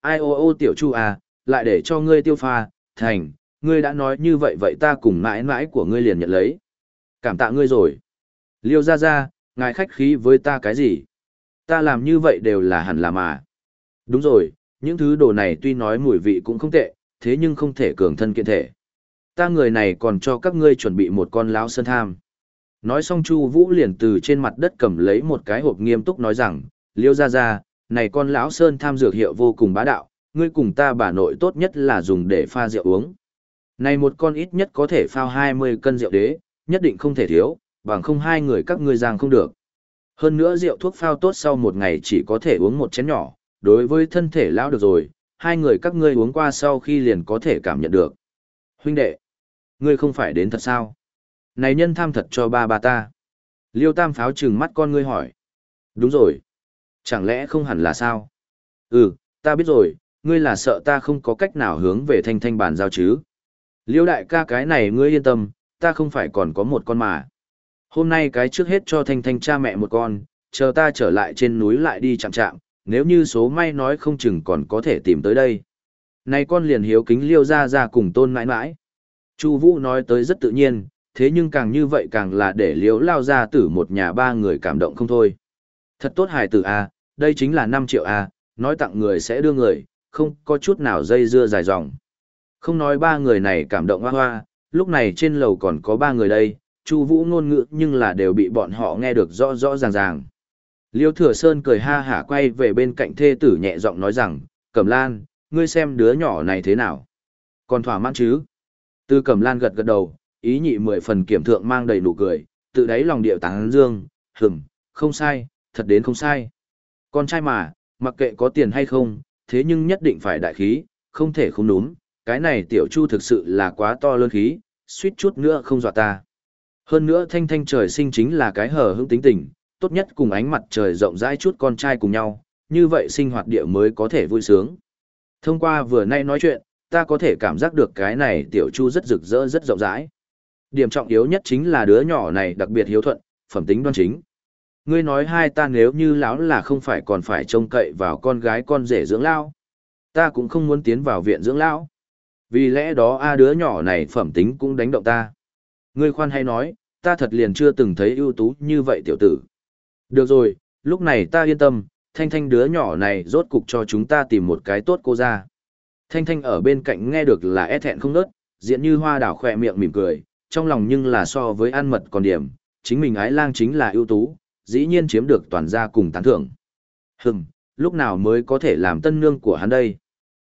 ai ô ô tiểu chu à, lại để cho ngươi tiêu pha, thành, ngươi đã nói như vậy vậy ta cùng mãi mãi của ngươi liền nhận lấy. Cảm tạ ngươi rồi. Liêu ra ra, ngài khách khí với ta cái gì? Ta làm như vậy đều là hẳn là mà. Đúng rồi, những thứ đồ này tuy nói mùi vị cũng không tệ, thế nhưng không thể cường thân kiện thể. Ta người này còn cho các ngươi chuẩn bị một con lão sơn tham. Nói xong Chu Vũ liền từ trên mặt đất cầm lấy một cái hộp nghiêm túc nói rằng, Liêu gia gia, này con lão sơn tham dược hiệu vô cùng bá đạo, ngươi cùng ta bà nội tốt nhất là dùng để pha rượu uống. Này một con ít nhất có thể phao 20 cân rượu đế, nhất định không thể thiếu, bằng không hai người các ngươi giang không được. Hơn nữa rượu thuốc phao tốt sau một ngày chỉ có thể uống một chén nhỏ, đối với thân thể lão được rồi, hai người các ngươi uống qua sau khi liền có thể cảm nhận được. Huynh đệ, ngươi không phải đến thật sao? Này nhân tham thật cho ba ba ta. Liêu tam pháo trừng mắt con ngươi hỏi. Đúng rồi. Chẳng lẽ không hẳn là sao? Ừ, ta biết rồi, ngươi là sợ ta không có cách nào hướng về thanh thanh bàn giao chứ. Liêu đại ca cái này ngươi yên tâm, ta không phải còn có một con mà. Hôm nay cái trước hết cho thanh thanh cha mẹ một con, chờ ta trở lại trên núi lại đi chạm chạm, nếu như số may nói không chừng còn có thể tìm tới đây. Này con liền hiếu kính liêu ra ra cùng tôn mãi mãi. Chu Vũ nói tới rất tự nhiên, thế nhưng càng như vậy càng là để liễu lao ra tử một nhà ba người cảm động không thôi. Thật tốt hài tử A, đây chính là 5 triệu A, nói tặng người sẽ đưa người, không có chút nào dây dưa dài dòng. Không nói ba người này cảm động hoa hoa, lúc này trên lầu còn có ba người đây, Chu Vũ ngôn ngữ nhưng là đều bị bọn họ nghe được rõ rõ ràng ràng. Liêu Thừa Sơn cười ha hả quay về bên cạnh thê tử nhẹ giọng nói rằng, Cẩm Lan, ngươi xem đứa nhỏ này thế nào? Còn thỏa mãn chứ? Tư Cẩm Lan gật gật đầu, ý nhị mười phần kiểm thượng mang đầy nụ cười, tự đáy lòng điệu tán dương, hửm, không sai, thật đến không sai. Con trai mà, mặc kệ có tiền hay không, thế nhưng nhất định phải đại khí, không thể không đúng. cái này tiểu chu thực sự là quá to lớn khí, suýt chút nữa không dọa ta. Hơn nữa thanh thanh trời sinh chính là cái hở hững tính tình, tốt nhất cùng ánh mặt trời rộng rãi chút con trai cùng nhau, như vậy sinh hoạt địa mới có thể vui sướng. Thông qua vừa nay nói chuyện, ta có thể cảm giác được cái này tiểu chu rất rực rỡ rất rộng rãi. Điểm trọng yếu nhất chính là đứa nhỏ này đặc biệt hiếu thuận, phẩm tính đoan chính. Ngươi nói hai ta nếu như lão là không phải còn phải trông cậy vào con gái con rể dưỡng lão. Ta cũng không muốn tiến vào viện dưỡng lão. Vì lẽ đó a đứa nhỏ này phẩm tính cũng đánh động ta. Ngươi khoan hay nói, ta thật liền chưa từng thấy ưu tú như vậy tiểu tử. Được rồi, lúc này ta yên tâm, thanh thanh đứa nhỏ này rốt cục cho chúng ta tìm một cái tốt cô ra. Thanh thanh ở bên cạnh nghe được là e thẹn không nớt, diện như hoa đảo khỏe miệng mỉm cười, trong lòng nhưng là so với ăn mật còn điểm, chính mình ái lang chính là ưu tú, dĩ nhiên chiếm được toàn gia cùng tán thưởng. Hừm, lúc nào mới có thể làm tân nương của hắn đây?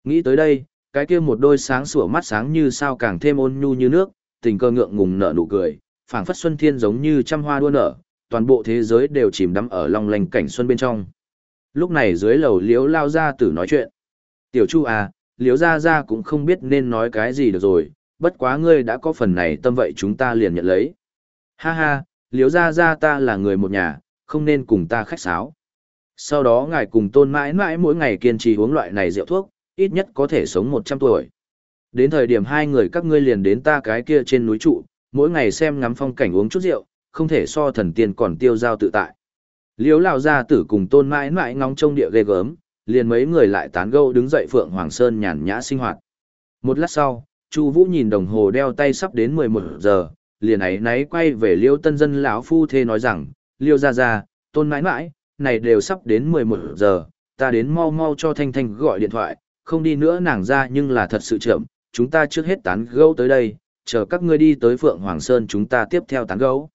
Nghĩ tới đây, cái kia một đôi sáng sủa mắt sáng như sao càng thêm ôn nhu như nước, tình cơ ngượng ngùng nở nụ cười, phảng phất xuân thiên giống như trăm hoa đua nở, toàn bộ thế giới đều chìm đắm ở long lanh cảnh xuân bên trong. Lúc này dưới lầu liếu lao ra tử nói chuyện. Tiểu chu à, liếu ra ra cũng không biết nên nói cái gì được rồi, bất quá ngươi đã có phần này tâm vậy chúng ta liền nhận lấy. Ha ha, liếu ra ra ta là người một nhà, không nên cùng ta khách sáo. Sau đó ngài cùng tôn mãi mãi mỗi ngày kiên trì uống loại này rượu thuốc, ít nhất có thể sống 100 tuổi. Đến thời điểm hai người các ngươi liền đến ta cái kia trên núi trụ, mỗi ngày xem ngắm phong cảnh uống chút rượu, không thể so thần tiên còn tiêu giao tự tại. Liếu Lão ra tử cùng tôn mãi mãi ngóng trông địa ghê gớm, liền mấy người lại tán gẫu đứng dậy Phượng Hoàng Sơn nhàn nhã sinh hoạt. Một lát sau, Chu Vũ nhìn đồng hồ đeo tay sắp đến 11 giờ, liền ấy náy quay về Liêu Tân Dân lão phu thê nói rằng, Liêu ra ra, tôn mãi mãi, này đều sắp đến 11 giờ, ta đến mau mau cho Thanh Thanh gọi điện thoại, không đi nữa nàng ra nhưng là thật sự chậm, chúng ta trước hết tán gẫu tới đây, chờ các ngươi đi tới Phượng Hoàng Sơn chúng ta tiếp theo tán gẫu.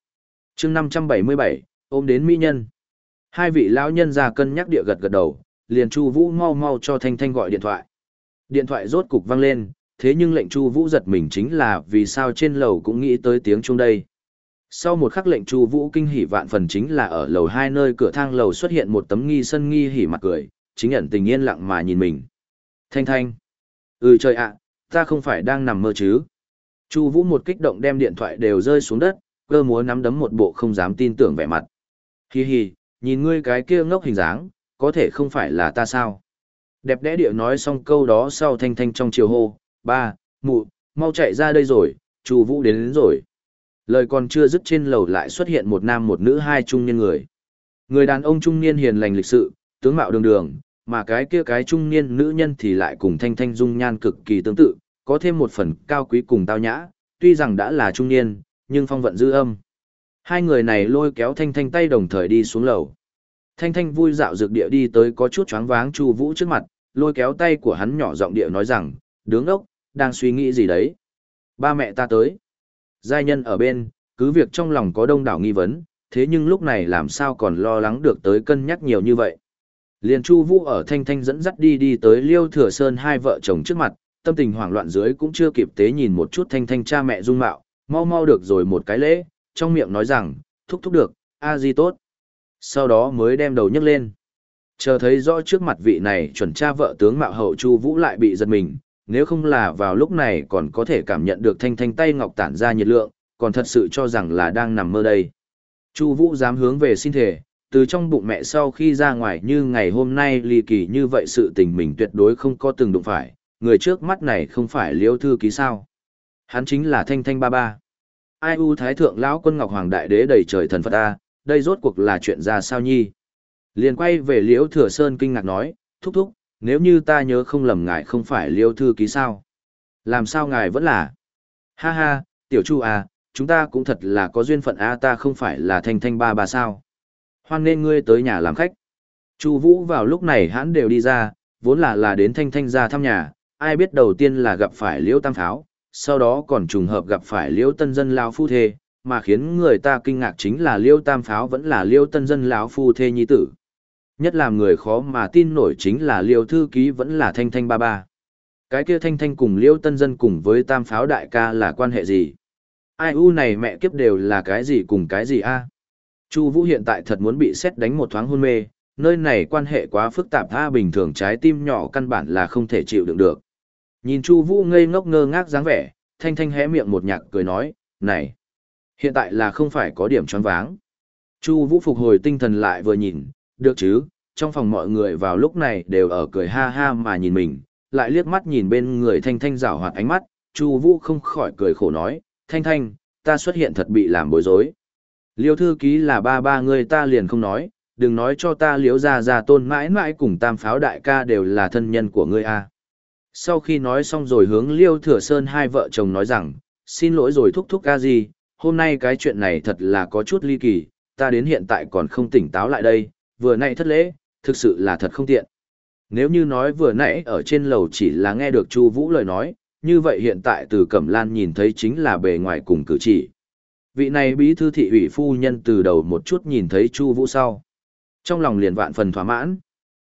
Chương 577, ôm đến mỹ nhân. Hai vị lão nhân ra cân nhắc địa gật gật đầu, liền Chu Vũ mau mau cho Thanh Thanh gọi điện thoại. Điện thoại rốt cục vang lên, thế nhưng lệnh Chu Vũ giật mình chính là vì sao trên lầu cũng nghĩ tới tiếng chuông đây. Sau một khắc lệnh Chu Vũ kinh hỉ vạn phần chính là ở lầu hai nơi cửa thang lầu xuất hiện một tấm nghi sân nghi hỉ mặt cười, chính nhận tình yên lặng mà nhìn mình. Thanh Thanh. Ừ trời ạ, ta không phải đang nằm mơ chứ. Chu Vũ một kích động đem điện thoại đều rơi xuống đất, cơ múa nắm đấm một bộ không dám tin tưởng vẻ mặt. Hi hi, nhìn ngươi cái kia ngốc hình dáng, có thể không phải là ta sao? Đẹp đẽ địa nói xong câu đó sau thanh thanh trong chiều hô, ba, mụ, mau chạy ra đây rồi, Chu Vũ đến, đến rồi. Lời còn chưa dứt trên lầu lại xuất hiện một nam một nữ hai trung niên người. Người đàn ông trung niên hiền lành lịch sự, tướng mạo đường đường, mà cái kia cái trung niên nữ nhân thì lại cùng thanh thanh dung nhan cực kỳ tương tự, có thêm một phần cao quý cùng tao nhã, tuy rằng đã là trung niên, nhưng phong vận dư âm. Hai người này lôi kéo thanh thanh tay đồng thời đi xuống lầu. Thanh thanh vui dạo dược địa đi tới có chút choáng váng Chu Vũ trước mặt, lôi kéo tay của hắn nhỏ giọng địa nói rằng, đứng ốc, đang suy nghĩ gì đấy? Ba mẹ ta tới. Giai nhân ở bên, cứ việc trong lòng có đông đảo nghi vấn, thế nhưng lúc này làm sao còn lo lắng được tới cân nhắc nhiều như vậy. Liền Chu Vũ ở Thanh Thanh dẫn dắt đi đi tới Liêu Thừa Sơn hai vợ chồng trước mặt, tâm tình hoảng loạn dưới cũng chưa kịp tế nhìn một chút Thanh Thanh cha mẹ dung mạo, mau mau được rồi một cái lễ, trong miệng nói rằng, thúc thúc được, a di tốt. Sau đó mới đem đầu nhấc lên. Chờ thấy rõ trước mặt vị này chuẩn cha vợ tướng mạo hậu Chu Vũ lại bị giật mình, nếu không là vào lúc này còn có thể cảm nhận được thanh thanh tay ngọc tản ra nhiệt lượng, còn thật sự cho rằng là đang nằm mơ đây. Chu Vũ dám hướng về xin thể, từ trong bụng mẹ sau khi ra ngoài như ngày hôm nay ly kỳ như vậy sự tình mình tuyệt đối không có từng đụng phải, người trước mắt này không phải liêu thư ký sao. Hắn chính là Thanh Thanh Ba Ba. Ai u Thái Thượng lão quân Ngọc Hoàng Đại Đế đầy trời thần Phật a, đây rốt cuộc là chuyện ra sao nhi. Liền quay về Liễu Thừa Sơn kinh ngạc nói, thúc thúc, nếu như ta nhớ không lầm ngài không phải liêu thư ký sao. Làm sao ngài vẫn là? Ha ha, tiểu chu à, chúng ta cũng thật là có duyên phận a ta không phải là thanh thanh ba ba sao. Hoan nên ngươi tới nhà làm khách. Chu Vũ vào lúc này hắn đều đi ra, vốn là là đến thanh thanh ra thăm nhà, ai biết đầu tiên là gặp phải liễu tam pháo, sau đó còn trùng hợp gặp phải liễu tân dân lão phu thê, mà khiến người ta kinh ngạc chính là liễu tam pháo vẫn là liễu tân dân lão phu thê nhi tử. Nhất làm người khó mà tin nổi chính là liêu thư ký vẫn là thanh thanh ba ba. Cái kia thanh thanh cùng liêu tân dân cùng với tam pháo đại ca là quan hệ gì? Ai u này mẹ kiếp đều là cái gì cùng cái gì a? Chu Vũ hiện tại thật muốn bị xét đánh một thoáng hôn mê, nơi này quan hệ quá phức tạp tha bình thường trái tim nhỏ căn bản là không thể chịu đựng được. Nhìn Chu Vũ ngây ngốc ngơ ngác dáng vẻ, Thanh Thanh hé miệng một nhạc cười nói, "Này, hiện tại là không phải có điểm choáng váng." Chu Vũ phục hồi tinh thần lại vừa nhìn, được chứ, trong phòng mọi người vào lúc này đều ở cười ha ha mà nhìn mình, lại liếc mắt nhìn bên người Thanh Thanh rảo hoạt ánh mắt, Chu Vũ không khỏi cười khổ nói, Thanh Thanh, ta xuất hiện thật bị làm bối rối. Liêu thư ký là ba ba người ta liền không nói, đừng nói cho ta liếu ra ra tôn mãi mãi cùng tam pháo đại ca đều là thân nhân của ngươi a. Sau khi nói xong rồi hướng Liêu Thừa Sơn hai vợ chồng nói rằng, xin lỗi rồi thúc thúc ca gì, hôm nay cái chuyện này thật là có chút ly kỳ, ta đến hiện tại còn không tỉnh táo lại đây, vừa nãy thất lễ, thực sự là thật không tiện. Nếu như nói vừa nãy ở trên lầu chỉ là nghe được Chu Vũ lời nói, như vậy hiện tại từ Cẩm Lan nhìn thấy chính là bề ngoài cùng cử chỉ. Vị này bí thư thị ủy phu nhân từ đầu một chút nhìn thấy Chu Vũ sau, trong lòng liền vạn phần thỏa mãn.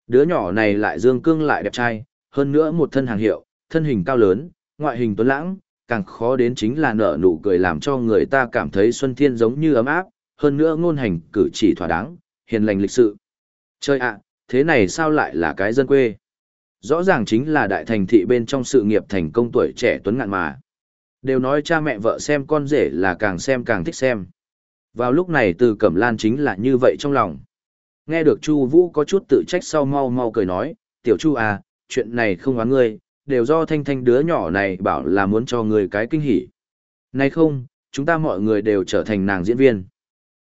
Đứa nhỏ này lại dương cương lại đẹp trai, hơn nữa một thân hàng hiệu, thân hình cao lớn, ngoại hình tuấn lãng, càng khó đến chính là nở nụ cười làm cho người ta cảm thấy xuân thiên giống như ấm áp, hơn nữa ngôn hành cử chỉ thỏa đáng, hiền lành lịch sự. Chơi ạ, thế này sao lại là cái dân quê? Rõ ràng chính là đại thành thị bên trong sự nghiệp thành công tuổi trẻ tuấn ngạn mà. Đều nói cha mẹ vợ xem con rể là càng xem càng thích xem. Vào lúc này từ Cẩm Lan chính là như vậy trong lòng. Nghe được Chu Vũ có chút tự trách sau mau mau cười nói, "Tiểu Chu à, chuyện này không oán ngươi, đều do Thanh Thanh đứa nhỏ này bảo là muốn cho ngươi cái kinh hỉ." "Này không, chúng ta mọi người đều trở thành nàng diễn viên."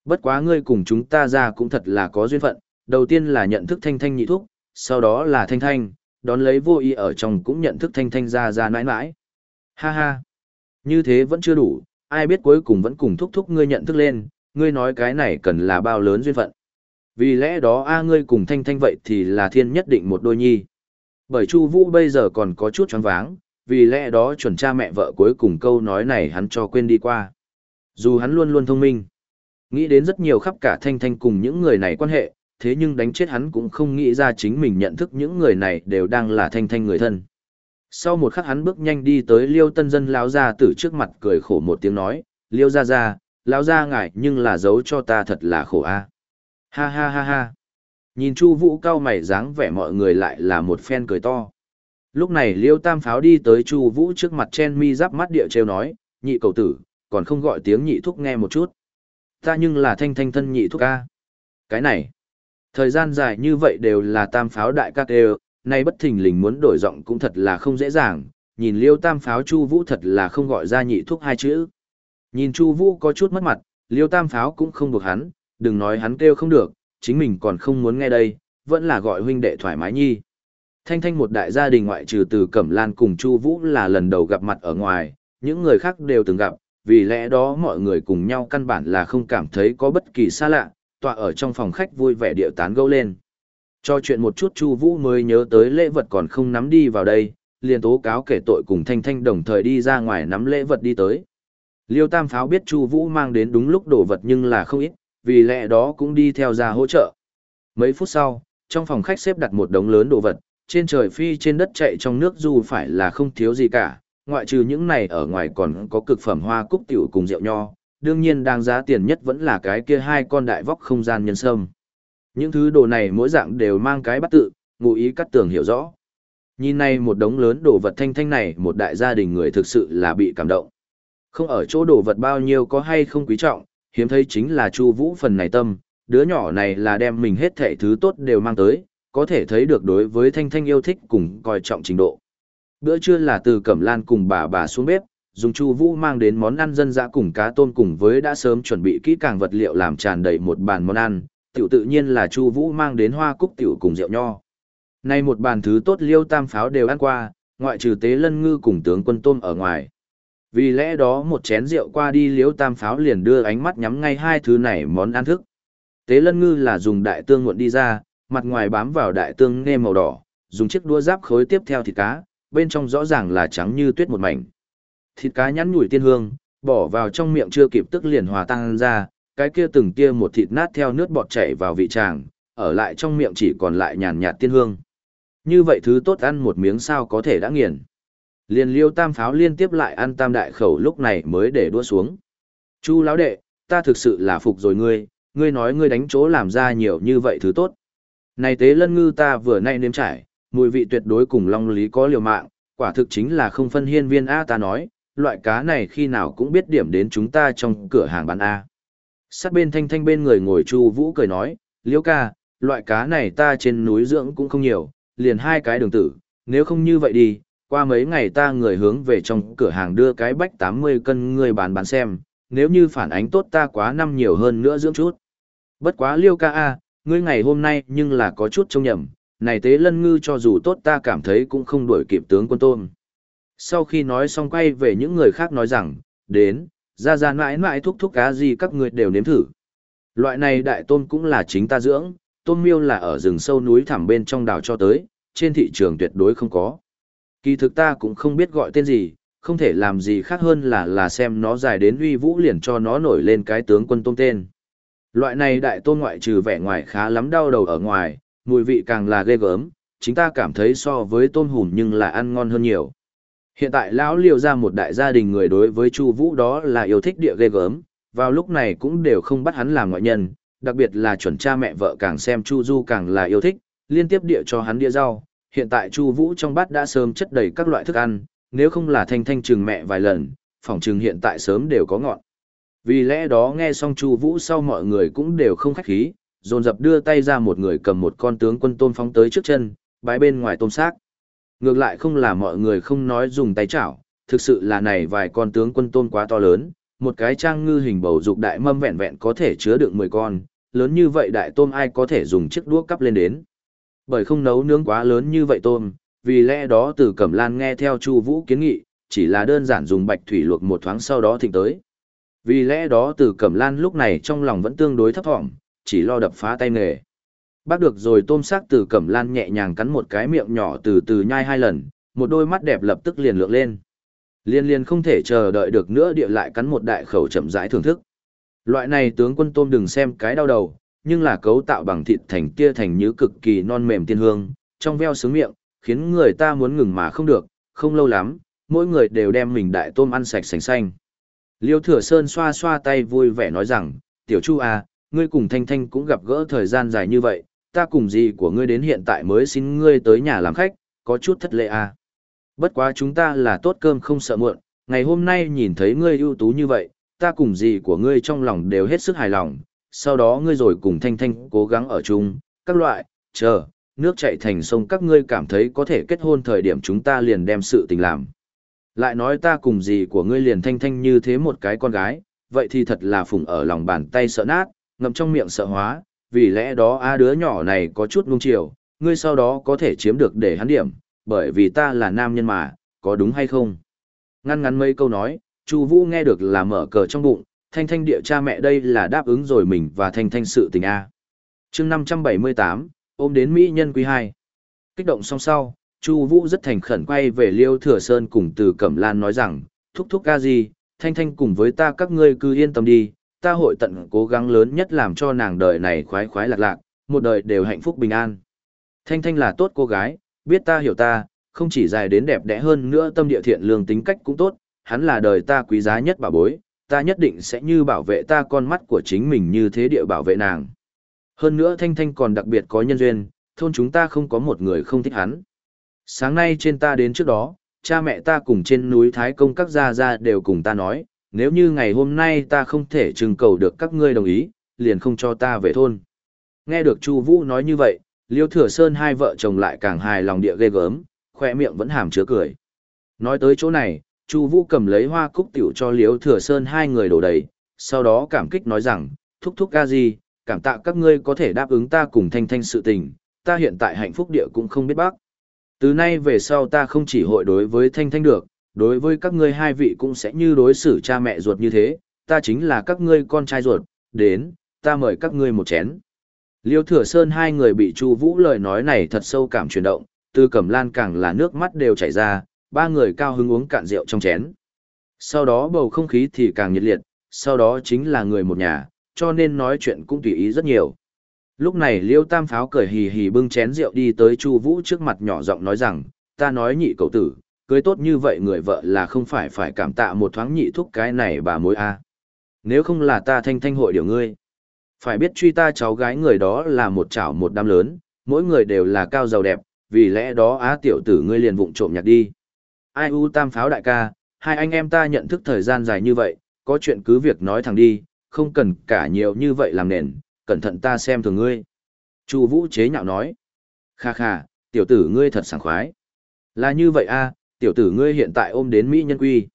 Bất quá ngươi cùng chúng ta ra cũng thật là có duyên phận, đầu tiên là nhận thức thanh thanh nhị thúc, sau đó là thanh thanh, đón lấy vô ý ở trong cũng nhận thức thanh thanh ra ra nãi nãi. Ha ha, như thế vẫn chưa đủ, ai biết cuối cùng vẫn cùng thúc thúc ngươi nhận thức lên, ngươi nói cái này cần là bao lớn duyên phận. Vì lẽ đó a ngươi cùng thanh thanh vậy thì là thiên nhất định một đôi nhi. Bởi Chu Vũ bây giờ còn có chút choáng váng, vì lẽ đó chuẩn cha mẹ vợ cuối cùng câu nói này hắn cho quên đi qua. Dù hắn luôn luôn thông minh, Nghĩ đến rất nhiều khắp cả thanh thanh cùng những người này quan hệ, thế nhưng đánh chết hắn cũng không nghĩ ra chính mình nhận thức những người này đều đang là thanh thanh người thân. Sau một khắc hắn bước nhanh đi tới liêu tân dân lão gia tử trước mặt cười khổ một tiếng nói, liêu gia gia, lão gia ngại nhưng là giấu cho ta thật là khổ a. Ha ha ha ha. Nhìn Chu Vũ cao mày dáng vẻ mọi người lại là một phen cười to. Lúc này Liêu Tam Pháo đi tới Chu Vũ trước mặt chen mi giáp mắt địa trêu nói, nhị cầu tử, còn không gọi tiếng nhị thúc nghe một chút. Ta nhưng là thanh thanh thân nhị thúc ca. Cái này, thời gian dài như vậy đều là tam pháo đại ca đều, nay bất thình lình muốn đổi giọng cũng thật là không dễ dàng, nhìn liêu tam pháo chu vũ thật là không gọi ra nhị thúc hai chữ. Nhìn chu vũ có chút mất mặt, liêu tam pháo cũng không buộc hắn, đừng nói hắn kêu không được, chính mình còn không muốn nghe đây, vẫn là gọi huynh đệ thoải mái nhi. Thanh Thanh một đại gia đình ngoại trừ từ Cẩm Lan cùng Chu Vũ là lần đầu gặp mặt ở ngoài, những người khác đều từng gặp, vì lẽ đó mọi người cùng nhau căn bản là không cảm thấy có bất kỳ xa lạ, tọa ở trong phòng khách vui vẻ điệu tán gẫu lên. Cho chuyện một chút Chu Vũ mới nhớ tới lễ vật còn không nắm đi vào đây, liền tố cáo kể tội cùng Thanh Thanh đồng thời đi ra ngoài nắm lễ vật đi tới. Liêu Tam Pháo biết Chu Vũ mang đến đúng lúc đồ vật nhưng là không ít, vì lẽ đó cũng đi theo ra hỗ trợ. Mấy phút sau, trong phòng khách xếp đặt một đống lớn đồ vật, trên trời phi trên đất chạy trong nước dù phải là không thiếu gì cả, ngoại trừ những này ở ngoài còn có cực phẩm hoa cúc tiểu cùng rượu nho, đương nhiên đáng giá tiền nhất vẫn là cái kia hai con đại vóc không gian nhân sâm. Những thứ đồ này mỗi dạng đều mang cái bắt tự, ngụ ý cắt tường hiểu rõ. Nhìn này một đống lớn đồ vật thanh thanh này một đại gia đình người thực sự là bị cảm động. Không ở chỗ đồ vật bao nhiêu có hay không quý trọng, hiếm thấy chính là Chu Vũ phần này tâm, đứa nhỏ này là đem mình hết thảy thứ tốt đều mang tới, có thể thấy được đối với Thanh Thanh yêu thích cùng coi trọng trình độ. Bữa trưa là từ Cẩm Lan cùng bà bà xuống bếp, dùng Chu Vũ mang đến món ăn dân dã cùng cá tôm cùng với đã sớm chuẩn bị kỹ càng vật liệu làm tràn đầy một bàn món ăn, tiểu tự nhiên là Chu Vũ mang đến hoa cúc tiểu cùng rượu nho. Nay một bàn thứ tốt liêu tam pháo đều ăn qua, ngoại trừ tế lân ngư cùng tướng quân tôm ở ngoài. Vì lẽ đó một chén rượu qua đi liêu tam pháo liền đưa ánh mắt nhắm ngay hai thứ này món ăn thức. Tế lân ngư là dùng đại tương muộn đi ra, mặt ngoài bám vào đại tương nghe màu đỏ, dùng chiếc đũa giáp khối tiếp theo thịt cá, bên trong rõ ràng là trắng như tuyết một mảnh. Thịt cá nhắn nhủi tiên hương, bỏ vào trong miệng chưa kịp tức liền hòa tan ra, cái kia từng kia một thịt nát theo nước bọt chảy vào vị tràng, ở lại trong miệng chỉ còn lại nhàn nhạt tiên hương. Như vậy thứ tốt ăn một miếng sao có thể đã nghiền. Liền liêu tam pháo liên tiếp lại ăn tam đại khẩu lúc này mới để đua xuống. Chu lão đệ, ta thực sự là phục rồi ngươi, ngươi nói ngươi đánh chỗ làm ra nhiều như vậy thứ tốt. Này tế lân ngư ta vừa nay nếm trải, mùi vị tuyệt đối cùng long lý có liều mạng, quả thực chính là không phân hiên viên A ta nói, loại cá này khi nào cũng biết điểm đến chúng ta trong cửa hàng bán A. Sát bên thanh thanh bên người ngồi chu vũ cười nói, liễu ca, loại cá này ta trên núi dưỡng cũng không nhiều, liền hai cái đường tử, nếu không như vậy đi, qua mấy ngày ta người hướng về trong cửa hàng đưa cái bách 80 cân người bán bán xem, nếu như phản ánh tốt ta quá năm nhiều hơn nữa dưỡng chút. Bất quá liêu ca a, ngươi ngày hôm nay nhưng là có chút trông nhầm, này tế lân ngư cho dù tốt ta cảm thấy cũng không đuổi kịp tướng quân tôm. Sau khi nói xong quay về những người khác nói rằng, đến, ra ra mãi mãi thúc thúc cá gì các người đều nếm thử. Loại này đại tôm cũng là chính ta dưỡng, tôm miêu là ở rừng sâu núi thẳm bên trong đảo cho tới, trên thị trường tuyệt đối không có. Kỳ thực ta cũng không biết gọi tên gì, không thể làm gì khác hơn là là xem nó dài đến uy vũ liền cho nó nổi lên cái tướng quân tôm tên. Loại này đại tôn ngoại trừ vẻ ngoài khá lắm đau đầu ở ngoài, mùi vị càng là ghê gớm, chính ta cảm thấy so với tôm hùm nhưng là ăn ngon hơn nhiều. Hiện tại lão liều ra một đại gia đình người đối với Chu Vũ đó là yêu thích địa ghê gớm, vào lúc này cũng đều không bắt hắn làm ngoại nhân, đặc biệt là chuẩn cha mẹ vợ càng xem Chu Du càng là yêu thích, liên tiếp địa cho hắn đĩa rau. Hiện tại Chu Vũ trong bát đã sớm chất đầy các loại thức ăn, nếu không là thanh thanh trừng mẹ vài lần, phòng trừng hiện tại sớm đều có ngọn. Vì lẽ đó nghe xong Chu Vũ sau mọi người cũng đều không khách khí, dồn dập đưa tay ra một người cầm một con tướng quân tôm phóng tới trước chân, bái bên ngoài tôm xác. Ngược lại không là mọi người không nói dùng tay chảo, thực sự là này vài con tướng quân tôm quá to lớn, một cái trang ngư hình bầu dục đại mâm vẹn vẹn có thể chứa được 10 con, lớn như vậy đại tôm ai có thể dùng chiếc đũa cắp lên đến. Bởi không nấu nướng quá lớn như vậy tôm, vì lẽ đó từ Cẩm Lan nghe theo Chu Vũ kiến nghị, chỉ là đơn giản dùng bạch thủy luộc một thoáng sau đó thịnh tới. Vì lẽ đó từ Cẩm Lan lúc này trong lòng vẫn tương đối thấp thỏm, chỉ lo đập phá tay nghề. Bác được rồi tôm sắc từ Cẩm Lan nhẹ nhàng cắn một cái miệng nhỏ từ từ nhai hai lần, một đôi mắt đẹp lập tức liền lượng lên. Liên liên không thể chờ đợi được nữa địa lại cắn một đại khẩu chậm rãi thưởng thức. Loại này tướng quân tôm đừng xem cái đau đầu, nhưng là cấu tạo bằng thịt thành kia thành như cực kỳ non mềm tiên hương, trong veo sướng miệng, khiến người ta muốn ngừng mà không được, không lâu lắm, mỗi người đều đem mình đại tôm ăn sạch sành xanh. Liêu Thừa Sơn xoa xoa tay vui vẻ nói rằng, Tiểu Chu à, ngươi cùng Thanh Thanh cũng gặp gỡ thời gian dài như vậy, ta cùng gì của ngươi đến hiện tại mới xin ngươi tới nhà làm khách, có chút thất lệ à. Bất quá chúng ta là tốt cơm không sợ muộn, ngày hôm nay nhìn thấy ngươi ưu tú như vậy, ta cùng gì của ngươi trong lòng đều hết sức hài lòng, sau đó ngươi rồi cùng Thanh Thanh cố gắng ở chung, các loại, chờ, nước chảy thành sông các ngươi cảm thấy có thể kết hôn thời điểm chúng ta liền đem sự tình làm. Lại nói ta cùng gì của ngươi liền thanh thanh như thế một cái con gái, vậy thì thật là phùng ở lòng bàn tay sợ nát, ngậm trong miệng sợ hóa, vì lẽ đó a đứa nhỏ này có chút nung chiều, ngươi sau đó có thể chiếm được để hắn điểm, bởi vì ta là nam nhân mà, có đúng hay không? Ngăn ngắn mấy câu nói, Chu Vũ nghe được là mở cờ trong bụng, Thanh Thanh địa cha mẹ đây là đáp ứng rồi mình và Thanh Thanh sự tình a. Chương 578, ôm đến mỹ nhân quý hai, Kích động xong sau, Chu Vũ rất thành khẩn quay về Liêu Thừa Sơn cùng Từ Cẩm Lan nói rằng, thúc thúc ca gì, Thanh Thanh cùng với ta các ngươi cứ yên tâm đi, ta hội tận cố gắng lớn nhất làm cho nàng đời này khoái khoái lạc lạc, một đời đều hạnh phúc bình an. Thanh Thanh là tốt cô gái, biết ta hiểu ta, không chỉ dài đến đẹp đẽ hơn nữa tâm địa thiện lương tính cách cũng tốt, hắn là đời ta quý giá nhất bà bối, ta nhất định sẽ như bảo vệ ta con mắt của chính mình như thế địa bảo vệ nàng. Hơn nữa Thanh Thanh còn đặc biệt có nhân duyên, thôn chúng ta không có một người không thích hắn. Sáng nay trên ta đến trước đó, cha mẹ ta cùng trên núi Thái Công các gia gia đều cùng ta nói, nếu như ngày hôm nay ta không thể trưng cầu được các ngươi đồng ý, liền không cho ta về thôn. Nghe được Chu Vũ nói như vậy, Liêu Thừa Sơn hai vợ chồng lại càng hài lòng địa ghê gớm, khoe miệng vẫn hàm chứa cười. Nói tới chỗ này, Chu Vũ cầm lấy hoa cúc tiểu cho Liêu Thừa Sơn hai người đổ đầy, sau đó cảm kích nói rằng, thúc thúc ca gì, cảm tạ các ngươi có thể đáp ứng ta cùng thanh thanh sự tình, ta hiện tại hạnh phúc địa cũng không biết bác. Từ nay về sau ta không chỉ hội đối với thanh thanh được, đối với các ngươi hai vị cũng sẽ như đối xử cha mẹ ruột như thế, ta chính là các ngươi con trai ruột, đến, ta mời các ngươi một chén. Liêu Thừa Sơn hai người bị Chu Vũ lời nói này thật sâu cảm chuyển động, Tư Cẩm Lan càng là nước mắt đều chảy ra, ba người cao hứng uống cạn rượu trong chén. Sau đó bầu không khí thì càng nhiệt liệt, sau đó chính là người một nhà, cho nên nói chuyện cũng tùy ý rất nhiều. Lúc này Liêu Tam Pháo cười hì hì bưng chén rượu đi tới Chu Vũ trước mặt nhỏ giọng nói rằng, ta nói nhị cậu tử, cưới tốt như vậy người vợ là không phải phải cảm tạ một thoáng nhị thúc cái này bà mối a. Nếu không là ta thanh thanh hội điều ngươi. Phải biết truy ta cháu gái người đó là một chảo một đám lớn, mỗi người đều là cao giàu đẹp, vì lẽ đó á tiểu tử ngươi liền vụng trộm nhặt đi. Ai u tam pháo đại ca, hai anh em ta nhận thức thời gian dài như vậy, có chuyện cứ việc nói thẳng đi, không cần cả nhiều như vậy làm nền, cẩn thận ta xem thường ngươi. Chu Vũ chế nhạo nói. Kha kha, tiểu tử ngươi thật sảng khoái. Là như vậy a, tiểu tử ngươi hiện tại ôm đến Mỹ nhân quy.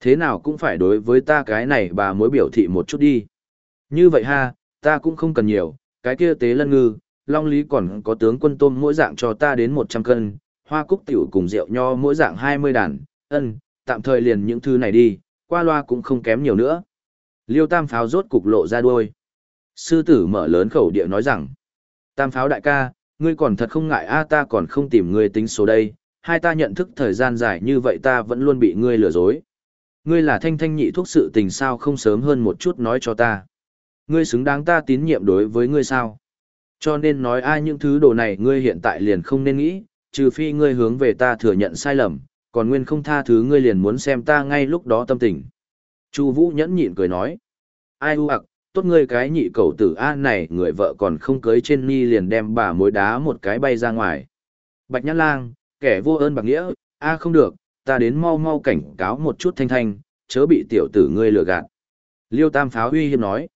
Thế nào cũng phải đối với ta cái này bà mối biểu thị một chút đi. Như vậy ha, ta cũng không cần nhiều, cái kia tế lân ngư, long lý còn có tướng quân tôm mỗi dạng cho ta đến 100 cân, hoa cúc tiểu cùng rượu nho mỗi dạng 20 đàn, ân, tạm thời liền những thứ này đi, qua loa cũng không kém nhiều nữa. Liêu tam pháo rốt cục lộ ra đuôi. Sư tử mở lớn khẩu địa nói rằng, tam pháo đại ca, ngươi còn thật không ngại a ta còn không tìm ngươi tính số đây, hai ta nhận thức thời gian dài như vậy ta vẫn luôn bị ngươi lừa dối. Ngươi là thanh thanh nhị thuốc sự tình sao không sớm hơn một chút nói cho ta. Ngươi xứng đáng ta tín nhiệm đối với ngươi sao. Cho nên nói ai những thứ đồ này ngươi hiện tại liền không nên nghĩ, trừ phi ngươi hướng về ta thừa nhận sai lầm, còn nguyên không tha thứ ngươi liền muốn xem ta ngay lúc đó tâm tình. Chu Vũ nhẫn nhịn cười nói, ai u ạc, tốt ngươi cái nhị cầu tử A này người vợ còn không cưới trên ni liền đem bà mối đá một cái bay ra ngoài. Bạch Nhã Lang, kẻ vô ơn bạc nghĩa, A không được, ta đến mau mau cảnh cáo một chút thanh thanh, chớ bị tiểu tử ngươi lừa gạt. Liêu Tam Pháo uy hiếp nói,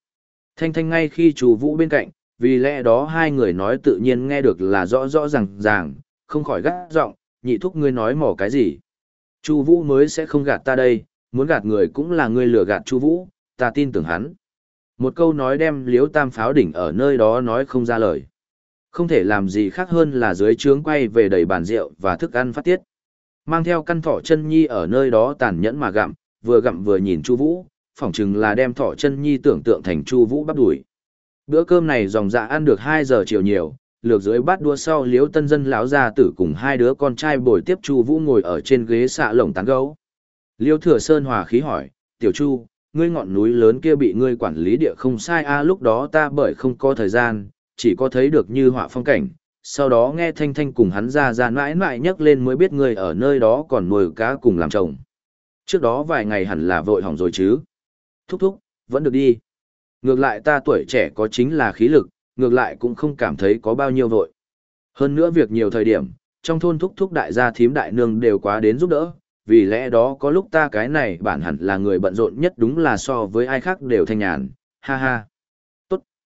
thanh thanh ngay khi Chu Vũ bên cạnh, vì lẽ đó hai người nói tự nhiên nghe được là rõ rõ ràng ràng, không khỏi gắt giọng, nhị thúc ngươi nói mỏ cái gì. Chu Vũ mới sẽ không gạt ta đây, muốn gạt người cũng là ngươi lừa gạt Chu Vũ, ta tin tưởng hắn. Một câu nói đem Liêu tam pháo đỉnh ở nơi đó nói không ra lời. Không thể làm gì khác hơn là dưới trướng quay về đầy bàn rượu và thức ăn phát tiết. Mang theo căn thỏ chân nhi ở nơi đó tàn nhẫn mà gặm, vừa gặm vừa nhìn Chu Vũ, phỏng chừng là đem thỏ chân nhi tưởng tượng thành Chu Vũ bắp đuổi. Bữa cơm này dòng dạ ăn được 2 giờ chiều nhiều, lược dưới bát đua sau liếu tân dân lão gia tử cùng hai đứa con trai bồi tiếp Chu Vũ ngồi ở trên ghế xạ lồng tán gấu. Liêu Thừa Sơn hòa khí hỏi, "Tiểu Chu, ngươi ngọn núi lớn kia bị ngươi quản lý địa không sai a lúc đó ta bởi không có thời gian, chỉ có thấy được như họa phong cảnh, sau đó nghe Thanh Thanh cùng hắn ra ra mãi mãi nhắc lên mới biết người ở nơi đó còn nuôi cá cùng làm chồng. Trước đó vài ngày hẳn là vội hỏng rồi chứ. Thúc thúc, vẫn được đi. Ngược lại ta tuổi trẻ có chính là khí lực, ngược lại cũng không cảm thấy có bao nhiêu vội. Hơn nữa việc nhiều thời điểm, trong thôn thúc thúc đại gia thím đại nương đều quá đến giúp đỡ, vì lẽ đó có lúc ta cái này bản hẳn là người bận rộn nhất đúng là so với ai khác đều thanh nhàn, ha ha.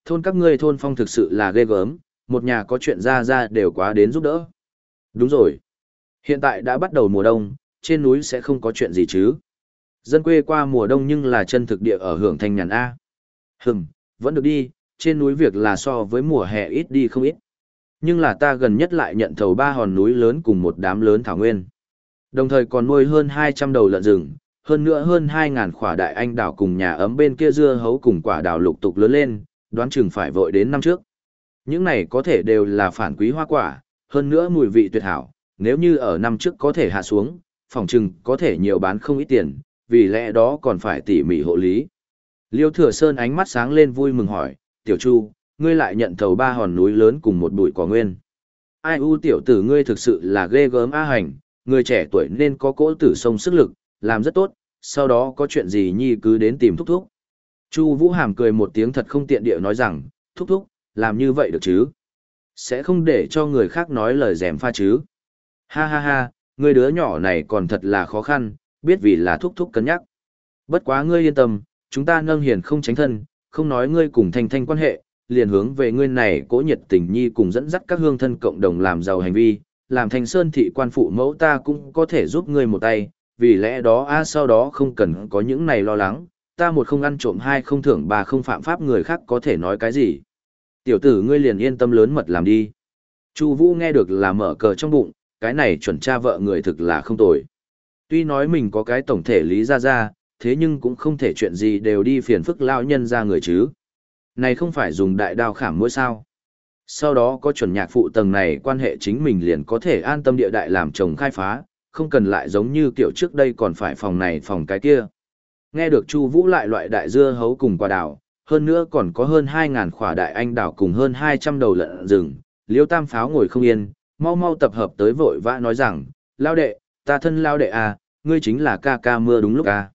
Thôn các ngươi thôn phong thực sự là ghê gớm, một nhà có chuyện ra ra đều quá đến giúp đỡ. Đúng rồi. Hiện tại đã bắt đầu mùa đông, trên núi sẽ không có chuyện gì chứ. Dân quê qua mùa đông nhưng là chân thực địa ở hưởng thanh nhàn A. Hừm, vẫn được đi, trên núi việc là so với mùa hè ít đi không ít. Nhưng là ta gần nhất lại nhận thầu ba hòn núi lớn cùng một đám lớn thảo nguyên. Đồng thời còn nuôi hơn 200 đầu lợn rừng, hơn nữa hơn 2.000 khỏa đại anh đào cùng nhà ấm bên kia dưa hấu cùng quả đào lục tục lớn lên, đoán chừng phải vội đến năm trước. Những này có thể đều là phản quý hoa quả, hơn nữa mùi vị tuyệt hảo, nếu như ở năm trước có thể hạ xuống, phòng chừng có thể nhiều bán không ít tiền, vì lẽ đó còn phải tỉ mỉ hộ lý. Liêu Thừa Sơn ánh mắt sáng lên vui mừng hỏi, Tiểu Chu, ngươi lại nhận thầu ba hòn núi lớn cùng một bụi cỏ nguyên. Ai u tiểu tử ngươi thực sự là ghê gớm a hành, người trẻ tuổi nên có cỗ tử sông sức lực, làm rất tốt, sau đó có chuyện gì nhi cứ đến tìm thúc thúc. Chu Vũ Hàm cười một tiếng thật không tiện địa nói rằng, thúc thúc, làm như vậy được chứ? Sẽ không để cho người khác nói lời dèm pha chứ? Ha ha ha, người đứa nhỏ này còn thật là khó khăn, biết vì là thúc thúc cân nhắc. Bất quá ngươi yên tâm, chúng ta nâng hiền không tránh thân, không nói ngươi cùng thanh thanh quan hệ, liền hướng về ngươi này cố nhiệt tình nhi cùng dẫn dắt các hương thân cộng đồng làm giàu hành vi, làm thành sơn thị quan phụ mẫu ta cũng có thể giúp ngươi một tay, vì lẽ đó a sau đó không cần có những này lo lắng, ta một không ăn trộm hai không thưởng ba không phạm pháp người khác có thể nói cái gì. Tiểu tử ngươi liền yên tâm lớn mật làm đi. Chu Vũ nghe được là mở cờ trong bụng, cái này chuẩn cha vợ người thực là không tồi. Tuy nói mình có cái tổng thể lý ra ra, thế nhưng cũng không thể chuyện gì đều đi phiền phức lao nhân ra người chứ. Này không phải dùng đại đao khảm mỗi sao. Sau đó có chuẩn nhạc phụ tầng này quan hệ chính mình liền có thể an tâm địa đại làm chồng khai phá, không cần lại giống như kiểu trước đây còn phải phòng này phòng cái kia. Nghe được Chu Vũ lại loại đại dưa hấu cùng quả đào, hơn nữa còn có hơn 2000 quả đại anh đào cùng hơn 200 đầu lợn rừng, Liêu Tam Pháo ngồi không yên, mau mau tập hợp tới vội vã nói rằng, "Lão đệ, ta thân lão đệ à, ngươi chính là ca ca mưa đúng lúc à?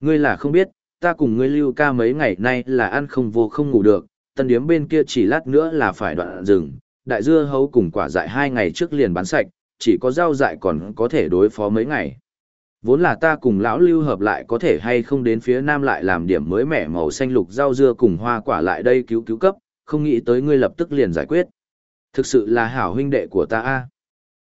Ngươi là không biết, ta cùng ngươi Lưu ca mấy ngày nay là ăn không vô không ngủ được, tân điếm bên kia chỉ lát nữa là phải đoạn rừng, đại dưa hấu cùng quả dại hai ngày trước liền bán sạch, chỉ có rau dại còn có thể đối phó mấy ngày. Vốn là ta cùng lão lưu hợp lại có thể hay không đến phía nam lại làm điểm mới mẻ màu xanh lục rau dưa cùng hoa quả lại đây cứu cứu cấp, không nghĩ tới ngươi lập tức liền giải quyết. Thực sự là hảo huynh đệ của ta a.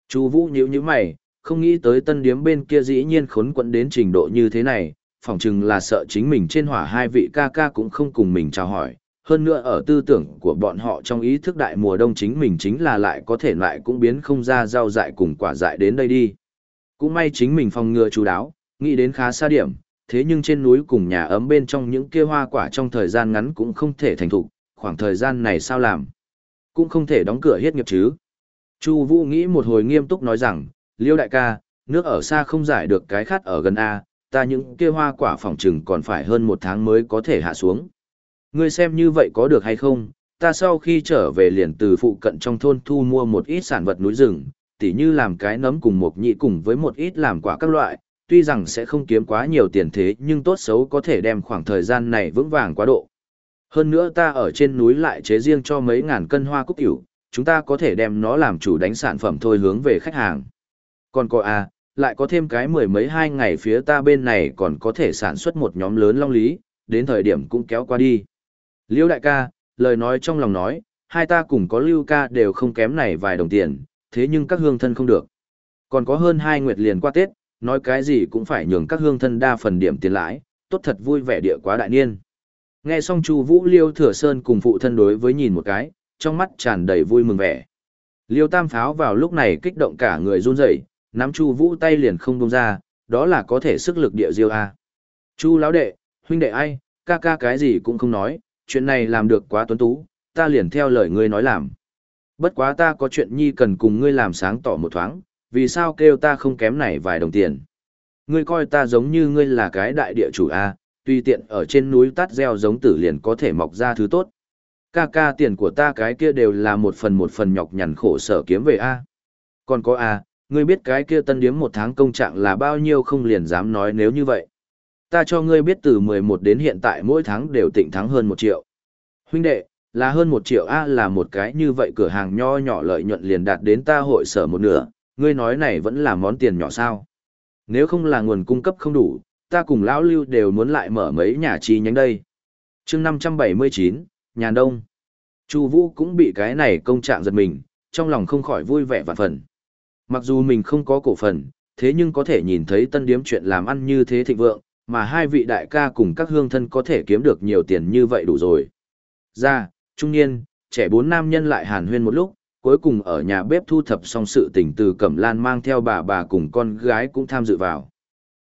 Chu Vũ nhíu nhíu mày, không nghĩ tới tân điếm bên kia dĩ nhiên khốn quẫn đến trình độ như thế này, phỏng chừng là sợ chính mình trên hỏa hai vị ca ca cũng không cùng mình chào hỏi. Hơn nữa ở tư tưởng của bọn họ trong ý thức đại mùa đông chính mình chính là lại có thể lại cũng biến không ra rau dại cùng quả dại đến đây đi. Cũng may chính mình phòng ngừa chú đáo, nghĩ đến khá xa điểm, thế nhưng trên núi cùng nhà ấm bên trong những kia hoa quả trong thời gian ngắn cũng không thể thành thục, khoảng thời gian này sao làm? Cũng không thể đóng cửa hết nghiệp chứ. Chu Vũ nghĩ một hồi nghiêm túc nói rằng, Liêu đại ca, nước ở xa không giải được cái khát ở gần A, ta những kia hoa quả phòng trừng còn phải hơn một tháng mới có thể hạ xuống. Ngươi xem như vậy có được hay không? Ta sau khi trở về liền từ phụ cận trong thôn thu mua một ít sản vật núi rừng, tỉ như làm cái nấm cùng một nhị cùng với một ít làm quả các loại, tuy rằng sẽ không kiếm quá nhiều tiền thế nhưng tốt xấu có thể đem khoảng thời gian này vững vàng quá độ. Hơn nữa ta ở trên núi lại chế riêng cho mấy ngàn cân hoa cúc hiểu, chúng ta có thể đem nó làm chủ đánh sản phẩm thôi hướng về khách hàng. Còn cô à, lại có thêm cái mười mấy hai ngày phía ta bên này còn có thể sản xuất một nhóm lớn long lý, đến thời điểm cũng kéo qua đi. Liêu đại ca, lời nói trong lòng nói, hai ta cùng có lưu ca đều không kém này vài đồng tiền, thế nhưng các hương thân không được. Còn có hơn hai nguyệt liền qua Tết, nói cái gì cũng phải nhường các hương thân đa phần điểm tiền lãi, tốt thật vui vẻ địa quá đại niên. Nghe xong Chu Vũ Liêu Thừa Sơn cùng phụ thân đối với nhìn một cái, trong mắt tràn đầy vui mừng vẻ. Liêu Tam Pháo vào lúc này kích động cả người run rẩy, nắm Chu Vũ tay liền không buông ra, đó là có thể sức lực địa diêu a. Chu lão đệ, huynh đệ ai, ca ca cái gì cũng không nói, chuyện này làm được quá tuấn tú, ta liền theo lời ngươi nói làm. Bất quá ta có chuyện nhi cần cùng ngươi làm sáng tỏ một thoáng, vì sao kêu ta không kém này vài đồng tiền. Ngươi coi ta giống như ngươi là cái đại địa chủ A, tùy tiện ở trên núi tát gieo giống tử liền có thể mọc ra thứ tốt. Ca ca tiền của ta cái kia đều là một phần một phần nhọc nhằn khổ sở kiếm về A. Còn có A, ngươi biết cái kia tân điếm một tháng công trạng là bao nhiêu không liền dám nói nếu như vậy. Ta cho ngươi biết từ 11 đến hiện tại mỗi tháng đều tịnh thắng hơn một triệu. Huynh đệ, là hơn một triệu A là một cái như vậy cửa hàng nho nhỏ lợi nhuận liền đạt đến ta hội sở một nửa, ngươi nói này vẫn là món tiền nhỏ sao. Nếu không là nguồn cung cấp không đủ, ta cùng lão lưu đều muốn lại mở mấy nhà chi nhánh đây. chương 579, Nhàn Đông. Chu Vũ cũng bị cái này công trạng giật mình, trong lòng không khỏi vui vẻ vạn phần. Mặc dù mình không có cổ phần, thế nhưng có thể nhìn thấy tân điếm chuyện làm ăn như thế thịnh vượng, mà hai vị đại ca cùng các hương thân có thể kiếm được nhiều tiền như vậy đủ rồi. Ra, trung niên, trẻ bốn nam nhân lại hàn huyên một lúc, cuối cùng ở nhà bếp thu thập xong sự tình từ Cẩm Lan mang theo bà bà cùng con gái cũng tham dự vào.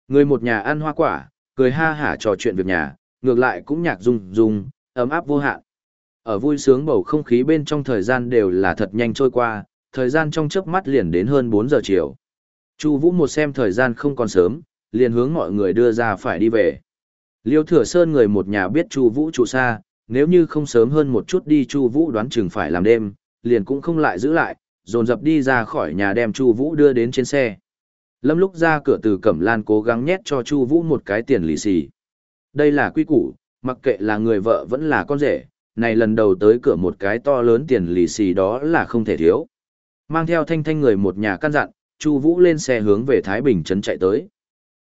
Người một nhà ăn hoa quả, cười ha hả trò chuyện việc nhà, ngược lại cũng nhạc rung rung, ấm áp vô hạn. Ở vui sướng bầu không khí bên trong thời gian đều là thật nhanh trôi qua, thời gian trong chớp mắt liền đến hơn 4 giờ chiều. Chu Vũ một xem thời gian không còn sớm, liền hướng mọi người đưa ra phải đi về. Liêu Thừa Sơn người một nhà biết Chu Vũ trụ xa, nếu như không sớm hơn một chút đi Chu Vũ đoán chừng phải làm đêm, liền cũng không lại giữ lại, dồn dập đi ra khỏi nhà đem Chu Vũ đưa đến trên xe. Lâm lúc ra cửa từ Cẩm Lan cố gắng nhét cho Chu Vũ một cái tiền lì xì. Đây là quy củ, mặc kệ là người vợ vẫn là con rể, này lần đầu tới cửa một cái to lớn tiền lì xì đó là không thể thiếu. Mang theo thanh thanh người một nhà căn dặn, Chu Vũ lên xe hướng về Thái Bình trấn chạy tới.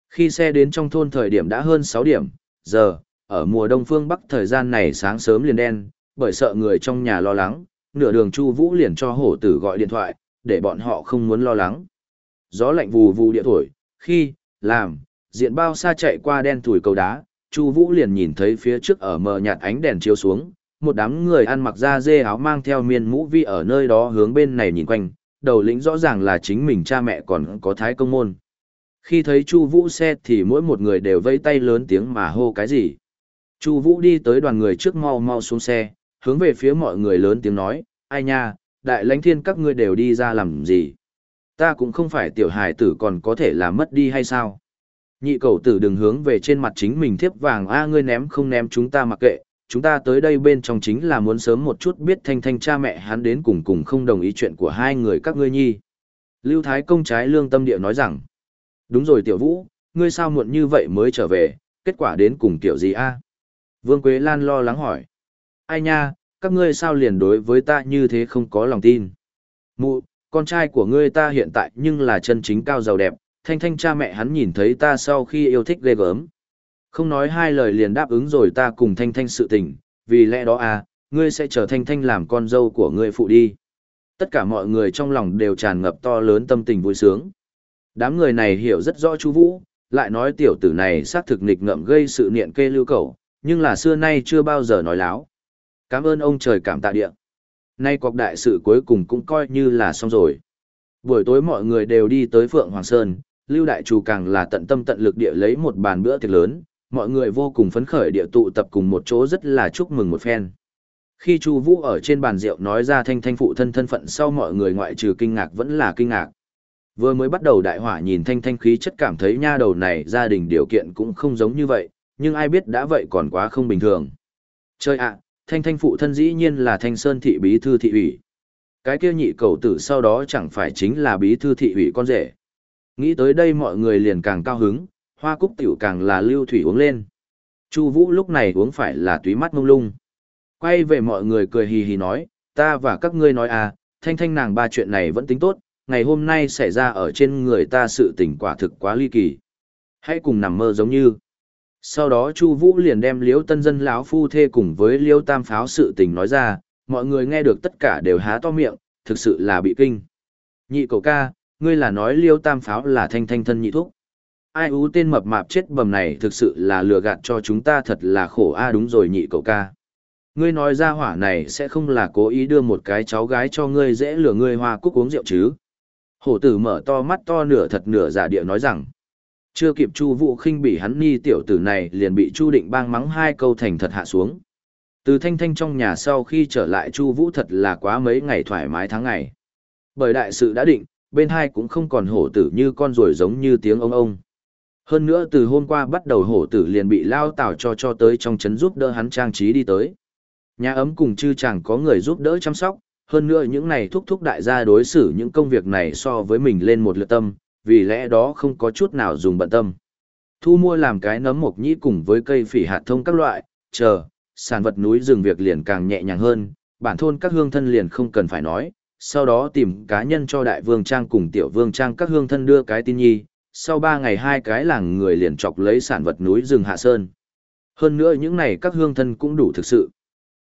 Khi xe đến trong thôn thời điểm đã hơn sáu điểm, giờ, ở mùa đông phương Bắc thời gian này sáng sớm liền đen, bởi sợ người trong nhà lo lắng, nửa đường Chu Vũ liền cho hổ tử gọi điện thoại, để bọn họ không muốn lo lắng. Gió lạnh vù vù địa thổi, khi, làm, diện bao xa chạy qua đen thủi cầu đá, Chu Vũ liền nhìn thấy phía trước ở mờ nhạt ánh đèn chiếu xuống, một đám người ăn mặc da dê áo mang theo miên mũ vi ở nơi đó hướng bên này nhìn quanh, đầu lĩnh rõ ràng là chính mình cha mẹ còn có thái công môn. Khi thấy Chu Vũ xe thì mỗi một người đều vẫy tay lớn tiếng mà hô cái gì. Chu Vũ đi tới đoàn người trước mau mau xuống xe, hướng về phía mọi người lớn tiếng nói, ai nha, đại lãnh thiên các ngươi đều đi ra làm gì. Ta cũng không phải tiểu hài tử còn có thể làm mất đi hay sao. Nhị cầu tử đừng hướng về trên mặt chính mình thiếp vàng a ngươi ném không ném chúng ta mặc kệ, chúng ta tới đây bên trong chính là muốn sớm một chút biết thanh thanh cha mẹ hắn đến cùng cùng không đồng ý chuyện của hai người các ngươi nhi. Lưu Thái công trái lương tâm địa nói rằng, đúng rồi tiểu vũ, ngươi sao muộn như vậy mới trở về, kết quả đến cùng tiểu gì a? Vương Quế Lan lo lắng hỏi, ai nha, các ngươi sao liền đối với ta như thế không có lòng tin. Mụ, con trai của ngươi ta hiện tại nhưng là chân chính cao giàu đẹp, thanh thanh cha mẹ hắn nhìn thấy ta sau khi yêu thích ghê gớm. Không nói hai lời liền đáp ứng rồi ta cùng thanh thanh sự tình, vì lẽ đó à, ngươi sẽ trở thanh thanh làm con dâu của ngươi phụ đi. Tất cả mọi người trong lòng đều tràn ngập to lớn tâm tình vui sướng. Đám người này hiểu rất rõ chú Vũ, lại nói tiểu tử này xác thực nghịch ngợm gây sự niệm kê lưu cầu, nhưng là xưa nay chưa bao giờ nói láo. Cảm ơn ông trời cảm tạ địa. Nay cuộc đại sự cuối cùng cũng coi như là xong rồi. Buổi tối mọi người đều đi tới Phượng Hoàng Sơn, Lưu Đại Chủ càng là tận tâm tận lực địa lấy một bàn bữa tiệc lớn, mọi người vô cùng phấn khởi địa tụ tập cùng một chỗ rất là chúc mừng một phen. Khi Chu Vũ ở trên bàn rượu nói ra thanh thanh phụ thân thân phận sau mọi người ngoại trừ kinh ngạc vẫn là kinh ngạc. Vừa mới bắt đầu đại hỏa nhìn thanh thanh khí chất cảm thấy nha đầu này gia đình điều kiện cũng không giống như vậy, nhưng ai biết đã vậy còn quá không bình thường. Chơi ạ, thanh thanh phụ thân dĩ nhiên là thanh sơn thị bí thư thị ủy. Cái kia nhị cầu tử sau đó chẳng phải chính là bí thư thị ủy con rể. Nghĩ tới đây mọi người liền càng cao hứng, hoa cúc tiểu càng là lưu thủy uống lên. Chu Vũ lúc này uống phải là túy mắt mông lung. Quay về mọi người cười hì hì nói, ta và các ngươi nói à, thanh thanh nàng ba chuyện này vẫn tính tốt, ngày hôm nay xảy ra ở trên người ta sự tình quả thực quá ly kỳ. Hãy cùng nằm mơ giống như. Sau đó Chu Vũ liền đem Liễu Tân Dân lão phu thê cùng với Liễu Tam Pháo sự tình nói ra, mọi người nghe được tất cả đều há to miệng, thực sự là bị kinh. Nhị cậu ca, ngươi là nói liêu Tam Pháo là thanh thanh thân nhị thúc ai ú tên mập mạp chết bầm này thực sự là lừa gạt cho chúng ta thật là khổ a đúng rồi nhị cậu ca. Ngươi nói ra hỏa này sẽ không là cố ý đưa một cái cháu gái cho ngươi dễ lừa ngươi hoa cúc uống rượu chứ. Hổ tử mở to mắt to nửa thật nửa giả địa nói rằng, chưa kịp chu vũ khinh bỉ hắn ni tiểu tử này liền bị chu định bang mắng hai câu thành thật hạ xuống. Từ thanh thanh trong nhà sau khi trở lại chu vũ thật là quá mấy ngày thoải mái tháng ngày. Bởi đại sự đã định, bên hai cũng không còn hổ tử như con ruồi giống như tiếng ông ông. Hơn nữa từ hôm qua bắt đầu hổ tử liền bị lao tảo cho cho tới trong chấn giúp đỡ hắn trang trí đi tới. Nhà ấm cùng chư chẳng có người giúp đỡ chăm sóc, hơn nữa những này thúc thúc đại gia đối xử những công việc này so với mình lên một lượt tâm, vì lẽ đó không có chút nào dùng bận tâm. Thu mua làm cái nấm mộc nhĩ cùng với cây phỉ hạt thông các loại, chờ, sản vật núi rừng việc liền càng nhẹ nhàng hơn, bản thôn các hương thân liền không cần phải nói, sau đó tìm cá nhân cho đại vương trang cùng tiểu vương trang các hương thân đưa cái tin nhi, sau ba ngày hai cái làng người liền chọc lấy sản vật núi rừng hạ sơn. Hơn nữa những này các hương thân cũng đủ thực sự.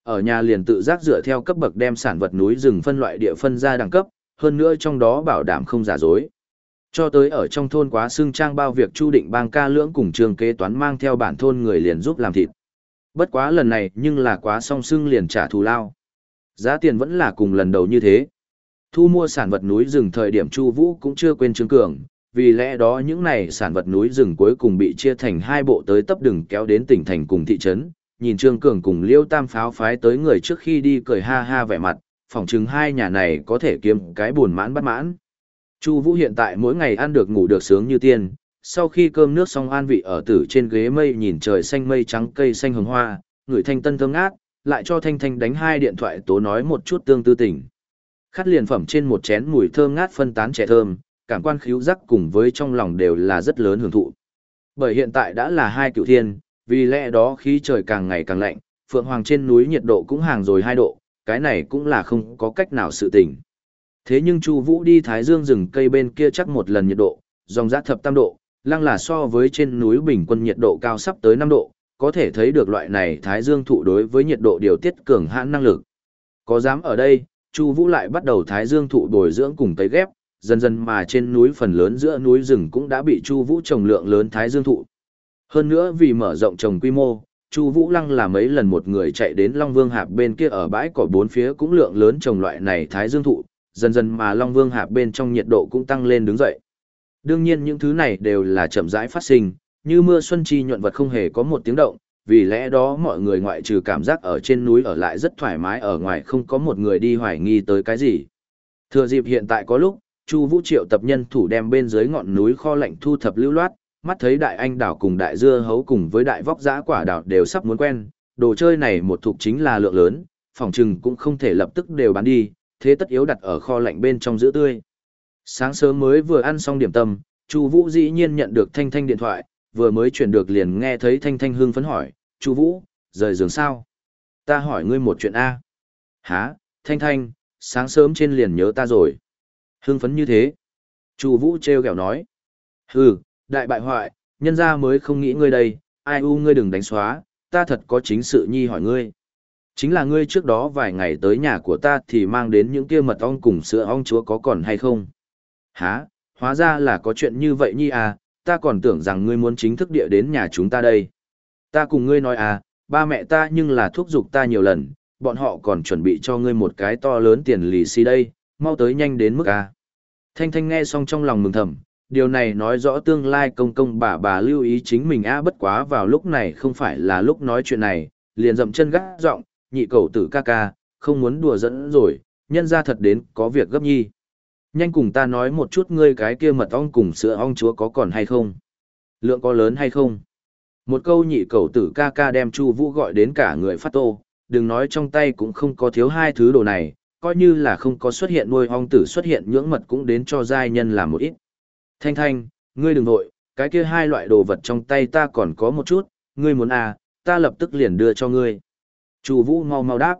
Ở nhà liền tự giác dựa theo cấp bậc đem sản vật núi rừng phân loại địa phân ra đẳng cấp, hơn nữa trong đó bảo đảm không giả dối. Cho tới ở trong thôn quá xương trang bao việc chu định bang ca lưỡng cùng trường kế toán mang theo bản thôn người liền giúp làm thịt. Bất quá lần này nhưng là quá song xương liền trả thù lao. Giá tiền vẫn là cùng lần đầu như thế. Thu mua sản vật núi rừng thời điểm Chu Vũ cũng chưa quên Trương Cường, vì lẽ đó những này sản vật núi rừng cuối cùng bị chia thành hai bộ tới tấp đừng kéo đến tỉnh thành cùng thị trấn, nhìn Trương Cường cùng Liêu Tam pháo phái tới người trước khi đi cười ha ha vẻ mặt, phỏng chừng hai nhà này có thể kiếm cái buồn mãn bất mãn. Chu Vũ hiện tại mỗi ngày ăn được ngủ được sướng như tiên, sau khi cơm nước xong an vị ở tử trên ghế mây nhìn trời xanh mây trắng cây xanh hồng hoa, người thanh tân thơm ngát, lại cho Thanh Thanh đánh hai điện thoại tố nói một chút tương tư tình. Khát liền phẩm trên một chén mùi thơm ngát phân tán trẻ thơm, cảm quan khíu giác cùng với trong lòng đều là rất lớn hưởng thụ. Bởi hiện tại đã là hai cựu thiên, vì lẽ đó khí trời càng ngày càng lạnh, Phượng Hoàng trên núi nhiệt độ cũng hàng rồi hai độ, cái này cũng là không có cách nào sự tình. Thế nhưng Chu Vũ đi Thái Dương rừng cây bên kia chắc một lần nhiệt độ, dòng giá thập tam độ, lăng là so với trên núi bình quân nhiệt độ cao sắp tới 5 độ, có thể thấy được loại này Thái Dương thụ đối với nhiệt độ điều tiết cường hãn năng lực. Có dám ở đây, Chu Vũ lại bắt đầu Thái Dương thụ bồi dưỡng cùng tấy ghép, dần dần mà trên núi phần lớn giữa núi rừng cũng đã bị Chu Vũ trồng lượng lớn Thái Dương thụ. Hơn nữa vì mở rộng trồng quy mô, Chu Vũ Lăng là mấy lần một người chạy đến Long Vương Hạp bên kia ở bãi cỏ bốn phía cũng lượng lớn trồng loại này Thái Dương thụ, dần dần mà Long Vương Hạp bên trong nhiệt độ cũng tăng lên đứng dậy. Đương nhiên những thứ này đều là chậm rãi phát sinh, như mưa xuân chi nhuận vật không hề có một tiếng động, vì lẽ đó mọi người ngoại trừ cảm giác ở trên núi ở lại rất thoải mái ở ngoài không có một người đi hoài nghi tới cái gì. Thừa dịp hiện tại có lúc, Chu Vũ Triệu tập nhân thủ đem bên dưới ngọn núi kho lạnh thu thập lưu loát, mắt thấy đại anh đảo cùng đại dưa hấu cùng với đại vóc dã quả đảo đều sắp muốn quen, đồ chơi này một thuộc chính là lượng lớn, phòng trừng cũng không thể lập tức đều bán đi, thế tất yếu đặt ở kho lạnh bên trong giữ tươi. Sáng sớm mới vừa ăn xong điểm tâm, Chu Vũ dĩ nhiên nhận được Thanh Thanh điện thoại, vừa mới chuyển được liền nghe thấy Thanh Thanh hưng phấn hỏi, "Chu Vũ, rời giường sao?" "Ta hỏi ngươi một chuyện a." "Hả? Thanh Thanh, sáng sớm trên liền nhớ ta rồi." Hưng phấn như thế. Chu Vũ trêu ghẹo nói, "Hừ, đại bại hoại, nhân gia mới không nghĩ ngươi đây, ai u ngươi đừng đánh xóa, ta thật có chính sự nhi hỏi ngươi." Chính là ngươi trước đó vài ngày tới nhà của ta thì mang đến những kia mật ong cùng sữa ong chúa có còn hay không? Hả, hóa ra là có chuyện như vậy nhi à, ta còn tưởng rằng ngươi muốn chính thức địa đến nhà chúng ta đây. Ta cùng ngươi nói à, ba mẹ ta nhưng là thúc giục ta nhiều lần, bọn họ còn chuẩn bị cho ngươi một cái to lớn tiền lì xì đây, mau tới nhanh đến mức à. Thanh Thanh nghe xong trong lòng mừng thầm, điều này nói rõ tương lai công công bà bà lưu ý chính mình a bất quá vào lúc này không phải là lúc nói chuyện này, liền dậm chân gác giọng, nhị cầu tử ca ca, không muốn đùa dẫn rồi, nhân ra thật đến có việc gấp nhi. Nhanh cùng ta nói một chút ngươi cái kia mật ong cùng sữa ong chúa có còn hay không? Lượng có lớn hay không? Một câu nhị cầu tử ca ca đem Chu Vũ gọi đến cả người phát tô, đừng nói trong tay cũng không có thiếu hai thứ đồ này, coi như là không có xuất hiện nuôi ong tử xuất hiện nhưỡng mật cũng đến cho giai nhân làm một ít. Thanh Thanh, ngươi đừng nội, cái kia hai loại đồ vật trong tay ta còn có một chút, ngươi muốn à, ta lập tức liền đưa cho ngươi. Chu Vũ mau mau đáp.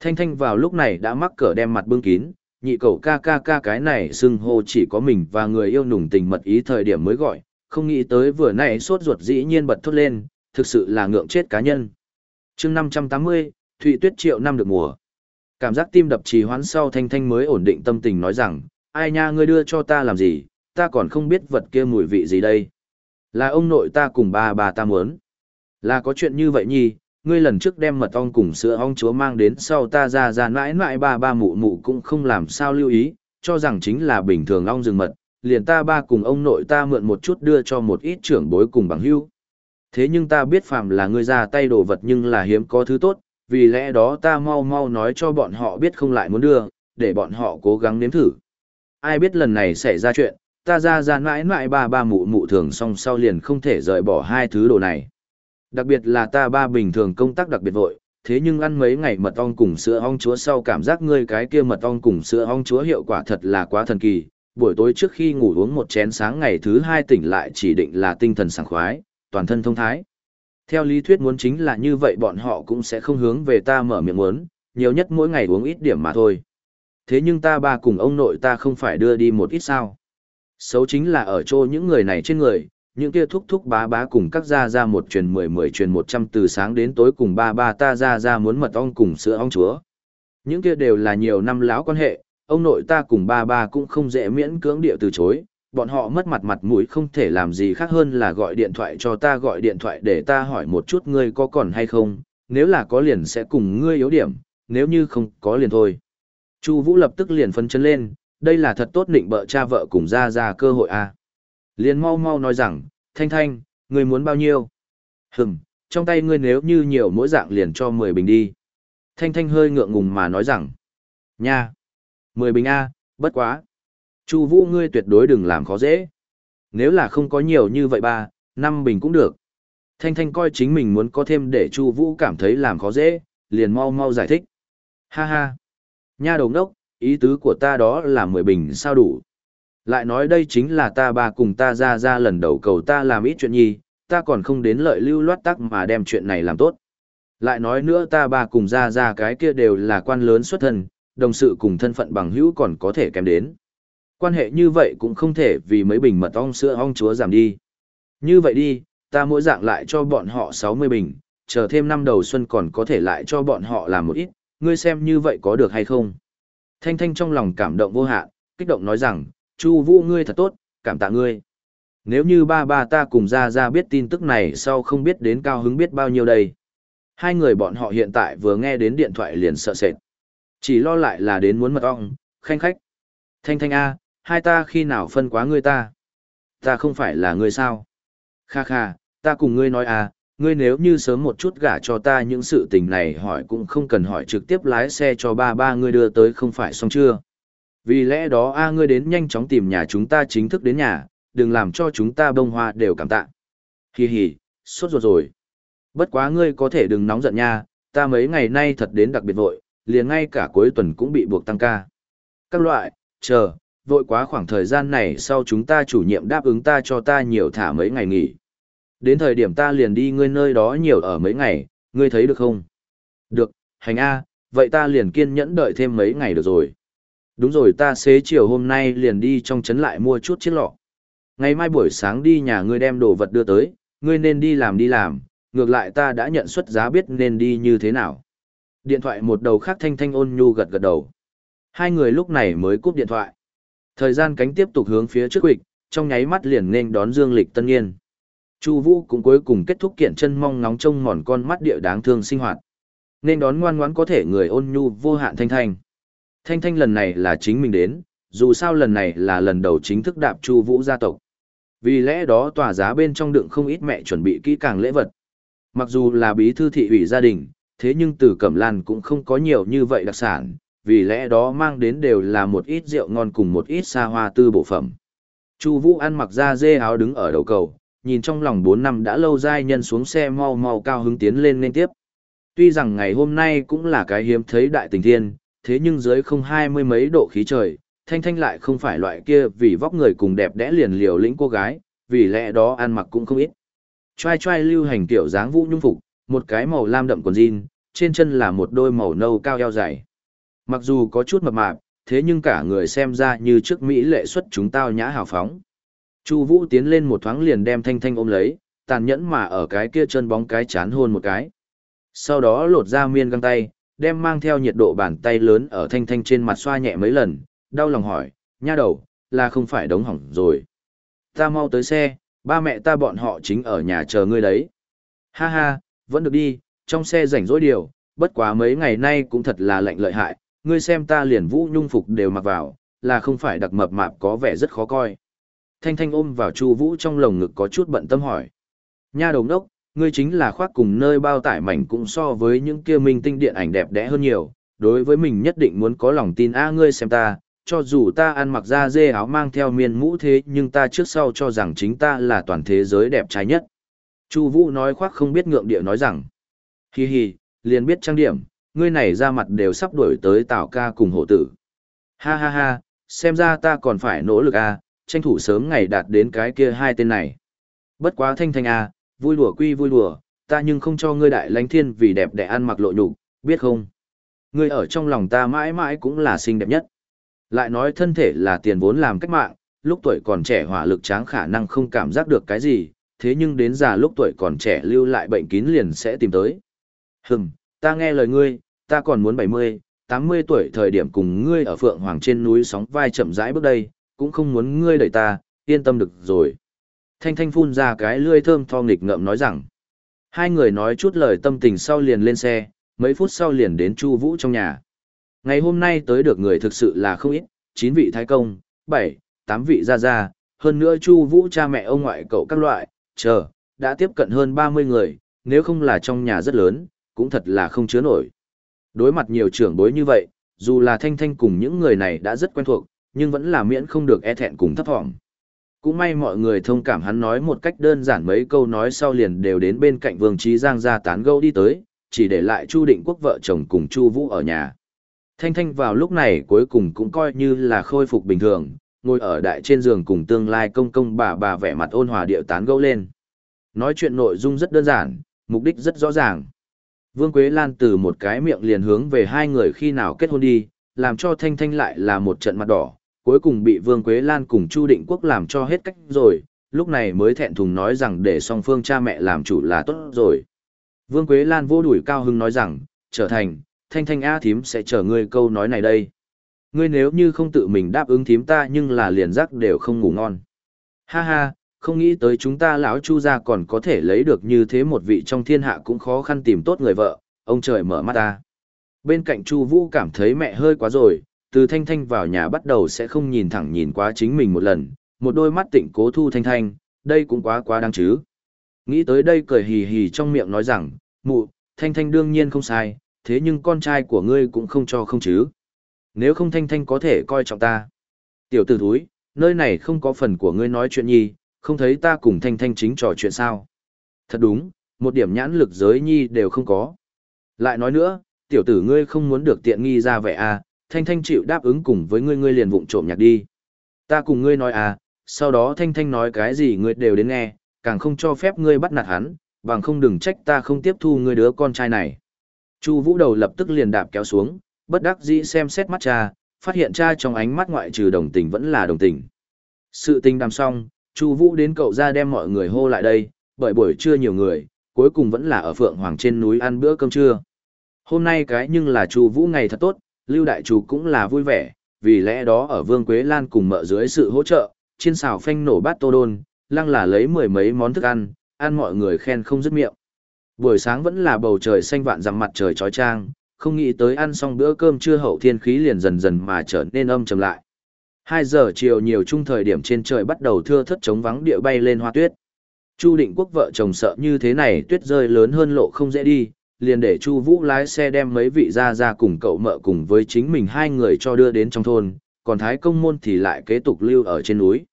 Thanh Thanh vào lúc này đã mắc cỡ đem mặt bưng kín, nhị cầu ca ca ca cái này xưng hô chỉ có mình và người yêu nùng tình mật ý thời điểm mới gọi, không nghĩ tới vừa nãy sốt ruột dĩ nhiên bật thốt lên, thực sự là ngượng chết cá nhân. chương 580, Thụy Tuyết triệu năm được mùa. Cảm giác tim đập trì hoãn sau Thanh Thanh mới ổn định tâm tình nói rằng, ai nha ngươi đưa cho ta làm gì, ta còn không biết vật kia mùi vị gì đây. Là ông nội ta cùng ba bà ta muốn. Là có chuyện như vậy nhi, ngươi lần trước đem mật ong cùng sữa ong chúa mang đến sau ta ra ra mãi mãi ba ba mụ mụ cũng không làm sao lưu ý, cho rằng chính là bình thường ong rừng mật, liền ta ba cùng ông nội ta mượn một chút đưa cho một ít trưởng bối cùng bằng hữu. Thế nhưng ta biết phàm là ngươi ra tay đồ vật nhưng là hiếm có thứ tốt, vì lẽ đó ta mau mau nói cho bọn họ biết không lại muốn đưa, để bọn họ cố gắng nếm thử. Ai biết lần này xảy ra chuyện, ta ra ra mãi mãi ba ba mụ mụ thường song sau liền không thể rời bỏ hai thứ đồ này. Đặc biệt là ta ba bình thường công tác đặc biệt vội, thế nhưng ăn mấy ngày mật ong cùng sữa ong chúa sau cảm giác ngươi cái kia mật ong cùng sữa ong chúa hiệu quả thật là quá thần kỳ. Buổi tối trước khi ngủ uống một chén sáng ngày thứ hai tỉnh lại chỉ định là tinh thần sảng khoái, toàn thân thông thái. Theo lý thuyết muốn chính là như vậy bọn họ cũng sẽ không hướng về ta mở miệng muốn, nhiều nhất mỗi ngày uống ít điểm mà thôi. Thế nhưng ta ba cùng ông nội ta không phải đưa đi một ít sao. Xấu chính là ở chỗ những người này trên người, những kia thúc thúc bá bá cùng các gia ra một truyền mười mười truyền một trăm từ sáng đến tối cùng ba ba ta ra ra muốn mật ong cùng sữa ong chúa. Những kia đều là nhiều năm láo quan hệ, ông nội ta cùng ba ba cũng không dễ miễn cưỡng địa từ chối, bọn họ mất mặt mặt mũi không thể làm gì khác hơn là gọi điện thoại cho ta gọi điện thoại để ta hỏi một chút ngươi có còn hay không, nếu là có liền sẽ cùng ngươi yếu điểm, nếu như không có liền thôi. Chu Vũ lập tức liền phấn chấn lên, đây là thật tốt định bợ cha vợ cùng ra ra cơ hội a. À. Liền mau mau nói rằng, Thanh Thanh, ngươi muốn bao nhiêu? Hừm, trong tay ngươi nếu như nhiều mỗi dạng liền cho 10 bình đi. Thanh Thanh hơi ngượng ngùng mà nói rằng, nha, 10 bình A, bất quá. Chu Vũ ngươi tuyệt đối đừng làm khó dễ. Nếu là không có nhiều như vậy ba, năm bình cũng được. Thanh Thanh coi chính mình muốn có thêm để Chu Vũ cảm thấy làm khó dễ, liền mau mau giải thích. Ha ha. Nha đầu đốc, ý tứ của ta đó là 10 bình sao đủ. Lại nói đây chính là ta ba cùng ta ra ra lần đầu cầu ta làm ít chuyện nhi, ta còn không đến lợi lưu loát tắc mà đem chuyện này làm tốt. Lại nói nữa ta ba cùng ra ra cái kia đều là quan lớn xuất thân, đồng sự cùng thân phận bằng hữu còn có thể kém đến. Quan hệ như vậy cũng không thể vì mấy bình mật ong sữa ong chúa giảm đi. Như vậy đi, ta mỗi dạng lại cho bọn họ 60 bình, chờ thêm năm đầu xuân còn có thể lại cho bọn họ làm một ít, ngươi xem như vậy có được hay không? Thanh Thanh trong lòng cảm động vô hạn, kích động nói rằng, Chu Vũ ngươi thật tốt, cảm tạ ngươi. Nếu như ba ba ta cùng ra ra biết tin tức này sau không biết đến cao hứng biết bao nhiêu đây. Hai người bọn họ hiện tại vừa nghe đến điện thoại liền sợ sệt. Chỉ lo lại là đến muốn mật ong, khanh khách. Thanh Thanh A, hai ta khi nào phân quá ngươi ta? Ta không phải là ngươi sao? Kha kha, ta cùng ngươi nói à, ngươi nếu như sớm một chút gả cho ta những sự tình này hỏi cũng không cần hỏi trực tiếp lái xe cho ba ba ngươi đưa tới không phải xong chưa? Vì lẽ đó a ngươi đến nhanh chóng tìm nhà chúng ta chính thức đến nhà, đừng làm cho chúng ta bông hoa đều cảm tạ. Hì hì, sốt ruột rồi. Bất quá ngươi có thể đừng nóng giận nha, ta mấy ngày nay thật đến đặc biệt vội, liền ngay cả cuối tuần cũng bị buộc tăng ca. Các loại, chờ, vội quá khoảng thời gian này sau chúng ta chủ nhiệm đáp ứng ta cho ta nhiều thả mấy ngày nghỉ. Đến thời điểm ta liền đi ngươi nơi đó nhiều ở mấy ngày, ngươi thấy được không? Được, hành A, vậy ta liền kiên nhẫn đợi thêm mấy ngày được rồi. Đúng rồi ta xế chiều hôm nay liền đi trong trấn lại mua chút chiếc lọ. Ngày mai buổi sáng đi nhà ngươi đem đồ vật đưa tới, ngươi nên đi làm đi làm, ngược lại ta đã nhận xuất giá biết nên đi như thế nào. Điện thoại một đầu khác thanh thanh ôn nhu gật gật đầu. Hai người lúc này mới cúp điện thoại. Thời gian cánh tiếp tục hướng phía trước quịch, trong nháy mắt liền nên đón dương lịch tân niên. Chu Vũ cũng cuối cùng kết thúc kiện chân mong ngóng trông mòn con mắt địa đáng thương sinh hoạt. Nên đón ngoan ngoãn có thể người ôn nhu vô hạn thanh thanh. Thanh thanh lần này là chính mình đến, dù sao lần này là lần đầu chính thức đạp Chu Vũ gia tộc. Vì lẽ đó tòa giá bên trong đựng không ít mẹ chuẩn bị kỹ càng lễ vật. Mặc dù là bí thư thị ủy gia đình, thế nhưng từ Cẩm Lan cũng không có nhiều như vậy đặc sản, vì lẽ đó mang đến đều là một ít rượu ngon cùng một ít xa hoa tư bổ phẩm. Chu Vũ ăn mặc da dê áo đứng ở đầu cầu, nhìn trong lòng 4 năm đã lâu giai nhân xuống xe mau mau cao hứng tiến lên nên tiếp. Tuy rằng ngày hôm nay cũng là cái hiếm thấy đại tình thiên, thế nhưng dưới không hai mươi mấy độ khí trời, Thanh Thanh lại không phải loại kia vì vóc người cùng đẹp đẽ liền liều lĩnh cô gái, vì lẽ đó ăn mặc cũng không ít. Trai trai lưu hành kiểu dáng vũ nhung phục, một cái màu lam đậm quần jean, trên chân là một đôi màu nâu cao eo dày. Mặc dù có chút mập mạp, thế nhưng cả người xem ra như trước Mỹ lệ xuất chúng tao nhã hào phóng. Chu Vũ tiến lên một thoáng liền đem Thanh Thanh ôm lấy, tàn nhẫn mà ở cái kia chân bóng cái chán hôn một cái. Sau đó lột ra miên găng tay, đem mang theo nhiệt độ bàn tay lớn ở Thanh Thanh trên mặt xoa nhẹ mấy lần, đau lòng hỏi, nha đầu, là không phải đống hỏng rồi. Ta mau tới xe, ba mẹ ta bọn họ chính ở nhà chờ ngươi đấy. Ha ha, vẫn được đi, trong xe rảnh rỗi điều, bất quá mấy ngày nay cũng thật là lạnh lợi hại, ngươi xem ta liền vũ nhung phục đều mặc vào, là không phải đặc mập mạp có vẻ rất khó coi. Thanh Thanh ôm vào Chu Vũ trong lồng ngực có chút bận tâm hỏi. Nha đồng đốc, ngươi chính là khoác cùng nơi bao tải mảnh cũng so với những kia minh tinh điện ảnh đẹp đẽ hơn nhiều, đối với mình nhất định muốn có lòng tin a ngươi xem ta, cho dù ta ăn mặc da dê áo mang theo miên mũ thế nhưng ta trước sau cho rằng chính ta là toàn thế giới đẹp trai nhất. Chu Vũ nói khoác không biết ngượng địa nói rằng, hi hi, liền biết trang điểm, ngươi này ra mặt đều sắp đuổi tới Tào ca cùng hộ tử. Ha ha ha, xem ra ta còn phải nỗ lực a, tranh thủ sớm ngày đạt đến cái kia hai tên này. Bất quá thanh thanh a, vui đùa quy vui đùa, ta nhưng không cho ngươi đại lãnh thiên vì đẹp để ăn mặc lộ nhục, biết không? Ngươi ở trong lòng ta mãi mãi cũng là xinh đẹp nhất. Lại nói thân thể là tiền vốn làm cách mạng, lúc tuổi còn trẻ hỏa lực tráng khả năng không cảm giác được cái gì, thế nhưng đến già lúc tuổi còn trẻ lưu lại bệnh kín liền sẽ tìm tới. Hừm, ta nghe lời ngươi, ta còn muốn 70, 80 tuổi thời điểm cùng ngươi ở Phượng Hoàng trên núi sóng vai chậm rãi bước đây, cũng không muốn ngươi đẩy ta, yên tâm được rồi. Thanh Thanh phun ra cái lưỡi thơm tho nghịch ngợm nói rằng. Hai người nói chút lời tâm tình sau liền lên xe, mấy phút sau liền đến Chu Vũ trong nhà. Ngày hôm nay tới được người thực sự là không ít, chín vị thái công, 7, 8 vị gia gia, hơn nữa Chu Vũ cha mẹ ông ngoại cậu các loại, chờ, đã tiếp cận hơn 30 người, nếu không là trong nhà rất lớn, cũng thật là không chứa nổi. Đối mặt nhiều trưởng bối như vậy, dù là Thanh Thanh cùng những người này đã rất quen thuộc, nhưng vẫn là miễn không được e thẹn cùng thấp thỏm. Cũng may mọi người thông cảm hắn nói một cách đơn giản mấy câu nói sau liền đều đến bên cạnh Vương Trí Giang ra tán gẫu đi tới, chỉ để lại Chu Định Quốc vợ chồng cùng Chu Vũ ở nhà. Thanh Thanh vào lúc này cuối cùng cũng coi như là khôi phục bình thường, ngồi ở đại trên giường cùng tương lai công công bà bà vẻ mặt ôn hòa điệu tán gẫu lên. Nói chuyện nội dung rất đơn giản, mục đích rất rõ ràng. Vương Quế Lan từ một cái miệng liền hướng về hai người khi nào kết hôn đi, làm cho Thanh Thanh lại là một trận mặt đỏ, cuối cùng bị Vương Quế Lan cùng Chu Định Quốc làm cho hết cách rồi, lúc này mới thẹn thùng nói rằng để song phương cha mẹ làm chủ là tốt rồi. Vương Quế Lan vô đuổi cao hưng nói rằng, trở thành, Thanh Thanh A thím sẽ chờ ngươi câu nói này đây. Ngươi nếu như không tự mình đáp ứng thím ta nhưng là liền giấc đều không ngủ ngon. Ha ha, không nghĩ tới chúng ta lão chu gia còn có thể lấy được như thế một vị trong thiên hạ cũng khó khăn tìm tốt người vợ, ông trời mở mắt ta. Bên cạnh Chu Vũ cảm thấy mẹ hơi quá rồi, từ Thanh Thanh vào nhà bắt đầu sẽ không nhìn thẳng nhìn quá chính mình một lần, một đôi mắt tịnh cố thu Thanh Thanh, đây cũng quá quá đáng chứ. Nghĩ tới đây cười hì hì trong miệng nói rằng, mụ, Thanh Thanh đương nhiên không sai, thế nhưng con trai của ngươi cũng không cho không chứ. Nếu không Thanh Thanh có thể coi trọng ta. Tiểu tử thúi, nơi này không có phần của ngươi nói chuyện nhi, không thấy ta cùng Thanh Thanh chính trò chuyện sao. Thật đúng, một điểm nhãn lực giới nhi đều không có. Lại nói nữa, tiểu tử ngươi không muốn được tiện nghi ra vẻ à, Thanh Thanh chịu đáp ứng cùng với ngươi ngươi liền vụng trộm nhạc đi. Ta cùng ngươi nói à, sau đó Thanh Thanh nói cái gì ngươi đều đến nghe, càng không cho phép ngươi bắt nạt hắn, bằng không đừng trách ta không tiếp thu ngươi đứa con trai này. Chu Vũ đầu lập tức liền đạp kéo xuống, bất đắc dĩ xem xét mắt cha, phát hiện cha trong ánh mắt ngoại trừ đồng tình vẫn là đồng tình. Sự tình đàm xong, Chu Vũ đến cậu ra đem mọi người hô lại đây, bởi buổi trưa nhiều người, cuối cùng vẫn là ở Phượng Hoàng trên núi ăn bữa cơm trưa. Hôm nay cái nhưng là Chu Vũ ngày thật tốt, Lưu Đại Chủ cũng là vui vẻ, vì lẽ đó ở Vương Quế Lan cùng mợ dưới sự hỗ trợ, trên xào phanh nổ bát tô đôn, lăng là lấy mười mấy món thức ăn, ăn mọi người khen không dứt miệng. Buổi sáng vẫn là bầu trời xanh vạn dặm mặt trời chói chang, không nghĩ tới ăn xong bữa cơm trưa hậu thiên khí liền dần dần mà trở nên âm trầm lại. Hai giờ chiều nhiều trung thời điểm trên trời bắt đầu thưa thất trống vắng địa bay lên hoa tuyết. Chu Định Quốc vợ chồng sợ như thế này tuyết rơi lớn hơn lộ không dễ đi, liền để Chu Vũ lái xe đem mấy vị gia gia cùng cậu mợ cùng với chính mình hai người cho đưa đến trong thôn, còn Thái Công môn thì lại kế tục lưu ở trên núi.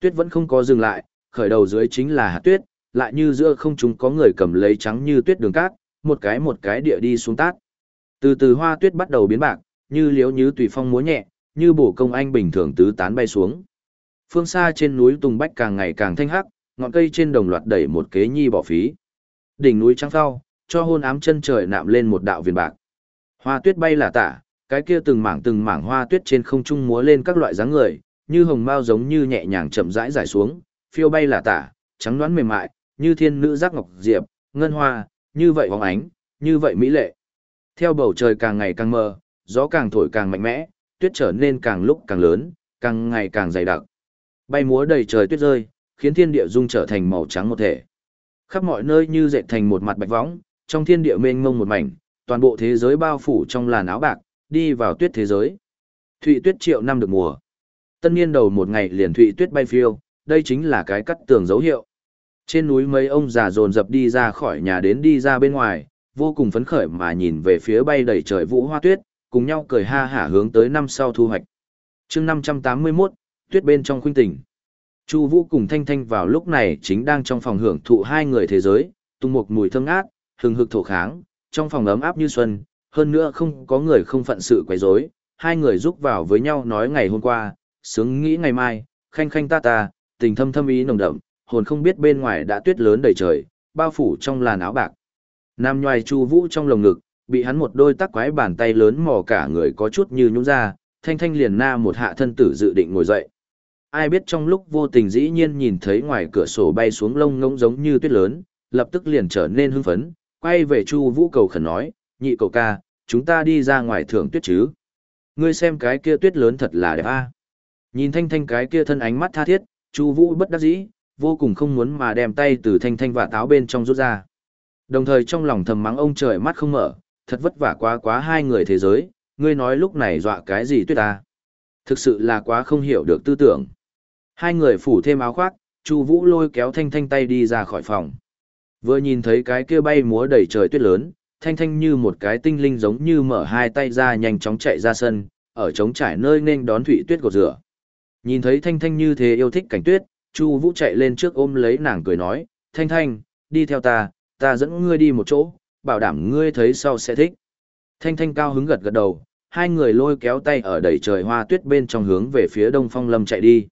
Tuyết vẫn không có dừng lại, khởi đầu dưới chính là hạt tuyết, lại như giữa không trung có người cầm lấy trắng như tuyết đường cát, một cái một cái địa đi xuống tát. Từ từ hoa tuyết bắt đầu biến bạc, như liếu như tùy phong múa nhẹ, như bổ công anh bình thường tứ tán bay xuống. Phương xa trên núi Tùng Bách càng ngày càng thanh hắc, ngọn cây trên đồng loạt đẩy một kế nhi bỏ phí. Đỉnh núi trắng phao, cho hôn ám chân trời nạm lên một đạo viền bạc. Hoa tuyết bay là tả, cái kia từng mảng từng mảng hoa tuyết trên không trung múa lên các loại dáng người, như hồng mao giống như nhẹ nhàng chậm rãi rải xuống, phiêu bay là tả, trắng đoán mềm mại, như thiên nữ giác ngọc diệp, ngân hoa, như vậy hoàng ánh, như vậy mỹ lệ. Theo bầu trời càng ngày càng mờ, gió càng thổi càng mạnh mẽ, tuyết trở nên càng lúc càng lớn, càng ngày càng dày đặc. Bay múa đầy trời tuyết rơi, khiến thiên địa dung trở thành màu trắng một thể. Khắp mọi nơi như dệt thành một mặt bạch võng, trong thiên địa mênh mông một mảnh, toàn bộ thế giới bao phủ trong làn áo bạc, đi vào tuyết thế giới. Thụy tuyết triệu năm được mùa. Tân niên đầu một ngày liền thụy tuyết bay phiêu, đây chính là cái cắt tường dấu hiệu. Trên núi mấy ông già dồn dập đi ra khỏi nhà đến đi ra bên ngoài, vô cùng phấn khởi mà nhìn về phía bay đầy trời vũ hoa tuyết, cùng nhau cười ha hả hướng tới năm sau thu hoạch. chương 581, tuyết bên trong khuynh tỉnh. Chu Vũ cùng Thanh Thanh vào lúc này chính đang trong phòng hưởng thụ hai người thế giới, tung một mùi thơm ngát, hừng hực thổ kháng, trong phòng ấm áp như xuân, hơn nữa không có người không phận sự quấy rối, hai người giúp vào với nhau nói ngày hôm qua, sướng nghĩ ngày mai, khanh khanh ta ta, tình thâm thâm ý nồng đậm, hồn không biết bên ngoài đã tuyết lớn đầy trời, bao phủ trong làn áo bạc. Nam nhoài Chu Vũ trong lồng ngực, bị hắn một đôi tắc quái bàn tay lớn mò cả người có chút như nhũn ra, thanh thanh liền na một hạ thân tử dự định ngồi dậy. Ai biết trong lúc vô tình dĩ nhiên nhìn thấy ngoài cửa sổ bay xuống lông ngỗng giống như tuyết lớn, lập tức liền trở nên hưng phấn, quay về Chu Vũ cầu khẩn nói, nhị cậu ca, chúng ta đi ra ngoài thưởng tuyết chứ. Ngươi xem cái kia tuyết lớn thật là đẹp a. Nhìn thanh thanh cái kia thân ánh mắt tha thiết, Chu Vũ bất đắc dĩ, vô cùng không muốn mà đem tay từ thanh thanh và táo bên trong rút ra. Đồng thời trong lòng thầm mắng ông trời mắt không mở, thật vất vả quá quá hai người thế giới, ngươi nói lúc này dọa cái gì tuyết ta? Thực sự là quá không hiểu được tư tưởng. Hai người phủ thêm áo khoác, Chu Vũ lôi kéo Thanh Thanh tay đi ra khỏi phòng. Vừa nhìn thấy cái kia bay múa đầy trời tuyết lớn, Thanh Thanh như một cái tinh linh giống như mở hai tay ra nhanh chóng chạy ra sân, ở trống trải nơi nên đón Thụy Tuyết gột rửa. Nhìn thấy Thanh Thanh như thế yêu thích cảnh tuyết, Chu Vũ chạy lên trước ôm lấy nàng cười nói, "Thanh Thanh, đi theo ta, ta dẫn ngươi đi một chỗ, bảo đảm ngươi thấy sau sẽ thích." Thanh Thanh cao hứng gật gật đầu, hai người lôi kéo tay ở đầy trời hoa tuyết bên trong hướng về phía Đông Phong Lâm chạy đi.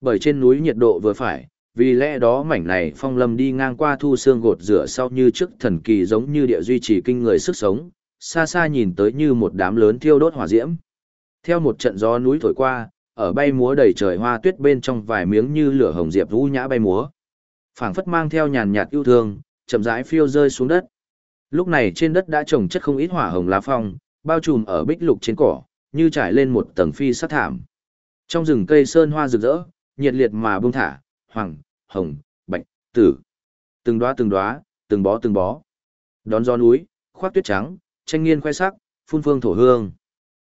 Bởi trên núi nhiệt độ vừa phải, vì lẽ đó mảnh này Phong Lâm đi ngang qua thu xương gột rửa sau như trước thần kỳ giống như địa duy trì kinh người sức sống, xa xa nhìn tới như một đám lớn thiêu đốt hỏa diễm. Theo một trận gió núi thổi qua, ở bay múa đầy trời hoa tuyết bên trong vài miếng như lửa hồng diệp vũ nhã bay múa. Phảng phất mang theo nhàn nhạt yêu thương, chậm rãi phiêu rơi xuống đất. Lúc này trên đất đã trồng chất không ít hỏa hồng lá phong, bao trùm ở bích lục trên cỏ, như trải lên một tầng phi sát thảm. Trong rừng cây sơn hoa rực rỡ, nhiệt liệt mà bông thả, hoàng, hồng, bạch, tử. Từng đóa từng đóa, từng bó từng bó. Đón gió núi, khoác tuyết trắng, tranh nghiên khoe sắc, phun phương thổ hương.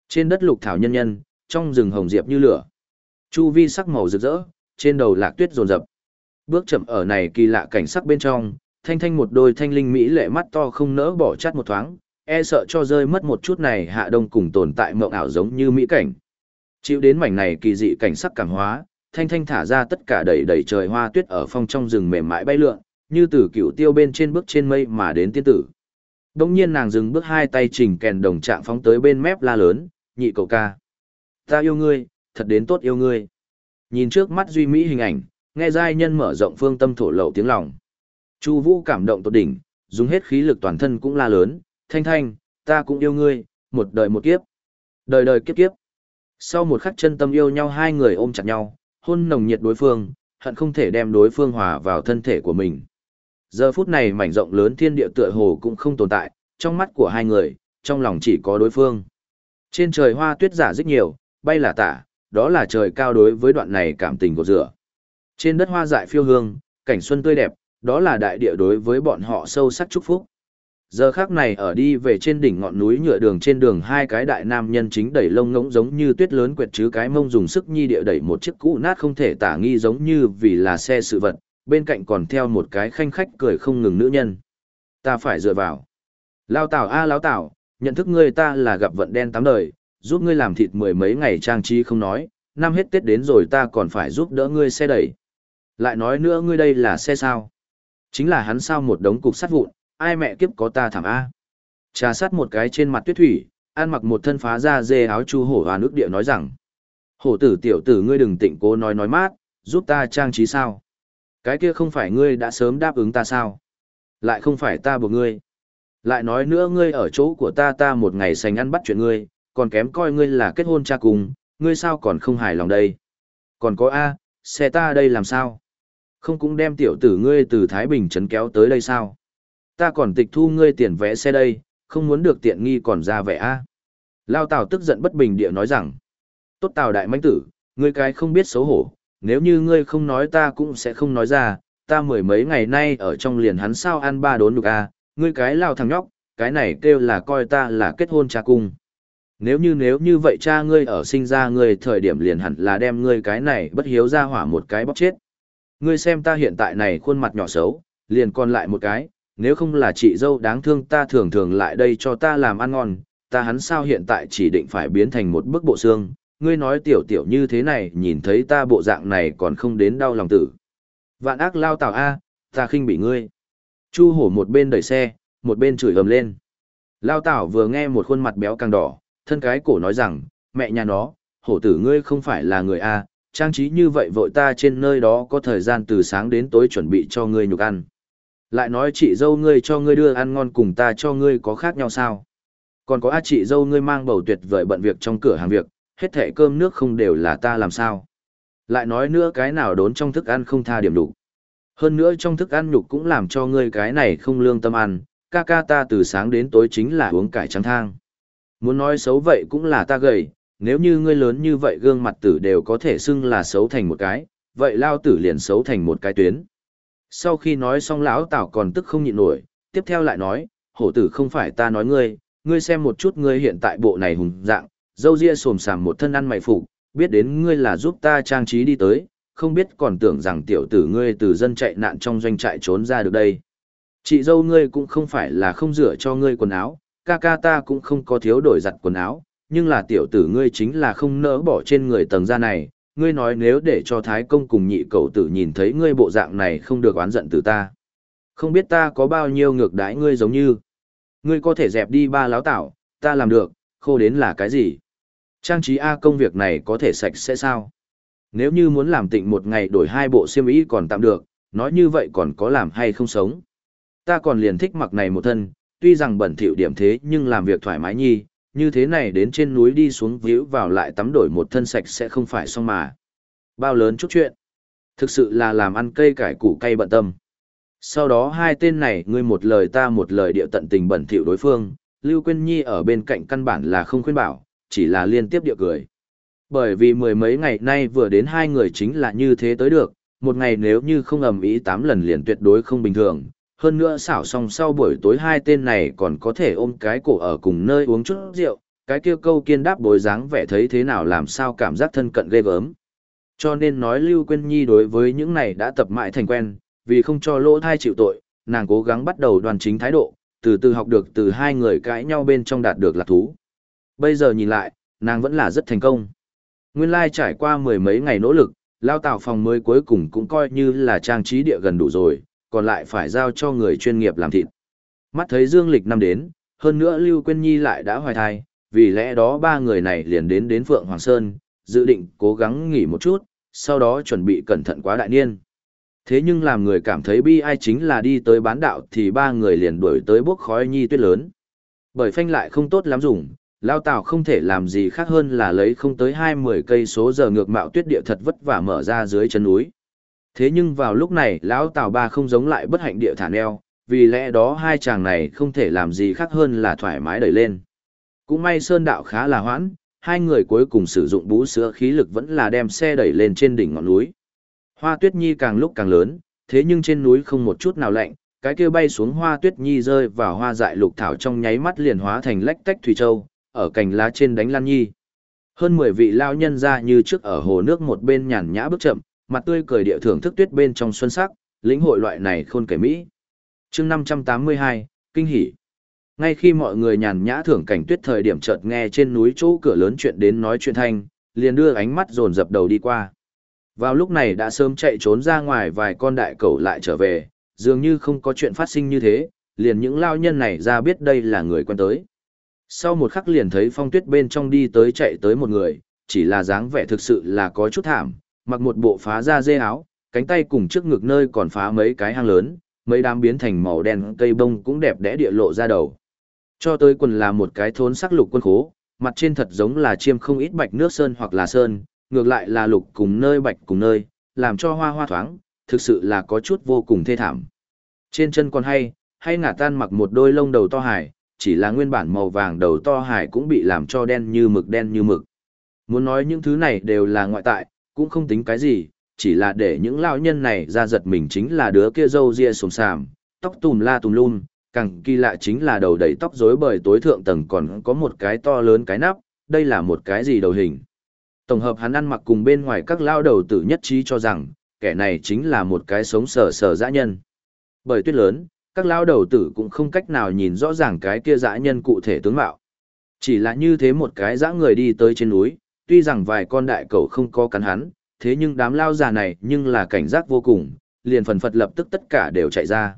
Trên đất lục thảo nhân nhân, trong rừng hồng diệp như lửa. Chu vi sắc màu rực rỡ, trên đầu lạc tuyết rồn rập. Bước chậm ở này kỳ lạ cảnh sắc bên trong, thanh thanh một đôi thanh linh mỹ lệ mắt to không nỡ bỏ chát một thoáng, e sợ cho rơi mất một chút này hạ đông cùng tồn tại mộng ảo giống như mỹ cảnh. Chịu đến mảnh này kỳ dị cảnh sắc cảm hóa, thanh thanh thả ra tất cả đầy đầy trời hoa tuyết ở phong trong rừng mềm mại bay lượn, như từ cựu tiêu bên trên bước trên mây mà đến tiên tử. Đông nhiên nàng dừng bước hai tay trình kèn đồng trạng phóng tới bên mép la lớn, nhị cậu ca. Ta yêu ngươi, thật đến tốt yêu ngươi. Nhìn trước mắt duy mỹ hình ảnh, nghe giai nhân mở rộng phương tâm thổ lậu tiếng lòng. Chu Vũ cảm động tột đỉnh, dùng hết khí lực toàn thân cũng la lớn, "Thanh Thanh, ta cũng yêu ngươi, một đời một kiếp." Đời đời kiếp kiếp. Sau một khắc chân tâm yêu nhau hai người ôm chặt nhau, hôn nồng nhiệt đối phương, hận không thể đem đối phương hòa vào thân thể của mình. Giờ phút này mảnh rộng lớn thiên địa tựa hồ cũng không tồn tại, trong mắt của hai người, trong lòng chỉ có đối phương. Trên trời hoa tuyết giả rất nhiều, bay là tả, đó là trời cao đối với đoạn này cảm tình của rửa. Trên đất hoa dại phiêu hương, cảnh xuân tươi đẹp, đó là đại địa đối với bọn họ sâu sắc chúc phúc. Giờ khác này ở đi về trên đỉnh ngọn núi nhựa đường trên đường hai cái đại nam nhân chính đẩy lông ngỗng giống như tuyết lớn quẹt chứ cái mông dùng sức nhi địa đẩy một chiếc cũ nát không thể tả nghi giống như vì là xe sự vật, bên cạnh còn theo một cái khanh khách cười không ngừng nữ nhân. Ta phải dựa vào. Lao tảo a à, lao tảo, nhận thức ngươi ta là gặp vận đen tám đời, giúp ngươi làm thịt mười mấy ngày trang trí không nói, năm hết Tết đến rồi ta còn phải giúp đỡ ngươi xe đẩy. Lại nói nữa ngươi đây là xe sao? Chính là hắn sao một đống cục sắt vụn, ai mẹ kiếp có ta thảm A. Trà sát một cái trên mặt tuyết thủy, ăn mặc một thân phá ra dê áo chu hổ và nước địa nói rằng. Hổ tử tiểu tử ngươi đừng tịnh cố nói nói mát, giúp ta trang trí sao? Cái kia không phải ngươi đã sớm đáp ứng ta sao? Lại không phải ta buộc ngươi. Lại nói nữa ngươi ở chỗ của ta ta một ngày sành ăn bắt chuyện ngươi, còn kém coi ngươi là kết hôn cha cùng, ngươi sao còn không hài lòng đây? Còn có A, xe ta đây làm sao? Không cũng đem tiểu tử ngươi từ Thái Bình trấn kéo tới đây sao? Ta còn tịch thu ngươi tiền vé xe đây, không muốn được tiện nghi còn ra vẻ A. Lao Tào tức giận bất bình địa nói rằng, tốt Tào đại mãnh tử, ngươi cái không biết xấu hổ, nếu như ngươi không nói ta cũng sẽ không nói ra, ta mười mấy ngày nay ở trong liền hắn sao ăn ba đốn được A, ngươi cái lao thằng nhóc, cái này kêu là coi ta là kết hôn cha cung. Nếu như nếu như vậy cha ngươi ở sinh ra ngươi thời điểm liền hẳn là đem ngươi cái này bất hiếu ra hỏa một cái bóc chết. Ngươi xem ta hiện tại này khuôn mặt nhỏ xấu, liền còn lại một cái, nếu không là chị dâu đáng thương ta thường thường lại đây cho ta làm ăn ngon, ta hắn sao hiện tại chỉ định phải biến thành một bức bộ xương, ngươi nói tiểu tiểu như thế này nhìn thấy ta bộ dạng này còn không đến đau lòng tử. Vạn ác lao tào A, ta khinh bị ngươi. Chu hổ một bên đẩy xe, một bên chửi ầm lên. Lao tảo vừa nghe một khuôn mặt béo càng đỏ, thân cái cổ nói rằng, mẹ nhà nó, hổ tử ngươi không phải là người A, trang trí như vậy vội ta trên nơi đó có thời gian từ sáng đến tối chuẩn bị cho ngươi nhục ăn. Lại nói chị dâu ngươi cho ngươi đưa ăn ngon cùng ta cho ngươi có khác nhau sao? Còn có a chị dâu ngươi mang bầu tuyệt vời bận việc trong cửa hàng việc, hết thẻ cơm nước không đều là ta làm sao? Lại nói nữa cái nào đốn trong thức ăn không tha điểm đủ. Hơn nữa trong thức ăn nhục cũng làm cho ngươi cái này không lương tâm ăn, ca ca ta từ sáng đến tối chính là uống cải trắng thang. Muốn nói xấu vậy cũng là ta gầy, nếu như ngươi lớn như vậy gương mặt tử đều có thể xưng là xấu thành một cái, vậy lao tử liền xấu thành một cái tuyến. Sau khi nói xong lão Tảo còn tức không nhịn nổi, tiếp theo lại nói, hổ tử không phải ta nói ngươi, ngươi xem một chút ngươi hiện tại bộ này hùng dạng, dâu ria xồm xàm một thân ăn mày phục, biết đến ngươi là giúp ta trang trí đi tới, không biết còn tưởng rằng tiểu tử ngươi từ dân chạy nạn trong doanh trại trốn ra được đây. Chị dâu ngươi cũng không phải là không rửa cho ngươi quần áo, ca ca ta cũng không có thiếu đổi giặt quần áo, nhưng là tiểu tử ngươi chính là không nỡ bỏ trên người tầng da này, ngươi nói nếu để cho Thái Công cùng nhị cậu tử nhìn thấy ngươi bộ dạng này không được oán giận từ ta. Không biết ta có bao nhiêu ngược đãi ngươi giống như. Ngươi có thể dẹp đi ba láo tảo, ta làm được, khô đến là cái gì? Trang trí A công việc này có thể sạch sẽ sao? Nếu như muốn làm tịnh một ngày đổi hai bộ xiêm y còn tạm được, nói như vậy còn có làm hay không sống? Ta còn liền thích mặc này một thân, tuy rằng bẩn thỉu điểm thế nhưng làm việc thoải mái nhi, như thế này đến trên núi đi xuống víu vào lại tắm đổi một thân sạch sẽ không phải xong mà. Bao lớn chút chuyện. Thực sự là làm ăn cây cải củ cây bận tâm. Sau đó hai tên này ngươi một lời ta một lời điệu tận tình bẩn thỉu đối phương, Lưu Quyên Nhi ở bên cạnh căn bản là không khuyên bảo, chỉ là liên tiếp điệu cười. Bởi vì mười mấy ngày nay vừa đến hai người chính là như thế tới được, một ngày nếu như không ầm ý tám lần liền tuyệt đối không bình thường, hơn nữa xảo xong sau buổi tối hai tên này còn có thể ôm cái cổ ở cùng nơi uống chút rượu, cái kia câu kiên đáp bồi dáng vẻ thấy thế nào làm sao cảm giác thân cận ghê gớm. Cho nên nói Lưu Quyên Nhi đối với những này đã tập mãi thành quen, vì không cho lỗ thai chịu tội, nàng cố gắng bắt đầu đoàn chính thái độ, từ từ học được từ hai người cãi nhau bên trong đạt được lạc thú. Bây giờ nhìn lại, nàng vẫn là rất thành công. Nguyên lai trải qua mười mấy ngày nỗ lực, lao tạo phòng mới cuối cùng cũng coi như là trang trí địa gần đủ rồi, còn lại phải giao cho người chuyên nghiệp làm thịt. Mắt thấy Dương Lịch năm đến, hơn nữa Lưu Quyên Nhi lại đã hoài thai, vì lẽ đó ba người này liền đến đến Phượng Hoàng Sơn, dự định cố gắng nghỉ một chút, sau đó chuẩn bị cẩn thận quá đại niên. Thế nhưng làm người cảm thấy bi ai chính là đi tới bán đạo thì ba người liền đuổi tới bốc khói nhi tuyết lớn. Bởi phanh lại không tốt lắm dùng, lao Tào không thể làm gì khác hơn là lấy không tới hai mươi cây số giờ ngược mạo tuyết địa thật vất vả mở ra dưới chân núi. Thế nhưng vào lúc này lão tào ba không giống lại bất hạnh địa thả neo, vì lẽ đó hai chàng này không thể làm gì khác hơn là thoải mái đẩy lên. Cũng may sơn đạo khá là hoãn, hai người cuối cùng sử dụng bú sữa khí lực vẫn là đem xe đẩy lên trên đỉnh ngọn núi. Hoa tuyết nhi càng lúc càng lớn, thế nhưng trên núi không một chút nào lạnh, cái kia bay xuống hoa tuyết nhi rơi vào hoa dại lục thảo trong nháy mắt liền hóa thành lách tách thủy châu, ở cành lá trên đánh lan nhi. Hơn 10 vị lao nhân ra như trước ở hồ nước một bên nhàn nhã bước chậm, mặt tươi cười địa thưởng thức tuyết bên trong xuân sắc, lĩnh hội loại này khôn kể mỹ. chương 582, Kinh hỉ. Ngay khi mọi người nhàn nhã thưởng cảnh tuyết thời điểm chợt nghe trên núi chỗ cửa lớn chuyện đến nói chuyện thanh, liền đưa ánh mắt dồn dập đầu đi qua. Vào lúc này đã sớm chạy trốn ra ngoài vài con đại cẩu lại trở về, dường như không có chuyện phát sinh như thế, liền những lao nhân này ra biết đây là người quen tới. Sau một khắc liền thấy phong tuyết bên trong đi tới chạy tới một người, chỉ là dáng vẻ thực sự là có chút thảm, mặc một bộ phá da dê áo, cánh tay cùng trước ngực nơi còn phá mấy cái hang lớn, mấy đám biến thành màu đen cây bông cũng đẹp đẽ địa lộ ra đầu. Cho tới quần là một cái thốn sắc lục quân khố, mặt trên thật giống là chiêm không ít bạch nước sơn hoặc là sơn, ngược lại là lục cùng nơi bạch cùng nơi, làm cho hoa hoa thoáng, thực sự là có chút vô cùng thê thảm. Trên chân còn hay, hay ngả tan mặc một đôi lông đầu to hải, chỉ là nguyên bản màu vàng đầu to hải cũng bị làm cho đen như mực đen như mực. Muốn nói những thứ này đều là ngoại tại, cũng không tính cái gì, chỉ là để những lão nhân này ra giật mình chính là đứa kia râu ria sồm sàm, tóc tùm la tùm lum, càng kỳ lạ chính là đầu đầy tóc rối bời tối thượng tầng còn có một cái to lớn cái nắp, đây là một cái gì đầu hình. Tổng hợp hắn ăn mặc cùng bên ngoài các lao đầu tử nhất trí cho rằng, kẻ này chính là một cái sống sờ sờ dã nhân. Bởi tuyết lớn, các lao đầu tử cũng không cách nào nhìn rõ ràng cái kia dã nhân cụ thể tướng mạo. Chỉ là như thế một cái dã người đi tới trên núi, tuy rằng vài con đại cầu không có cắn hắn, thế nhưng đám lao già này nhưng là cảnh giác vô cùng, liền phần phật lập tức tất cả đều chạy ra.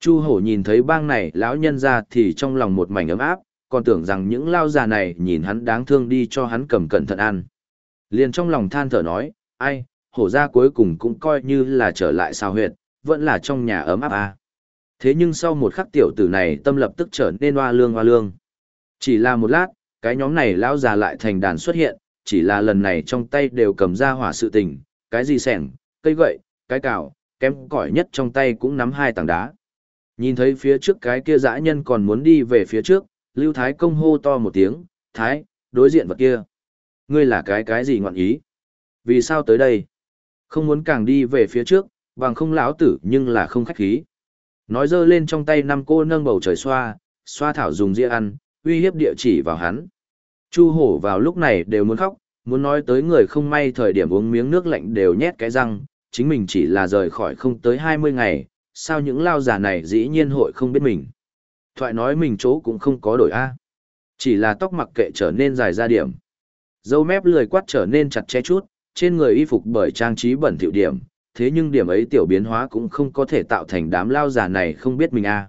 Chu hổ nhìn thấy bang này lão nhân ra thì trong lòng một mảnh ấm áp, còn tưởng rằng những lao già này nhìn hắn đáng thương đi cho hắn cầm cẩn thận ăn. Liền trong lòng than thở nói, ai, hổ ra cuối cùng cũng coi như là trở lại sao huyệt, vẫn là trong nhà ấm áp à. Thế nhưng sau một khắc tiểu tử này tâm lập tức trở nên hoa lương hoa lương. Chỉ là một lát, cái nhóm này lão già lại thành đàn xuất hiện, chỉ là lần này trong tay đều cầm ra hỏa sự tình, cái gì sẻng, cây gậy, cái cào, kém cỏi nhất trong tay cũng nắm hai tảng đá. Nhìn thấy phía trước cái kia dã nhân còn muốn đi về phía trước, Lưu Thái công hô to một tiếng, Thái, đối diện vật kia. Ngươi là cái cái gì ngọn ý? Vì sao tới đây? Không muốn càng đi về phía trước, bằng không lão tử nhưng là không khách khí. Nói dơ lên trong tay năm cô nâng bầu trời xoa, xoa thảo dùng dĩa ăn, uy hiếp địa chỉ vào hắn. Chu hổ vào lúc này đều muốn khóc, muốn nói tới người không may thời điểm uống miếng nước lạnh đều nhét cái răng, chính mình chỉ là rời khỏi không tới 20 ngày, sao những lao giả này dĩ nhiên hội không biết mình. Thoại nói mình chỗ cũng không có đổi A. Chỉ là tóc mặc kệ trở nên dài ra điểm. Dâu mép lười quát trở nên chặt chẽ chút, trên người y phục bởi trang trí bẩn thỉu điểm, thế nhưng điểm ấy tiểu biến hóa cũng không có thể tạo thành đám lao giả này không biết mình a.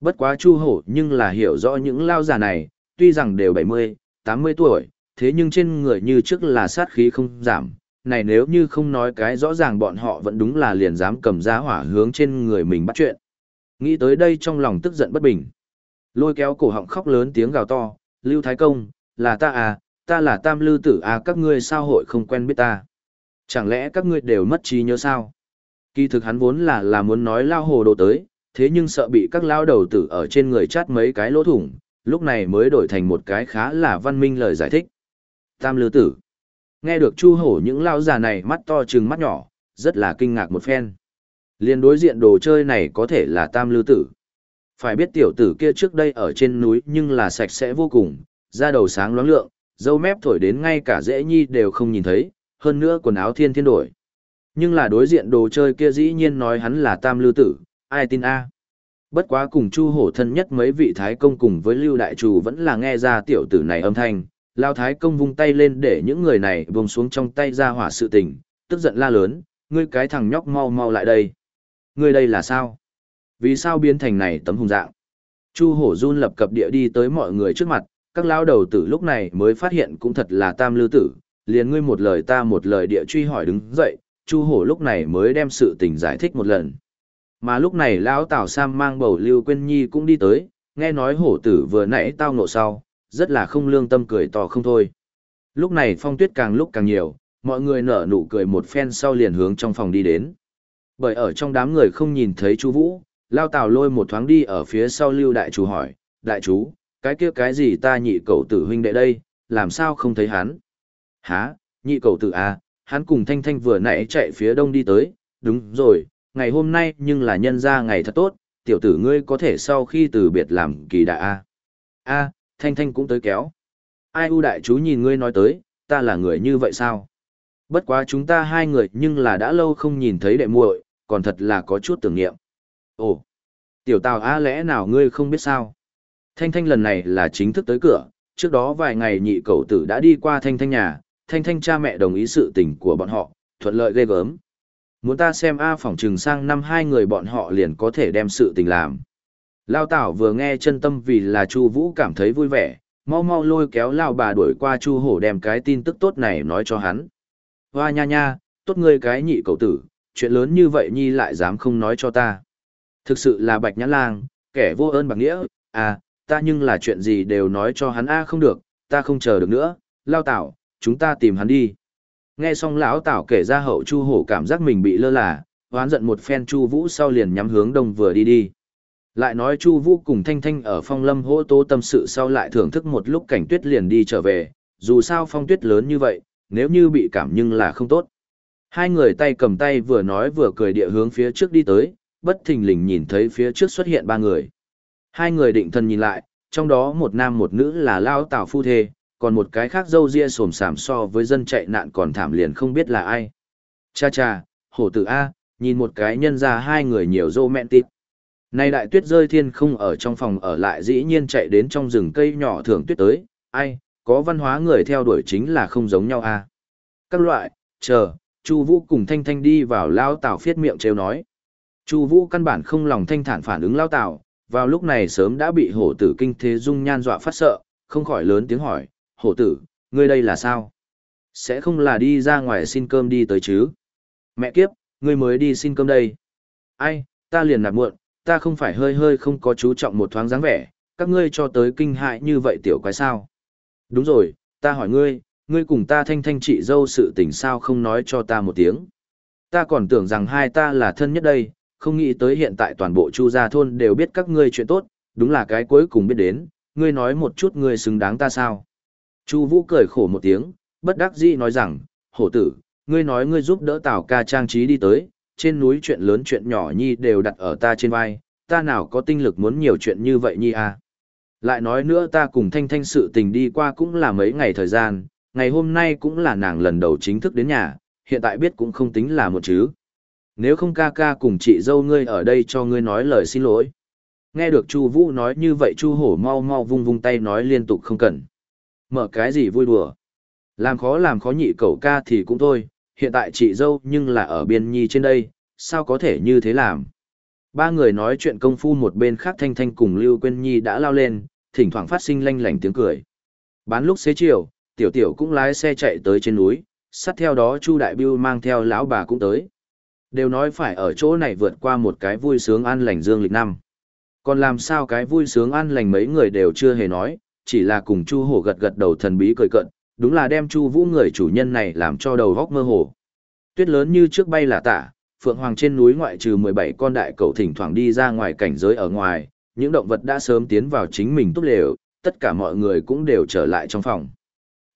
Bất quá chu hổ nhưng là hiểu rõ những lao giả này, tuy rằng đều 70, 80 tuổi, thế nhưng trên người như trước là sát khí không giảm. Này nếu như không nói cái rõ ràng bọn họ vẫn đúng là liền dám cầm giá hỏa hướng trên người mình bắt chuyện. Nghĩ tới đây trong lòng tức giận bất bình. Lôi kéo cổ họng khóc lớn tiếng gào to, Lưu Thái Công, là ta à, ta là Tam Lư Tử à các ngươi sao hội không quen biết ta. Chẳng lẽ các ngươi đều mất trí nhớ sao? Kỳ thực hắn vốn là là muốn nói lao hồ đồ tới, thế nhưng sợ bị các lao đầu tử ở trên người chát mấy cái lỗ thủng, lúc này mới đổi thành một cái khá là văn minh lời giải thích. Tam Lư Tử. Nghe được Chu Hổ những lao già này mắt to trừng mắt nhỏ, rất là kinh ngạc một phen. Liên đối diện đồ chơi này có thể là Tam Lư Tử. Phải biết tiểu tử kia trước đây ở trên núi nhưng là sạch sẽ vô cùng, da đầu sáng loáng lượng, dâu mép thổi đến ngay cả dễ nhi đều không nhìn thấy, hơn nữa quần áo thiên thiên đổi. Nhưng là đối diện đồ chơi kia dĩ nhiên nói hắn là tam lưu tử, ai tin a? Bất quá cùng Chu Hổ thân nhất mấy vị thái công cùng với Lưu Đại Trù vẫn là nghe ra tiểu tử này âm thanh, Lao Thái công vung tay lên để những người này vùng xuống trong tay ra hỏa sự tình, tức giận la lớn, ngươi cái thằng nhóc mau mau lại đây. Ngươi đây là sao? Vì sao biến thành này tấm hùng dạng? Chu hổ run lập cập địa đi tới mọi người trước mặt, các lao đầu tử lúc này mới phát hiện cũng thật là tam lưu tử, liền ngươi một lời ta một lời địa truy hỏi đứng dậy, Chu hổ lúc này mới đem sự tình giải thích một lần. Mà lúc này lão Tào Sam mang bầu Lưu Quyên Nhi cũng đi tới, nghe nói hổ tử vừa nãy tao ngộ sau, rất là không lương tâm cười to không thôi. Lúc này phong tuyết càng lúc càng nhiều, mọi người nở nụ cười một phen sau liền hướng trong phòng đi đến. Bởi ở trong đám người không nhìn thấy chú Vũ, Lao Tào lôi một thoáng đi ở phía sau Lưu Đại Chú hỏi, Đại Chú, cái kia cái gì ta nhị cậu tử huynh đệ đây, làm sao không thấy hắn? Hả, nhị cậu tử à, hắn cùng Thanh Thanh vừa nãy chạy phía đông đi tới, đúng rồi, ngày hôm nay nhưng là nhân ra ngày thật tốt, tiểu tử ngươi có thể sau khi từ biệt làm kỳ đại a a Thanh Thanh cũng tới kéo. Ai u đại chú nhìn ngươi nói tới, ta là người như vậy sao? Bất quá chúng ta hai người nhưng là đã lâu không nhìn thấy đệ muội, còn thật là có chút tưởng niệm. Ồ, tiểu tào á lẽ nào ngươi không biết sao? Thanh Thanh lần này là chính thức tới cửa, trước đó vài ngày nhị cậu tử đã đi qua Thanh Thanh nhà, Thanh Thanh cha mẹ đồng ý sự tình của bọn họ, thuận lợi ghê gớm. Muốn ta xem A phỏng trừng sang năm hai người bọn họ liền có thể đem sự tình làm. Lao Tảo vừa nghe chân tâm vì là Chu Vũ cảm thấy vui vẻ, mau mau lôi kéo Lao bà đuổi qua Chu Hổ đem cái tin tức tốt này nói cho hắn. Hoa nha nha, tốt ngươi cái nhị cậu tử, chuyện lớn như vậy nhi lại dám không nói cho ta. Thực sự là bạch nhã lang, kẻ vô ơn bạc nghĩa, à, ta nhưng là chuyện gì đều nói cho hắn a không được, ta không chờ được nữa, lao tảo, chúng ta tìm hắn đi. Nghe xong lão tảo kể ra hậu chu hổ cảm giác mình bị lơ là, oán giận một phen chu vũ sau liền nhắm hướng đông vừa đi đi. Lại nói chu vũ cùng thanh thanh ở phong lâm hỗ tố tâm sự sau lại thưởng thức một lúc cảnh tuyết liền đi trở về, dù sao phong tuyết lớn như vậy, nếu như bị cảm nhưng là không tốt. Hai người tay cầm tay vừa nói vừa cười địa hướng phía trước đi tới, bất thình lình nhìn thấy phía trước xuất hiện ba người. Hai người định thần nhìn lại, trong đó một nam một nữ là lao tảo phu thê, còn một cái khác dâu ria sồm sảm so với dân chạy nạn còn thảm liền không biết là ai. Cha cha, hổ tử A, nhìn một cái nhân ra hai người nhiều dô mẹn tịp. Nay đại tuyết rơi thiên không ở trong phòng ở lại dĩ nhiên chạy đến trong rừng cây nhỏ thường tuyết tới, ai, có văn hóa người theo đuổi chính là không giống nhau a. Các loại, chờ, Chu Vũ cùng Thanh Thanh đi vào lao tảo phiết miệng trêu nói. Chu Vũ căn bản không lòng thanh thản phản ứng lao tảo, vào lúc này sớm đã bị hổ tử kinh thế dung nhan dọa phát sợ, không khỏi lớn tiếng hỏi, hổ tử, ngươi đây là sao? Sẽ không là đi ra ngoài xin cơm đi tới chứ? Mẹ kiếp, ngươi mới đi xin cơm đây. Ai, ta liền nạp muộn, ta không phải hơi hơi không có chú trọng một thoáng dáng vẻ, các ngươi cho tới kinh hại như vậy tiểu quái sao? Đúng rồi, ta hỏi ngươi, ngươi cùng ta thanh thanh chị dâu sự tình sao không nói cho ta một tiếng. Ta còn tưởng rằng hai ta là thân nhất đây, không nghĩ tới hiện tại toàn bộ chu gia thôn đều biết các ngươi chuyện tốt, đúng là cái cuối cùng biết đến, ngươi nói một chút ngươi xứng đáng ta sao. Chu Vũ cười khổ một tiếng, bất đắc dĩ nói rằng, hổ tử, ngươi nói ngươi giúp đỡ Tào ca trang trí đi tới, trên núi chuyện lớn chuyện nhỏ nhi đều đặt ở ta trên vai, ta nào có tinh lực muốn nhiều chuyện như vậy nhi à. Lại nói nữa ta cùng Thanh Thanh sự tình đi qua cũng là mấy ngày thời gian, ngày hôm nay cũng là nàng lần đầu chính thức đến nhà, hiện tại biết cũng không tính là một chứ. Nếu không ca ca cùng chị dâu ngươi ở đây cho ngươi nói lời xin lỗi. Nghe được Chu Vũ nói như vậy Chu Hổ mau mau vung vung tay nói liên tục không cần. Mở cái gì vui đùa. Làm khó làm khó nhị cậu ca thì cũng thôi, hiện tại chị dâu nhưng là ở biên nhi trên đây, sao có thể như thế làm. Ba người nói chuyện công phu một bên khác Thanh Thanh cùng Lưu Quyên Nhi đã lao lên, thỉnh thoảng phát sinh lanh lảnh tiếng cười. Bán lúc xế chiều, Tiểu Tiểu cũng lái xe chạy tới trên núi, sát theo đó Chu Đại Bưu mang theo lão bà cũng tới. Đều nói phải ở chỗ này vượt qua một cái vui sướng an lành dương lịch năm. Còn làm sao cái vui sướng an lành mấy người đều chưa hề nói, chỉ là cùng Chu Hổ gật gật đầu thần bí cười cận, đúng là đem Chu Vũ người chủ nhân này làm cho đầu góc mơ hồ. Tuyết lớn như trước bay là tả, Phượng Hoàng trên núi ngoại trừ 17 con đại cẩu thỉnh thoảng đi ra ngoài cảnh giới ở ngoài, những động vật đã sớm tiến vào chính mình túc lều, tất cả mọi người cũng đều trở lại trong phòng.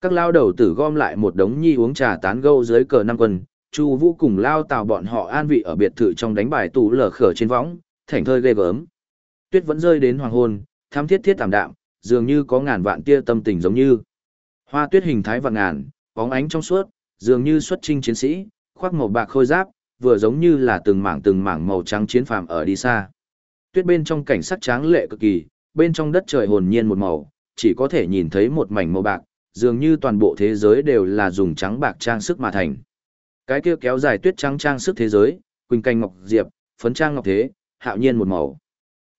Các lao đầu tử gom lại một đống nhi uống trà tán gẫu dưới cờ năm quân, Chu Vũ cùng lao tào bọn họ an vị ở biệt thự trong đánh bài tủ lở khở trên võng, thảnh thơi ghê gớm. Tuyết vẫn rơi đến hoàng hôn, thám thiết thiết tạm đạm, dường như có ngàn vạn tia tâm tình giống như. Hoa tuyết hình thái vạn ngàn, bóng ánh trong suốt, dường như xuất chinh chiến sĩ, khoác màu bạc khôi giáp, vừa giống như là từng mảng từng mảng màu trắng chiến phàm ở đi xa. Tuyết bên trong cảnh sắc tráng lệ cực kỳ, bên trong đất trời hồn nhiên một màu, chỉ có thể nhìn thấy một mảnh màu bạc, dường như toàn bộ thế giới đều là dùng trắng bạc trang sức mà thành. Cái kia kéo dài tuyết trắng trang sức thế giới, quỳnh canh ngọc diệp, phấn trang ngọc thế, hạo nhiên một màu.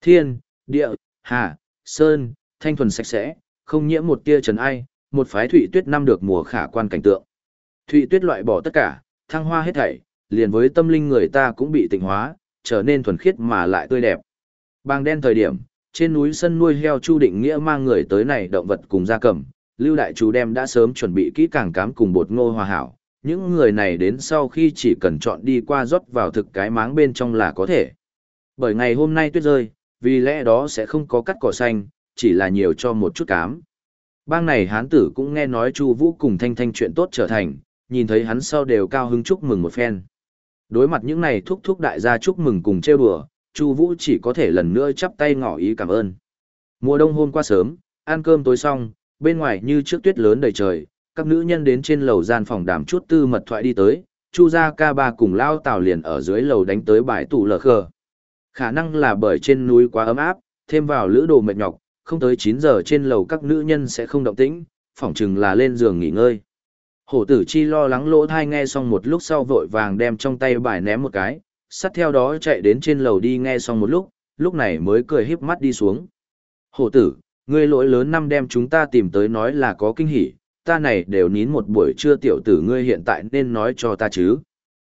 Thiên, địa, hà, sơn, thanh thuần sạch sẽ, không nhiễm một tia trần ai, một phái thụy tuyết năm được mùa khả quan cảnh tượng. Thụy tuyết loại bỏ tất cả, thăng hoa hết thảy, liền với tâm linh người ta cũng bị tịnh hóa, trở nên thuần khiết mà lại tươi đẹp. Bang đen thời điểm, trên núi sân nuôi heo Chu Định Nghĩa mang người tới này động vật cùng gia cầm, Lưu Đại Chú đem đã sớm chuẩn bị kỹ càng cám cùng bột ngô hòa hảo. Những người này đến sau khi chỉ cần chọn đi qua rót vào thực cái máng bên trong là có thể. Bởi ngày hôm nay tuyết rơi, vì lẽ đó sẽ không có cắt cỏ xanh, chỉ là nhiều cho một chút cám. Bang này hán tử cũng nghe nói Chu Vũ cùng Thanh Thanh chuyện tốt trở thành, nhìn thấy hắn sau đều cao hứng chúc mừng một phen. Đối mặt những này thúc thúc đại gia chúc mừng cùng trêu đùa, Chu Vũ chỉ có thể lần nữa chắp tay ngỏ ý cảm ơn. Mùa đông hôm qua sớm, ăn cơm tối xong, bên ngoài như trước tuyết lớn đầy trời, các nữ nhân đến trên lầu gian phòng đàm chút tư mật thoại đi tới, Chu gia ca ba cùng lao tào liền ở dưới lầu đánh tới bãi tủ lở khờ. Khả năng là bởi trên núi quá ấm áp, thêm vào lữ đồ mệt nhọc, không tới 9 giờ trên lầu các nữ nhân sẽ không động tĩnh, phỏng chừng là lên giường nghỉ ngơi. Hổ tử chi lo lắng lỗ thai nghe xong một lúc sau vội vàng đem trong tay bài ném một cái, sát theo đó chạy đến trên lầu đi nghe xong một lúc, lúc này mới cười híp mắt đi xuống. Hổ tử, ngươi lỗi lớn năm đem chúng ta tìm tới nói là có kinh hỉ, ta này đều nín một buổi trưa tiểu tử ngươi hiện tại nên nói cho ta chứ.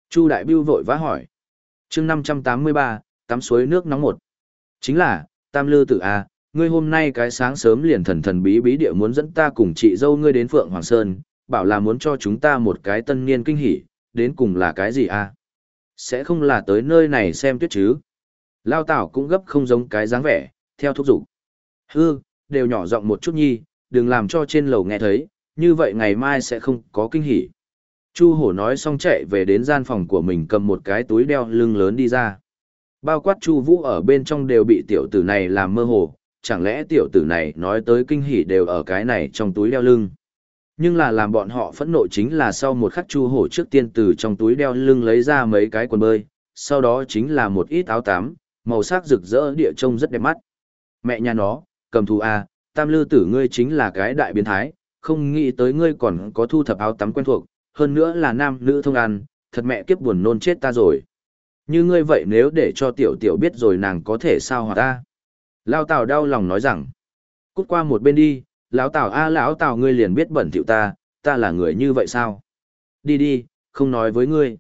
Chu Đại Biêu vội vã hỏi. chương 583, tắm suối nước nóng một. Chính là, Tam Lư tử A, ngươi hôm nay cái sáng sớm liền thần thần bí bí địa muốn dẫn ta cùng chị dâu ngươi đến Phượng Hoàng Sơn, bảo là muốn cho chúng ta một cái tân niên kinh hỉ, đến cùng là cái gì a? Sẽ không là tới nơi này xem tuyết chứ? Lao Tảo cũng gấp không giống cái dáng vẻ, theo thúc giục. Hư, đều nhỏ giọng một chút nhi, đừng làm cho trên lầu nghe thấy, như vậy ngày mai sẽ không có kinh hỉ. Chu hổ nói xong chạy về đến gian phòng của mình cầm một cái túi đeo lưng lớn đi ra. Bao quát Chu Vũ ở bên trong đều bị tiểu tử này làm mơ hồ, chẳng lẽ tiểu tử này nói tới kinh hỉ đều ở cái này trong túi đeo lưng. Nhưng là làm bọn họ phẫn nộ chính là sau một khắc chu hổ trước tiên từ trong túi đeo lưng lấy ra mấy cái quần bơi, sau đó chính là một ít áo tám, màu sắc rực rỡ địa trông rất đẹp mắt. Mẹ nhà nó, cầm thù A, tam lư tử ngươi chính là cái đại biến thái, không nghĩ tới ngươi còn có thu thập áo tắm quen thuộc, hơn nữa là nam nữ thông ăn, thật mẹ kiếp buồn nôn chết ta rồi. Như ngươi vậy nếu để cho tiểu tiểu biết rồi nàng có thể sao hòa ta. Lao Tào đau lòng nói rằng, cút qua một bên đi, lão Tào a lão Tào ngươi liền biết bẩn thỉu ta, ta là người như vậy sao? Đi đi, không nói với ngươi.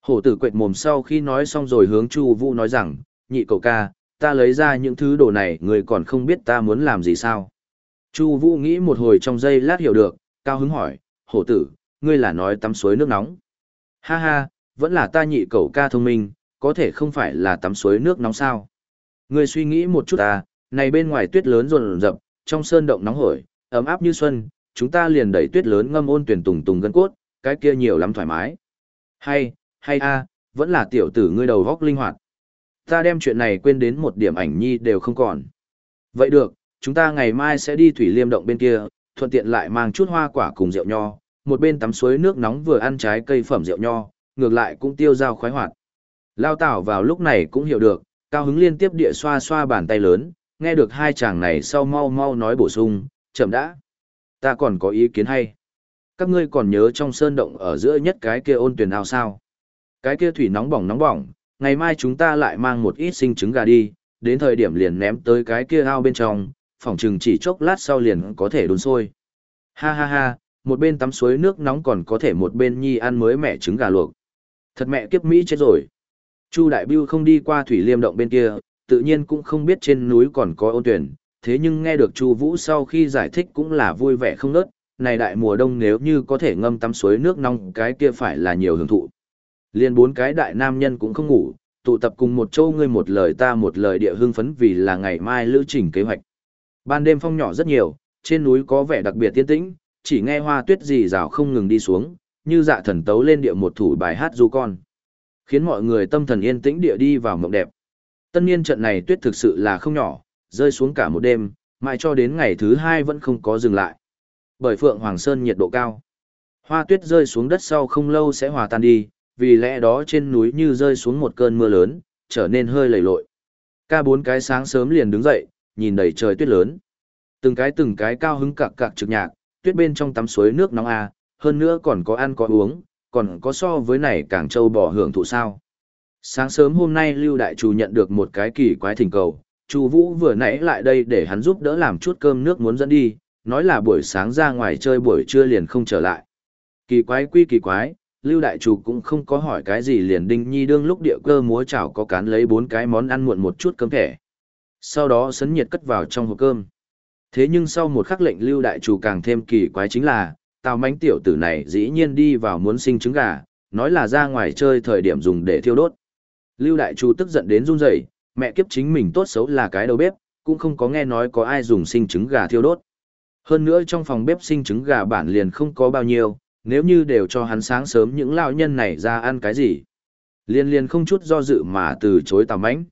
Hổ tử quệt mồm sau khi nói xong rồi hướng Chu Vũ nói rằng, nhị cậu ca, ta lấy ra những thứ đồ này, ngươi còn không biết ta muốn làm gì sao? Chu Vũ nghĩ một hồi trong giây lát hiểu được, cao hứng hỏi, hổ tử, ngươi là nói tắm suối nước nóng. Ha ha, vẫn là ta nhị cậu ca thông minh, có thể không phải là tắm suối nước nóng sao? Ngươi suy nghĩ một chút à? này bên ngoài tuyết lớn rồn rập, trong sơn động nóng hổi, ấm áp như xuân, chúng ta liền đẩy tuyết lớn ngâm ôn tuyển tùng tùng gân cốt, cái kia nhiều lắm thoải mái. Hay, hay a, vẫn là tiểu tử ngươi đầu góc linh hoạt. Ta đem chuyện này quên đến một điểm ảnh nhi đều không còn. Vậy được, chúng ta ngày mai sẽ đi thủy liêm động bên kia, thuận tiện lại mang chút hoa quả cùng rượu nho, một bên tắm suối nước nóng vừa ăn trái cây phẩm rượu nho, ngược lại cũng tiêu dao khoái hoạt. Lao Tảo vào lúc này cũng hiểu được, cao hứng liên tiếp địa xoa xoa bàn tay lớn, nghe được hai chàng này sau mau mau nói bổ sung, chậm đã. Ta còn có ý kiến hay. Các ngươi còn nhớ trong sơn động ở giữa nhất cái kia ôn tuyển ao sao. Cái kia thủy nóng bỏng nóng bỏng, ngày mai chúng ta lại mang một ít sinh trứng gà đi, đến thời điểm liền ném tới cái kia ao bên trong, phòng chừng chỉ chốc lát sau liền có thể đun sôi. Ha ha ha, một bên tắm suối nước nóng còn có thể một bên nhi ăn mới mẹ trứng gà luộc. Thật mẹ kiếp Mỹ chết rồi. Chu Đại Biêu không đi qua thủy liêm động bên kia, tự nhiên cũng không biết trên núi còn có ôn tuyển, thế nhưng nghe được Chu Vũ sau khi giải thích cũng là vui vẻ không nớt, này đại mùa đông nếu như có thể ngâm tắm suối nước nóng cái kia phải là nhiều hưởng thụ. Liên bốn cái đại nam nhân cũng không ngủ, tụ tập cùng một châu ngươi một lời ta một lời địa hưng phấn vì là ngày mai lữ trình kế hoạch. Ban đêm phong nhỏ rất nhiều, trên núi có vẻ đặc biệt tiên tĩnh, chỉ nghe hoa tuyết rì rào không ngừng đi xuống, như dạ thần tấu lên địa một thủ bài hát du con. Khiến mọi người tâm thần yên tĩnh địa đi vào mộng đẹp. Tân niên trận này tuyết thực sự là không nhỏ, rơi xuống cả một đêm, mãi cho đến ngày thứ hai vẫn không có dừng lại. Bởi Phượng Hoàng Sơn nhiệt độ cao. Hoa tuyết rơi xuống đất sau không lâu sẽ hòa tan đi, vì lẽ đó trên núi như rơi xuống một cơn mưa lớn, trở nên hơi lầy lội. Ca bốn cái sáng sớm liền đứng dậy, nhìn đầy trời tuyết lớn. Từng cái từng cái cao hứng cạc cạc trực nhạc, tuyết bên trong tắm suối nước nóng à, hơn nữa còn có ăn có uống, còn có so với này càng trâu bò hưởng thụ sao. Sáng sớm hôm nay Lưu Đại Chủ nhận được một cái kỳ quái thỉnh cầu, Chu Vũ vừa nãy lại đây để hắn giúp đỡ làm chút cơm nước muốn dẫn đi, nói là buổi sáng ra ngoài chơi buổi trưa liền không trở lại. Kỳ quái quy kỳ quái, Lưu Đại Chủ cũng không có hỏi cái gì liền đinh nhi đương lúc địa cơ múa chảo có cán lấy bốn cái món ăn muộn một chút cơm thẻ. Sau đó sấn nhiệt cất vào trong hộp cơm. Thế nhưng sau một khắc lệnh Lưu Đại Chủ càng thêm kỳ quái chính là, tào mánh tiểu tử này dĩ nhiên đi vào muốn sinh trứng gà, nói là ra ngoài chơi thời điểm dùng để thiêu đốt. Lưu Đại Chu tức giận đến run rẩy, mẹ kiếp chính mình tốt xấu là cái đầu bếp, cũng không có nghe nói có ai dùng sinh trứng gà thiêu đốt. Hơn nữa trong phòng bếp sinh trứng gà bản liền không có bao nhiêu, nếu như đều cho hắn sáng sớm những lão nhân này ra ăn cái gì. Liên liên không chút do dự mà từ chối tào mánh.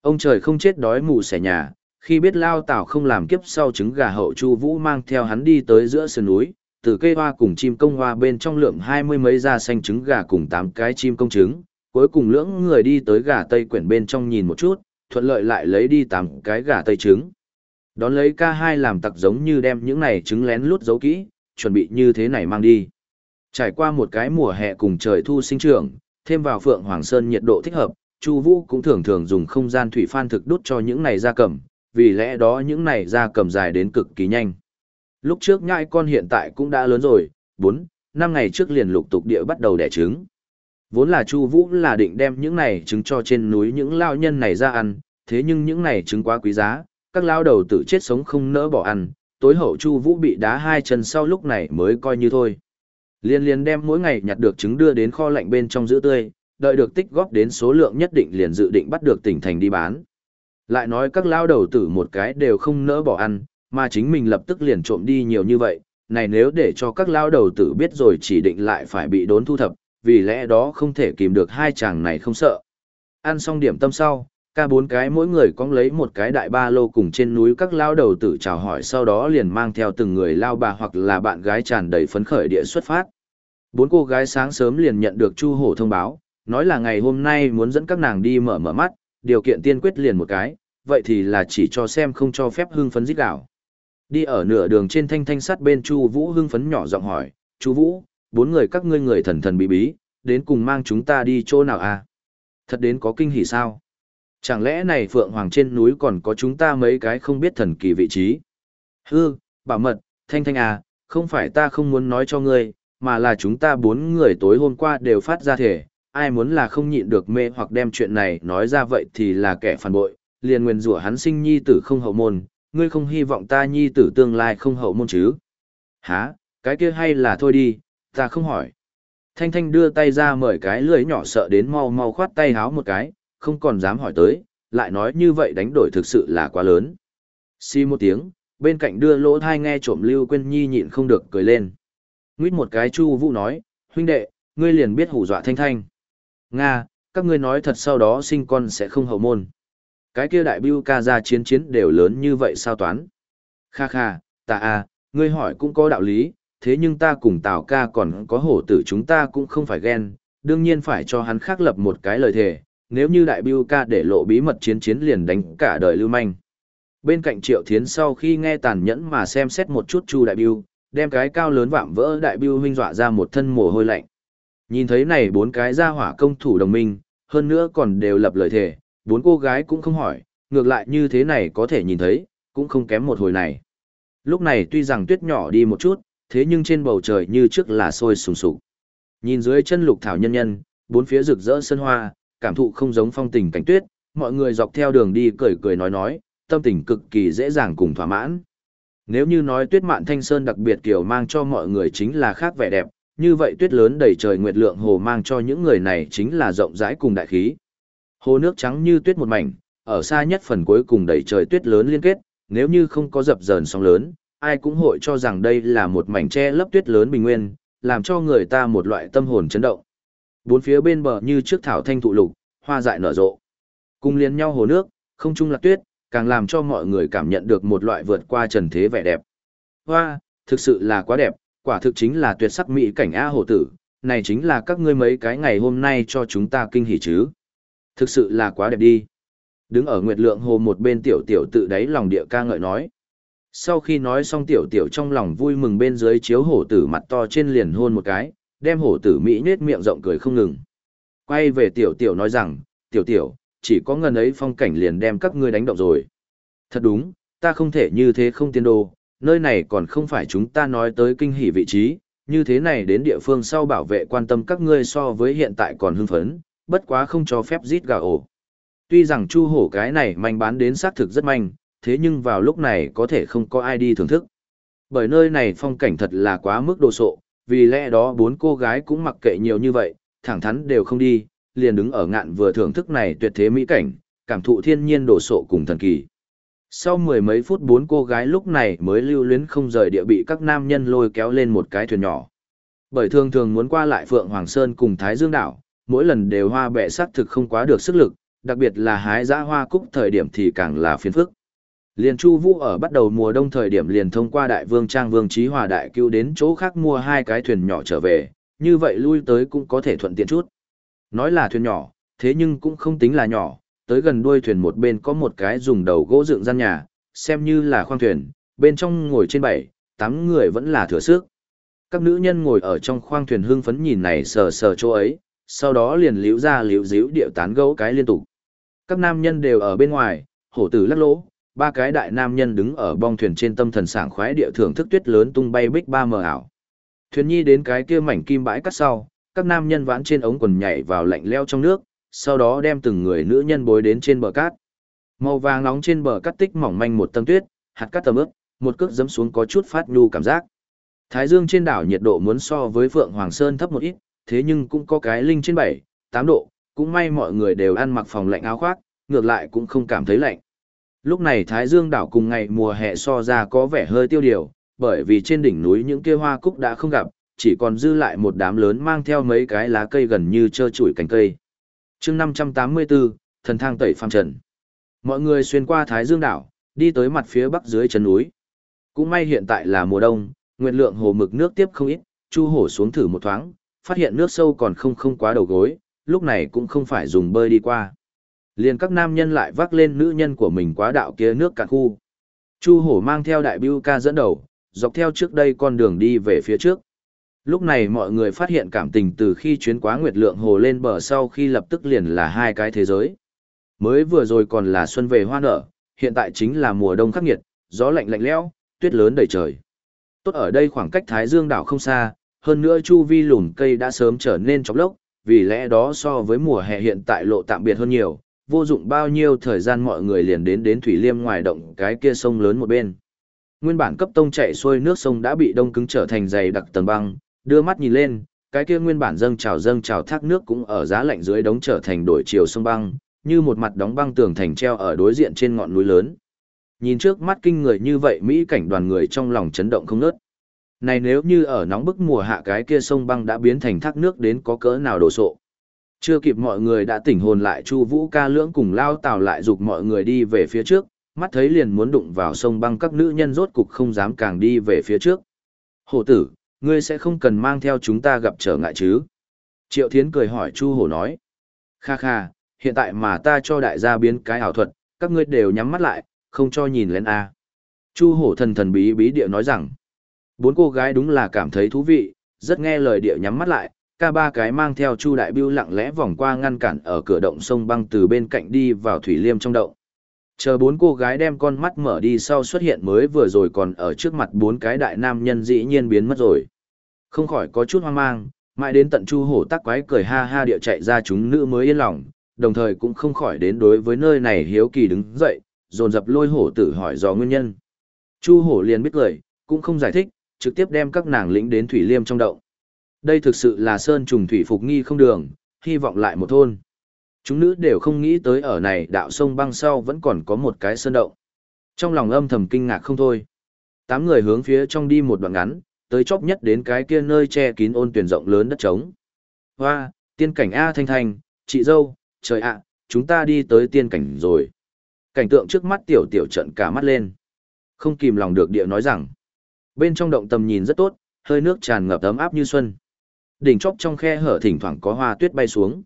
Ông trời không chết đói mù xẻ nhà, khi biết lao tào không làm kiếp sau trứng gà hậu chu vũ mang theo hắn đi tới giữa sườn núi, từ cây hoa cùng chim công hoa bên trong lượm hai mươi mấy da xanh trứng gà cùng tám cái chim công trứng, cuối cùng lưỡng người đi tới gà tây quyển bên trong nhìn một chút, thuận lợi lại lấy đi tám cái gà tây trứng. Đón lấy ca hai làm tặc giống như đem những này trứng lén lút giấu kỹ, chuẩn bị như thế này mang đi. Trải qua một cái mùa hè cùng trời thu sinh trưởng, thêm vào Phượng Hoàng Sơn nhiệt độ thích hợp, Chu Vũ cũng thường thường dùng không gian thủy phan thực đút cho những này gia cầm, vì lẽ đó những này gia cầm dài đến cực kỳ nhanh. Lúc trước nhãi con hiện tại cũng đã lớn rồi, 4, năm ngày trước liền lục tục địa bắt đầu đẻ trứng. Vốn là Chu Vũ là định đem những này trứng cho trên núi những lao nhân này ra ăn, thế nhưng những này trứng quá quý giá, các lao đầu tự chết sống không nỡ bỏ ăn, tối hậu Chu Vũ bị đá hai chân sau lúc này mới coi như thôi. Liên liên đem mỗi ngày nhặt được trứng đưa đến kho lạnh bên trong giữ tươi, đợi được tích góp đến số lượng nhất định liền dự định bắt được tỉnh thành đi bán. Lại nói các lao đầu tử một cái đều không nỡ bỏ ăn, mà chính mình lập tức liền trộm đi nhiều như vậy, này nếu để cho các lao đầu tử biết rồi chỉ định lại phải bị đốn thu thập, vì lẽ đó không thể kìm được hai chàng này không sợ. Ăn xong điểm tâm sau, ca bốn cái mỗi người cóng lấy một cái đại ba lô cùng trên núi các lao đầu tử chào hỏi sau đó liền mang theo từng người lao bà hoặc là bạn gái tràn đầy phấn khởi địa xuất phát. Bốn cô gái sáng sớm liền nhận được Chu Hổ thông báo, nói là ngày hôm nay muốn dẫn các nàng đi mở mở mắt, điều kiện tiên quyết liền một cái, vậy thì là chỉ cho xem không cho phép hưng phấn dít đảo. Đi ở nửa đường trên thanh thanh sắt bên Chu Vũ hưng phấn nhỏ giọng hỏi, "Chu Vũ, bốn người các ngươi người thần thần bí bí, đến cùng mang chúng ta đi chỗ nào à? Thật đến có kinh hỉ sao? Chẳng lẽ này Phượng Hoàng trên núi còn có chúng ta mấy cái không biết thần kỳ vị trí?" "Hư, bảo mật, Thanh Thanh à, không phải ta không muốn nói cho ngươi, mà là chúng ta bốn người tối hôm qua đều phát ra thể, ai muốn là không nhịn được mê hoặc đem chuyện này nói ra vậy thì là kẻ phản bội, liền nguyền rủa hắn sinh nhi tử không hậu môn, ngươi không hy vọng ta nhi tử tương lai không hậu môn chứ? Hả, cái kia hay là thôi đi, ta không hỏi. Thanh Thanh đưa tay ra mời cái lưỡi nhỏ sợ đến mau mau khoát tay háo một cái, không còn dám hỏi tới, lại nói như vậy đánh đổi thực sự là quá lớn. Xi một tiếng, bên cạnh đưa lỗ thai nghe trộm Lưu Quyên Nhi nhịn không được cười lên. Nguyết một cái Chu Vũ nói, huynh đệ, ngươi liền biết hù dọa Thanh Thanh. Nga, các ngươi nói thật sau đó sinh con sẽ không hậu môn. Cái kia đại bưu ca ra chiến chiến đều lớn như vậy sao toán. Kha kha, ta à, ngươi hỏi cũng có đạo lý, thế nhưng ta cùng Tào ca còn có hổ tử chúng ta cũng không phải ghen, đương nhiên phải cho hắn khắc lập một cái lời thề, nếu như đại bưu ca để lộ bí mật chiến chiến liền đánh cả đời lưu manh. Bên cạnh Triệu Thiến sau khi nghe tàn nhẫn mà xem xét một chút Chu đại bưu, đem cái cao lớn vạm vỡ đại bưu huynh dọa ra một thân mồ hôi lạnh. Nhìn thấy này bốn cái gia hỏa công thủ đồng minh, hơn nữa còn đều lập lời thề, bốn cô gái cũng không hỏi, ngược lại như thế này có thể nhìn thấy, cũng không kém một hồi này. Lúc này tuy rằng tuyết nhỏ đi một chút, thế nhưng trên bầu trời như trước là sôi sùng sục. Nhìn dưới chân lục thảo nhân nhân, bốn phía rực rỡ sân hoa, cảm thụ không giống phong tình cảnh tuyết, mọi người dọc theo đường đi cười cười nói nói, tâm tình cực kỳ dễ dàng cùng thỏa mãn. Nếu như nói tuyết mạn thanh sơn đặc biệt kiểu mang cho mọi người chính là khác vẻ đẹp, như vậy tuyết lớn đầy trời nguyệt lượng hồ mang cho những người này chính là rộng rãi cùng đại khí. Hồ nước trắng như tuyết một mảnh, ở xa nhất phần cuối cùng đầy trời tuyết lớn liên kết, nếu như không có dập dờn sóng lớn, ai cũng hội cho rằng đây là một mảnh che lấp tuyết lớn bình nguyên, làm cho người ta một loại tâm hồn chấn động. Bốn phía bên bờ như trước thảo thanh thụ lục, hoa dại nở rộ. Cùng liền nhau hồ nước, không trung lạc tuyết, càng làm cho mọi người cảm nhận được một loại vượt qua trần thế vẻ đẹp. Hoa, thực sự là quá đẹp, quả thực chính là tuyệt sắc mỹ cảnh A hồ tử, này chính là các ngươi mấy cái ngày hôm nay cho chúng ta kinh hỉ chứ. Thực sự là quá đẹp đi. Đứng ở Nguyệt Lượng Hồ một bên tiểu tiểu tự đáy lòng địa ca ngợi nói. Sau khi nói xong tiểu tiểu trong lòng vui mừng bên dưới chiếu hổ tử mặt to trên liền hôn một cái, đem hổ tử Mỹ nết miệng rộng cười không ngừng. Quay về tiểu tiểu nói rằng, tiểu tiểu, chỉ có ngần ấy phong cảnh liền đem các ngươi đánh động rồi. Thật đúng, ta không thể như thế không tiên đồ, nơi này còn không phải chúng ta nói tới kinh hỉ vị trí, như thế này đến địa phương sau bảo vệ quan tâm các ngươi so với hiện tại còn hưng phấn, bất quá không cho phép giết gà ổ. Tuy rằng chu hổ cái này manh bán đến xác thực rất manh, thế nhưng vào lúc này có thể không có ai đi thưởng thức. Bởi nơi này phong cảnh thật là quá mức đồ sộ, vì lẽ đó bốn cô gái cũng mặc kệ nhiều như vậy, thẳng thắn đều không đi, liền đứng ở ngạn vừa thưởng thức này tuyệt thế mỹ cảnh, cảm thụ thiên nhiên đồ sộ cùng thần kỳ. Sau mười mấy phút bốn cô gái lúc này mới lưu luyến không rời địa bị các nam nhân lôi kéo lên một cái thuyền nhỏ. Bởi thường thường muốn qua lại Phượng Hoàng Sơn cùng Thái Dương Đảo, mỗi lần đều hoa bẹ sắc thực không quá được sức lực, đặc biệt là hái dã hoa cúc thời điểm thì càng là phiền phức. Liền Chu Vũ ở bắt đầu mùa đông thời điểm liền thông qua Đại Vương Trang Vương Chí Hòa đại cứu đến chỗ khác mua hai cái thuyền nhỏ trở về, như vậy lui tới cũng có thể thuận tiện chút. Nói là thuyền nhỏ, thế nhưng cũng không tính là nhỏ, tới gần đuôi thuyền một bên có một cái dùng đầu gỗ dựng gian nhà, xem như là khoang thuyền, bên trong ngồi trên bảy, tám người vẫn là thừa sức. Các nữ nhân ngồi ở trong khoang thuyền hưng phấn nhìn này sờ sờ chỗ ấy, sau đó liền liễu ra liễu díu điệu tán gẫu cái liên tục. Các nam nhân đều ở bên ngoài, hổ tử lắc lỗ, ba cái đại nam nhân đứng ở bong thuyền trên tâm thần sảng khoái địa thưởng thức tuyết lớn tung bay bích ba mờ ảo. Thuyền nhi đến cái kia mảnh kim bãi cắt sau, các nam nhân vãn trên ống quần nhảy vào lạnh leo trong nước, sau đó đem từng người nữ nhân bối đến trên bờ cát. Màu vàng nóng trên bờ cát tích mỏng manh một tầng tuyết, hạt cát tầm ướp, một cước giẫm xuống có chút phát nhu cảm giác. Thái Dương trên đảo nhiệt độ muốn so với Phượng Hoàng Sơn thấp một ít, thế nhưng cũng có cái linh trên 7, 8 độ, cũng may mọi người đều ăn mặc phòng lạnh áo khoác, ngược lại cũng không cảm thấy lạnh. Lúc này Thái Dương đảo cùng ngày mùa hè so ra có vẻ hơi tiêu điều, bởi vì trên đỉnh núi những kia hoa cúc đã không gặp, chỉ còn dư lại một đám lớn mang theo mấy cái lá cây gần như trơ trụi cành cây. chương 584, thần thang tẩy phàm trần. Mọi người xuyên qua Thái Dương đảo, đi tới mặt phía bắc dưới chân núi. Cũng may hiện tại là mùa đông, nguyện lượng hồ mực nước tiếp không ít, chu hổ xuống thử một thoáng, phát hiện nước sâu còn không không quá đầu gối, lúc này cũng không phải dùng bơi đi qua. Liền các nam nhân lại vác lên nữ nhân của mình quá đạo kia nước cạn khu. Chu hổ mang theo đại Biu ca dẫn đầu, dọc theo trước đây con đường đi về phía trước. Lúc này mọi người phát hiện cảm tình từ khi chuyến quá nguyệt lượng hồ lên bờ sau khi lập tức liền là hai cái thế giới. Mới vừa rồi còn là xuân về hoa nở, hiện tại chính là mùa đông khắc nghiệt, gió lạnh lạnh lẽo, tuyết lớn đầy trời. Tốt ở đây khoảng cách Thái Dương đảo không xa, hơn nữa chu vi lùm cây đã sớm trở nên chóng lốc, vì lẽ đó so với mùa hè hiện tại lộ tạm biệt hơn nhiều, vô dụng bao nhiêu thời gian mọi người liền đến đến Thủy Liêm ngoài động cái kia sông lớn một bên. Nguyên bản cấp tông chạy xuôi nước sông đã bị đông cứng trở thành dày đặc tầng băng, đưa mắt nhìn lên, cái kia nguyên bản dâng trào dâng trào thác nước cũng ở giá lạnh dưới đống trở thành đổi chiều sông băng, như một mặt đóng băng tường thành treo ở đối diện trên ngọn núi lớn. Nhìn trước mắt kinh người như vậy Mỹ cảnh đoàn người trong lòng chấn động không nớt. Này nếu như ở nóng bức mùa hạ cái kia sông băng đã biến thành thác nước đến có cỡ nào đổ sộ. Chưa kịp mọi người đã tỉnh hồn lại Chu Vũ ca lưỡng cùng lao tào lại dục mọi người đi về phía trước, mắt thấy liền muốn đụng vào sông băng các nữ nhân rốt cục không dám càng đi về phía trước. Hổ tử, ngươi sẽ không cần mang theo chúng ta gặp trở ngại chứ? Triệu Thiến cười hỏi Chu Hổ nói. Kha kha, hiện tại mà ta cho đại gia biến cái ảo thuật, các ngươi đều nhắm mắt lại, không cho nhìn lên A. Chu Hổ thần thần bí bí địa nói rằng, bốn cô gái đúng là cảm thấy thú vị, rất nghe lời địa nhắm mắt lại, ca ba cái mang theo Chu Đại Biêu lặng lẽ vòng qua ngăn cản ở cửa động sông băng từ bên cạnh đi vào thủy liêm trong động. Chờ bốn cô gái đem con mắt mở đi sau xuất hiện mới vừa rồi còn ở trước mặt bốn cái đại nam nhân dĩ nhiên biến mất rồi. Không khỏi có chút hoang mang, mãi đến tận Chu Hổ tắc quái cười ha ha địa chạy ra chúng nữ mới yên lòng, đồng thời cũng không khỏi đến đối với nơi này hiếu kỳ đứng dậy, dồn dập lôi hổ tử hỏi do nguyên nhân. Chu hổ liền biết cười, cũng không giải thích, trực tiếp đem các nàng lĩnh đến thủy liêm trong động. Đây thực sự là sơn trùng thủy phục nghi không đường, hy vọng lại một thôn. Chúng nữ đều không nghĩ tới ở này đạo sông băng sau vẫn còn có một cái sơn động. Trong lòng âm thầm kinh ngạc không thôi. Tám người hướng phía trong đi một đoạn ngắn, tới chóp nhất đến cái kia nơi che kín ôn tuyển rộng lớn đất trống. Hoa, tiên cảnh A Thanh Thanh, chị dâu, trời ạ, chúng ta đi tới tiên cảnh rồi. Cảnh tượng trước mắt tiểu tiểu trận cả mắt lên. Không kìm lòng được địa nói rằng, bên trong động tầm nhìn rất tốt, hơi nước tràn ngập ấm áp như xuân. Đỉnh chóp trong khe hở thỉnh thoảng có hoa tuyết bay xuống.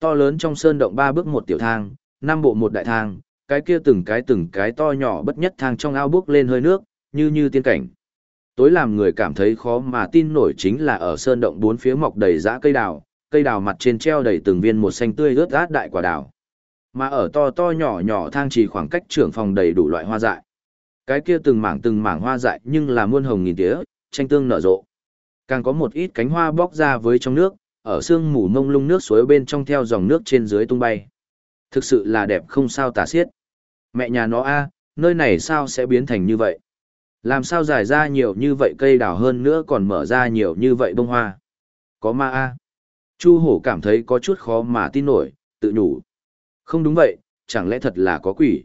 To lớn trong sơn động ba bước một tiểu thang, năm bộ một đại thang, cái kia từng cái từng cái to nhỏ bất nhất thang trong ao bước lên hơi nước, như như tiên cảnh. Tối làm người cảm thấy khó mà tin nổi chính là ở sơn động bốn phía mọc đầy dã cây đào, cây đào mặt trên treo đầy từng viên một xanh tươi ướt át đại quả đào. Mà ở to to nhỏ nhỏ thang chỉ khoảng cách trưởng phòng đầy đủ loại hoa dại. Cái kia từng mảng từng mảng hoa dại nhưng là muôn hồng nghìn tía, tranh tương nở rộ. Càng có một ít cánh hoa bóc ra với trong nước, ở sương mù mông lung nước suối bên trong theo dòng nước trên dưới tung bay. Thực sự là đẹp không sao tả xiết. Mẹ nhà nó a, nơi này sao sẽ biến thành như vậy? Làm sao dài ra nhiều như vậy cây đào hơn nữa còn mở ra nhiều như vậy bông hoa? Có ma a. Chu hổ cảm thấy có chút khó mà tin nổi, tự nhủ. Không đúng vậy, chẳng lẽ thật là có quỷ?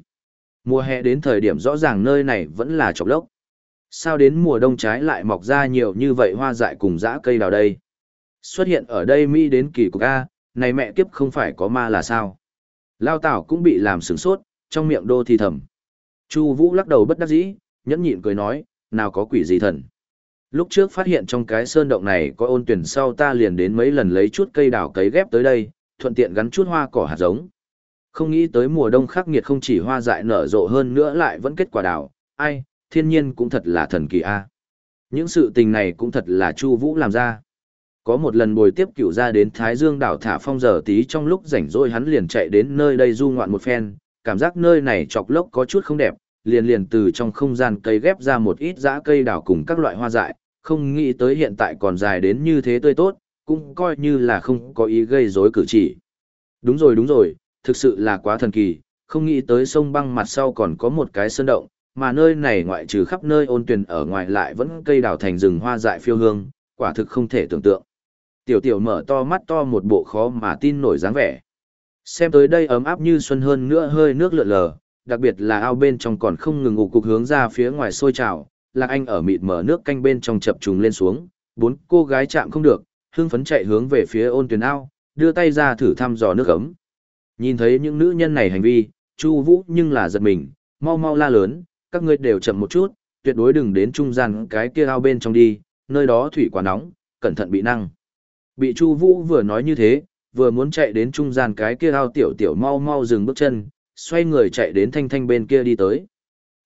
Mùa hè đến thời điểm rõ ràng nơi này vẫn là trọc lốc. Sao đến mùa đông trái lại mọc ra nhiều như vậy hoa dại cùng dã cây đào đây? Xuất hiện ở đây Mỹ đến kỳ cục A, này mẹ kiếp không phải có ma là sao? Lao Tảo cũng bị làm sửng sốt, trong miệng đô thì thầm. Chu Vũ lắc đầu bất đắc dĩ, nhẫn nhịn cười nói, nào có quỷ gì thần. Lúc trước phát hiện trong cái sơn động này có ôn tuyển sau ta liền đến mấy lần lấy chút cây đào cấy ghép tới đây, thuận tiện gắn chút hoa cỏ hạt giống. Không nghĩ tới mùa đông khắc nghiệt không chỉ hoa dại nở rộ hơn nữa lại vẫn kết quả đào, ai, thiên nhiên cũng thật là thần kỳ a. Những sự tình này cũng thật là Chu Vũ làm ra. Có một lần bồi tiếp cửu gia đến Thái Dương đảo thả phong giờ tí trong lúc rảnh rỗi hắn liền chạy đến nơi đây du ngoạn một phen, cảm giác nơi này chọc lốc có chút không đẹp, liền liền từ trong không gian cây ghép ra một ít dã cây đào cùng các loại hoa dại, không nghĩ tới hiện tại còn dài đến như thế tươi tốt, cũng coi như là không có ý gây rối cử chỉ. Đúng rồi đúng rồi, thực sự là quá thần kỳ, không nghĩ tới sông băng mặt sau còn có một cái sơn động, mà nơi này ngoại trừ khắp nơi ôn tuyền ở ngoài lại vẫn cây đào thành rừng hoa dại phiêu hương, quả thực không thể tưởng tượng. Tiểu tiểu mở to mắt to một bộ khó mà tin nổi dáng vẻ. Xem tới đây ấm áp như xuân hơn nữa hơi nước lượn lờ, đặc biệt là ao bên trong còn không ngừng ngủ cục hướng ra phía ngoài sôi trào, Lạc Anh ở mịt mở nước canh bên trong chập trùng lên xuống, bốn cô gái chạm không được, hưng phấn chạy hướng về phía ôn tuyền ao, đưa tay ra thử thăm dò nước ấm. Nhìn thấy những nữ nhân này hành vi, Chu Vũ nhưng là giật mình, mau mau la lớn, các ngươi đều chậm một chút, tuyệt đối đừng đến trung gian cái kia ao bên trong đi, nơi đó thủy quá nóng, cẩn thận bị năng. Bị Chu Vũ vừa nói như thế, vừa muốn chạy đến trung gian cái kia ao tiểu tiểu mau mau dừng bước chân, xoay người chạy đến thanh thanh bên kia đi tới.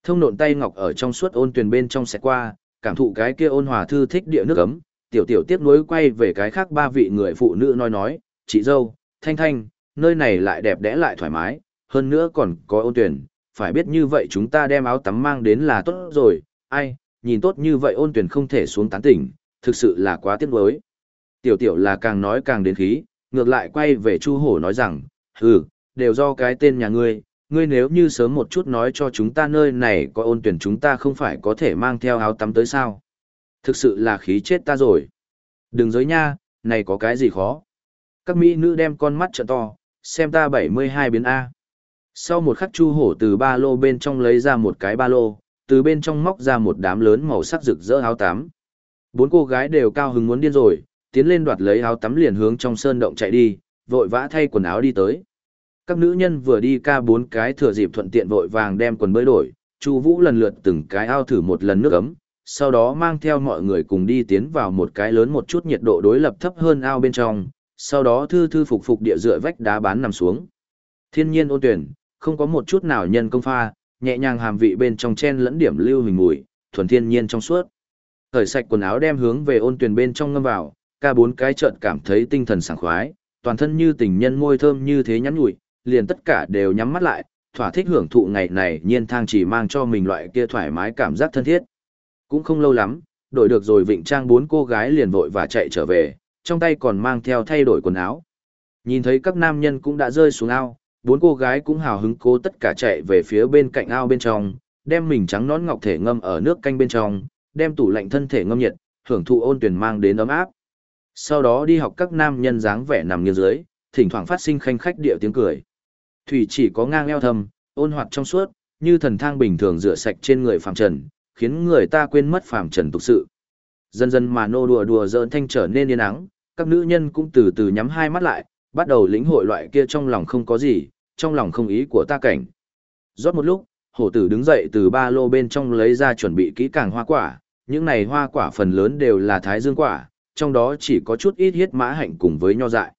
Thông nộn tay ngọc ở trong suốt ôn tuyền bên trong sẽ qua, cảm thụ cái kia ôn hòa thư thích địa nước ấm, tiểu tiểu tiếp nối quay về cái khác ba vị người phụ nữ nói nói, chị dâu, thanh thanh, nơi này lại đẹp đẽ lại thoải mái, hơn nữa còn có ôn tuyển, phải biết như vậy chúng ta đem áo tắm mang đến là tốt rồi, ai, nhìn tốt như vậy ôn tuyển không thể xuống tán tỉnh, thực sự là quá tiếc nuối. Tiểu tiểu là càng nói càng đến khí, ngược lại quay về Chu Hổ nói rằng, hừ, đều do cái tên nhà ngươi, ngươi nếu như sớm một chút nói cho chúng ta nơi này có ôn tuyển chúng ta không phải có thể mang theo áo tắm tới sao. Thực sự là khí chết ta rồi. Đừng giới nha, này có cái gì khó. Các mỹ nữ đem con mắt trợ to, xem ta 72 biến A. Sau một khắc chu hổ từ ba lô bên trong lấy ra một cái ba lô, từ bên trong móc ra một đám lớn màu sắc rực rỡ áo tắm. Bốn cô gái đều cao hứng muốn điên rồi, tiến lên đoạt lấy áo tắm liền hướng trong sơn động chạy đi, vội vã thay quần áo đi tới. Các nữ nhân vừa đi ca bốn cái thừa dịp thuận tiện vội vàng đem quần bơi đổi, Chu Vũ lần lượt từng cái ao thử một lần nước ấm, sau đó mang theo mọi người cùng đi tiến vào một cái lớn một chút nhiệt độ đối lập thấp hơn ao bên trong, sau đó thư thư phục phục địa dựa vách đá bán nằm xuống. Thiên nhiên ôn tuyển, không có một chút nào nhân công pha, nhẹ nhàng hàm vị bên trong chen lẫn điểm lưu hình mùi, thuần thiên nhiên trong suốt. Thời sạch quần áo đem hướng về ôn tuyển bên trong ngâm vào, ca bốn cái chợt cảm thấy tinh thần sảng khoái, toàn thân như tình nhân môi thơm như thế nhắn nhủi, liền tất cả đều nhắm mắt lại, thỏa thích hưởng thụ ngày này nhiên thang chỉ mang cho mình loại kia thoải mái cảm giác thân thiết. Cũng không lâu lắm, đổi được rồi vịnh trang bốn cô gái liền vội và chạy trở về, trong tay còn mang theo thay đổi quần áo. Nhìn thấy các nam nhân cũng đã rơi xuống ao, bốn cô gái cũng hào hứng cố tất cả chạy về phía bên cạnh ao bên trong, đem mình trắng nón ngọc thể ngâm ở nước canh bên trong, đem tủ lạnh thân thể ngâm nhiệt, hưởng thụ ôn tuyển mang đến ấm áp. Sau đó đi học các nam nhân dáng vẻ nằm nghiêng dưới, thỉnh thoảng phát sinh khanh khách điệu tiếng cười. Thủy chỉ có ngang eo thầm ôn hoạt trong suốt, như thần thang bình thường rửa sạch trên người phàm trần, khiến người ta quên mất phàm trần tục sự. Dần dần mà nô đùa đùa giỡn thanh trở nên yên ắng, các nữ nhân cũng từ từ nhắm hai mắt lại, bắt đầu lĩnh hội loại kia trong lòng không có gì, trong lòng không ý của ta cảnh. Rót một lúc, hổ tử đứng dậy từ ba lô bên trong lấy ra chuẩn bị kỹ càng hoa quả, những này hoa quả phần lớn đều là thái dương quả, trong đó chỉ có chút ít hiết mã hạnh cùng với nho dại.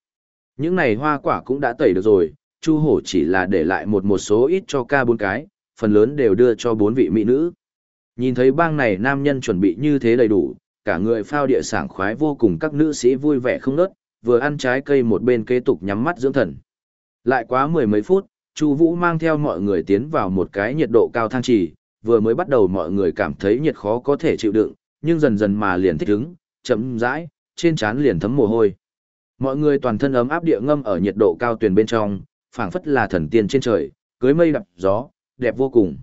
Những này hoa quả cũng đã tẩy được rồi, Chu Hổ chỉ là để lại một một số ít cho ca bốn cái, phần lớn đều đưa cho bốn vị mỹ nữ. Nhìn thấy bang này nam nhân chuẩn bị như thế đầy đủ, cả người phao địa sảng khoái vô cùng các nữ sĩ vui vẻ không nớt, vừa ăn trái cây một bên kế tục nhắm mắt dưỡng thần. Lại quá mười mấy phút, Chu Vũ mang theo mọi người tiến vào một cái nhiệt độ cao thang trì, vừa mới bắt đầu mọi người cảm thấy nhiệt khó có thể chịu đựng, nhưng dần dần mà liền thích ứng, chậm rãi, trên trán liền thấm mồ hôi. Mọi người toàn thân ấm áp địa ngâm ở nhiệt độ cao tuyển bên trong, phảng phất là thần tiên trên trời, cưới mây đạp gió, đẹp vô cùng.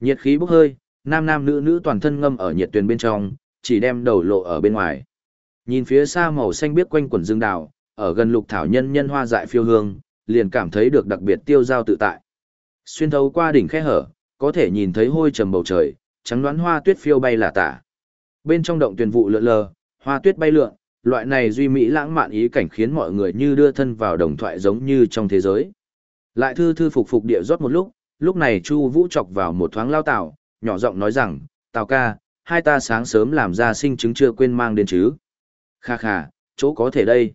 Nhiệt khí bốc hơi, nam nam nữ nữ toàn thân ngâm ở nhiệt tuyển bên trong, chỉ đem đầu lộ ở bên ngoài. Nhìn phía xa màu xanh biếc quanh quần dương đào, ở gần lục thảo nhân nhân hoa dại phiêu hương, liền cảm thấy được đặc biệt tiêu giao tự tại. Xuyên thấu qua đỉnh khe hở, có thể nhìn thấy hôi trầm bầu trời, trắng đoán hoa tuyết phiêu bay là tả. Bên trong động tuyển vụ lượn lờ, hoa tuyết bay lượn, loại này duy mỹ lãng mạn ý cảnh khiến mọi người như đưa thân vào đồng thoại giống như trong thế giới. Lại thư thư phục phục địa rót một lúc, lúc này Chu Vũ chọc vào một thoáng lao tảo, nhỏ giọng nói rằng, "Tào ca, hai ta sáng sớm làm ra sinh chứng chưa quên mang đến chứ?" "Kha kha, chỗ có thể đây."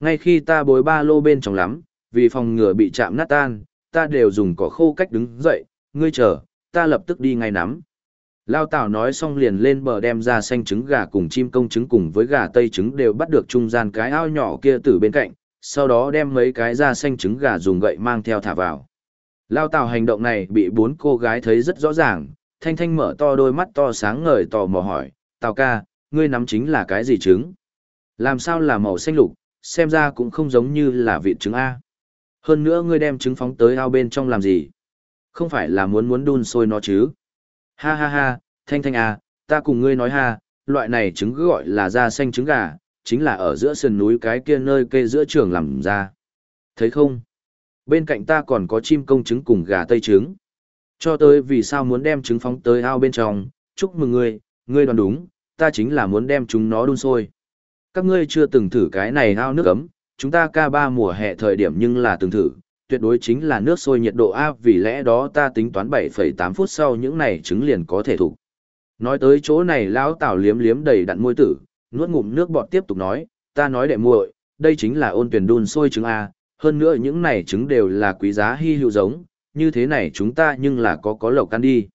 Ngay khi ta bối ba lô bên trong lắm, vì phòng ngừa bị chạm nát tan, ta đều dùng cỏ khô cách đứng dậy, ngươi chờ, ta lập tức đi ngay nắm. Lao Tảo nói xong liền lên bờ đem ra xanh trứng gà cùng chim công trứng cùng với gà tây trứng đều bắt được trung gian cái ao nhỏ kia từ bên cạnh, sau đó đem mấy cái da xanh trứng gà dùng gậy mang theo thả vào. Lao Tảo hành động này bị bốn cô gái thấy rất rõ ràng, thanh thanh mở to đôi mắt to sáng ngời tò mò hỏi, Tào ca, ngươi nắm chính là cái gì trứng? Làm sao là màu xanh lục, xem ra cũng không giống như là vịt trứng A. Hơn nữa ngươi đem trứng phóng tới ao bên trong làm gì? Không phải là muốn muốn đun sôi nó chứ? Ha ha ha, thanh thanh à, ta cùng ngươi nói ha, loại này trứng gọi là da xanh trứng gà, chính là ở giữa sườn núi cái kia nơi kê giữa trường làm ra. Thấy không? Bên cạnh ta còn có chim công trứng cùng gà tây trứng. Cho tới vì sao muốn đem trứng phóng tới ao bên trong, chúc mừng ngươi, ngươi đoán đúng, ta chính là muốn đem chúng nó đun sôi. Các ngươi chưa từng thử cái này ao nước ấm, chúng ta ca ba mùa hè thời điểm nhưng là từng thử, tuyệt đối chính là nước sôi nhiệt độ áp vì lẽ đó ta tính toán 7,8 phút sau những này trứng liền có thể thủ. Nói tới chỗ này lão tảo liếm liếm đầy đặn môi tử, nuốt ngụm nước bọt tiếp tục nói, ta nói đệ muội, đây chính là ôn tuyển đun sôi trứng A, hơn nữa những này trứng đều là quý giá hy hữu giống, như thế này chúng ta nhưng là có có lộc ăn đi.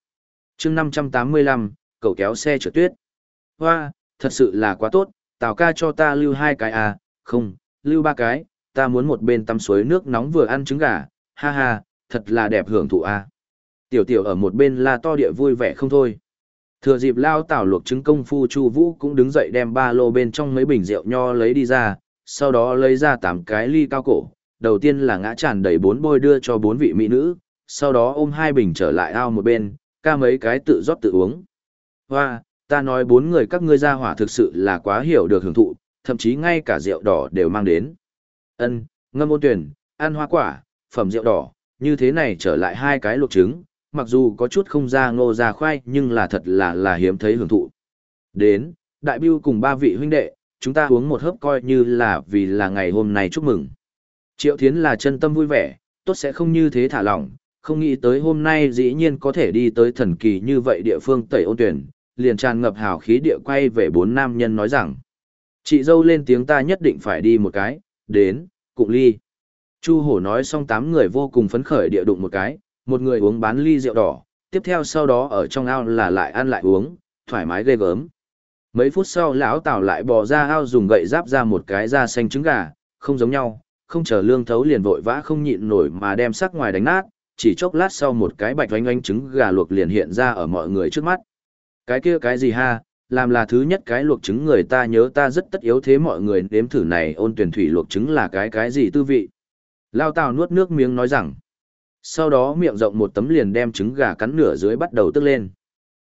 chương 585, cậu kéo xe trượt tuyết. Hoa, thật sự là quá tốt, tào ca cho ta lưu hai cái à? không, lưu ba cái, ta muốn một bên tắm suối nước nóng vừa ăn trứng gà, ha ha, thật là đẹp hưởng thụ à. Tiểu tiểu ở một bên là to địa vui vẻ không thôi. Thừa dịp lao tảo luộc trứng công phu Chu Vũ cũng đứng dậy đem ba lô bên trong mấy bình rượu nho lấy đi ra, sau đó lấy ra tám cái ly cao cổ, đầu tiên là ngã tràn đầy bốn bôi đưa cho bốn vị mỹ nữ, sau đó ôm hai bình trở lại ao một bên, ca mấy cái tự rót tự uống. Hoa, ta nói bốn người các ngươi ra hỏa thực sự là quá hiểu được hưởng thụ, thậm chí ngay cả rượu đỏ đều mang đến. Ân, ngâm ôn tuyển, ăn hoa quả, phẩm rượu đỏ, như thế này trở lại hai cái luộc trứng, mặc dù có chút không ra ngô ra khoai nhưng là thật là là hiếm thấy hưởng thụ. Đến, đại biêu cùng ba vị huynh đệ, chúng ta uống một hớp coi như là vì là ngày hôm nay chúc mừng. Triệu Thiến là chân tâm vui vẻ, tốt sẽ không như thế thả lỏng, không nghĩ tới hôm nay dĩ nhiên có thể đi tới thần kỳ như vậy địa phương tẩy ôn tuyển, liền tràn ngập hào khí địa quay về bốn nam nhân nói rằng. Chị dâu lên tiếng ta nhất định phải đi một cái, đến, cụng ly. Chu hổ nói xong tám người vô cùng phấn khởi địa đụng một cái, một người uống bán ly rượu đỏ, tiếp theo sau đó ở trong ao là lại ăn lại uống, thoải mái ghê gớm. Mấy phút sau lão Tào lại bò ra ao dùng gậy giáp ra một cái da xanh trứng gà, không giống nhau, không chờ lương thấu liền vội vã không nhịn nổi mà đem sắc ngoài đánh nát, chỉ chốc lát sau một cái bạch oanh oanh trứng gà luộc liền hiện ra ở mọi người trước mắt. Cái kia cái gì ha, làm là thứ nhất cái luộc trứng người ta nhớ ta rất tất yếu thế mọi người nếm thử này ôn tuyển thủy luộc trứng là cái cái gì tư vị. Lao Tào nuốt nước miếng nói rằng, sau đó miệng rộng một tấm liền đem trứng gà cắn nửa dưới bắt đầu tức lên.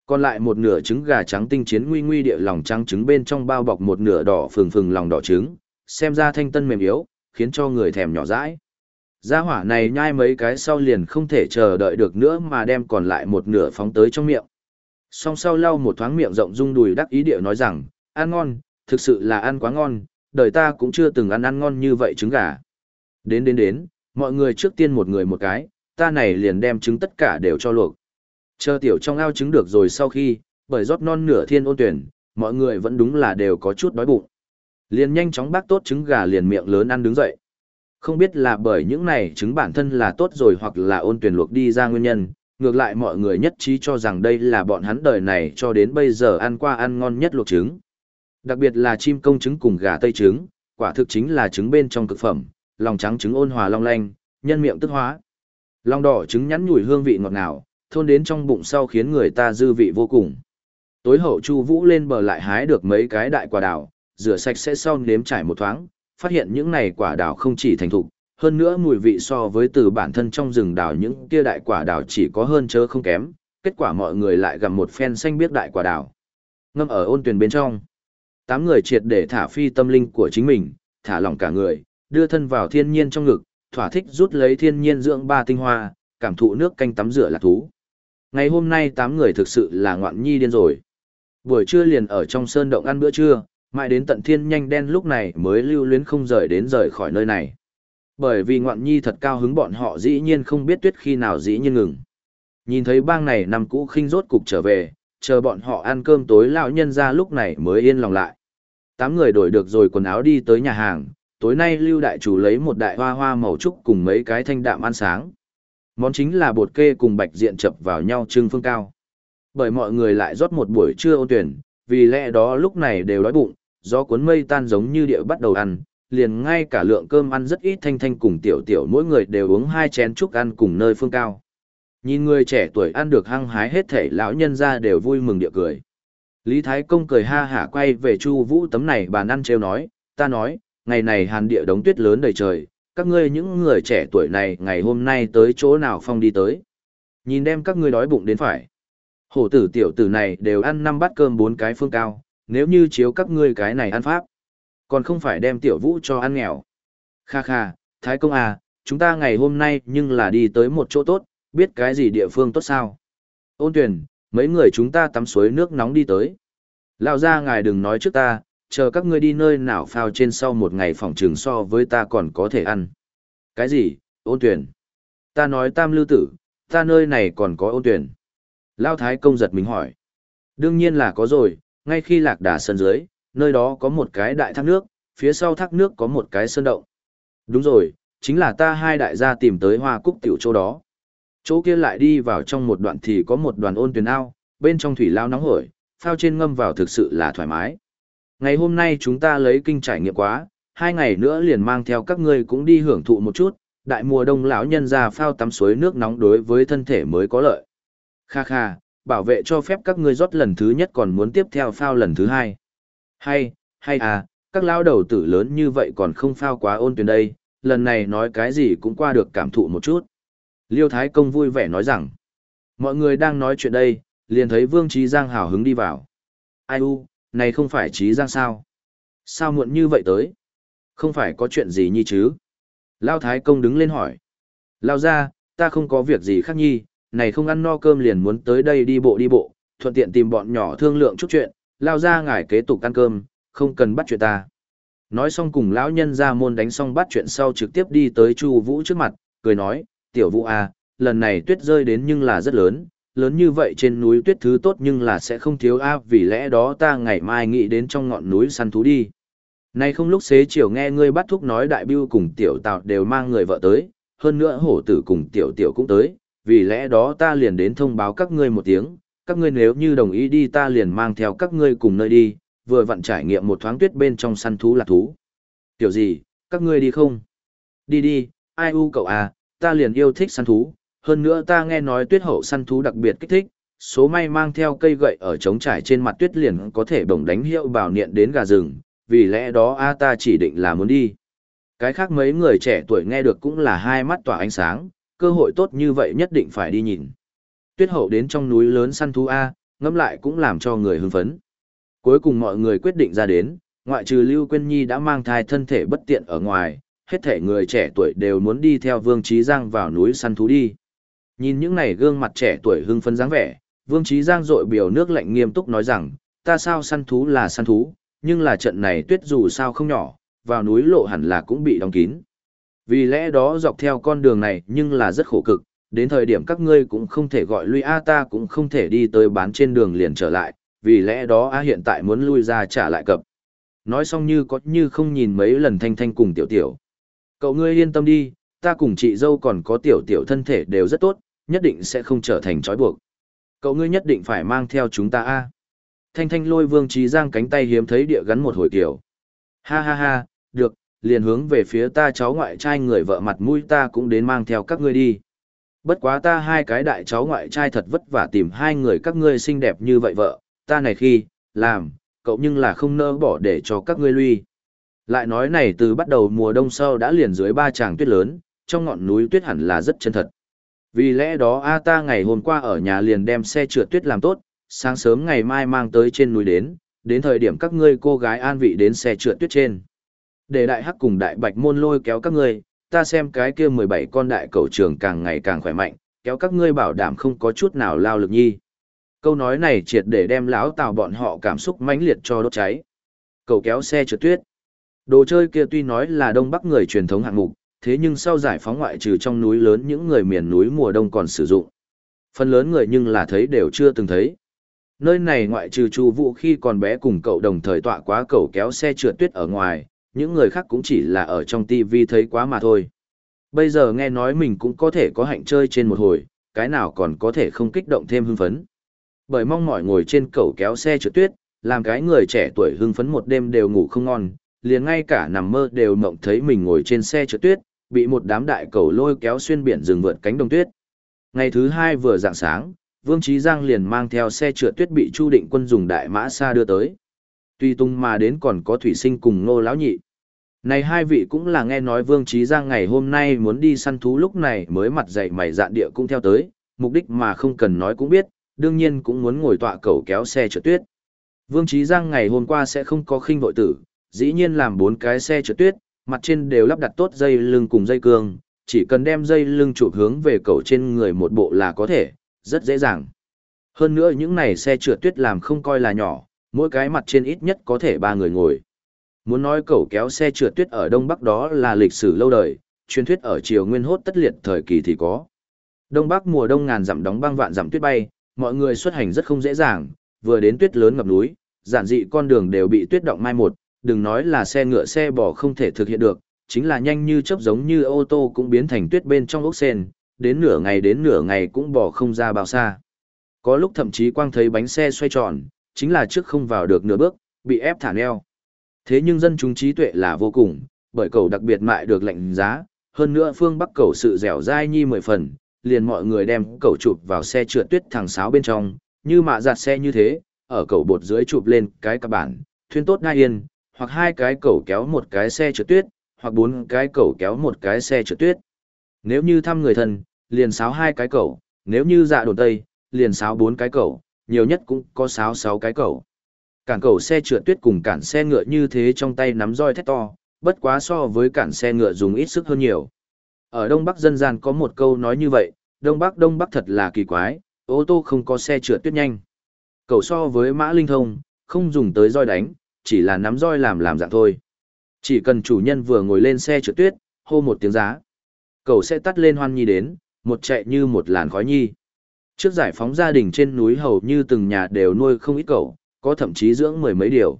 Còn lại một nửa trứng gà trắng tinh chiến nguy nguy địa lòng trắng trứng bên trong bao bọc một nửa đỏ phừng phừng lòng đỏ trứng, xem ra thanh tân mềm yếu, khiến cho người thèm nhỏ dãi. Gia hỏa này nhai mấy cái sau liền không thể chờ đợi được nữa mà đem còn lại một nửa phóng tới trong miệng. Song sau lau một thoáng miệng rộng rung đùi đắc ý địa nói rằng, ăn ngon, thực sự là ăn quá ngon, đời ta cũng chưa từng ăn ăn ngon như vậy trứng gà. Đến đến đến, mọi người trước tiên một người một cái, ta này liền đem trứng tất cả đều cho luộc. Chờ tiểu trong ao trứng được rồi sau khi, bởi rót non nửa thiên ôn tuyển, mọi người vẫn đúng là đều có chút đói bụng. Liền nhanh chóng bác tốt trứng gà liền miệng lớn ăn đứng dậy. Không biết là bởi những này trứng bản thân là tốt rồi hoặc là ôn tuyển luộc đi ra nguyên nhân, ngược lại mọi người nhất trí cho rằng đây là bọn hắn đời này cho đến bây giờ ăn qua ăn ngon nhất luộc trứng. Đặc biệt là chim công trứng cùng gà tây trứng, quả thực chính là trứng bên trong cực phẩm, lòng trắng trứng ôn hòa long lanh, nhân miệng tức hóa. Lòng đỏ trứng nhắn nhủi hương vị ngọt ngào, thôn đến trong bụng sau khiến người ta dư vị vô cùng. Tối hậu Chu Vũ lên bờ lại hái được mấy cái đại quả đào, rửa sạch sẽ sau nếm trải một thoáng, phát hiện những này quả đào không chỉ thành thục, hơn nữa mùi vị so với từ bản thân trong rừng đào những kia đại quả đào chỉ có hơn chớ không kém, kết quả mọi người lại gặp một phen xanh biết đại quả đào. Ngâm ở ôn tuyển bên trong. Tám người triệt để thả phi tâm linh của chính mình, thả lỏng cả người, đưa thân vào thiên nhiên trong ngực, thỏa thích rút lấy thiên nhiên dưỡng ba tinh hoa, cảm thụ nước canh tắm rửa là thú. Ngày hôm nay tám người thực sự là ngoạn nhi điên rồi. Buổi trưa liền ở trong sơn động ăn bữa trưa, mãi đến tận thiên nhanh đen lúc này mới lưu luyến không rời đến rời khỏi nơi này. Bởi vì ngoạn nhi thật cao hứng bọn họ dĩ nhiên không biết tuyết khi nào dĩ nhiên ngừng. Nhìn thấy bang này nằm cũ khinh rốt cục trở về, chờ bọn họ ăn cơm tối lão nhân ra lúc này mới yên lòng lại. Tám người đổi được rồi quần áo đi tới nhà hàng, tối nay lưu đại chủ lấy một đại hoa hoa màu trúc cùng mấy cái thanh đạm ăn sáng. Món chính là bột kê cùng bạch diện chập vào nhau trưng phương cao. Bởi mọi người lại rót một buổi trưa ôn tuyển, vì lẽ đó lúc này đều đói bụng, do cuốn mây tan giống như địa bắt đầu ăn, liền ngay cả lượng cơm ăn rất ít thanh thanh cùng tiểu tiểu mỗi người đều uống hai chén chúc ăn cùng nơi phương cao. Nhìn người trẻ tuổi ăn được hăng hái hết thể lão nhân ra đều vui mừng địa cười. Lý Thái Công cười ha hả quay về Chu Vũ tấm này bàn ăn trêu nói, ta nói, ngày này hàn địa đống tuyết lớn đầy trời, các ngươi những người trẻ tuổi này ngày hôm nay tới chỗ nào phong đi tới. Nhìn đem các ngươi đói bụng đến phải. Hổ tử tiểu tử này đều ăn năm bát cơm bốn cái phương cao, nếu như chiếu các ngươi cái này ăn pháp. Còn không phải đem tiểu vũ cho ăn nghèo. Kha kha, Thái công à, chúng ta ngày hôm nay nhưng là đi tới một chỗ tốt, biết cái gì địa phương tốt sao. Ôn tuyển, mấy người chúng ta tắm suối nước nóng đi tới. Lão ra ngài đừng nói trước ta, chờ các ngươi đi nơi nào phao trên sau một ngày phòng trường so với ta còn có thể ăn. Cái gì, ôn tuyển? Ta nói tam lưu tử, ta nơi này còn có ôn tuyển. Lao Thái công giật mình hỏi. Đương nhiên là có rồi, ngay khi lạc đà sân dưới, nơi đó có một cái đại thác nước, phía sau thác nước có một cái sơn động. Đúng rồi, chính là ta hai đại gia tìm tới hoa cúc tiểu chỗ đó. Chỗ kia lại đi vào trong một đoạn thì có một đoàn ôn tuyền ao, bên trong thủy lao nóng hổi, phao trên ngâm vào thực sự là thoải mái. Ngày hôm nay chúng ta lấy kinh trải nghiệm quá, hai ngày nữa liền mang theo các ngươi cũng đi hưởng thụ một chút, đại mùa đông lão nhân ra phao tắm suối nước nóng đối với thân thể mới có lợi. Kha kha, bảo vệ cho phép các ngươi rót lần thứ nhất còn muốn tiếp theo phao lần thứ hai. Hay, hay à, các lao đầu tử lớn như vậy còn không phao quá ôn tuyển đây, lần này nói cái gì cũng qua được cảm thụ một chút. Liêu Thái Công vui vẻ nói rằng, mọi người đang nói chuyện đây, liền thấy Vương Trí Giang hào hứng đi vào. Ai u, này không phải Trí Giang sao? Sao muộn như vậy tới? Không phải có chuyện gì nhi chứ? Lao Thái Công đứng lên hỏi. Lao ra, ta không có việc gì khác nhi, này không ăn no cơm liền muốn tới đây đi bộ đi bộ, thuận tiện tìm bọn nhỏ thương lượng chút chuyện, Lao ra ngài kế tục ăn cơm, không cần bắt chuyện ta. Nói xong cùng lão nhân ra môn đánh xong bắt chuyện sau trực tiếp đi tới Chu Vũ trước mặt, cười nói, tiểu vũ à, lần này tuyết rơi đến nhưng là rất lớn, lớn như vậy trên núi tuyết thứ tốt nhưng là sẽ không thiếu a vì lẽ đó ta ngày mai nghĩ đến trong ngọn núi săn thú đi. Nay không lúc xế chiều nghe ngươi bắt thúc nói đại bưu cùng tiểu tào đều mang người vợ tới, hơn nữa hổ tử cùng tiểu tiểu cũng tới, vì lẽ đó ta liền đến thông báo các ngươi một tiếng, các ngươi nếu như đồng ý đi ta liền mang theo các ngươi cùng nơi đi, vừa vặn trải nghiệm một thoáng tuyết bên trong săn thú là thú. Tiểu gì, các ngươi đi không? Đi đi, ai u cậu à, ta liền yêu thích săn thú, hơn nữa ta nghe nói tuyết hậu săn thú đặc biệt kích thích, số may mang theo cây gậy ở trống trải trên mặt tuyết liền có thể bổng đánh hiệu bảo niệm đến gà rừng, vì lẽ đó a ta chỉ định là muốn đi. Cái khác mấy người trẻ tuổi nghe được cũng là hai mắt tỏa ánh sáng, cơ hội tốt như vậy nhất định phải đi nhìn. Tuyết hậu đến trong núi lớn săn thú A, ngẫm lại cũng làm cho người hưng phấn. Cuối cùng mọi người quyết định ra đến, ngoại trừ Lưu Quyên Nhi đã mang thai thân thể bất tiện ở ngoài, hết thể người trẻ tuổi đều muốn đi theo Vương Trí Giang vào núi săn thú đi. Nhìn những này gương mặt trẻ tuổi hưng phấn dáng vẻ, Vương Trí Giang rội biểu nước lạnh nghiêm túc nói rằng, ta sao săn thú là săn thú, nhưng là trận này tuyết dù sao không nhỏ, vào núi lộ hẳn là cũng bị đóng kín. Vì lẽ đó dọc theo con đường này nhưng là rất khổ cực, đến thời điểm các ngươi cũng không thể gọi lui A ta cũng không thể đi tới bán trên đường liền trở lại, vì lẽ đó A hiện tại muốn lui ra trả lại cập. Nói xong như có như không nhìn mấy lần thanh thanh cùng tiểu tiểu. Cậu ngươi yên tâm đi, ta cùng chị dâu còn có tiểu tiểu thân thể đều rất tốt, nhất định sẽ không trở thành trói buộc. Cậu ngươi nhất định phải mang theo chúng ta A. Thanh thanh lôi vương trí giang cánh tay hiếm thấy địa gắn một hồi kiểu. Ha ha ha, được, liền hướng về phía ta cháu ngoại trai người vợ mặt mũi ta cũng đến mang theo các ngươi đi. Bất quá ta hai cái đại cháu ngoại trai thật vất vả tìm hai người các ngươi xinh đẹp như vậy vợ, ta này khi, làm, cậu nhưng là không nỡ bỏ để cho các ngươi lui. Lại nói này từ bắt đầu mùa đông sau đã liền dưới ba tràng tuyết lớn, trong ngọn núi tuyết hẳn là rất chân thật. Vì lẽ đó A ta ngày hôm qua ở nhà liền đem xe trượt tuyết làm tốt, sáng sớm ngày mai mang tới trên núi đến, đến thời điểm các ngươi cô gái an vị đến xe trượt tuyết trên. Để đại hắc cùng đại bạch môn lôi kéo các ngươi, ta xem cái kia 17 con đại cầu trường càng ngày càng khỏe mạnh, kéo các ngươi bảo đảm không có chút nào lao lực nhi. Câu nói này triệt để đem lão tào bọn họ cảm xúc mãnh liệt cho đốt cháy. Cầu kéo xe trượt tuyết. Đồ chơi kia tuy nói là đông bắc người truyền thống hạng mục, thế nhưng sau giải phóng ngoại trừ trong núi lớn những người miền núi mùa đông còn sử dụng. Phần lớn người nhưng là thấy đều chưa từng thấy. Nơi này ngoại trừ Chu Vũ khi còn bé cùng cậu đồng thời tọa quá cầu kéo xe trượt tuyết ở ngoài, những người khác cũng chỉ là ở trong TV thấy quá mà thôi. Bây giờ nghe nói mình cũng có thể có hạnh chơi trên một hồi, cái nào còn có thể không kích động thêm hưng phấn. Bởi mong mỏi ngồi trên cầu kéo xe trượt tuyết, làm cái người trẻ tuổi hưng phấn một đêm đều ngủ không ngon, liền ngay cả nằm mơ đều mộng thấy mình ngồi trên xe trượt tuyết, bị một đám đại cầu lôi kéo xuyên biển rừng vượt cánh đồng tuyết. Ngày thứ hai vừa dạng sáng, Vương Trí Giang liền mang theo xe trượt tuyết bị Chu Định Quân dùng đại mã xa đưa tới. Tuy tung mà đến còn có thủy sinh cùng Ngô lão nhị. Này hai vị cũng là nghe nói Vương Trí Giang ngày hôm nay muốn đi săn thú lúc này mới mặt dày mày dạn địa cũng theo tới, mục đích mà không cần nói cũng biết, đương nhiên cũng muốn ngồi tọa cầu kéo xe trượt tuyết. Vương Trí Giang ngày hôm qua sẽ không có khinh vội tử, dĩ nhiên làm bốn cái xe trượt tuyết, mặt trên đều lắp đặt tốt dây lưng cùng dây cương, chỉ cần đem dây lưng chụp hướng về cầu trên người một bộ là có thể, rất dễ dàng. Hơn nữa những này xe trượt tuyết làm không coi là nhỏ, mỗi cái mặt trên ít nhất có thể ba người ngồi. Muốn nói cầu kéo xe trượt tuyết ở Đông Bắc đó là lịch sử lâu đời, truyền thuyết ở triều nguyên hốt tất liệt thời kỳ thì có. Đông Bắc mùa đông ngàn dặm đóng băng vạn dặm tuyết bay, mọi người xuất hành rất không dễ dàng, vừa đến tuyết lớn ngập núi, giản dị con đường đều bị tuyết động mai một, đừng nói là xe ngựa xe bò không thể thực hiện được, chính là nhanh như chớp giống như ô tô cũng biến thành tuyết bên trong ốc sen, đến nửa ngày đến nửa ngày cũng bò không ra bao xa. Có lúc thậm chí quang thấy bánh xe xoay tròn, chính là trước không vào được nửa bước, bị ép thả neo. Thế nhưng dân chúng trí tuệ là vô cùng, bởi cầu đặc biệt mại được lệnh giá, hơn nữa phương Bắc cầu sự dẻo dai nhi mười phần, liền mọi người đem cầu chụp vào xe trượt tuyết thẳng sáo bên trong, như mạ giặt xe như thế, ở cầu bột dưới chụp lên cái các bản, thuyên tốt ngai yên, hoặc hai cái cầu kéo một cái xe trượt tuyết, hoặc bốn cái cầu kéo một cái xe trượt tuyết. Nếu như thăm người thân, liền sáo hai cái cầu, nếu như dạ đồn tây, liền sáo bốn cái cầu, nhiều nhất cũng có sáu sáu cái cầu. Cản cầu xe trượt tuyết cùng cản xe ngựa như thế trong tay nắm roi thét to, bất quá so với cản xe ngựa dùng ít sức hơn nhiều. Ở Đông Bắc dân gian có một câu nói như vậy, Đông Bắc Đông Bắc thật là kỳ quái, ô tô không có xe trượt tuyết nhanh. Cầu so với mã linh thông, không dùng tới roi đánh, chỉ là nắm roi làm làm dạng thôi. Chỉ cần chủ nhân vừa ngồi lên xe trượt tuyết, hô một tiếng giá. cầu sẽ tắt lên hoan nhi đến, một chạy như một làn khói nhi. Trước giải phóng gia đình trên núi hầu như từng nhà đều nuôi không ít cẩu, có thậm chí dưỡng mười mấy điều.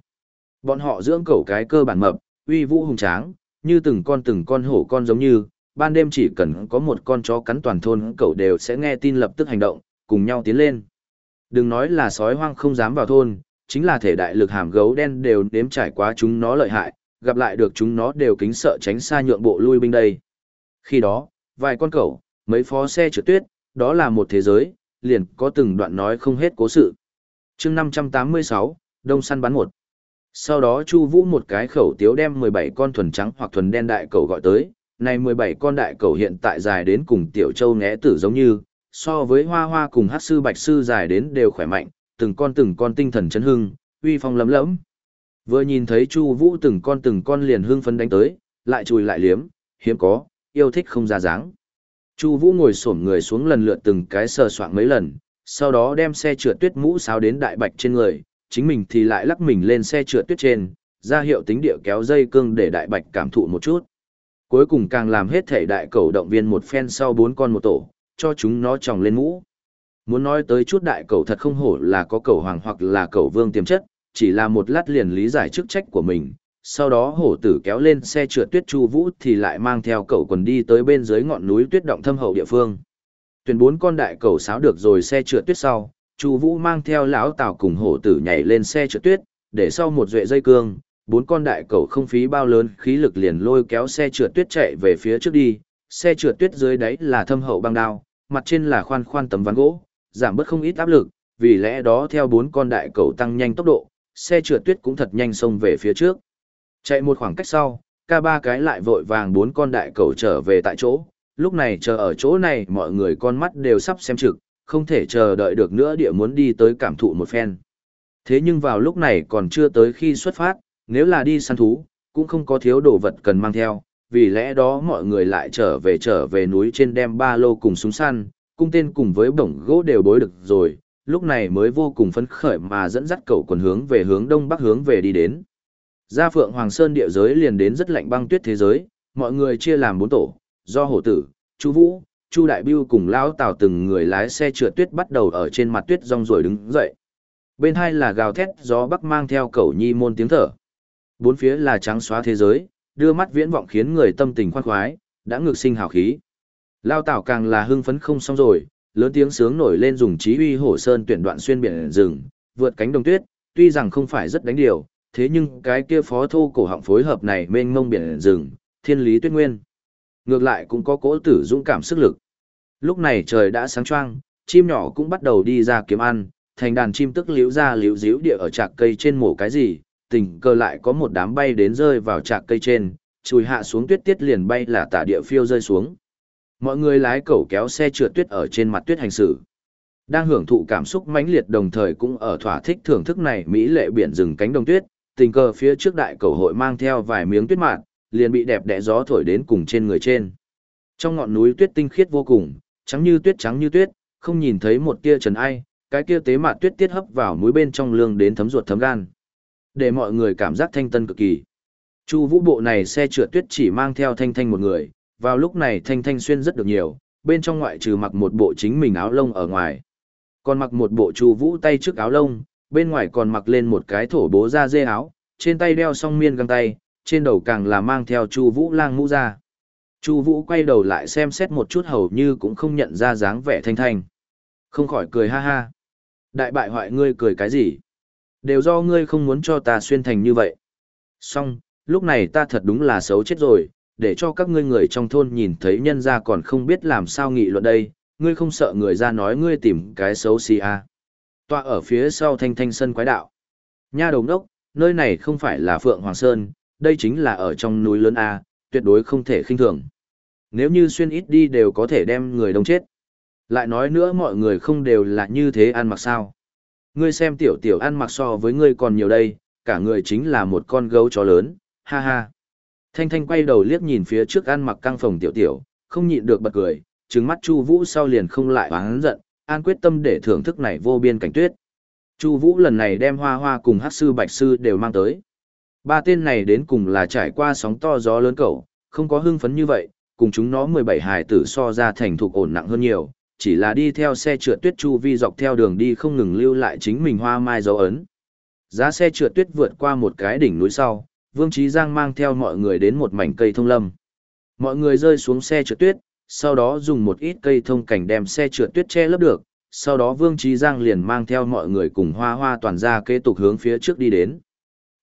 Bọn họ dưỡng cẩu cái cơ bản mập, uy vũ hùng tráng, như từng con từng con hổ con giống như, ban đêm chỉ cần có một con chó cắn toàn thôn cậu đều sẽ nghe tin lập tức hành động, cùng nhau tiến lên. Đừng nói là sói hoang không dám vào thôn, chính là thể đại lực hàm gấu đen đều nếm trải quá chúng nó lợi hại, gặp lại được chúng nó đều kính sợ tránh xa nhượng bộ lui binh đây. Khi đó, vài con cẩu, mấy phó xe trượt tuyết, đó là một thế giới, liền có từng đoạn nói không hết cố sự. chương 586, Đông săn bắn một. Sau đó Chu Vũ một cái khẩu tiếu đem 17 con thuần trắng hoặc thuần đen đại cầu gọi tới, này 17 con đại cầu hiện tại dài đến cùng tiểu châu ngẽ tử giống như, so với hoa hoa cùng hát sư bạch sư dài đến đều khỏe mạnh, từng con từng con tinh thần chấn hưng, uy phong lấm lẫm. Vừa nhìn thấy Chu Vũ từng con từng con liền hưng phấn đánh tới, lại chùi lại liếm, hiếm có, yêu thích không ra dáng. Chu Vũ ngồi xổm người xuống lần lượt từng cái sờ soạng mấy lần, sau đó đem xe trượt tuyết mũ sáo đến đại bạch trên người, chính mình thì lại lắc mình lên xe trượt tuyết trên, ra hiệu tính địa kéo dây cương để đại bạch cảm thụ một chút. Cuối cùng càng làm hết thể đại cầu động viên một phen sau bốn con một tổ, cho chúng nó tròng lên mũ. Muốn nói tới chút đại cầu thật không hổ là có cầu hoàng hoặc là cầu vương tiềm chất, chỉ là một lát liền lý giải chức trách của mình. Sau đó hổ tử kéo lên xe trượt tuyết chu vũ thì lại mang theo cậu quần đi tới bên dưới ngọn núi tuyết động thâm hậu địa phương. Tuyển bốn con đại cầu sáo được rồi xe trượt tuyết sau, chu vũ mang theo lão tào cùng hổ tử nhảy lên xe trượt tuyết, để sau một duệ dây cương, bốn con đại cầu không phí bao lớn khí lực liền lôi kéo xe trượt tuyết chạy về phía trước đi, xe trượt tuyết dưới đáy là thâm hậu băng đao, mặt trên là khoan khoan tấm ván gỗ, giảm bớt không ít áp lực, vì lẽ đó theo bốn con đại cầu tăng nhanh tốc độ, xe trượt tuyết cũng thật nhanh xông về phía trước. Chạy một khoảng cách sau, ca ba cái lại vội vàng bốn con đại cầu trở về tại chỗ, lúc này chờ ở chỗ này mọi người con mắt đều sắp xem trực, không thể chờ đợi được nữa địa muốn đi tới cảm thụ một phen. Thế nhưng vào lúc này còn chưa tới khi xuất phát, nếu là đi săn thú, cũng không có thiếu đồ vật cần mang theo, vì lẽ đó mọi người lại trở về trở về núi trên đem ba lô cùng súng săn, cung tên cùng với bổng gỗ đều bối được rồi, lúc này mới vô cùng phấn khởi mà dẫn dắt cậu quần hướng về hướng đông bắc hướng về đi đến. Ra Phượng Hoàng Sơn địa giới liền đến rất lạnh băng tuyết thế giới, mọi người chia làm bốn tổ, do hổ tử, Chu Vũ, Chu Đại Bưu cùng lão Tào từng người lái xe trượt tuyết bắt đầu ở trên mặt tuyết rong rồi đứng dậy. Bên hai là gào thét gió bắc mang theo cẩu nhi môn tiếng thở. Bốn phía là trắng xóa thế giới, đưa mắt viễn vọng khiến người tâm tình khoan khoái, đã ngược sinh hào khí. Lao Tảo càng là hưng phấn không xong rồi, lớn tiếng sướng nổi lên dùng trí uy hổ sơn tuyển đoạn xuyên biển rừng, vượt cánh đồng tuyết, tuy rằng không phải rất đánh điều, thế nhưng cái kia phó thô cổ họng phối hợp này mênh mông biển rừng, thiên lý tuyết nguyên. Ngược lại cũng có cỗ tử dũng cảm sức lực. Lúc này trời đã sáng choang, chim nhỏ cũng bắt đầu đi ra kiếm ăn, thành đàn chim tức liễu ra liễu díu địa ở trạc cây trên mổ cái gì, tình cờ lại có một đám bay đến rơi vào trạc cây trên, chùi hạ xuống tuyết tiết liền bay là tả địa phiêu rơi xuống. Mọi người lái cẩu kéo xe trượt tuyết ở trên mặt tuyết hành xử. Đang hưởng thụ cảm xúc mãnh liệt đồng thời cũng ở thỏa thích thưởng thức này mỹ lệ biển rừng cánh đồng tuyết, tình cờ phía trước đại cầu hội mang theo vài miếng tuyết mạt, liền bị đẹp đẽ gió thổi đến cùng trên người trên. Trong ngọn núi tuyết tinh khiết vô cùng, trắng như tuyết trắng như tuyết, không nhìn thấy một tia trần ai, cái kia tế mạt tuyết tiết hấp vào mũi bên trong lương đến thấm ruột thấm gan. Để mọi người cảm giác thanh tân cực kỳ. Chu vũ bộ này xe trượt tuyết chỉ mang theo thanh thanh một người, vào lúc này thanh thanh xuyên rất được nhiều, bên trong ngoại trừ mặc một bộ chính mình áo lông ở ngoài. Còn mặc một bộ chu vũ tay trước áo lông, bên ngoài còn mặc lên một cái thổ bố da dê áo, trên tay đeo song miên găng tay, trên đầu càng là mang theo chu vũ lang mũ ra. Chu vũ quay đầu lại xem xét một chút hầu như cũng không nhận ra dáng vẻ thanh thanh. Không khỏi cười ha ha. Đại bại hoại ngươi cười cái gì? Đều do ngươi không muốn cho ta xuyên thành như vậy. Xong, lúc này ta thật đúng là xấu chết rồi, để cho các ngươi người trong thôn nhìn thấy nhân gia còn không biết làm sao nghị luận đây, ngươi không sợ người ra nói ngươi tìm cái xấu xí à. Tọa ở phía sau thanh thanh sân quái đạo. Nha đồng đốc, nơi này không phải là Phượng Hoàng Sơn, đây chính là ở trong núi lớn A, tuyệt đối không thể khinh thường. Nếu như xuyên ít đi đều có thể đem người đông chết. Lại nói nữa mọi người không đều là như thế ăn mặc sao. Ngươi xem tiểu tiểu ăn mặc so với ngươi còn nhiều đây, cả người chính là một con gấu chó lớn, ha ha. Thanh Thanh quay đầu liếc nhìn phía trước ăn mặc căng phòng tiểu tiểu, không nhịn được bật cười, trừng mắt Chu Vũ sau liền không lại oán giận, an quyết tâm để thưởng thức này vô biên cảnh tuyết. Chu Vũ lần này đem Hoa Hoa cùng Hắc sư Bạch sư đều mang tới. Ba tên này đến cùng là trải qua sóng to gió lớn cậu, không có hưng phấn như vậy, cùng chúng nó 17 hài tử so ra thành thuộc ổn nặng hơn nhiều, chỉ là đi theo xe trượt tuyết chu vi dọc theo đường đi không ngừng lưu lại chính mình hoa mai dấu ấn. Giá xe trượt tuyết vượt qua một cái đỉnh núi sau, Vương Chí Giang mang theo mọi người đến một mảnh cây thông lâm. Mọi người rơi xuống xe trượt tuyết, sau đó dùng một ít cây thông cảnh đem xe trượt tuyết che lấp được, sau đó Vương Trí Giang liền mang theo mọi người cùng hoa hoa toàn ra kế tục hướng phía trước đi đến.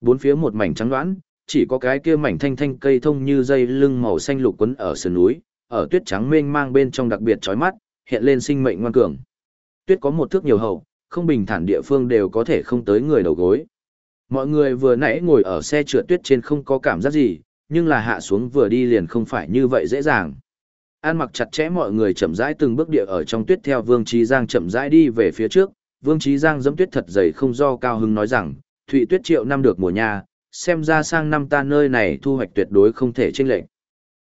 Bốn phía một mảnh trắng đoán, chỉ có cái kia mảnh thanh thanh cây thông như dây lưng màu xanh lục quấn ở sườn núi, ở tuyết trắng mênh mang bên trong đặc biệt chói mắt, hiện lên sinh mệnh ngoan cường. Tuyết có một thước nhiều hậu, không bình thản địa phương đều có thể không tới người đầu gối. Mọi người vừa nãy ngồi ở xe trượt tuyết trên không có cảm giác gì, nhưng là hạ xuống vừa đi liền không phải như vậy dễ dàng. An mặc chặt chẽ mọi người chậm rãi từng bước địa ở trong tuyết theo Vương Trí Giang chậm rãi đi về phía trước. Vương Trí Giang dẫm tuyết thật dày không do cao hứng nói rằng, Thụy tuyết triệu năm được mùa nha, xem ra sang năm ta nơi này thu hoạch tuyệt đối không thể chênh lệch.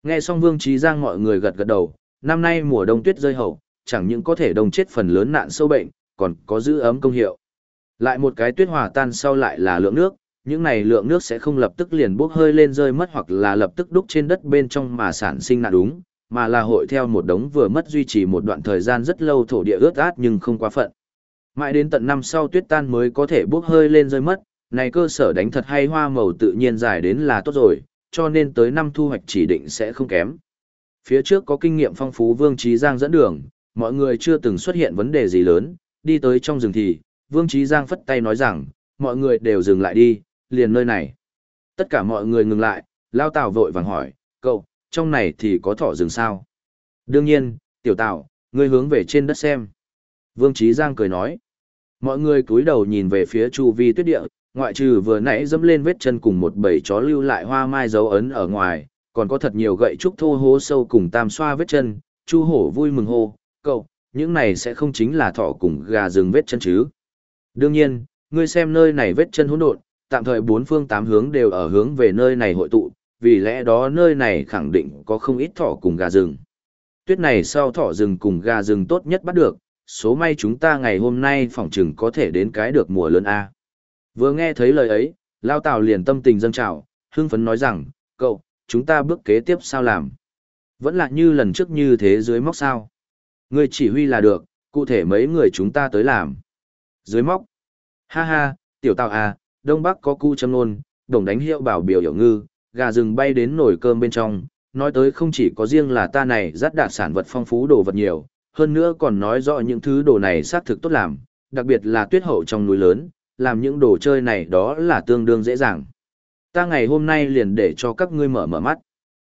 Nghe xong Vương Trí Giang mọi người gật gật đầu, năm nay mùa đông tuyết rơi hậu, chẳng những có thể đông chết phần lớn nạn sâu bệnh, còn có giữ ấm công hiệu. Lại một cái tuyết hòa tan sau lại là lượng nước, những này lượng nước sẽ không lập tức liền bốc hơi lên rơi mất hoặc là lập tức đúc trên đất bên trong mà sản sinh nạn đúng, mà là hội theo một đống vừa mất duy trì một đoạn thời gian rất lâu thổ địa ướt át nhưng không quá phận. Mãi đến tận năm sau tuyết tan mới có thể bốc hơi lên rơi mất, này cơ sở đánh thật hay hoa màu tự nhiên dài đến là tốt rồi, cho nên tới năm thu hoạch chỉ định sẽ không kém. Phía trước có kinh nghiệm phong phú Vương Trí Giang dẫn đường, mọi người chưa từng xuất hiện vấn đề gì lớn, đi tới trong rừng thì, Vương Trí Giang phất tay nói rằng, mọi người đều dừng lại đi, liền nơi này. Tất cả mọi người ngừng lại, Lao Tào vội vàng hỏi, trong này thì có thỏ rừng sao? Đương nhiên, tiểu Tào, ngươi hướng về trên đất xem. Vương Trí Giang cười nói. Mọi người cúi đầu nhìn về phía chu vi tuyết địa, ngoại trừ vừa nãy dẫm lên vết chân cùng một bầy chó lưu lại hoa mai dấu ấn ở ngoài, còn có thật nhiều gậy trúc thô hố sâu cùng tam xoa vết chân, chu hổ vui mừng hô, cậu, những này sẽ không chính là thỏ cùng gà rừng vết chân chứ. Đương nhiên, ngươi xem nơi này vết chân hỗn độn, tạm thời bốn phương tám hướng đều ở hướng về nơi này hội tụ, vì lẽ đó nơi này khẳng định có không ít thỏ cùng gà rừng. Tuyết này sau thỏ rừng cùng gà rừng tốt nhất bắt được, số may chúng ta ngày hôm nay phỏng chừng có thể đến cái được mùa lớn A. Vừa nghe thấy lời ấy, Lao Tào liền tâm tình dâng trào, hưng phấn nói rằng, cậu, chúng ta bước kế tiếp sao làm? Vẫn là như lần trước như thế dưới móc sao? Người chỉ huy là được, cụ thể mấy người chúng ta tới làm. Dưới móc. Ha ha, tiểu tào à, đông bắc có cu châm nôn, đồng đánh hiệu bảo biểu hiểu ngư, gà rừng bay đến nồi cơm bên trong. Nói tới không chỉ có riêng là ta này rất đạt sản vật phong phú đồ vật nhiều, hơn nữa còn nói rõ những thứ đồ này xác thực tốt làm, đặc biệt là tuyết hậu trong núi lớn, làm những đồ chơi này đó là tương đương dễ dàng. Ta ngày hôm nay liền để cho các ngươi mở mở mắt.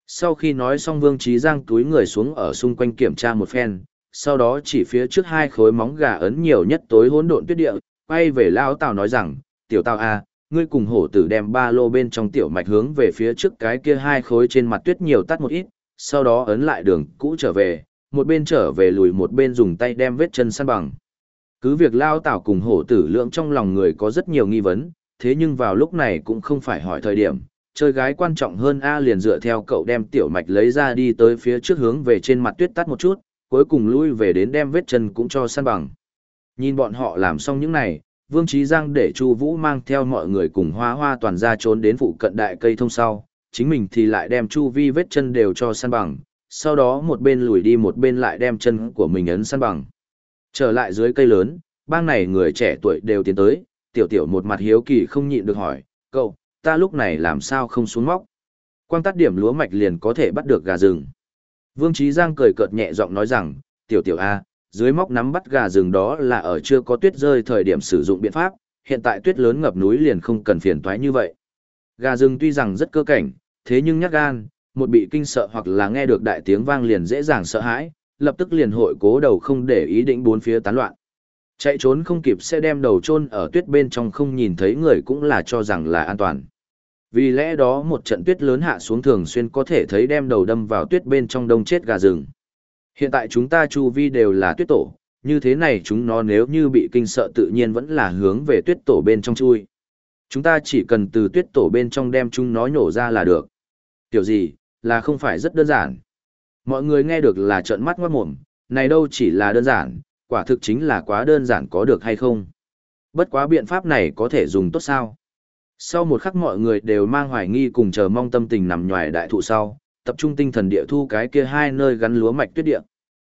Sau khi nói xong Vương Trí Giang túi người xuống ở xung quanh kiểm tra một phen, sau đó chỉ phía trước hai khối móng gà ấn nhiều nhất tối hỗn độn tuyết địa, quay về lão Tào nói rằng, "Tiểu Tào a, à, ngươi cùng hổ tử đem ba lô bên trong tiểu mạch hướng về phía trước cái kia hai khối trên mặt tuyết nhiều tắt một ít, sau đó ấn lại đường cũ trở về, một bên trở về lùi một bên dùng tay đem vết chân săn bằng." Cứ việc lao tảo cùng hổ tử lượng trong lòng người có rất nhiều nghi vấn, thế nhưng vào lúc này cũng không phải hỏi thời điểm, chơi gái quan trọng hơn A liền dựa theo cậu đem tiểu mạch lấy ra đi tới phía trước hướng về trên mặt tuyết tắt một chút, cuối cùng lui về đến đem vết chân cũng cho săn bằng. Nhìn bọn họ làm xong những này, Vương Trí Giang để Chu Vũ mang theo mọi người cùng hoa hoa toàn ra trốn đến phụ cận đại cây thông sau, chính mình thì lại đem Chu Vi vết chân đều cho săn bằng, sau đó một bên lùi đi một bên lại đem chân của mình ấn săn bằng. Trở lại dưới cây lớn, bang này người trẻ tuổi đều tiến tới, tiểu tiểu một mặt hiếu kỳ không nhịn được hỏi, cậu, ta lúc này làm sao không xuống móc? Quang tắt điểm lúa mạch liền có thể bắt được gà rừng. Vương Trí Giang cười cợt nhẹ giọng nói rằng, tiểu tiểu A, dưới móc nắm bắt gà rừng đó là ở chưa có tuyết rơi thời điểm sử dụng biện pháp, hiện tại tuyết lớn ngập núi liền không cần phiền toái như vậy. Gà rừng tuy rằng rất cơ cảnh, thế nhưng nhát gan, một bị kinh sợ hoặc là nghe được đại tiếng vang liền dễ dàng sợ hãi, lập tức liền hội cố đầu không để ý định bốn phía tán loạn. Chạy trốn không kịp sẽ đem đầu chôn ở tuyết bên trong không nhìn thấy người cũng là cho rằng là an toàn. Vì lẽ đó một trận tuyết lớn hạ xuống thường xuyên có thể thấy đem đầu đâm vào tuyết bên trong đông chết gà rừng. Hiện tại chúng ta chu vi đều là tuyết tổ, như thế này chúng nó nếu như bị kinh sợ tự nhiên vẫn là hướng về tuyết tổ bên trong chui. Chúng ta chỉ cần từ tuyết tổ bên trong đem chúng nó nhổ ra là được. Tiểu gì, là không phải rất đơn giản. Mọi người nghe được là trợn mắt ngoát mồm, này đâu chỉ là đơn giản, quả thực chính là quá đơn giản có được hay không. Bất quá biện pháp này có thể dùng tốt sao. Sau một khắc mọi người đều mang hoài nghi cùng chờ mong tâm tình nằm nhòi đại thụ sau, tập trung tinh thần địa thu cái kia hai nơi gắn lúa mạch tuyết địa.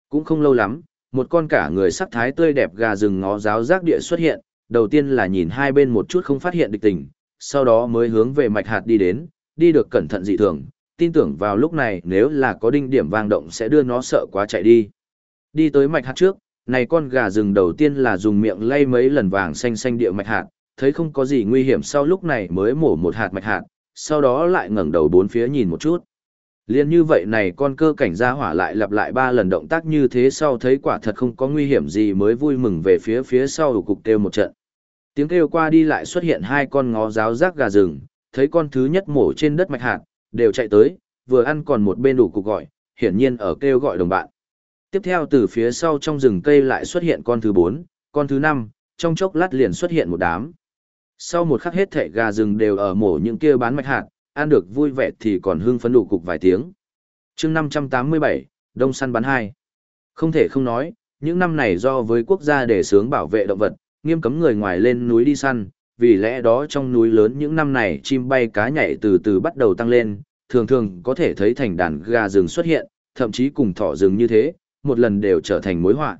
Cũng không lâu lắm, một con cả người sắc thái tươi đẹp gà rừng ngó giáo giác địa xuất hiện, đầu tiên là nhìn hai bên một chút không phát hiện địch tình, sau đó mới hướng về mạch hạt đi đến, đi được cẩn thận dị thường, tin tưởng vào lúc này nếu là có đinh điểm vang động sẽ đưa nó sợ quá chạy đi. Đi tới mạch hạt trước, này con gà rừng đầu tiên là dùng miệng lay mấy lần vàng xanh xanh địa mạch hạt, thấy không có gì nguy hiểm sau lúc này mới mổ một hạt mạch hạt, sau đó lại ngẩng đầu bốn phía nhìn một chút. Liên như vậy này con cơ cảnh gia hỏa lại lặp lại ba lần động tác như thế sau thấy quả thật không có nguy hiểm gì mới vui mừng về phía phía sau cục kêu một trận. Tiếng kêu qua đi lại xuất hiện hai con ngó giáo rác gà rừng, thấy con thứ nhất mổ trên đất mạch hạt, đều chạy tới, vừa ăn còn một bên đủ cục gọi, hiển nhiên ở kêu gọi đồng bạn. Tiếp theo từ phía sau trong rừng cây lại xuất hiện con thứ bốn, con thứ năm, trong chốc lát liền xuất hiện một đám. Sau một khắc hết thảy gà rừng đều ở mổ những kia bán mạch hạt, ăn được vui vẻ thì còn hưng phấn đủ cục vài tiếng. chương 587, Đông săn bắn hai Không thể không nói, những năm này do với quốc gia để sướng bảo vệ động vật, nghiêm cấm người ngoài lên núi đi săn, vì lẽ đó trong núi lớn những năm này chim bay cá nhảy từ từ bắt đầu tăng lên, thường thường có thể thấy thành đàn gà rừng xuất hiện, thậm chí cùng thỏ rừng như thế, một lần đều trở thành mối họa.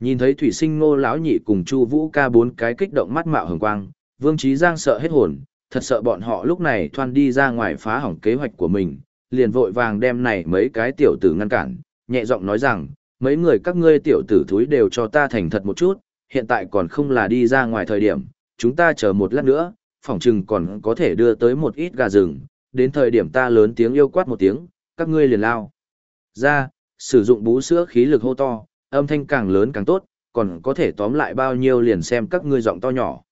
Nhìn thấy thủy sinh ngô lão nhị cùng chu vũ ca bốn cái kích động mắt mạo hồng quang, vương trí giang sợ hết hồn, thật sợ bọn họ lúc này thoan đi ra ngoài phá hỏng kế hoạch của mình, liền vội vàng đem này mấy cái tiểu tử ngăn cản, nhẹ giọng nói rằng, mấy người các ngươi tiểu tử thúi đều cho ta thành thật một chút, hiện tại còn không là đi ra ngoài thời điểm, chúng ta chờ một lát nữa, phỏng chừng còn có thể đưa tới một ít gà rừng, đến thời điểm ta lớn tiếng yêu quát một tiếng, các ngươi liền lao. Ra, sử dụng bú sữa khí lực hô to, âm thanh càng lớn càng tốt, còn có thể tóm lại bao nhiêu liền xem các ngươi giọng to nhỏ.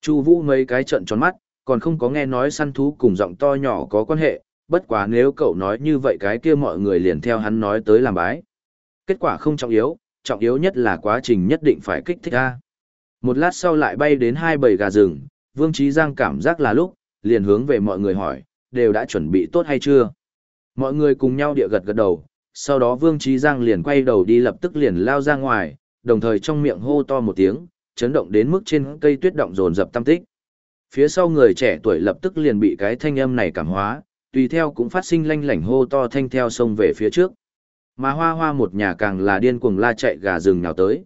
Chu Vũ mấy cái trận tròn mắt, còn không có nghe nói săn thú cùng giọng to nhỏ có quan hệ, bất quá nếu cậu nói như vậy cái kia mọi người liền theo hắn nói tới làm bái. Kết quả không trọng yếu, trọng yếu nhất là quá trình nhất định phải kích thích a. Một lát sau lại bay đến hai bầy gà rừng, Vương Trí Giang cảm giác là lúc, liền hướng về mọi người hỏi, đều đã chuẩn bị tốt hay chưa? Mọi người cùng nhau địa gật gật đầu, sau đó Vương Trí Giang liền quay đầu đi lập tức liền lao ra ngoài, đồng thời trong miệng hô to một tiếng, chấn động đến mức trên cây tuyết động dồn dập tâm tích. Phía sau người trẻ tuổi lập tức liền bị cái thanh âm này cảm hóa, tùy theo cũng phát sinh lanh lảnh hô to thanh theo sông về phía trước. Mà hoa hoa một nhà càng là điên cuồng la chạy gà rừng nào tới.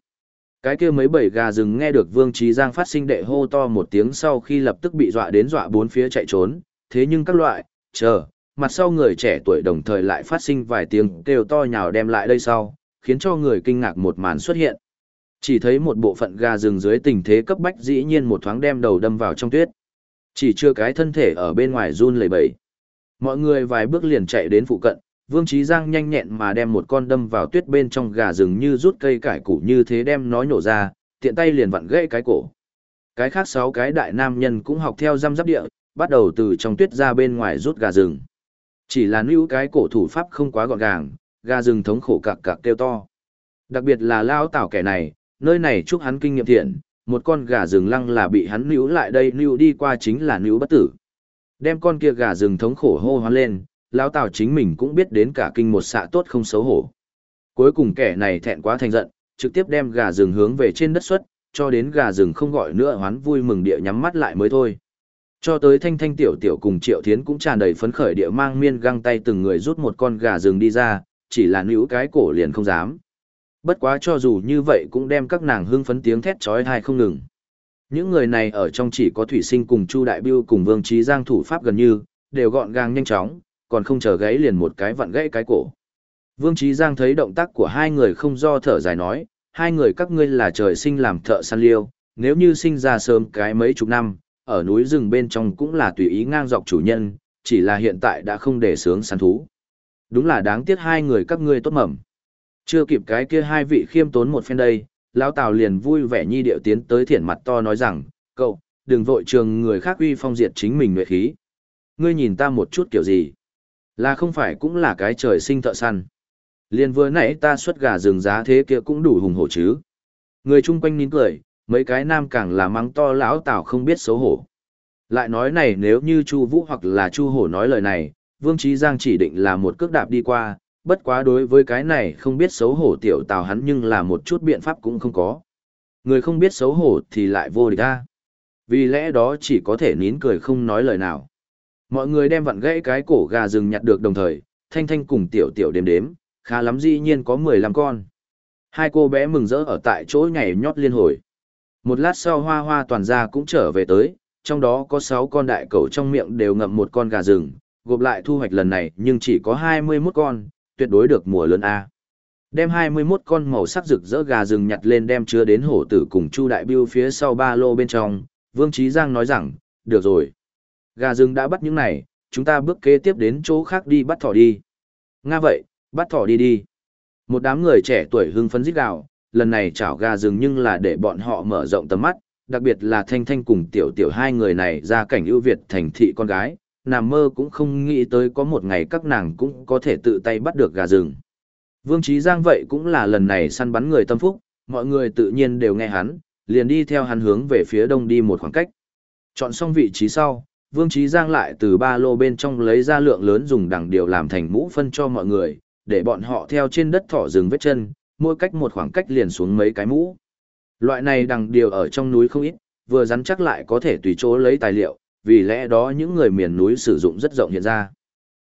Cái kia mấy bảy gà rừng nghe được Vương Trí Giang phát sinh đệ hô to một tiếng sau khi lập tức bị dọa đến dọa bốn phía chạy trốn, thế nhưng các loại, chờ, mặt sau người trẻ tuổi đồng thời lại phát sinh vài tiếng kêu to nhào đem lại đây sau, khiến cho người kinh ngạc một màn xuất hiện. Chỉ thấy một bộ phận gà rừng dưới tình thế cấp bách dĩ nhiên một thoáng đem đầu đâm vào trong tuyết. Chỉ chưa cái thân thể ở bên ngoài run lẩy bẩy. Mọi người vài bước liền chạy đến phụ cận, Vương Trí Giang nhanh nhẹn mà đem một con đâm vào tuyết bên trong gà rừng như rút cây cải củ như thế đem nó nhổ ra, tiện tay liền vặn gãy cái cổ. Cái khác sáu cái đại nam nhân cũng học theo răm giáp địa, bắt đầu từ trong tuyết ra bên ngoài rút gà rừng. Chỉ là nữ cái cổ thủ pháp không quá gọn gàng, gà rừng thống khổ cặc cặc kêu to. Đặc biệt là lao tảo kẻ này, nơi này chúc hắn kinh nghiệm thiện, một con gà rừng lăng là bị hắn níu lại đây níu đi qua chính là níu bất tử. Đem con kia gà rừng thống khổ hô hoán lên, lão tào chính mình cũng biết đến cả kinh một xạ tốt không xấu hổ. Cuối cùng kẻ này thẹn quá thành giận, trực tiếp đem gà rừng hướng về trên đất xuất, cho đến gà rừng không gọi nữa hoán vui mừng địa nhắm mắt lại mới thôi. Cho tới thanh thanh tiểu tiểu cùng triệu thiến cũng tràn đầy phấn khởi địa mang miên găng tay từng người rút một con gà rừng đi ra, chỉ là níu cái cổ liền không dám. Bất quá cho dù như vậy cũng đem các nàng hưng phấn tiếng thét trói thai không ngừng. Những người này ở trong chỉ có thủy sinh cùng Chu Đại Biêu cùng Vương Trí Giang thủ pháp gần như, đều gọn gàng nhanh chóng, còn không chờ gãy liền một cái vặn gãy cái cổ. Vương Trí Giang thấy động tác của hai người không do thở dài nói, hai người các ngươi là trời sinh làm thợ săn liêu, nếu như sinh ra sớm cái mấy chục năm, ở núi rừng bên trong cũng là tùy ý ngang dọc chủ nhân, chỉ là hiện tại đã không để sướng săn thú. Đúng là đáng tiếc hai người các ngươi tốt mầm. Chưa kịp cái kia hai vị khiêm tốn một phen đây, lão Tào liền vui vẻ nhi điệu tiến tới thiển mặt to nói rằng, cậu, đừng vội trường người khác uy phong diệt chính mình nhuệ khí. Ngươi nhìn ta một chút kiểu gì? Là không phải cũng là cái trời sinh thợ săn. Liền vừa nãy ta xuất gà rừng giá thế kia cũng đủ hùng hổ chứ. Người chung quanh nín cười, mấy cái nam càng là mắng to lão Tào không biết xấu hổ. Lại nói này nếu như Chu Vũ hoặc là Chu Hổ nói lời này, Vương Trí Giang chỉ định là một cước đạp đi qua, bất quá đối với cái này không biết xấu hổ tiểu tào hắn nhưng là một chút biện pháp cũng không có. Người không biết xấu hổ thì lại vô địch ta. Vì lẽ đó chỉ có thể nín cười không nói lời nào. Mọi người đem vặn gãy cái cổ gà rừng nhặt được đồng thời, Thanh Thanh cùng Tiểu Tiểu đếm đếm, khá lắm dĩ nhiên có 15 con. Hai cô bé mừng rỡ ở tại chỗ nhảy nhót liên hồi. Một lát sau hoa hoa toàn gia cũng trở về tới, trong đó có 6 con đại cẩu trong miệng đều ngậm một con gà rừng, gộp lại thu hoạch lần này nhưng chỉ có 21 con, tuyệt đối được mùa lớn A. Đem 21 con màu sắc rực rỡ gà rừng nhặt lên đem chứa đến hổ tử cùng Chu Đại Biêu phía sau ba lô bên trong, Vương Trí Giang nói rằng, được rồi. Gà rừng đã bắt những này, chúng ta bước kế tiếp đến chỗ khác đi bắt thỏ đi. Nga vậy, bắt thỏ đi đi. Một đám người trẻ tuổi hưng phấn rít gào, lần này chảo gà rừng nhưng là để bọn họ mở rộng tầm mắt, đặc biệt là Thanh Thanh cùng Tiểu Tiểu hai người này ra cảnh ưu việt thành thị con gái, nằm mơ cũng không nghĩ tới có một ngày các nàng cũng có thể tự tay bắt được gà rừng. Vương Trí Giang vậy cũng là lần này săn bắn người tâm phúc, mọi người tự nhiên đều nghe hắn, liền đi theo hắn hướng về phía đông đi một khoảng cách. Chọn xong vị trí sau, Vương Trí Giang lại từ ba lô bên trong lấy ra lượng lớn dùng đằng điều làm thành mũ phân cho mọi người, để bọn họ theo trên đất thỏ rừng vết chân, mỗi cách một khoảng cách liền xuống mấy cái mũ. Loại này đằng điều ở trong núi không ít, vừa rắn chắc lại có thể tùy chỗ lấy tài liệu, vì lẽ đó những người miền núi sử dụng rất rộng hiện ra.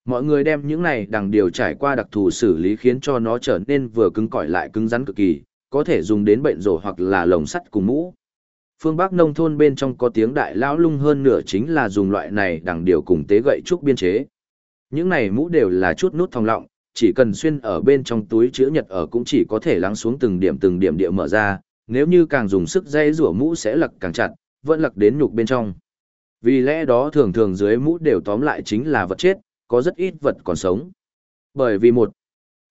Mọi người đem những này đằng điều trải qua đặc thù xử lý khiến cho nó trở nên vừa cứng cỏi lại cứng rắn cực kỳ, có thể dùng đến bệnh rổ hoặc là lồng sắt cùng mũ. Phương Bắc nông thôn bên trong có tiếng đại lão lung hơn nửa chính là dùng loại này đằng điều cùng tế gậy trúc biên chế. Những này mũ đều là chút nút thòng lọng, chỉ cần xuyên ở bên trong túi chữ nhật ở cũng chỉ có thể lắng xuống từng điểm từng điểm địa mở ra, nếu như càng dùng sức dây rủa mũ sẽ lật càng chặt, vẫn lật đến nhục bên trong. Vì lẽ đó thường thường dưới mũ đều tóm lại chính là vật chết, có rất ít vật còn sống. Bởi vì một,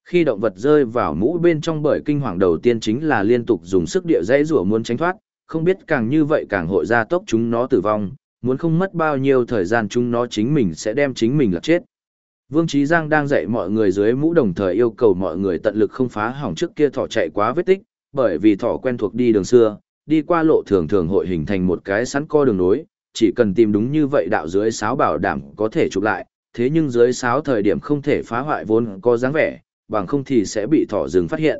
khi động vật rơi vào mũ bên trong bởi kinh hoàng đầu tiên chính là liên tục dùng sức địa dây rủa muốn tránh thoát, không biết càng như vậy càng hội ra tốc chúng nó tử vong, muốn không mất bao nhiêu thời gian chúng nó chính mình sẽ đem chính mình là chết. Vương Trí Giang đang dạy mọi người dưới mũ đồng thời yêu cầu mọi người tận lực không phá hỏng trước kia thỏ chạy quá vết tích, bởi vì thỏ quen thuộc đi đường xưa, đi qua lộ thường thường hội hình thành một cái sẵn co đường nối, chỉ cần tìm đúng như vậy đạo dưới sáo bảo đảm có thể chụp lại, thế nhưng dưới sáo thời điểm không thể phá hoại vốn có dáng vẻ, bằng không thì sẽ bị thỏ rừng phát hiện.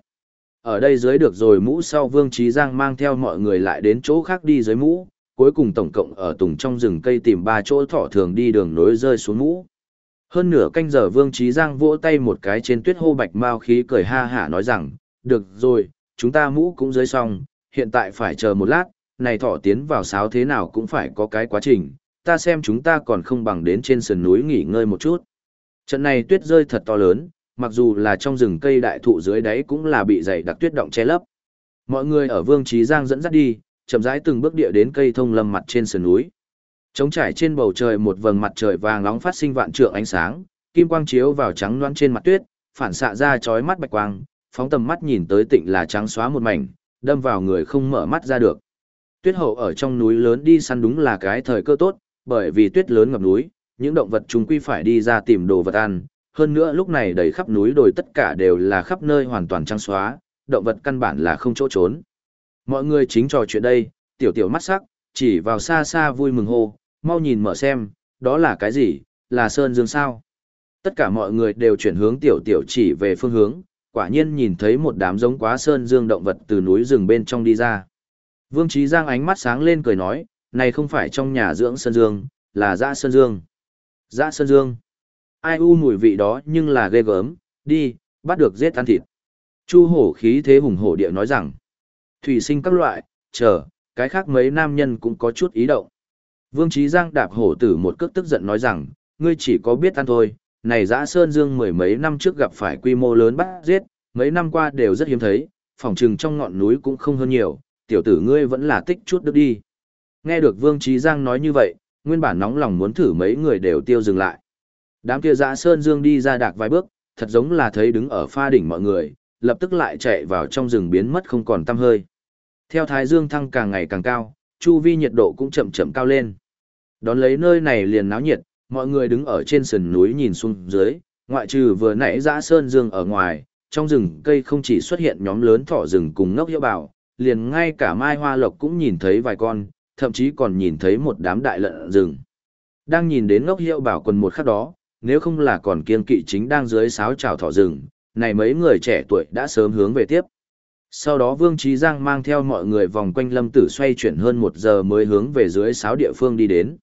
Ở đây dưới được rồi mũ sau Vương Trí Giang mang theo mọi người lại đến chỗ khác đi dưới mũ, cuối cùng tổng cộng ở tùng trong rừng cây tìm ba chỗ thỏ thường đi đường nối rơi xuống mũ. Hơn nửa canh giờ Vương Trí Giang vỗ tay một cái trên tuyết hô bạch mao khí cười ha hả nói rằng, được rồi, chúng ta mũ cũng dưới xong, hiện tại phải chờ một lát, này thỏ tiến vào sáo thế nào cũng phải có cái quá trình, ta xem chúng ta còn không bằng đến trên sườn núi nghỉ ngơi một chút. Trận này tuyết rơi thật to lớn, mặc dù là trong rừng cây đại thụ dưới đáy cũng là bị dày đặc tuyết động che lấp. Mọi người ở Vương Trí Giang dẫn dắt đi, chậm rãi từng bước địa đến cây thông lâm mặt trên sườn núi. Trống trải trên bầu trời một vầng mặt trời vàng nóng phát sinh vạn trượng ánh sáng, kim quang chiếu vào trắng loãng trên mặt tuyết, phản xạ ra chói mắt bạch quang, phóng tầm mắt nhìn tới tịnh là trắng xóa một mảnh, đâm vào người không mở mắt ra được. Tuyết hậu ở trong núi lớn đi săn đúng là cái thời cơ tốt, bởi vì tuyết lớn ngập núi, những động vật chúng quy phải đi ra tìm đồ vật ăn, hơn nữa lúc này đầy khắp núi đồi tất cả đều là khắp nơi hoàn toàn trắng xóa, động vật căn bản là không chỗ trốn. Mọi người chính trò chuyện đây, tiểu tiểu mắt sắc, chỉ vào xa xa vui mừng hô, mau nhìn mở xem, đó là cái gì, là Sơn Dương sao? Tất cả mọi người đều chuyển hướng tiểu tiểu chỉ về phương hướng, quả nhiên nhìn thấy một đám giống quá Sơn Dương động vật từ núi rừng bên trong đi ra. Vương Trí Giang ánh mắt sáng lên cười nói, này không phải trong nhà dưỡng Sơn Dương, là dã Sơn Dương. Dã Sơn Dương. Ai u mùi vị đó nhưng là ghê gớm, đi, bắt được giết ăn thịt. Chu hổ khí thế hùng hổ địa nói rằng, thủy sinh các loại, chờ, cái khác mấy nam nhân cũng có chút ý động. Vương Trí Giang đạp hổ tử một cước tức giận nói rằng, ngươi chỉ có biết ăn thôi, này dã Sơn Dương mười mấy năm trước gặp phải quy mô lớn bắt giết, mấy năm qua đều rất hiếm thấy, phòng trừng trong ngọn núi cũng không hơn nhiều, tiểu tử ngươi vẫn là tích chút được đi. Nghe được Vương Trí Giang nói như vậy, nguyên bản nóng lòng muốn thử mấy người đều tiêu dừng lại. Đám kia dã Sơn Dương đi ra đạc vài bước, thật giống là thấy đứng ở pha đỉnh mọi người, lập tức lại chạy vào trong rừng biến mất không còn tăm hơi. Theo Thái Dương thăng càng ngày càng cao, chu vi nhiệt độ cũng chậm chậm cao lên. Đón lấy nơi này liền náo nhiệt, mọi người đứng ở trên sườn núi nhìn xuống dưới, ngoại trừ vừa nãy dã sơn dương ở ngoài, trong rừng cây không chỉ xuất hiện nhóm lớn thỏ rừng cùng ngốc hiệu bảo, liền ngay cả mai hoa lộc cũng nhìn thấy vài con, thậm chí còn nhìn thấy một đám đại lợn rừng. Đang nhìn đến ngốc hiệu bảo quần một khắc đó, nếu không là còn kiên kỵ chính đang dưới sáo trào thỏ rừng, này mấy người trẻ tuổi đã sớm hướng về tiếp. Sau đó Vương Trí Giang mang theo mọi người vòng quanh lâm tử xoay chuyển hơn một giờ mới hướng về dưới sáu địa phương đi đến.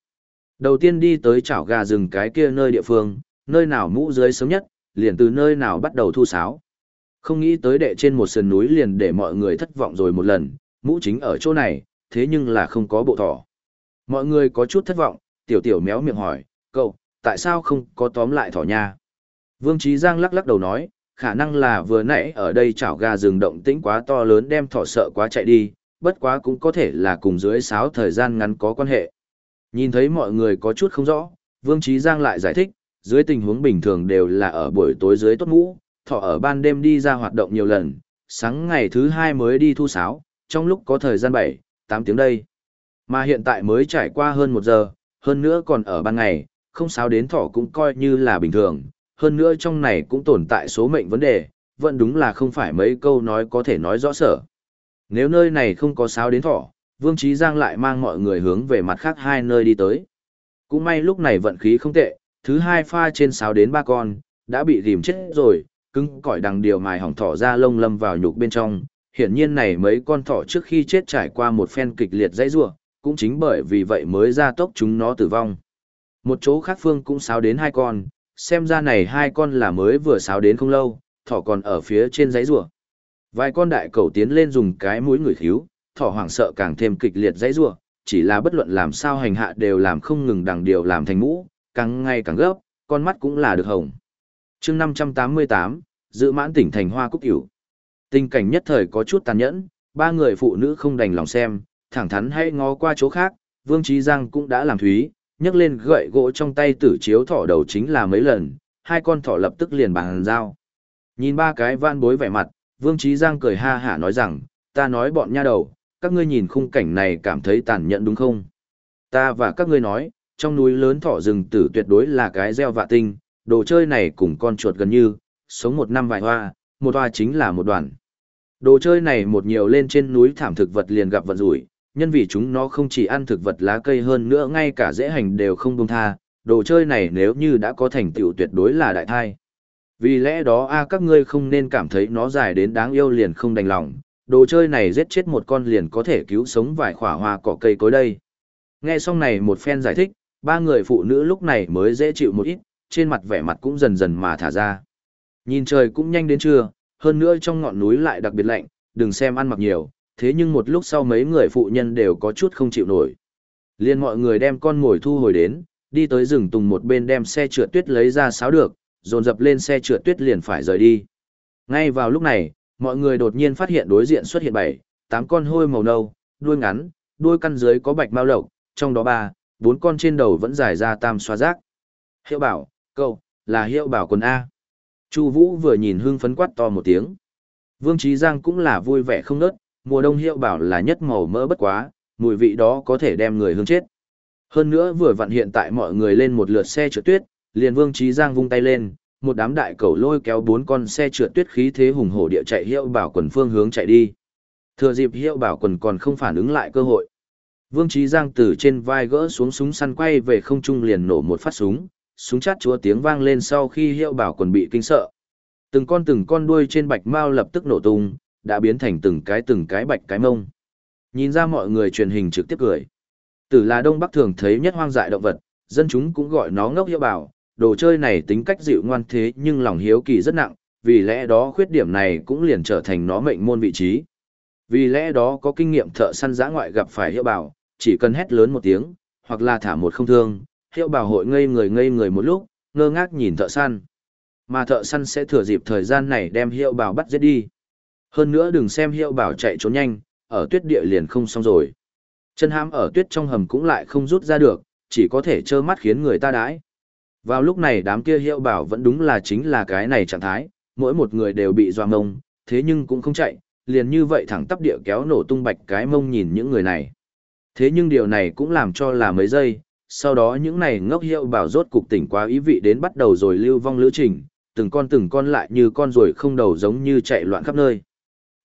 Đầu tiên đi tới chảo gà rừng cái kia nơi địa phương, nơi nào mũ dưới sớm nhất, liền từ nơi nào bắt đầu thu sáo. Không nghĩ tới đệ trên một sườn núi liền để mọi người thất vọng rồi một lần, mũ chính ở chỗ này, thế nhưng là không có bộ thỏ. Mọi người có chút thất vọng, tiểu tiểu méo miệng hỏi, cậu, tại sao không có tóm lại thỏ nha? Vương Trí Giang lắc lắc đầu nói, khả năng là vừa nãy ở đây chảo gà rừng động tĩnh quá to lớn đem thỏ sợ quá chạy đi, bất quá cũng có thể là cùng dưới sáo thời gian ngắn có quan hệ. Nhìn thấy mọi người có chút không rõ, Vương Trí Giang lại giải thích, dưới tình huống bình thường đều là ở buổi tối dưới tốt mũ, thỏ ở ban đêm đi ra hoạt động nhiều lần, sáng ngày thứ hai mới đi thu sáo, trong lúc có thời gian 7, 8 tiếng đây. Mà hiện tại mới trải qua hơn một giờ, hơn nữa còn ở ban ngày, không sáo đến thỏ cũng coi như là bình thường, hơn nữa trong này cũng tồn tại số mệnh vấn đề, vẫn đúng là không phải mấy câu nói có thể nói rõ sở. Nếu nơi này không có sáo đến thỏ, Vương Trí Giang lại mang mọi người hướng về mặt khác hai nơi đi tới. Cũng may lúc này vận khí không tệ, thứ hai pha trên sáo đến ba con, đã bị rìm chết rồi, cứng cỏi đằng điều mài hỏng thỏ ra lông lâm vào nhục bên trong. Hiển nhiên này mấy con thỏ trước khi chết trải qua một phen kịch liệt dãy rủa, cũng chính bởi vì vậy mới ra tốc chúng nó tử vong. Một chỗ khác phương cũng sáo đến hai con, xem ra này hai con là mới vừa sáo đến không lâu, thỏ còn ở phía trên dây rùa Vài con đại cầu tiến lên dùng cái mũi người khíu, thỏ hoảng sợ càng thêm kịch liệt dây rùa chỉ là bất luận làm sao hành hạ đều làm không ngừng đằng điều làm thành mũ, càng ngày càng gấp, con mắt cũng là được hồng. chương 588, dự mãn tỉnh thành hoa cúc cửu. Tình cảnh nhất thời có chút tàn nhẫn, ba người phụ nữ không đành lòng xem, thẳng thắn hay ngó qua chỗ khác, Vương Trí Giang cũng đã làm thúy, nhấc lên gậy gỗ trong tay tử chiếu thỏ đầu chính là mấy lần, hai con thỏ lập tức liền bàn dao. Nhìn ba cái van bối vẻ mặt, Vương Trí Giang cười ha hả nói rằng, ta nói bọn nha đầu, các ngươi nhìn khung cảnh này cảm thấy tàn nhẫn đúng không? Ta và các ngươi nói, trong núi lớn thỏ rừng tử tuyệt đối là cái gieo vạ tinh, đồ chơi này cùng con chuột gần như, sống một năm vài hoa, một hoa chính là một đoàn. Đồ chơi này một nhiều lên trên núi thảm thực vật liền gặp vận rủi, nhân vì chúng nó không chỉ ăn thực vật lá cây hơn nữa ngay cả dễ hành đều không buông tha, đồ chơi này nếu như đã có thành tựu tuyệt đối là đại thai. Vì lẽ đó a các ngươi không nên cảm thấy nó dài đến đáng yêu liền không đành lòng, đồ chơi này giết chết một con liền có thể cứu sống vài khỏa hoa cỏ cây cối đây. Nghe xong này một phen giải thích, ba người phụ nữ lúc này mới dễ chịu một ít, trên mặt vẻ mặt cũng dần dần mà thả ra. Nhìn trời cũng nhanh đến trưa, hơn nữa trong ngọn núi lại đặc biệt lạnh, đừng xem ăn mặc nhiều, thế nhưng một lúc sau mấy người phụ nhân đều có chút không chịu nổi. Liên mọi người đem con ngồi thu hồi đến, đi tới rừng tùng một bên đem xe trượt tuyết lấy ra sáo được, dồn dập lên xe trượt tuyết liền phải rời đi. Ngay vào lúc này, mọi người đột nhiên phát hiện đối diện xuất hiện bảy, tám con hôi màu nâu, đuôi ngắn, đuôi căn dưới có bạch mao lộc, trong đó ba, bốn con trên đầu vẫn dài ra tam xoa rác. Hiệu bảo, cậu, là hiệu bảo quần A. Chu Vũ vừa nhìn hưng phấn quát to một tiếng. Vương Trí Giang cũng là vui vẻ không nớt, mùa đông hiệu bảo là nhất màu mỡ bất quá, mùi vị đó có thể đem người hương chết. Hơn nữa vừa vặn hiện tại mọi người lên một lượt xe trượt tuyết, liền Vương Trí Giang vung tay lên, một đám đại cầu lôi kéo bốn con xe trượt tuyết khí thế hùng hổ địa chạy hiệu bảo quần phương hướng chạy đi. Thừa dịp hiệu bảo quần còn không phản ứng lại cơ hội. Vương Trí Giang từ trên vai gỡ xuống súng săn quay về không trung liền nổ một phát súng, súng chát chúa tiếng vang lên sau khi hiệu bảo quần bị kinh sợ. Từng con từng con đuôi trên bạch mao lập tức nổ tung, đã biến thành từng cái từng cái bạch cái mông. Nhìn ra mọi người truyền hình trực tiếp cười. Tử là Đông Bắc thường thấy nhất hoang dại động vật, dân chúng cũng gọi nó ngốc hiệu bảo, đồ chơi này tính cách dịu ngoan thế nhưng lòng hiếu kỳ rất nặng, vì lẽ đó khuyết điểm này cũng liền trở thành nó mệnh môn vị trí. Vì lẽ đó có kinh nghiệm thợ săn giã ngoại gặp phải hiệu bảo, chỉ cần hét lớn một tiếng, hoặc là thả một không thương, hiệu bảo hội ngây người ngây người một lúc, ngơ ngác nhìn thợ săn. Mà thợ săn sẽ thừa dịp thời gian này đem hiệu bảo bắt giết đi. Hơn nữa đừng xem hiệu bảo chạy trốn nhanh, ở tuyết địa liền không xong rồi. Chân hãm ở tuyết trong hầm cũng lại không rút ra được, chỉ có thể trơ mắt khiến người ta đãi. Vào lúc này đám kia hiệu bảo vẫn đúng là chính là cái này trạng thái, mỗi một người đều bị doa mông, thế nhưng cũng không chạy, liền như vậy thẳng tắp địa kéo nổ tung bạch cái mông nhìn những người này. Thế nhưng điều này cũng làm cho là mấy giây, sau đó những này ngốc hiệu bảo rốt cục tỉnh quá ý vị đến bắt đầu rồi lưu vong lữ trình, từng con từng con lại như con rồi không đầu giống như chạy loạn khắp nơi.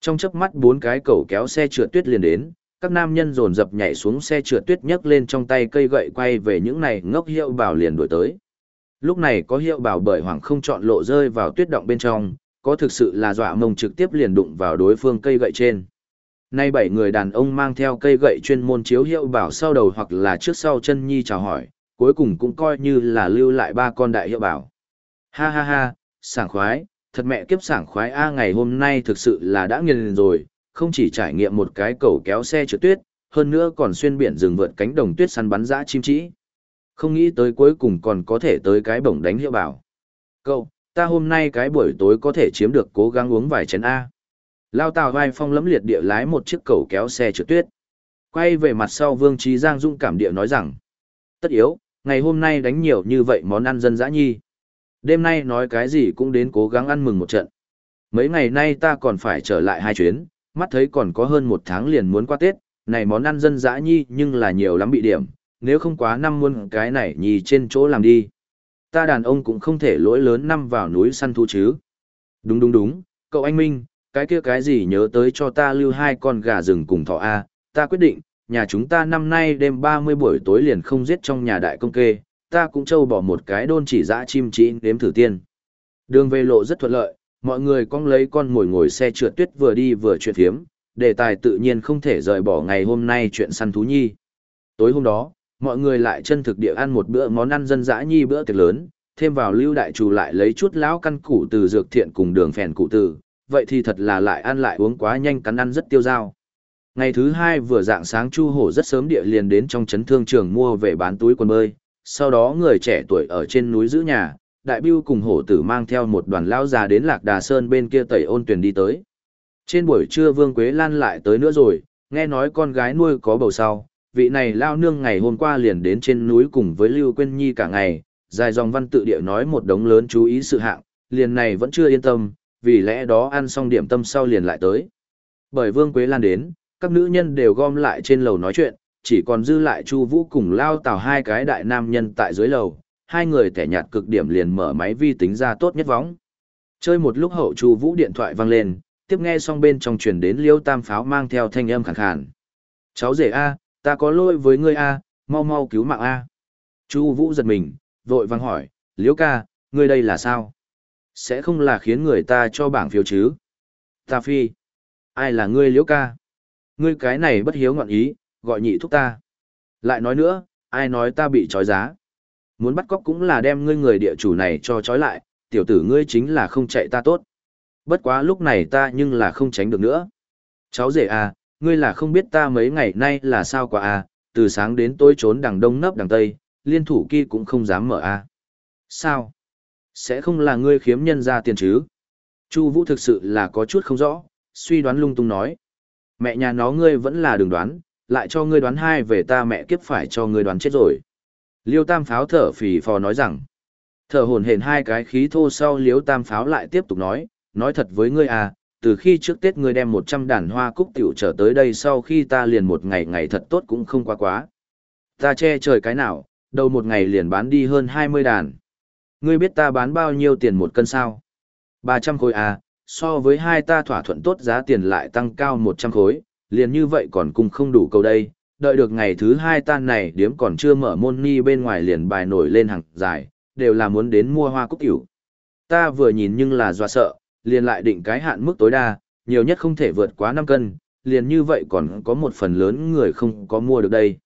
Trong chớp mắt bốn cái cẩu kéo xe trượt tuyết liền đến, các nam nhân dồn dập nhảy xuống xe trượt tuyết nhấc lên trong tay cây gậy quay về những này ngốc hiệu bảo liền đuổi tới. Lúc này có hiệu bảo bởi hoàng không chọn lộ rơi vào tuyết động bên trong, có thực sự là dọa mông trực tiếp liền đụng vào đối phương cây gậy trên. Nay bảy người đàn ông mang theo cây gậy chuyên môn chiếu hiệu bảo sau đầu hoặc là trước sau chân nhi chào hỏi, cuối cùng cũng coi như là lưu lại ba con đại hiệu bảo. Ha ha ha, sảng khoái, thật mẹ kiếp sảng khoái a ngày hôm nay thực sự là đã nghiền rồi, không chỉ trải nghiệm một cái cầu kéo xe trượt tuyết, hơn nữa còn xuyên biển rừng vượt cánh đồng tuyết săn bắn dã chim trĩ. Không nghĩ tới cuối cùng còn có thể tới cái bổng đánh hiệu bảo. Cậu, ta hôm nay cái buổi tối có thể chiếm được cố gắng uống vài chén A. Lao tàu vai phong lấm liệt địa lái một chiếc cầu kéo xe trượt tuyết. Quay về mặt sau Vương Trí Giang dung cảm địa nói rằng, tất yếu, ngày hôm nay đánh nhiều như vậy món ăn dân dã nhi. Đêm nay nói cái gì cũng đến cố gắng ăn mừng một trận. Mấy ngày nay ta còn phải trở lại hai chuyến, mắt thấy còn có hơn một tháng liền muốn qua Tết, này món ăn dân dã nhi nhưng là nhiều lắm bị điểm, nếu không quá năm muôn cái này nhì trên chỗ làm đi. Ta đàn ông cũng không thể lỗi lớn năm vào núi săn thu chứ. Đúng đúng đúng, cậu anh Minh, cái kia cái gì nhớ tới cho ta lưu hai con gà rừng cùng thỏ A, ta quyết định, nhà chúng ta năm nay đêm 30 buổi tối liền không giết trong nhà đại công kê, ta cũng trâu bỏ một cái đôn chỉ dã chim chỉ đếm thử tiên. Đường về lộ rất thuận lợi, mọi người con lấy con mồi ngồi xe trượt tuyết vừa đi vừa chuyện thiếm, đề tài tự nhiên không thể rời bỏ ngày hôm nay chuyện săn thú nhi. Tối hôm đó, mọi người lại chân thực địa ăn một bữa món ăn dân dã nhi bữa tiệc lớn, thêm vào lưu đại chủ lại lấy chút lão căn củ từ dược thiện cùng đường phèn cụ tử vậy thì thật là lại ăn lại uống quá nhanh cắn ăn rất tiêu dao. Ngày thứ hai vừa dạng sáng Chu Hổ rất sớm địa liền đến trong trấn thương trường mua về bán túi quần bơi, sau đó người trẻ tuổi ở trên núi giữ nhà, đại biêu cùng hổ tử mang theo một đoàn lão già đến Lạc Đà Sơn bên kia tẩy ôn tuyển đi tới. Trên buổi trưa Vương Quế Lan lại tới nữa rồi, nghe nói con gái nuôi có bầu sau, vị này lao nương ngày hôm qua liền đến trên núi cùng với Lưu Quyên Nhi cả ngày, dài dòng văn tự địa nói một đống lớn chú ý sự hạng, liền này vẫn chưa yên tâm, vì lẽ đó ăn xong điểm tâm sau liền lại tới. Bởi Vương Quế Lan đến, các nữ nhân đều gom lại trên lầu nói chuyện, chỉ còn dư lại Chu Vũ cùng Lao Tào hai cái đại nam nhân tại dưới lầu, hai người tẻ nhạt cực điểm liền mở máy vi tính ra tốt nhất võng. Chơi một lúc hậu Chu Vũ điện thoại vang lên, tiếp nghe xong bên trong truyền đến Liêu Tam Pháo mang theo thanh âm khàn khàn. "Cháu rể a, ta có lỗi với ngươi a, mau mau cứu mạng a." Chu Vũ giật mình, vội vàng hỏi, "Liễu ca, ngươi đây là sao? Sẽ không là khiến người ta cho bảng phiếu chứ?" "Ta phi, ai là ngươi Liễu ca?" Ngươi cái này bất hiếu ngọn ý, gọi nhị thúc ta. Lại nói nữa, ai nói ta bị trói giá. Muốn bắt cóc cũng là đem ngươi người địa chủ này cho trói lại, tiểu tử ngươi chính là không chạy ta tốt. Bất quá lúc này ta nhưng là không tránh được nữa. Cháu rể à, ngươi là không biết ta mấy ngày nay là sao quả à, từ sáng đến tối trốn đằng đông nấp đằng tây, liên thủ kia cũng không dám mở à. Sao? Sẽ không là ngươi khiếm nhân ra tiền chứ? Chu Vũ thực sự là có chút không rõ, suy đoán lung tung nói. Mẹ nhà nó ngươi vẫn là đường đoán, lại cho ngươi đoán hai về ta mẹ kiếp phải cho ngươi đoán chết rồi. Liêu tam pháo thở phì phò nói rằng, thở hổn hển hai cái khí thô sau liêu tam pháo lại tiếp tục nói, nói thật với ngươi à, từ khi trước Tết ngươi đem một trăm đàn hoa cúc tiểu trở tới đây sau khi ta liền một ngày ngày thật tốt cũng không quá quá. Ta che trời cái nào, đầu một ngày liền bán đi hơn hai mươi đàn. Ngươi biết ta bán bao nhiêu tiền một cân sao? Ba trăm khối à, so với hai ta thỏa thuận tốt giá tiền lại tăng cao một trăm khối, liền như vậy còn cùng không đủ cầu đây, đợi được ngày thứ hai tan này điếm còn chưa mở môn ni bên ngoài liền bài nổi lên hàng dài, đều là muốn đến mua hoa cúc kiểu. Ta vừa nhìn nhưng là doa sợ, liền lại định cái hạn mức tối đa, nhiều nhất không thể vượt quá 5 cân, liền như vậy còn có một phần lớn người không có mua được đây.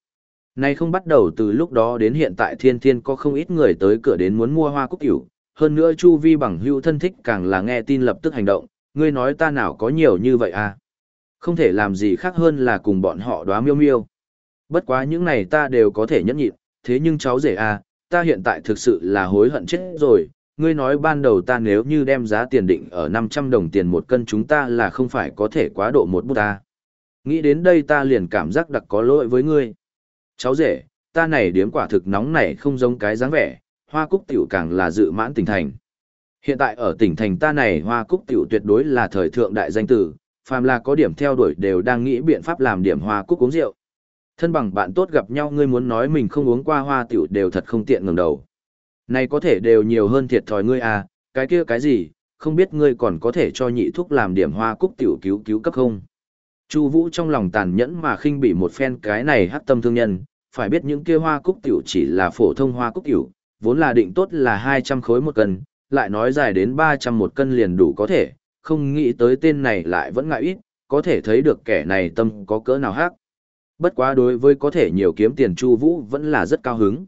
Nay không bắt đầu từ lúc đó đến hiện tại thiên thiên có không ít người tới cửa đến muốn mua hoa cúc tiểu, hơn nữa chu vi bằng hữu thân thích càng là nghe tin lập tức hành động, ngươi nói ta nào có nhiều như vậy à? Không thể làm gì khác hơn là cùng bọn họ đoá miêu miêu. Bất quá những này ta đều có thể nhẫn nhịn, thế nhưng cháu rể à, ta hiện tại thực sự là hối hận chết rồi, ngươi nói ban đầu ta nếu như đem giá tiền định ở 500 đồng tiền một cân chúng ta là không phải có thể quá độ một bút ta. Nghĩ đến đây ta liền cảm giác đặc có lỗi với ngươi. Cháu rể, ta này điếm quả thực nóng này không giống cái dáng vẻ, hoa cúc tiểu càng là dự mãn tỉnh thành. Hiện tại ở tỉnh thành ta này hoa cúc tiểu tuyệt đối là thời thượng đại danh tử, phàm là có điểm theo đuổi đều đang nghĩ biện pháp làm điểm hoa cúc uống rượu. Thân bằng bạn tốt gặp nhau ngươi muốn nói mình không uống qua hoa tiểu đều thật không tiện ngẩng đầu. Này có thể đều nhiều hơn thiệt thòi ngươi à, cái kia cái gì, không biết ngươi còn có thể cho nhị thuốc làm điểm hoa cúc tiểu cứu cứu cấp không. Chu Vũ trong lòng tàn nhẫn mà khinh bị một phen cái này hắc tâm thương nhân, phải biết những kia hoa cúc tiểu chỉ là phổ thông hoa cúc tiểu, vốn là định tốt là 200 khối một cân, lại nói dài đến 300 một cân liền đủ có thể, không nghĩ tới tên này lại vẫn ngại ít, có thể thấy được kẻ này tâm có cỡ nào hắc. Bất quá đối với có thể nhiều kiếm tiền Chu Vũ vẫn là rất cao hứng.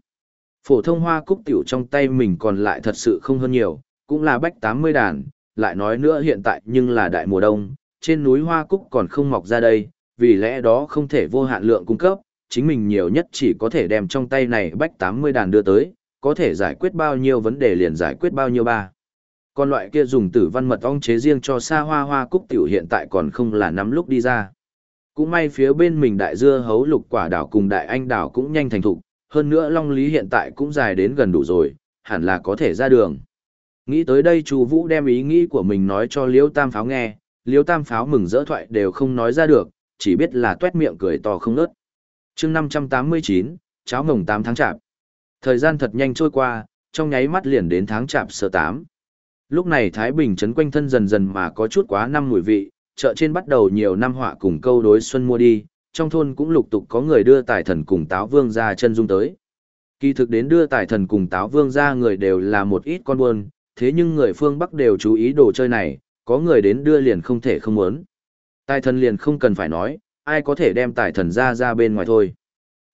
Phổ thông hoa cúc tiểu trong tay mình còn lại thật sự không hơn nhiều, cũng là bách 80 đàn, lại nói nữa hiện tại nhưng là đại mùa đông, trên núi hoa cúc còn không mọc ra đây, vì lẽ đó không thể vô hạn lượng cung cấp, chính mình nhiều nhất chỉ có thể đem trong tay này bách 80 đàn đưa tới, có thể giải quyết bao nhiêu vấn đề liền giải quyết bao nhiêu ba. Còn loại kia dùng tử văn mật ong chế riêng cho xa hoa hoa cúc tiểu hiện tại còn không là nắm lúc đi ra. Cũng may phía bên mình đại dưa hấu lục quả đảo cùng đại anh đảo cũng nhanh thành thục, hơn nữa long lý hiện tại cũng dài đến gần đủ rồi, hẳn là có thể ra đường. Nghĩ tới đây chú Vũ đem ý nghĩ của mình nói cho liễu Tam Pháo nghe, Liêu Tam Pháo mừng rỡ thoại đều không nói ra được, chỉ biết là tuét miệng cười to không nớt. chương 589, cháo mồng 8 tháng chạp. Thời gian thật nhanh trôi qua, trong nháy mắt liền đến tháng chạp sơ 8. Lúc này Thái Bình trấn quanh thân dần dần mà có chút quá năm mùi vị, chợ trên bắt đầu nhiều năm họa cùng câu đối xuân mua đi, trong thôn cũng lục tục có người đưa tài thần cùng táo vương ra chân dung tới. Kỳ thực đến đưa tài thần cùng táo vương ra người đều là một ít con buôn, thế nhưng người phương Bắc đều chú ý đồ chơi này, có người đến đưa liền không thể không muốn. Tài thần liền không cần phải nói, ai có thể đem tài thần ra ra bên ngoài thôi.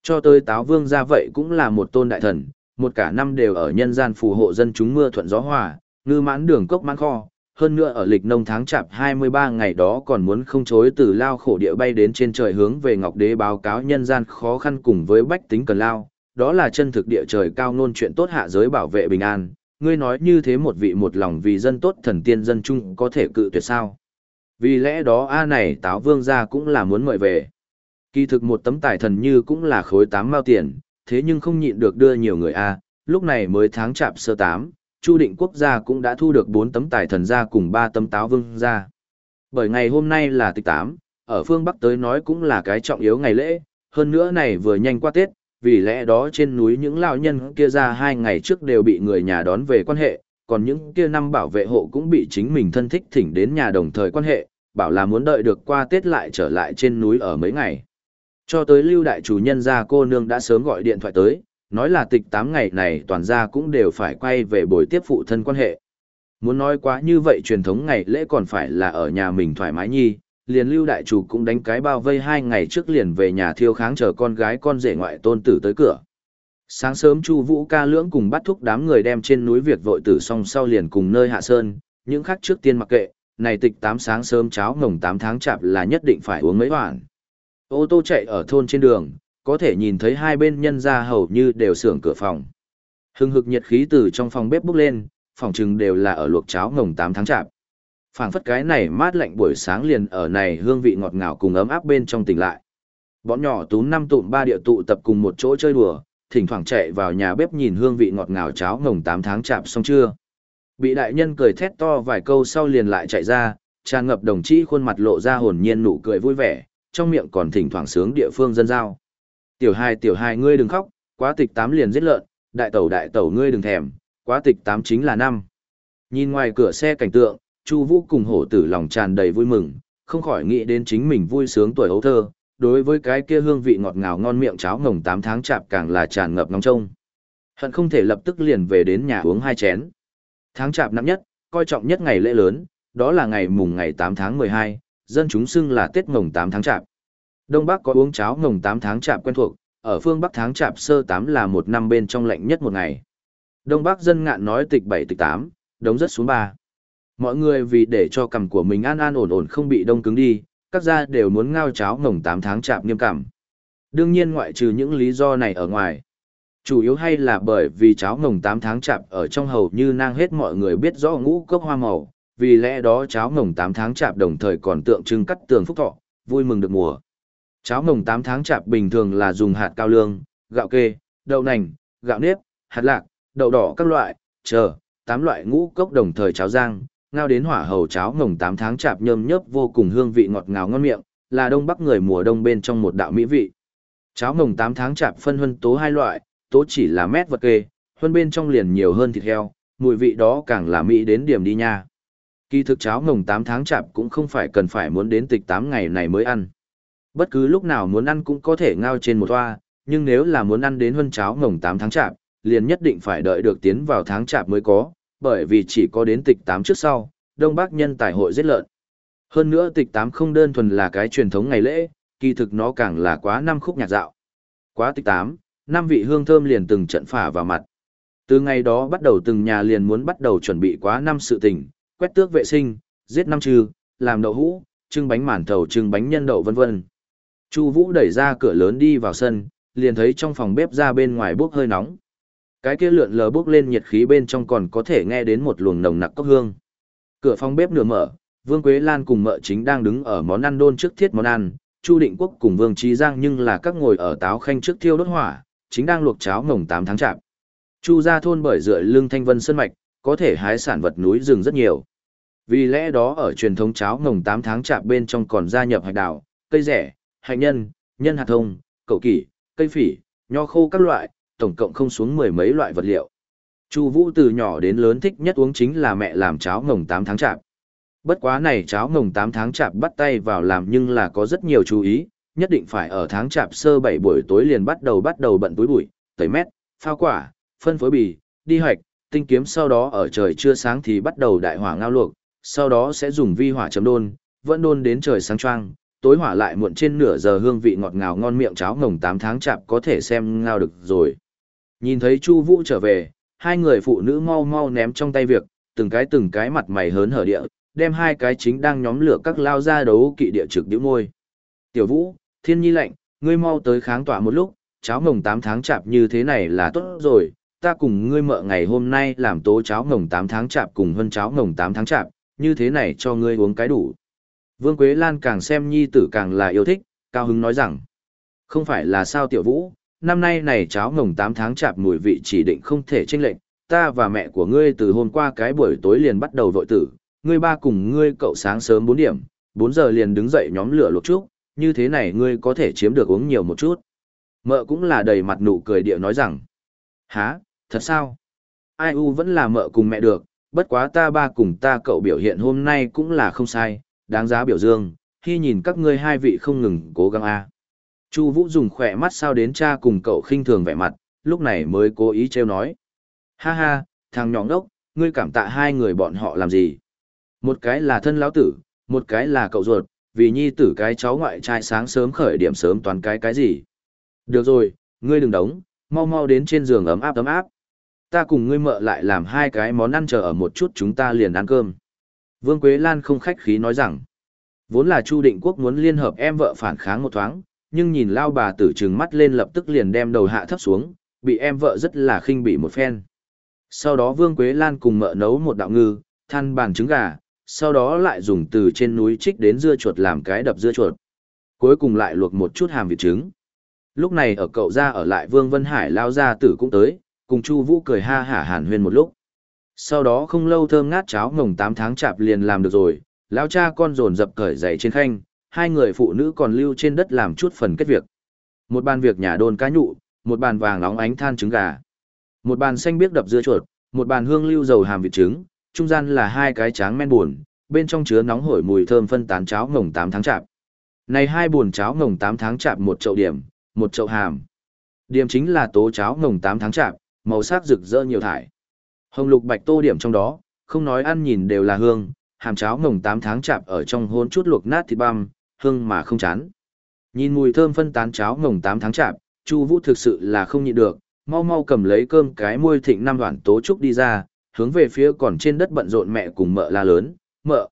Cho tới táo vương ra vậy cũng là một tôn đại thần, một cả năm đều ở nhân gian phù hộ dân chúng mưa thuận gió hòa, ngư mãn đường cốc mãn kho, hơn nữa ở lịch nông tháng chạp 23 ngày đó còn muốn không chối từ lao khổ địa bay đến trên trời hướng về Ngọc Đế báo cáo nhân gian khó khăn cùng với bách tính cần lao, đó là chân thực địa trời cao nôn chuyện tốt hạ giới bảo vệ bình an, ngươi nói như thế một vị một lòng vì dân tốt thần tiên dân chung có thể cự tuyệt sao. Vì lẽ đó A này táo vương ra cũng là muốn mời về. Kỳ thực một tấm tài thần như cũng là khối tám mao tiền, thế nhưng không nhịn được đưa nhiều người A, lúc này mới tháng chạp sơ tám, Chu định quốc gia cũng đã thu được 4 tấm tài thần gia cùng 3 tấm táo vương gia. Bởi ngày hôm nay là tịch tám, ở phương Bắc tới nói cũng là cái trọng yếu ngày lễ, hơn nữa này vừa nhanh qua Tết, vì lẽ đó trên núi những lão nhân kia ra hai ngày trước đều bị người nhà đón về quan hệ, còn những kia năm bảo vệ hộ cũng bị chính mình thân thích thỉnh đến nhà đồng thời quan hệ, bảo là muốn đợi được qua Tết lại trở lại trên núi ở mấy ngày. Cho tới lưu đại chủ nhân gia cô nương đã sớm gọi điện thoại tới, nói là tịch 8 ngày này toàn gia cũng đều phải quay về buổi tiếp phụ thân quan hệ. Muốn nói quá như vậy truyền thống ngày lễ còn phải là ở nhà mình thoải mái nhi, liền lưu đại chủ cũng đánh cái bao vây hai ngày trước liền về nhà thiêu kháng chờ con gái con rể ngoại tôn tử tới cửa. Sáng sớm Chu Vũ ca lưỡng cùng bắt thúc đám người đem trên núi việc vội tử xong sau liền cùng nơi hạ sơn, những khác trước tiên mặc kệ, này tịch 8 sáng sớm cháo ngồng 8 tháng chạp là nhất định phải uống mấy hoàn. Ô tô chạy ở thôn trên đường, có thể nhìn thấy hai bên nhân ra hầu như đều sưởng cửa phòng. Hưng hực nhiệt khí từ trong phòng bếp bốc lên, phòng trừng đều là ở luộc cháo ngồng 8 tháng chạp. Phảng phất cái này mát lạnh buổi sáng liền ở này hương vị ngọt ngào cùng ấm áp bên trong tỉnh lại. Bọn nhỏ tú năm tụm ba địa tụ tập cùng một chỗ chơi đùa, thỉnh thoảng chạy vào nhà bếp nhìn hương vị ngọt ngào cháo ngồng tám tháng chạp xong chưa. Bị đại nhân cười thét to vài câu sau liền lại chạy ra, tràn ngập đồng chí khuôn mặt lộ ra hồn nhiên nụ cười vui vẻ, trong miệng còn thỉnh thoảng sướng địa phương dân giao. Tiểu hai tiểu hai ngươi đừng khóc, quá tịch tám liền giết lợn, đại tẩu đại tẩu ngươi đừng thèm, quá tịch tám chính là năm. Nhìn ngoài cửa xe cảnh tượng, Chu Vũ cùng hổ tử lòng tràn đầy vui mừng, không khỏi nghĩ đến chính mình vui sướng tuổi ấu thơ, đối với cái kia hương vị ngọt ngào ngon miệng cháo ngồng 8 tháng chạp càng là tràn ngập ngóng trông. Hận không thể lập tức liền về đến nhà uống hai chén. Tháng chạp năm nhất, coi trọng nhất ngày lễ lớn, đó là ngày mùng ngày 8 tháng 12, dân chúng xưng là Tết ngồng 8 tháng chạp. Đông Bắc có uống cháo ngồng 8 tháng chạp quen thuộc, ở phương Bắc tháng chạp sơ 8 là một năm bên trong lạnh nhất một ngày. Đông Bắc dân ngạn nói tịch 7 tịch 8, đống rất xuống 3. Mọi người vì để cho cằm của mình an an ổn ổn không bị đông cứng đi, các gia đều muốn ngao cháo ngồng 8 tháng chạm nghiêm cảm. Đương nhiên ngoại trừ những lý do này ở ngoài. Chủ yếu hay là bởi vì cháo ngồng 8 tháng chạm ở trong hầu như nang hết mọi người biết rõ ngũ cốc hoa màu, vì lẽ đó cháo ngồng 8 tháng chạm đồng thời còn tượng trưng cắt tường phúc thọ, vui mừng được mùa. Cháo ngồng 8 tháng chạm bình thường là dùng hạt cao lương, gạo kê, đậu nành, gạo nếp, hạt lạc, đậu đỏ các loại, chờ, 8 loại ngũ cốc đồng thời cháo rang, ngao đến hỏa hầu cháo ngồng 8 tháng chạp nhơm nhớp vô cùng hương vị ngọt ngào ngon miệng, là đông bắc người mùa đông bên trong một đạo mỹ vị. Cháo ngồng 8 tháng chạp phân huân tố hai loại, tố chỉ là mét vật kê, huân bên trong liền nhiều hơn thịt heo, mùi vị đó càng là mỹ đến điểm đi nha. Kỳ thực cháo ngồng 8 tháng chạp cũng không phải cần phải muốn đến tịch 8 ngày này mới ăn. Bất cứ lúc nào muốn ăn cũng có thể ngao trên một toa, nhưng nếu là muốn ăn đến huân cháo ngồng 8 tháng chạp, liền nhất định phải đợi được tiến vào tháng chạp mới có, bởi vì chỉ có đến tịch 8 trước sau, Đông Bắc nhân tài hội giết lợn. Hơn nữa tịch 8 không đơn thuần là cái truyền thống ngày lễ, kỳ thực nó càng là quá năm khúc nhạc dạo. Quá tịch 8, năm vị hương thơm liền từng trận phả vào mặt. Từ ngày đó bắt đầu từng nhà liền muốn bắt đầu chuẩn bị quá năm sự tình, quét tước vệ sinh, giết năm trừ, làm đậu hũ, trưng bánh màn thầu trưng bánh nhân đậu vân vân. Chu Vũ đẩy ra cửa lớn đi vào sân, liền thấy trong phòng bếp ra bên ngoài bốc hơi nóng. Cái kia lượn lờ bốc lên nhiệt khí bên trong còn có thể nghe đến một luồng nồng nặc cốc hương. Cửa phòng bếp nửa mở, Vương Quế Lan cùng mợ chính đang đứng ở món ăn đôn trước thiết món ăn, Chu Định Quốc cùng Vương Trí Giang nhưng là các ngồi ở táo khanh trước thiêu đốt hỏa, chính đang luộc cháo mồng 8 tháng chạp. Chu gia thôn bởi dựa lưng thanh vân sơn mạch, có thể hái sản vật núi rừng rất nhiều. Vì lẽ đó ở truyền thống cháo mồng 8 tháng chạp bên trong còn gia nhập hạch đào, cây rẻ, hạnh nhân, nhân hạt thông, cậu kỷ, cây phỉ, nho khô các loại, tổng cộng không xuống mười mấy loại vật liệu. Chu Vũ từ nhỏ đến lớn thích nhất uống chính là mẹ làm cháo ngồng 8 tháng chạp. Bất quá này cháo ngồng 8 tháng chạp bắt tay vào làm nhưng là có rất nhiều chú ý, nhất định phải ở tháng chạp sơ 7 buổi tối liền bắt đầu bắt đầu bận túi bụi, tẩy mét, phao quả, phân phối bì, đi hoạch, tinh kiếm sau đó ở trời chưa sáng thì bắt đầu đại hỏa ngao luộc, sau đó sẽ dùng vi hỏa chấm đôn, vẫn đôn đến trời sáng choang, tối hỏa lại muộn trên nửa giờ hương vị ngọt ngào ngon miệng cháo ngồng 8 tháng chạp có thể xem ngao được rồi. Nhìn thấy Chu Vũ trở về, hai người phụ nữ mau mau ném trong tay việc, từng cái từng cái mặt mày hớn hở địa, đem hai cái chính đang nhóm lửa các lao ra đấu kỵ địa trực điếu môi. Tiểu Vũ, Thiên Nhi lạnh, ngươi mau tới kháng tỏa một lúc, cháo ngồng 8 tháng chạp như thế này là tốt rồi, ta cùng ngươi mợ ngày hôm nay làm tố cháo ngồng 8 tháng chạp cùng hơn cháo ngồng 8 tháng chạp, như thế này cho ngươi uống cái đủ. Vương Quế Lan càng xem nhi tử càng là yêu thích, cao hứng nói rằng, không phải là sao tiểu vũ, năm nay này cháo ngồng 8 tháng chạp mùi vị chỉ định không thể chênh lệnh, ta và mẹ của ngươi từ hôm qua cái buổi tối liền bắt đầu vội tử, ngươi ba cùng ngươi cậu sáng sớm 4 điểm, 4 giờ liền đứng dậy nhóm lửa luộc chút, như thế này ngươi có thể chiếm được uống nhiều một chút. Mợ cũng là đầy mặt nụ cười điệu nói rằng, há, thật sao? Ai u vẫn là mợ cùng mẹ được, bất quá ta ba cùng ta cậu biểu hiện hôm nay cũng là không sai, đáng giá biểu dương, khi nhìn các ngươi hai vị không ngừng cố gắng a. Chu Vũ dùng khỏe mắt sao đến cha cùng cậu khinh thường vẻ mặt, lúc này mới cố ý trêu nói. Ha ha, thằng nhỏ ngốc, ngươi cảm tạ hai người bọn họ làm gì? Một cái là thân lão tử, một cái là cậu ruột, vì nhi tử cái cháu ngoại trai sáng sớm khởi điểm sớm toàn cái cái gì. Được rồi, ngươi đừng đóng, mau mau đến trên giường ấm áp ấm áp. Ta cùng ngươi mợ lại làm hai cái món ăn chờ ở một chút chúng ta liền ăn cơm. Vương Quế Lan không khách khí nói rằng, vốn là Chu Định Quốc muốn liên hợp em vợ phản kháng một thoáng, nhưng nhìn lao bà tử trừng mắt lên lập tức liền đem đầu hạ thấp xuống, bị em vợ rất là khinh bị một phen. Sau đó Vương Quế Lan cùng mợ nấu một đạo ngư, than bàn trứng gà, sau đó lại dùng từ trên núi trích đến dưa chuột làm cái đập dưa chuột. Cuối cùng lại luộc một chút hàm vịt trứng. Lúc này ở cậu ra ở lại Vương Vân Hải lao ra tử cũng tới, cùng Chu Vũ cười ha hả hàn huyên một lúc. Sau đó không lâu thơm ngát cháo ngồng 8 tháng chạp liền làm được rồi, lão cha con dồn dập cởi giày trên khanh, hai người phụ nữ còn lưu trên đất làm chút phần kết việc. Một bàn việc nhà đôn cá nhụ, một bàn vàng nóng ánh than trứng gà. Một bàn xanh biếc đập dưa chuột, một bàn hương lưu dầu hàm vịt trứng, trung gian là hai cái tráng men buồn, bên trong chứa nóng hổi mùi thơm phân tán cháo ngồng 8 tháng chạp. Này hai buồn cháo ngồng 8 tháng chạp một chậu điểm, một chậu hàm. Điểm chính là tố cháo ngồng 8 tháng chạp, màu sắc rực rỡ nhiều thải. Hồng lục bạch tô điểm trong đó, không nói ăn nhìn đều là hương, hàm cháo ngồng 8 tháng chạp ở trong hôn chút luộc nát thịt băm, hương mà không chán. Nhìn mùi thơm phân tán cháo ngồng 8 tháng chạp, Chu Vũ thực sự là không nhịn được, mau mau cầm lấy cơm cái môi thịnh năm đoạn tố trúc đi ra, hướng về phía còn trên đất bận rộn mẹ cùng mợ la lớn, "Mợ,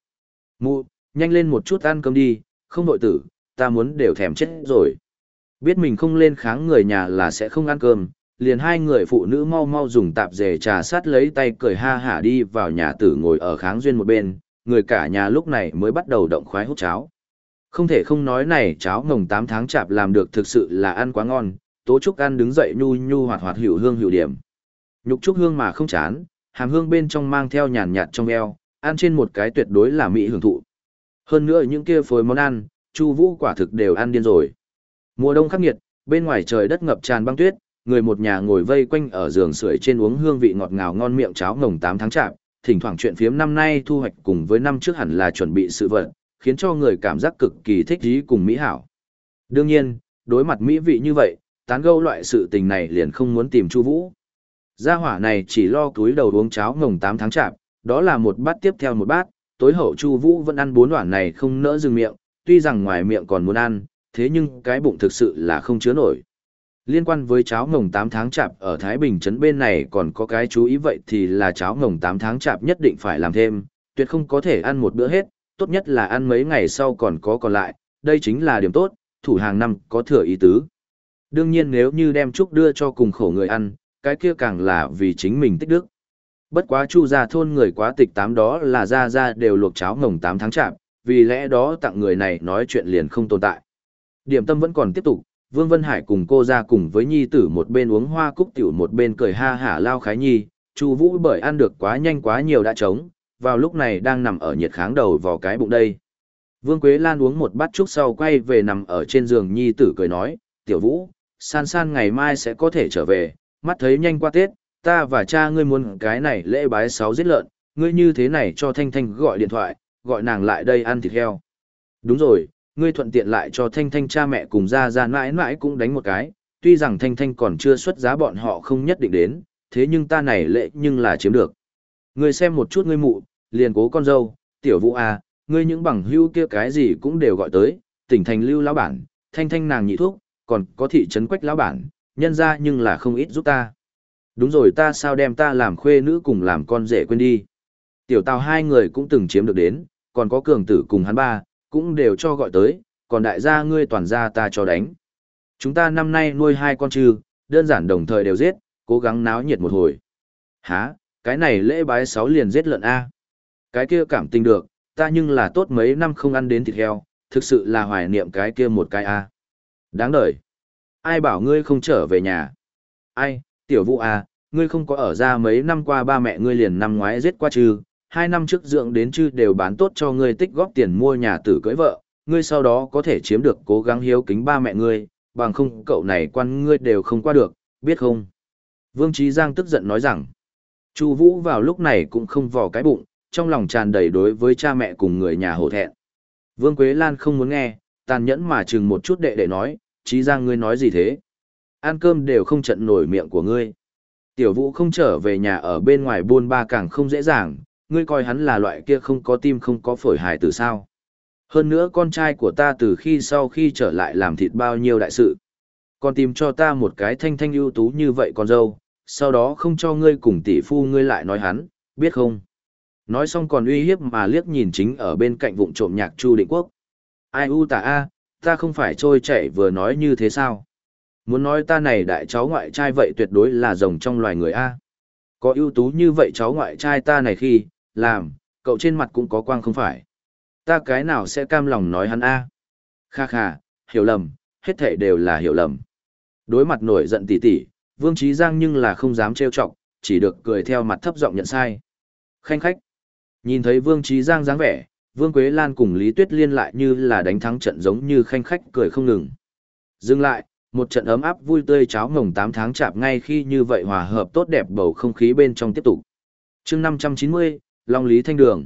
mu, nhanh lên một chút ăn cơm đi, không nội tử, ta muốn đều thèm chết rồi." Biết mình không lên kháng người nhà là sẽ không ăn cơm, liền hai người phụ nữ mau mau dùng tạp dề trà sát lấy tay cười ha hả đi vào nhà tử ngồi ở kháng duyên một bên, người cả nhà lúc này mới bắt đầu động khoái hút cháo. Không thể không nói này cháo ngồng 8 tháng chạp làm được thực sự là ăn quá ngon, tố trúc ăn đứng dậy nhu nhu hoạt hoạt hữu hương hữu điểm. Nhục trúc hương mà không chán, hàm hương bên trong mang theo nhàn nhạt trong eo, ăn trên một cái tuyệt đối là mỹ hưởng thụ. Hơn nữa những kia phối món ăn, Chu Vũ quả thực đều ăn điên rồi. Mùa đông khắc nghiệt, bên ngoài trời đất ngập tràn băng tuyết, người một nhà ngồi vây quanh ở giường sưởi trên uống hương vị ngọt ngào ngon miệng cháo ngồng 8 tháng chạp, thỉnh thoảng chuyện phiếm năm nay thu hoạch cùng với năm trước hẳn là chuẩn bị sự vật, khiến cho người cảm giác cực kỳ thích ý cùng mỹ hảo. Đương nhiên, đối mặt mỹ vị như vậy, tán gẫu loại sự tình này liền không muốn tìm Chu Vũ. Gia hỏa này chỉ lo túi đầu uống cháo ngồng 8 tháng chạp, đó là một bát tiếp theo một bát, tối hậu Chu Vũ vẫn ăn bốn đoạn này không nỡ dừng miệng, tuy rằng ngoài miệng còn muốn ăn, thế nhưng cái bụng thực sự là không chứa nổi. Liên quan với cháo ngồng 8 tháng chạp ở Thái Bình Trấn bên này còn có cái chú ý vậy thì là cháo ngồng 8 tháng chạp nhất định phải làm thêm, tuyệt không có thể ăn một bữa hết, tốt nhất là ăn mấy ngày sau còn có còn lại, đây chính là điểm tốt, thủ hàng năm có thừa ý tứ. Đương nhiên nếu như đem chúc đưa cho cùng khổ người ăn, cái kia càng là vì chính mình tích đức. Bất quá chu gia thôn người quá tịch tám đó là ra ra đều luộc cháo ngồng 8 tháng chạm vì lẽ đó tặng người này nói chuyện liền không tồn tại. Điểm tâm vẫn còn tiếp tục, Vương Vân Hải cùng cô ra cùng với nhi tử một bên uống hoa cúc tiểu một bên cười ha hả lao khái nhi, Chu Vũ bởi ăn được quá nhanh quá nhiều đã trống, vào lúc này đang nằm ở nhiệt kháng đầu vào cái bụng đây. Vương Quế Lan uống một bát chúc sau quay về nằm ở trên giường nhi tử cười nói, "Tiểu Vũ, san san ngày mai sẽ có thể trở về, mắt thấy nhanh qua Tết, ta và cha ngươi muốn cái này lễ bái sáu giết lợn, ngươi như thế này cho Thanh Thanh gọi điện thoại, gọi nàng lại đây ăn thịt heo." Đúng rồi, ngươi thuận tiện lại cho Thanh Thanh cha mẹ cùng ra ra mãi mãi cũng đánh một cái, tuy rằng Thanh Thanh còn chưa xuất giá bọn họ không nhất định đến, thế nhưng ta này lễ nhưng là chiếm được. Ngươi xem một chút ngươi mụ, liền cố con dâu, tiểu vũ à, ngươi những bằng hưu kia cái gì cũng đều gọi tới, tỉnh thành lưu lão bản, Thanh Thanh nàng nhị thuốc, còn có thị trấn quách lão bản, nhân ra nhưng là không ít giúp ta. Đúng rồi ta sao đem ta làm khuê nữ cùng làm con rể quên đi. Tiểu tào hai người cũng từng chiếm được đến, còn có cường tử cùng hắn ba, cũng đều cho gọi tới, còn đại gia ngươi toàn gia ta cho đánh. Chúng ta năm nay nuôi hai con trư, đơn giản đồng thời đều giết, cố gắng náo nhiệt một hồi. Hả, cái này lễ bái sáu liền giết lợn A. Cái kia cảm tình được, ta nhưng là tốt mấy năm không ăn đến thịt heo, thực sự là hoài niệm cái kia một cái A. Đáng đời. Ai bảo ngươi không trở về nhà? Ai, tiểu vũ A, ngươi không có ở ra mấy năm qua ba mẹ ngươi liền năm ngoái giết qua trừ, hai năm trước dưỡng đến chư đều bán tốt cho ngươi tích góp tiền mua nhà tử cưới vợ, ngươi sau đó có thể chiếm được cố gắng hiếu kính ba mẹ ngươi, bằng không cậu này quan ngươi đều không qua được, biết không? Vương Trí Giang tức giận nói rằng, Chu Vũ vào lúc này cũng không vò cái bụng, trong lòng tràn đầy đối với cha mẹ cùng người nhà hổ thẹn. Vương Quế Lan không muốn nghe, tàn nhẫn mà chừng một chút đệ đệ nói, Trí Giang ngươi nói gì thế? Ăn cơm đều không trận nổi miệng của ngươi. Tiểu Vũ không trở về nhà ở bên ngoài buôn ba càng không dễ dàng, ngươi coi hắn là loại kia không có tim không có phổi hài từ sao. Hơn nữa con trai của ta từ khi sau khi trở lại làm thịt bao nhiêu đại sự. Còn tìm cho ta một cái thanh thanh ưu tú như vậy con dâu, sau đó không cho ngươi cùng tỷ phu ngươi lại nói hắn, biết không? Nói xong còn uy hiếp mà liếc nhìn chính ở bên cạnh vụng trộm nhạc Chu Định Quốc. Ai u tả a, ta không phải trôi chảy vừa nói như thế sao? Muốn nói ta này đại cháu ngoại trai vậy tuyệt đối là rồng trong loài người a. Có ưu tú như vậy cháu ngoại trai ta này khi, làm, cậu trên mặt cũng có quang không phải. Ta cái nào sẽ cam lòng nói hắn a? Kha kha, hiểu lầm, hết thảy đều là hiểu lầm. Đối mặt nổi giận tỉ tỉ, Vương Trí Giang nhưng là không dám trêu chọc, chỉ được cười theo mặt thấp giọng nhận sai. Khanh khách. Nhìn thấy Vương Trí Giang dáng vẻ, Vương Quế Lan cùng Lý Tuyết Liên lại như là đánh thắng trận giống như khanh khách cười không ngừng. Dừng lại, một trận ấm áp vui tươi cháo ngồng 8 tháng chạp ngay khi như vậy hòa hợp tốt đẹp bầu không khí bên trong tiếp tục. chương 590, Long Lý Thanh Đường.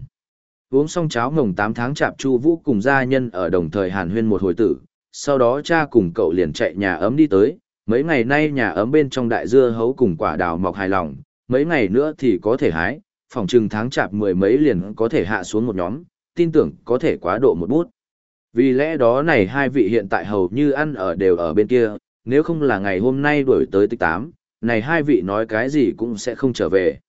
Uống xong cháo ngồng 8 tháng chạp Chu Vũ cùng gia nhân ở đồng thời hàn huyên một hồi tử, sau đó cha cùng cậu liền chạy nhà ấm đi tới, mấy ngày nay nhà ấm bên trong đại dưa hấu cùng quả đào mọc hài lòng, mấy ngày nữa thì có thể hái, phòng trừng tháng chạp mười mấy liền có thể hạ xuống một nhóm, tin tưởng có thể quá độ một bút. Vì lẽ đó này hai vị hiện tại hầu như ăn ở đều ở bên kia, nếu không là ngày hôm nay đuổi tới tích tám, này hai vị nói cái gì cũng sẽ không trở về.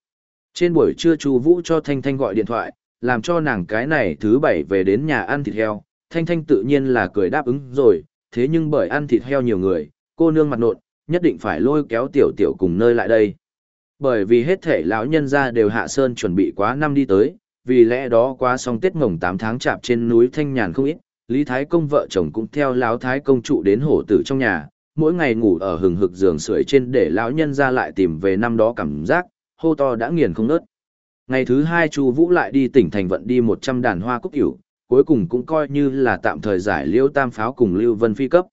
Trên buổi trưa Chu Vũ cho Thanh Thanh gọi điện thoại, làm cho nàng cái này thứ bảy về đến nhà ăn thịt heo. Thanh Thanh tự nhiên là cười đáp ứng rồi, thế nhưng bởi ăn thịt heo nhiều người, cô nương mặt nộn, nhất định phải lôi kéo tiểu tiểu cùng nơi lại đây. Bởi vì hết thể lão nhân gia đều hạ sơn chuẩn bị quá năm đi tới, vì lẽ đó qua xong Tết mồng 8 tháng chạp trên núi Thanh Nhàn không ít, Lý Thái Công vợ chồng cũng theo lão Thái Công trụ đến hổ tử trong nhà, mỗi ngày ngủ ở hừng hực giường sưởi trên để lão nhân gia lại tìm về năm đó cảm giác, hô to đã nghiền không nớt. Ngày thứ hai Chu Vũ lại đi tỉnh thành vận đi 100 đàn hoa cúc hữu, cuối cùng cũng coi như là tạm thời giải liễu tam pháo cùng Lưu Vân phi cấp.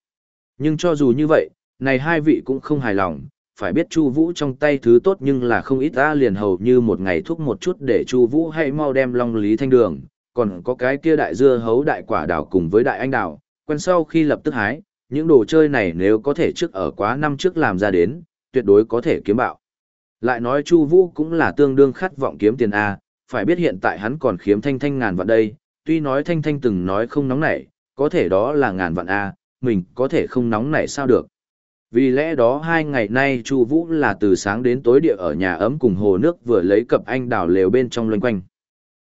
Nhưng cho dù như vậy, này hai vị cũng không hài lòng, phải biết Chu Vũ trong tay thứ tốt nhưng là không ít ta liền hầu như một ngày thúc một chút để Chu Vũ hãy mau đem Long Lý Thanh Đường, còn có cái kia đại dưa hấu đại quả đào cùng với đại anh đào, quen sau khi lập tức hái, những đồ chơi này nếu có thể trước ở quá năm trước làm ra đến, tuyệt đối có thể kiếm bạo. Lại nói Chu Vũ cũng là tương đương khát vọng kiếm tiền A, phải biết hiện tại hắn còn khiếm thanh thanh ngàn vạn đây, tuy nói thanh thanh từng nói không nóng nảy, có thể đó là ngàn vạn A, mình có thể không nóng nảy sao được. Vì lẽ đó hai ngày nay Chu Vũ là từ sáng đến tối địa ở nhà ấm cùng hồ nước vừa lấy cặp anh đào lều bên trong loanh quanh.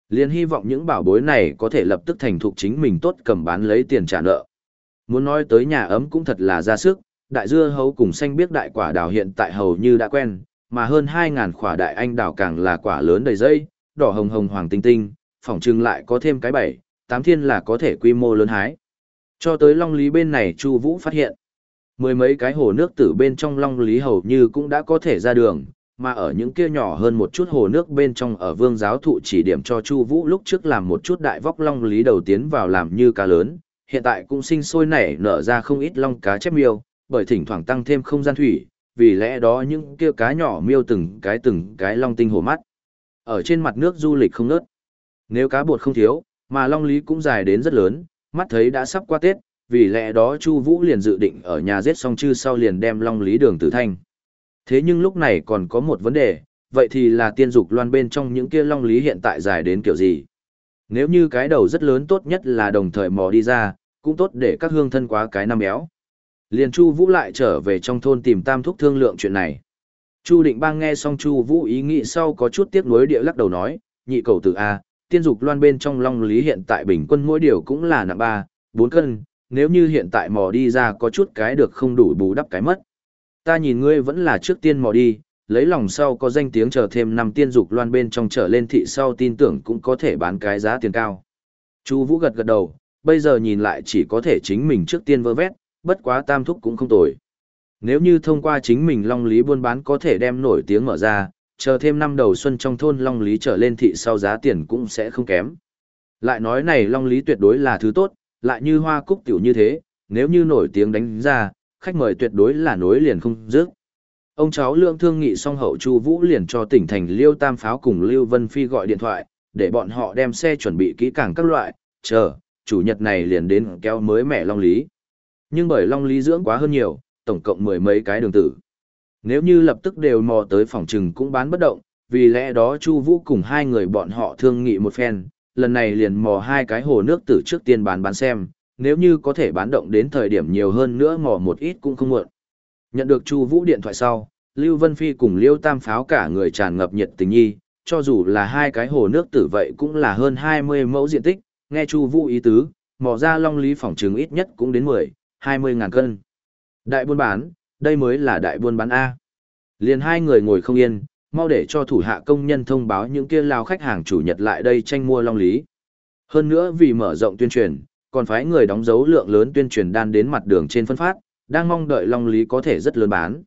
Liên hy vọng những bảo bối này có thể lập tức thành thục chính mình tốt cầm bán lấy tiền trả nợ. Muốn nói tới nhà ấm cũng thật là ra sức, đại dưa hấu cùng xanh biết đại quả đào hiện tại hầu như đã quen, mà hơn hai ngàn quả đại anh đào càng là quả lớn đầy dây, đỏ hồng hồng hoàng tinh tinh, phỏng chừng lại có thêm cái bảy, tám thiên là có thể quy mô lớn hái. Cho tới Long Lý bên này Chu Vũ phát hiện, mười mấy cái hồ nước tử bên trong Long Lý hầu như cũng đã có thể ra đường, mà ở những kia nhỏ hơn một chút hồ nước bên trong ở Vương giáo thụ chỉ điểm cho Chu Vũ lúc trước làm một chút đại vóc Long Lý đầu tiến vào làm như cá lớn, hiện tại cũng sinh sôi nảy nở ra không ít long cá chép miêu, bởi thỉnh thoảng tăng thêm không gian thủy, vì lẽ đó những kia cá nhỏ miêu từng cái từng cái long tinh hồ mắt. Ở trên mặt nước du lịch không nớt. Nếu cá bột không thiếu, mà long lý cũng dài đến rất lớn, mắt thấy đã sắp qua Tết, vì lẽ đó Chu Vũ liền dự định ở nhà giết xong chư sau liền đem long lý đường tử thanh. Thế nhưng lúc này còn có một vấn đề, vậy thì là tiên dục loan bên trong những kia long lý hiện tại dài đến kiểu gì? Nếu như cái đầu rất lớn tốt nhất là đồng thời mò đi ra, cũng tốt để các hương thân quá cái năm béo. Liền Chu Vũ lại trở về trong thôn tìm Tam Thúc thương lượng chuyện này. Chu Định Bang nghe xong Chu Vũ ý nghĩ sau có chút tiếc nuối địa lắc đầu nói, nhị cầu tử a, tiên dục loan bên trong long lý hiện tại bình quân mỗi điều cũng là nặng 3, 4 cân, nếu như hiện tại mò đi ra có chút cái được không đủ bù đắp cái mất. Ta nhìn ngươi vẫn là trước tiên mò đi, lấy lòng sau có danh tiếng chờ thêm năm tiên dục loan bên trong trở lên thị sau tin tưởng cũng có thể bán cái giá tiền cao. Chu Vũ gật gật đầu, bây giờ nhìn lại chỉ có thể chính mình trước tiên vơ vét, bất quá tam thúc cũng không tồi. Nếu như thông qua chính mình Long Lý buôn bán có thể đem nổi tiếng mở ra, chờ thêm năm đầu xuân trong thôn Long Lý trở lên thị sau giá tiền cũng sẽ không kém. Lại nói này Long Lý tuyệt đối là thứ tốt, lại như hoa cúc tiểu như thế, nếu như nổi tiếng đánh ra, khách mời tuyệt đối là nối liền không dứt. Ông cháu Lương thương nghị xong hậu Chu Vũ liền cho tỉnh thành Liêu Tam Pháo cùng Lưu Vân Phi gọi điện thoại, để bọn họ đem xe chuẩn bị kỹ càng các loại, chờ, chủ nhật này liền đến kéo mới mẹ Long Lý. Nhưng bởi Long Lý dưỡng quá hơn nhiều, tổng cộng mười mấy cái đường tử. Nếu như lập tức đều mò tới phòng trừng cũng bán bất động, vì lẽ đó Chu Vũ cùng hai người bọn họ thương nghị một phen, lần này liền mò hai cái hồ nước tử trước tiên bán bán xem, nếu như có thể bán động đến thời điểm nhiều hơn nữa mò một ít cũng không muộn. Nhận được Chu Vũ điện thoại sau, Lưu Vân Phi cùng Liêu Tam Pháo cả người tràn ngập nhiệt tình nhi, cho dù là hai cái hồ nước tử vậy cũng là hơn 20 mẫu diện tích, nghe Chu Vũ ý tứ, mò ra long lý phòng trứng ít nhất cũng đến 10, 20 ngàn cân. Đại buôn bán, đây mới là đại buôn bán A. Liền hai người ngồi không yên, mau để cho thủ hạ công nhân thông báo những kia lao khách hàng chủ nhật lại đây tranh mua long lý. Hơn nữa vì mở rộng tuyên truyền, còn phái người đóng dấu lượng lớn tuyên truyền đan đến mặt đường trên phân phát, đang mong đợi long lý có thể rất lớn bán.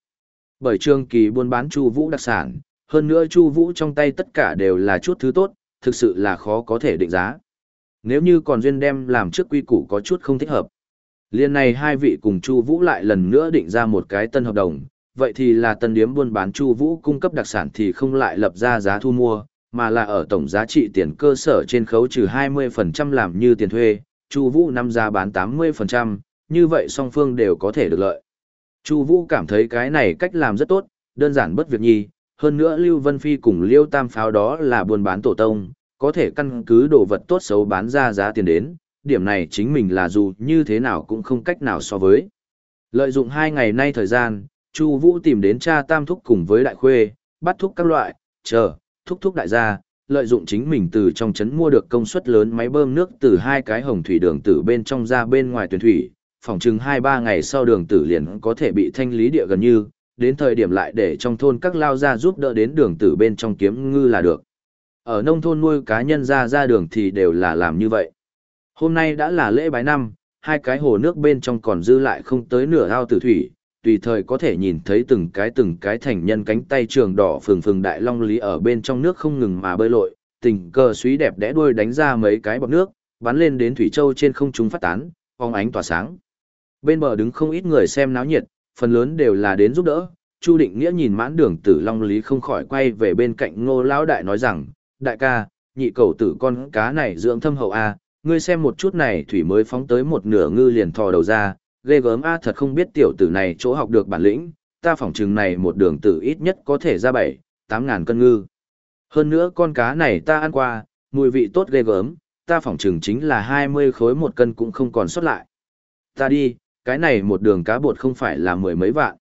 Bởi trường kỳ buôn bán Chu Vũ đặc sản, hơn nữa Chu Vũ trong tay tất cả đều là chút thứ tốt, thực sự là khó có thể định giá. Nếu như còn duyên đem làm trước quy củ có chút không thích hợp. Liên này hai vị cùng Chu Vũ lại lần nữa định ra một cái tân hợp đồng, vậy thì là tân điếm buôn bán Chu Vũ cung cấp đặc sản thì không lại lập ra giá thu mua, mà là ở tổng giá trị tiền cơ sở trên khấu trừ 20% làm như tiền thuê, Chu Vũ năm giá bán 80%, như vậy song phương đều có thể được lợi. Chu Vũ cảm thấy cái này cách làm rất tốt, đơn giản bất việc nhi, hơn nữa Lưu Vân Phi cùng Liêu Tam Pháo đó là buôn bán tổ tông, có thể căn cứ đồ vật tốt xấu bán ra giá tiền đến, điểm này chính mình là dù như thế nào cũng không cách nào so với. Lợi dụng hai ngày nay thời gian, Chu Vũ tìm đến cha Tam Thúc cùng với Đại Khuê, bắt thúc các loại, chờ, thúc thúc đại gia, lợi dụng chính mình từ trong trấn mua được công suất lớn máy bơm nước từ hai cái hồng thủy đường tử bên trong ra bên ngoài tuyển thủy, phòng chừng 2-3 ngày sau đường tử liền có thể bị thanh lý địa gần như, đến thời điểm lại để trong thôn các lao gia giúp đỡ đến đường tử bên trong kiếm ngư là được. Ở nông thôn nuôi cá nhân ra ra đường thì đều là làm như vậy. Hôm nay đã là lễ bái năm, hai cái hồ nước bên trong còn dư lại không tới nửa ao tử thủy, tùy thời có thể nhìn thấy từng cái từng cái thành nhân cánh tay trường đỏ phừng phừng đại long lý ở bên trong nước không ngừng mà bơi lội, tình cờ suý đẹp đẽ đuôi đánh ra mấy cái bọt nước, bắn lên đến thủy châu trên không trung phát tán, phóng ánh tỏa sáng. Bên bờ đứng không ít người xem náo nhiệt, phần lớn đều là đến giúp đỡ. Chu Định Nghĩa nhìn mãn đường tử long lý không khỏi quay về bên cạnh ngô lão đại nói rằng, đại ca, nhị cầu tử con cá này dưỡng thâm hậu a, ngươi xem một chút này thủy mới phóng tới một nửa ngư liền thò đầu ra, ghê gớm a thật không biết tiểu tử này chỗ học được bản lĩnh, ta phỏng chừng này một đường tử ít nhất có thể ra bảy, tám ngàn cân ngư. Hơn nữa con cá này ta ăn qua, mùi vị tốt ghê gớm, ta phỏng chừng chính là hai mươi khối một cân cũng không còn sót lại. Ta đi, cái này một đường cá bột không phải là mười mấy vạn.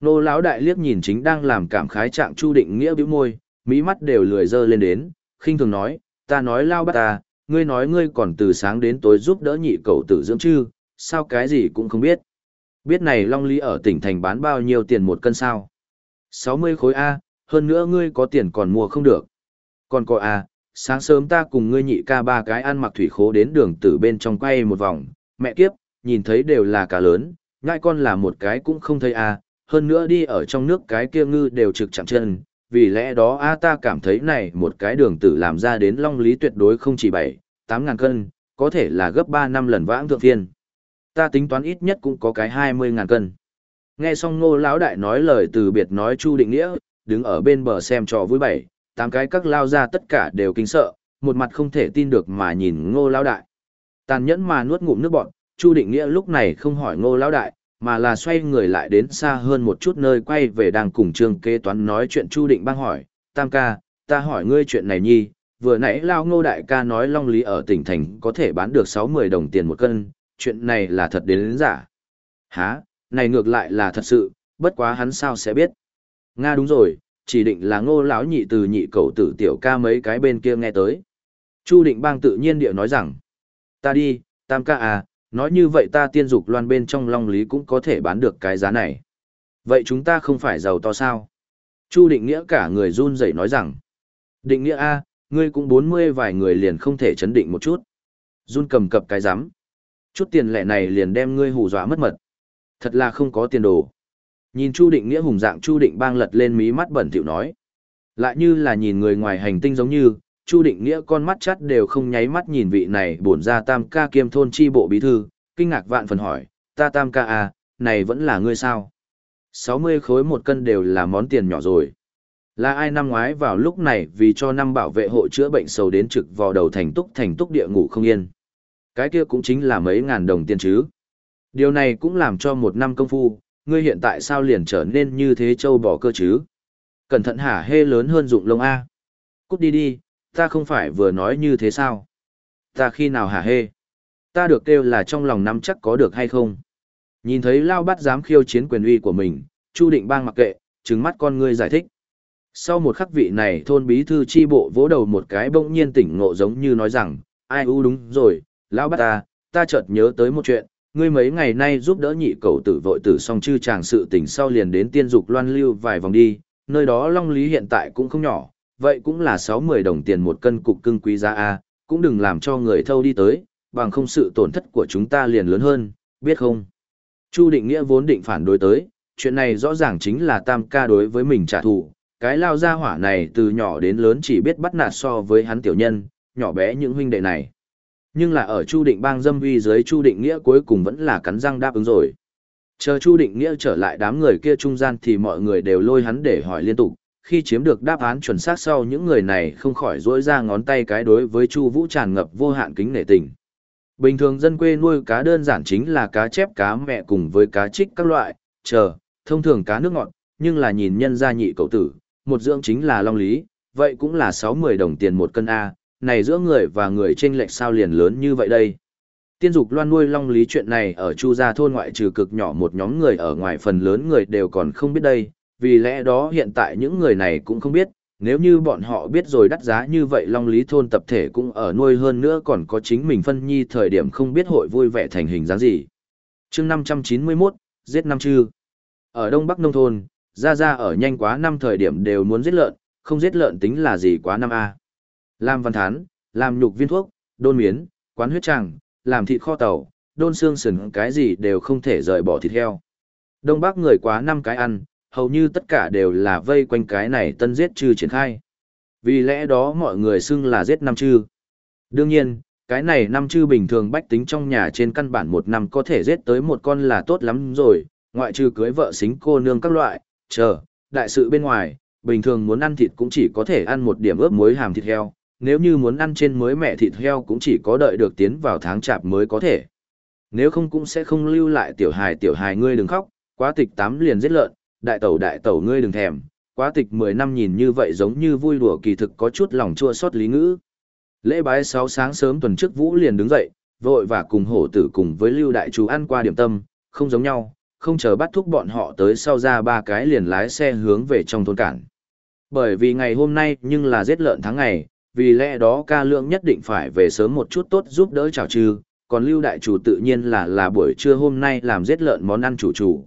Nô lão đại liếc nhìn chính đang làm cảm khái trạng Chu Định Nghĩa bĩu môi, mỹ mắt đều lười dơ lên đến, khinh thường nói, ta nói lao bắt ta, ngươi nói ngươi còn từ sáng đến tối giúp đỡ nhị cậu tử dưỡng chư, sao cái gì cũng không biết. Biết này Long Lý ở tỉnh thành bán bao nhiêu tiền một cân sao? 60 khối A, hơn nữa ngươi có tiền còn mua không được. Còn có A, sáng sớm ta cùng ngươi nhị ca ba cái ăn mặc thủy khố đến đường tử bên trong quay một vòng, mẹ kiếp, nhìn thấy đều là cá lớn, ngại con là một cái cũng không thấy A, hơn nữa đi ở trong nước cái kia ngư đều trực chạm chân, vì lẽ đó A ta cảm thấy này một cái đường tử làm ra đến Long Lý tuyệt đối không chỉ 7, 8 ngàn cân, có thể là gấp 3 năm lần vãng thượng phiên. Ta tính toán ít nhất cũng có cái 20 ngàn cân. Nghe xong ngô lão đại nói lời từ biệt nói Chu Định Nghĩa, đứng ở bên bờ xem trò vui bảy, tám cái các lao ra tất cả đều kinh sợ, một mặt không thể tin được mà nhìn ngô lão đại. Tàn nhẫn mà nuốt ngụm nước bọn, Chu Định Nghĩa lúc này không hỏi ngô lão đại, mà là xoay người lại đến xa hơn một chút nơi quay về đang cùng trương kế toán nói chuyện Chu Định bang hỏi, Tam ca, ta hỏi ngươi chuyện này nhi, vừa nãy lao ngô đại ca nói long lý ở tỉnh thành có thể bán được 60 đồng tiền một cân, chuyện này là thật đến, đến giả. Hả, này ngược lại là thật sự, bất quá hắn sao sẽ biết. Nga đúng rồi, chỉ định là ngô lão nhị từ nhị cậu tử tiểu ca mấy cái bên kia nghe tới. Chu định bang tự nhiên điệu nói rằng, ta đi, tam ca à, nói như vậy ta tiên dục loan bên trong long lý cũng có thể bán được cái giá này. Vậy chúng ta không phải giàu to sao? Chu định nghĩa cả người run rẩy nói rằng, định nghĩa a, ngươi cũng bốn mươi vài người liền không thể chấn định một chút. Run cầm cập cái rắm Chút tiền lẻ này liền đem ngươi hù dọa mất mật. Thật là không có tiền đồ. Nhìn Chu Định Nghĩa hùng dạng Chu Định bang lật lên mí mắt bẩn thỉu nói. Lại như là nhìn người ngoài hành tinh giống như, Chu Định Nghĩa con mắt chắt đều không nháy mắt nhìn vị này bổn ra tam ca kiêm thôn chi bộ bí thư, kinh ngạc vạn phần hỏi, ta tam ca à, này vẫn là ngươi sao? 60 khối một cân đều là món tiền nhỏ rồi. Là ai năm ngoái vào lúc này vì cho năm bảo vệ hộ chữa bệnh sầu đến trực vào đầu thành túc thành túc địa ngủ không yên. Cái kia cũng chính là mấy ngàn đồng tiền chứ. Điều này cũng làm cho một năm công phu, ngươi hiện tại sao liền trở nên như thế châu bỏ cơ chứ? Cẩn thận hả hê lớn hơn dụng lông A. Cút đi đi, ta không phải vừa nói như thế sao? Ta khi nào hả hê? Ta được kêu là trong lòng nắm chắc có được hay không? Nhìn thấy Lao bắt dám khiêu chiến quyền uy của mình, Chu Định Bang mặc kệ, trừng mắt con ngươi giải thích. Sau một khắc vị này thôn bí thư chi bộ vỗ đầu một cái bỗng nhiên tỉnh ngộ giống như nói rằng, ai u đúng rồi, Lão bắt ta, ta chợt nhớ tới một chuyện, ngươi mấy ngày nay giúp đỡ nhị cầu tử vội tử xong chư chàng sự tình sau liền đến tiên dục loan lưu vài vòng đi, nơi đó long lý hiện tại cũng không nhỏ, vậy cũng là sáu mười đồng tiền một cân cục cưng quý giá A, cũng đừng làm cho người thâu đi tới, bằng không sự tổn thất của chúng ta liền lớn hơn, biết không? Chu định nghĩa vốn định phản đối tới, chuyện này rõ ràng chính là tam ca đối với mình trả thù, cái lao ra hỏa này từ nhỏ đến lớn chỉ biết bắt nạt so với hắn tiểu nhân, nhỏ bé những huynh đệ này. Nhưng là ở Chu Định bang dâm uy dưới Chu Định Nghĩa cuối cùng vẫn là cắn răng đáp ứng rồi. Chờ Chu Định Nghĩa trở lại đám người kia trung gian thì mọi người đều lôi hắn để hỏi liên tục, khi chiếm được đáp án chuẩn xác sau những người này không khỏi rỗi ra ngón tay cái đối với Chu Vũ tràn ngập vô hạn kính nể tình. Bình thường dân quê nuôi cá đơn giản chính là cá chép cá mẹ cùng với cá trích các loại, chờ, thông thường cá nước ngọt, nhưng là nhìn nhân gia nhị cậu tử, một dưỡng chính là long lý, vậy cũng là 60 đồng tiền một cân A, này giữa người và người chênh lệch sao liền lớn như vậy đây. Tiên dục loan nuôi long lý chuyện này ở Chu gia thôn ngoại trừ cực nhỏ một nhóm người ở ngoài phần lớn người đều còn không biết đây, vì lẽ đó hiện tại những người này cũng không biết, nếu như bọn họ biết rồi đắt giá như vậy long lý thôn tập thể cũng ở nuôi hơn nữa còn có chính mình phân nhi thời điểm không biết hội vui vẻ thành hình dáng gì. chương 591, giết năm chư. Ở Đông Bắc Nông Thôn, ra ra ở nhanh quá năm thời điểm đều muốn giết lợn, không giết lợn tính là gì quá năm A. Làm văn thán, làm nhục viên thuốc, đôn miến, quán huyết tràng, làm thịt kho tàu, đôn xương sườn cái gì đều không thể rời bỏ thịt heo. Đông Bắc người quá năm cái ăn, hầu như tất cả đều là vây quanh cái này tân giết trừ triển khai. Vì lẽ đó mọi người xưng là giết năm chư. Đương nhiên, cái này năm chư bình thường bách tính trong nhà trên căn bản một năm có thể giết tới một con là tốt lắm rồi, ngoại trừ cưới vợ xính cô nương các loại, chờ, đại sự bên ngoài, bình thường muốn ăn thịt cũng chỉ có thể ăn một điểm ướp muối hàm thịt heo, nếu như muốn ăn trên mới mẹ thịt heo cũng chỉ có đợi được tiến vào tháng chạp mới có thể. Nếu không cũng sẽ không lưu lại tiểu hài tiểu hài ngươi đừng khóc, quá tịch tám liền giết lợn, đại tẩu đại tẩu ngươi đừng thèm, quá tịch 10 năm nhìn như vậy giống như vui đùa kỳ thực có chút lòng chua xót lý ngữ. Lễ bái 6 sáng sớm tuần trước Vũ liền đứng dậy, vội và cùng hổ tử cùng với lưu đại chú ăn qua điểm tâm, không giống nhau, không chờ bắt thúc bọn họ tới sau ra ba cái liền lái xe hướng về trong thôn cản. Bởi vì ngày hôm nay nhưng là giết lợn tháng ngày, vì lẽ đó ca lượng nhất định phải về sớm một chút tốt giúp đỡ chào trừ, còn lưu đại chủ tự nhiên là là buổi trưa hôm nay làm giết lợn món ăn chủ chủ.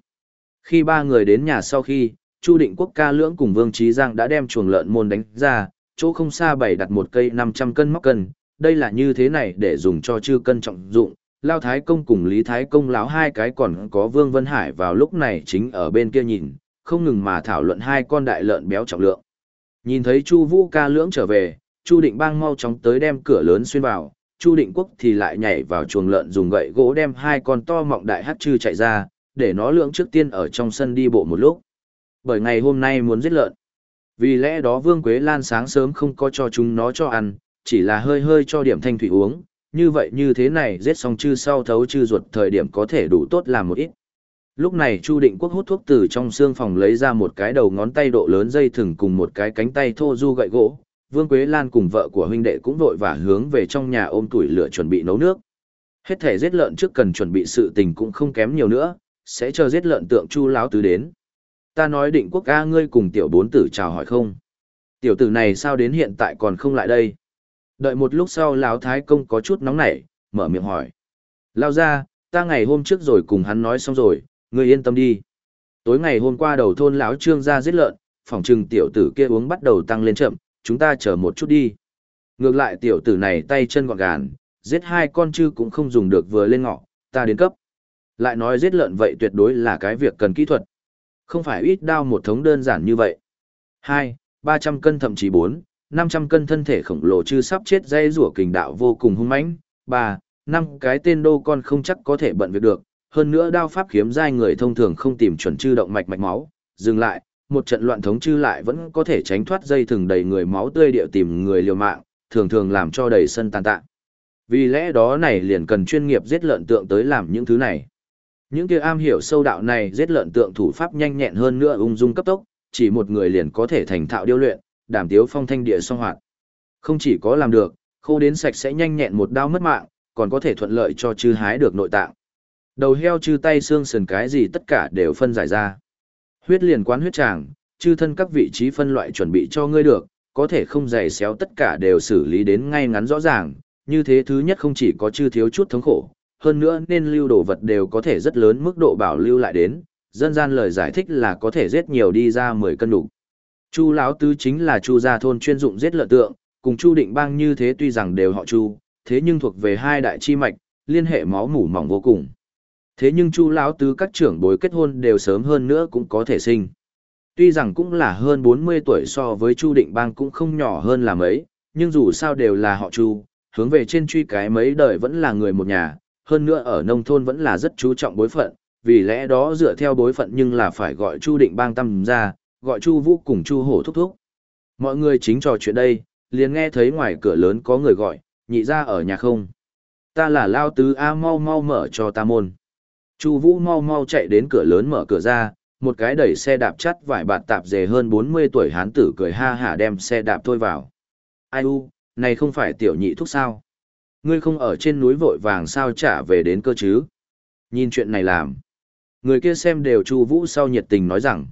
Khi ba người đến nhà sau khi, Chu Định Quốc ca lưỡng cùng Vương Trí Giang đã đem chuồng lợn môn đánh ra, chỗ không xa bày đặt một cây 500 cân móc cân, đây là như thế này để dùng cho chư cân trọng dụng. Lao Thái Công cùng Lý Thái Công lão hai cái còn có Vương Vân Hải vào lúc này chính ở bên kia nhìn, không ngừng mà thảo luận hai con đại lợn béo trọng lượng. Nhìn thấy Chu Vũ ca lưỡng trở về, Chu Định Bang mau chóng tới đem cửa lớn xuyên vào, Chu Định Quốc thì lại nhảy vào chuồng lợn dùng gậy gỗ đem hai con to mọng đại hắc chư chạy ra, để nó lưỡng trước tiên ở trong sân đi bộ một lúc. Bởi ngày hôm nay muốn giết lợn. Vì lẽ đó Vương Quế Lan sáng sớm không có cho chúng nó cho ăn, chỉ là hơi hơi cho điểm thanh thủy uống, như vậy như thế này giết xong chư sau thấu chư ruột thời điểm có thể đủ tốt làm một ít. Lúc này Chu Định Quốc hút thuốc từ trong xương phòng lấy ra một cái đầu ngón tay độ lớn dây thừng cùng một cái cánh tay thô du gậy gỗ. Vương Quế Lan cùng vợ của huynh đệ cũng vội và hướng về trong nhà ôm tuổi lửa chuẩn bị nấu nước. Hết thể giết lợn trước cần chuẩn bị sự tình cũng không kém nhiều nữa, sẽ chờ giết lợn tượng Chu láo tứ đến. Ta nói Định Quốc ca ngươi cùng tiểu bốn tử chào hỏi không? Tiểu tử này sao đến hiện tại còn không lại đây? Đợi một lúc sau lão thái công có chút nóng nảy, mở miệng hỏi. Lao ra, ta ngày hôm trước rồi cùng hắn nói xong rồi, Ngươi yên tâm đi. Tối ngày hôm qua đầu thôn lão trương ra giết lợn, phòng trừng tiểu tử kia uống bắt đầu tăng lên chậm, chúng ta chờ một chút đi. Ngược lại tiểu tử này tay chân gọn gàn, giết hai con chư cũng không dùng được vừa lên ngọ, ta đến cấp. Lại nói giết lợn vậy tuyệt đối là cái việc cần kỹ thuật. Không phải ít đao một thống đơn giản như vậy. Hai, ba trăm cân thậm chí bốn, năm trăm cân thân thể khổng lồ chư sắp chết dây rủa kình đạo vô cùng hung mãnh. Ba, năm cái tên đô con không chắc có thể bận việc được, hơn nữa đao pháp khiếm dai người thông thường không tìm chuẩn chư động mạch mạch máu, dừng lại, một trận loạn thống chư lại vẫn có thể tránh thoát dây thừng đầy người máu tươi điệu tìm người liều mạng, thường thường làm cho đầy sân tàn tạ. Vì lẽ đó này liền cần chuyên nghiệp giết lợn tượng tới làm những thứ này. Những kia am hiểu sâu đạo này giết lợn tượng thủ pháp nhanh nhẹn hơn nữa ung dung cấp tốc, chỉ một người liền có thể thành thạo điêu luyện, đảm tiếu phong thanh địa song hoạt. Không chỉ có làm được, khô đến sạch sẽ nhanh nhẹn một đao mất mạng, còn có thể thuận lợi cho chư hái được nội tạng. Đầu heo chư tay xương sườn cái gì tất cả đều phân giải ra. Huyết liền quán huyết tràng, chư thân các vị trí phân loại chuẩn bị cho ngươi được, có thể không dày xéo tất cả đều xử lý đến ngay ngắn rõ ràng, như thế thứ nhất không chỉ có chư thiếu chút thống khổ, hơn nữa nên lưu đồ vật đều có thể rất lớn mức độ bảo lưu lại đến, dân gian lời giải thích là có thể giết nhiều đi ra 10 cân đủ. Chu lão tứ chính là chu gia thôn chuyên dụng giết lợn tượng, cùng chu định bang như thế tuy rằng đều họ chu, thế nhưng thuộc về hai đại chi mạch, liên hệ máu mủ mỏng vô cùng. Thế nhưng Chu lão tứ các trưởng bối kết hôn đều sớm hơn nữa cũng có thể sinh. Tuy rằng cũng là hơn 40 tuổi so với Chu Định Bang cũng không nhỏ hơn là mấy, nhưng dù sao đều là họ Chu, hướng về trên truy cái mấy đời vẫn là người một nhà, hơn nữa ở nông thôn vẫn là rất chú trọng bối phận, vì lẽ đó dựa theo bối phận nhưng là phải gọi Chu Định Bang tâm ra, gọi Chu Vũ cùng Chu Hổ thúc thúc. Mọi người chính trò chuyện đây, liền nghe thấy ngoài cửa lớn có người gọi, nhị ra ở nhà không. Ta là Lao Tứ A mau mau mở cho ta môn. Chu Vũ mau mau chạy đến cửa lớn mở cửa ra, một cái đẩy xe đạp chắt vải bạt tạp dề hơn 40 tuổi hán tử cười ha hả đem xe đạp thôi vào. Ai u, này không phải tiểu nhị thúc sao? Ngươi không ở trên núi vội vàng sao trả về đến cơ chứ? Nhìn chuyện này làm. Người kia xem đều Chu Vũ sau nhiệt tình nói rằng.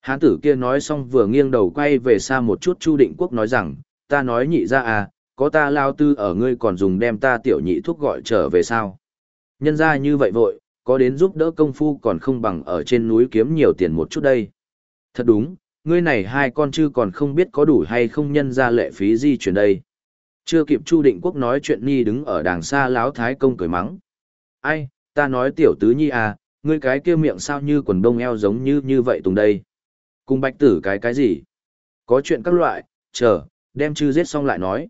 Hán tử kia nói xong vừa nghiêng đầu quay về xa một chút Chu Định Quốc nói rằng, ta nói nhị ra à, có ta lao tư ở ngươi còn dùng đem ta tiểu nhị thúc gọi trở về sao? Nhân ra như vậy vội, có đến giúp đỡ công phu còn không bằng ở trên núi kiếm nhiều tiền một chút đây. Thật đúng, ngươi này hai con chư còn không biết có đủ hay không nhân ra lệ phí di chuyển đây. Chưa kịp Chu Định Quốc nói chuyện Nhi đứng ở đàng xa láo thái công cười mắng. Ai, ta nói tiểu tứ Nhi à, ngươi cái kia miệng sao như quần đông eo giống như như vậy tùng đây. Cùng bạch tử cái cái gì? Có chuyện các loại, chờ, đem chư giết xong lại nói.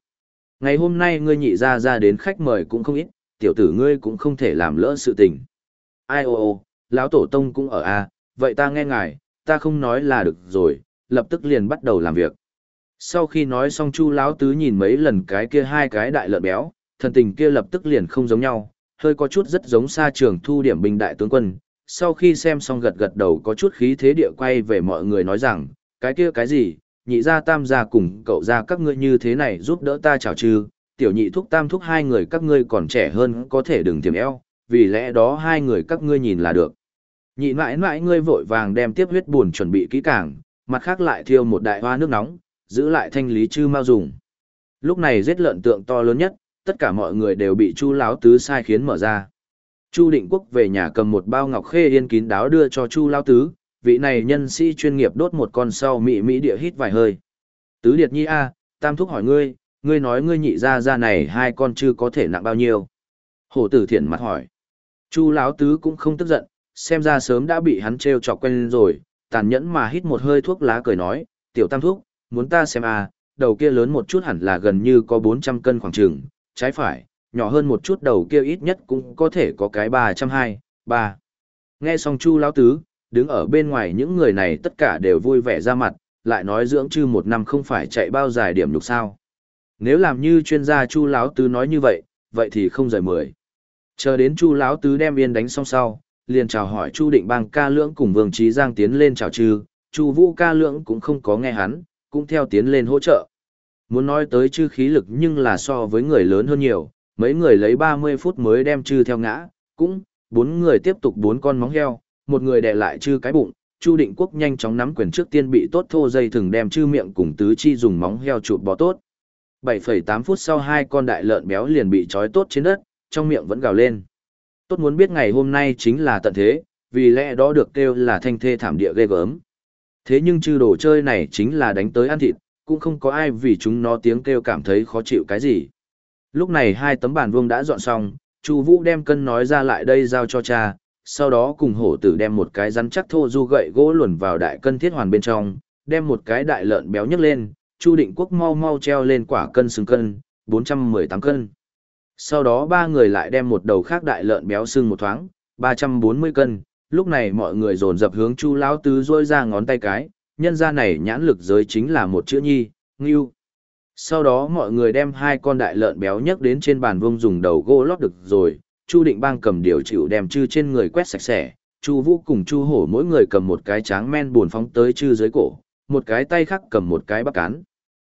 Ngày hôm nay ngươi nhị ra ra đến khách mời cũng không ít, tiểu tử ngươi cũng không thể làm lỡ sự tình ai ô ô, lão tổ tông cũng ở a, vậy ta nghe ngài, ta không nói là được rồi, lập tức liền bắt đầu làm việc. Sau khi nói xong Chu lão tứ nhìn mấy lần cái kia hai cái đại lợn béo, thần tình kia lập tức liền không giống nhau, hơi có chút rất giống xa trường thu điểm binh đại tướng quân. Sau khi xem xong gật gật đầu có chút khí thế địa quay về mọi người nói rằng, cái kia cái gì, nhị gia tam gia cùng cậu gia các ngươi như thế này giúp đỡ ta chào trừ, tiểu nhị thúc tam thúc hai người các ngươi còn trẻ hơn có thể đừng tiềm eo, vì lẽ đó hai người các ngươi nhìn là được. Nhị mãi mãi ngươi vội vàng đem tiếp huyết buồn chuẩn bị kỹ càng, mặt khác lại thiêu một đại hoa nước nóng, giữ lại thanh lý chư mau dùng. Lúc này giết lợn tượng to lớn nhất, tất cả mọi người đều bị Chu lão tứ sai khiến mở ra. Chu Định Quốc về nhà cầm một bao ngọc khê yên kín đáo đưa cho Chu lão tứ, vị này nhân sĩ chuyên nghiệp đốt một con sau mị mỹ địa hít vài hơi. Tứ Điệt Nhi a, Tam thúc hỏi ngươi, ngươi nói ngươi nhị ra ra này hai con chưa có thể nặng bao nhiêu? Hổ Tử Thiện mặt hỏi. Chu lão tứ cũng không tức giận, xem ra sớm đã bị hắn trêu chọc quen rồi, tàn nhẫn mà hít một hơi thuốc lá cười nói, "Tiểu Tam thúc, muốn ta xem à, đầu kia lớn một chút hẳn là gần như có 400 cân khoảng chừng, trái phải, nhỏ hơn một chút đầu kia ít nhất cũng có thể có cái 320, 3. Nghe xong Chu lão tứ, đứng ở bên ngoài những người này tất cả đều vui vẻ ra mặt, lại nói dưỡng chư một năm không phải chạy bao dài điểm nhục sao. Nếu làm như chuyên gia Chu lão tứ nói như vậy, vậy thì không rời mười. Chờ đến Chu lão tứ đem yên đánh xong sau, liền chào hỏi Chu Định Bang ca lưỡng cùng Vương Trí Giang tiến lên chào trừ, Chu Vũ ca lưỡng cũng không có nghe hắn, cũng theo tiến lên hỗ trợ. Muốn nói tới chư khí lực nhưng là so với người lớn hơn nhiều, mấy người lấy 30 phút mới đem chư theo ngã, cũng, bốn người tiếp tục bốn con móng heo, một người đè lại chư cái bụng, Chu Định Quốc nhanh chóng nắm quyền trước tiên bị tốt thô dây thừng đem chư miệng cùng tứ chi dùng móng heo chụp bó tốt. 7,8 phút sau hai con đại lợn béo liền bị trói tốt trên đất, trong miệng vẫn gào lên. Tốt muốn biết ngày hôm nay chính là tận thế, vì lẽ đó được kêu là thanh thê thảm địa ghê gớm. Thế nhưng chư đồ chơi này chính là đánh tới ăn thịt, cũng không có ai vì chúng nó tiếng kêu cảm thấy khó chịu cái gì. Lúc này hai tấm bàn vuông đã dọn xong, Chu Vũ đem cân nói ra lại đây giao cho cha, sau đó cùng hổ tử đem một cái rắn chắc thô du gậy gỗ luồn vào đại cân thiết hoàn bên trong, đem một cái đại lợn béo nhấc lên, Chu Định Quốc mau mau treo lên quả cân sừng cân, 418 cân. Sau đó ba người lại đem một đầu khác đại lợn béo xương một thoáng, 340 cân. Lúc này mọi người dồn dập hướng Chu lão tứ rôi ra ngón tay cái, nhân ra này nhãn lực giới chính là một chữ nhi, ngưu. Sau đó mọi người đem hai con đại lợn béo nhấc đến trên bàn vông dùng đầu gỗ lót được rồi, Chu Định Bang cầm điều chịu đem chư trên người quét sạch sẽ, Chu Vũ cùng Chu Hổ mỗi người cầm một cái tráng men buồn phóng tới chư dưới cổ, một cái tay khác cầm một cái bắc cán.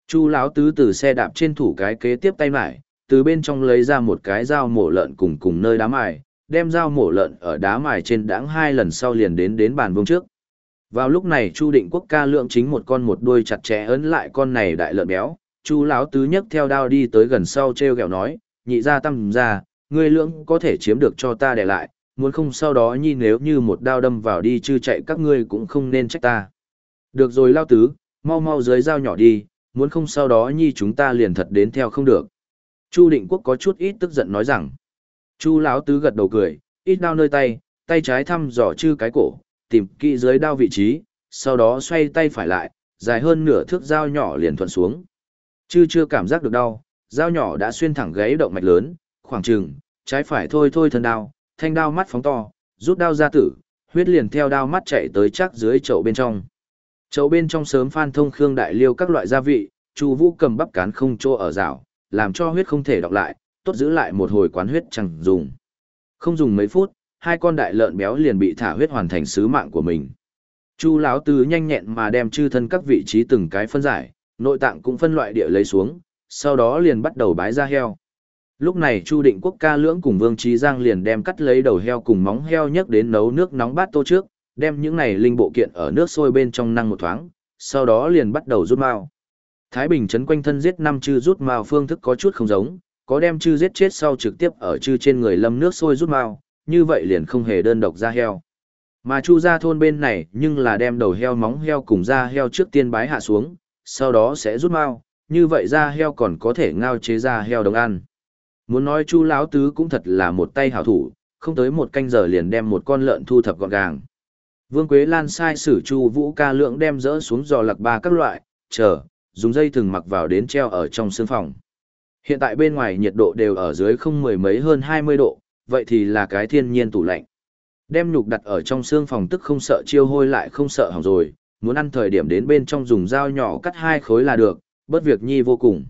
Chu lão tứ từ xe đạp trên thủ cái kế tiếp tay mải, từ bên trong lấy ra một cái dao mổ lợn cùng cùng nơi đá mài, đem dao mổ lợn ở đá mài trên đãng hai lần sau liền đến đến bàn vương trước. Vào lúc này Chu Định Quốc ca lượng chính một con một đuôi chặt chẽ ấn lại con này đại lợn béo, Chu lão tứ nhấc theo đao đi tới gần sau treo gẹo nói, nhị gia tâm ra, ngươi lượng có thể chiếm được cho ta để lại, muốn không sau đó nhi nếu như một đao đâm vào đi chư chạy các ngươi cũng không nên trách ta. Được rồi lao tứ, mau mau dưới dao nhỏ đi, muốn không sau đó nhi chúng ta liền thật đến theo không được. Chu Định Quốc có chút ít tức giận nói rằng. Chu lão tứ gật đầu cười, ít đao nơi tay, tay trái thăm dò chư cái cổ, tìm kỹ dưới đao vị trí, sau đó xoay tay phải lại, dài hơn nửa thước dao nhỏ liền thuận xuống. Chư chưa cảm giác được đau, dao nhỏ đã xuyên thẳng gáy động mạch lớn, khoảng chừng, trái phải thôi thôi thân đao, thanh đao mắt phóng to, rút đao ra tử, huyết liền theo đao mắt chạy tới chắc dưới chậu bên trong. Chậu bên trong sớm phan thông khương đại liêu các loại gia vị, Chu Vũ cầm bắp cán không chỗ ở rào, làm cho huyết không thể đọc lại, tốt giữ lại một hồi quán huyết chẳng dùng. Không dùng mấy phút, hai con đại lợn béo liền bị thả huyết hoàn thành sứ mạng của mình. Chu lão tứ nhanh nhẹn mà đem chư thân các vị trí từng cái phân giải, nội tạng cũng phân loại địa lấy xuống, sau đó liền bắt đầu bái ra heo. Lúc này Chu Định Quốc ca lưỡng cùng Vương Trí Giang liền đem cắt lấy đầu heo cùng móng heo nhấc đến nấu nước nóng bát tô trước, đem những này linh bộ kiện ở nước sôi bên trong năng một thoáng, sau đó liền bắt đầu rút mao. Thái Bình trấn quanh thân giết năm chư rút mao phương thức có chút không giống, có đem chư giết chết sau trực tiếp ở chư trên người lâm nước sôi rút mao, như vậy liền không hề đơn độc ra heo. Mà chu ra thôn bên này nhưng là đem đầu heo móng heo cùng da heo trước tiên bái hạ xuống, sau đó sẽ rút mao, như vậy da heo còn có thể ngao chế da heo đồng ăn. Muốn nói chu lão tứ cũng thật là một tay hảo thủ, không tới một canh giờ liền đem một con lợn thu thập gọn gàng. Vương Quế Lan sai sử chu vũ ca lượng đem dỡ xuống giò lặc ba các loại, chờ, dùng dây thừng mặc vào đến treo ở trong xương phòng. Hiện tại bên ngoài nhiệt độ đều ở dưới không mười mấy hơn 20 độ, vậy thì là cái thiên nhiên tủ lạnh. Đem nhục đặt ở trong xương phòng tức không sợ chiêu hôi lại không sợ hỏng rồi, muốn ăn thời điểm đến bên trong dùng dao nhỏ cắt hai khối là được, bất việc nhi vô cùng.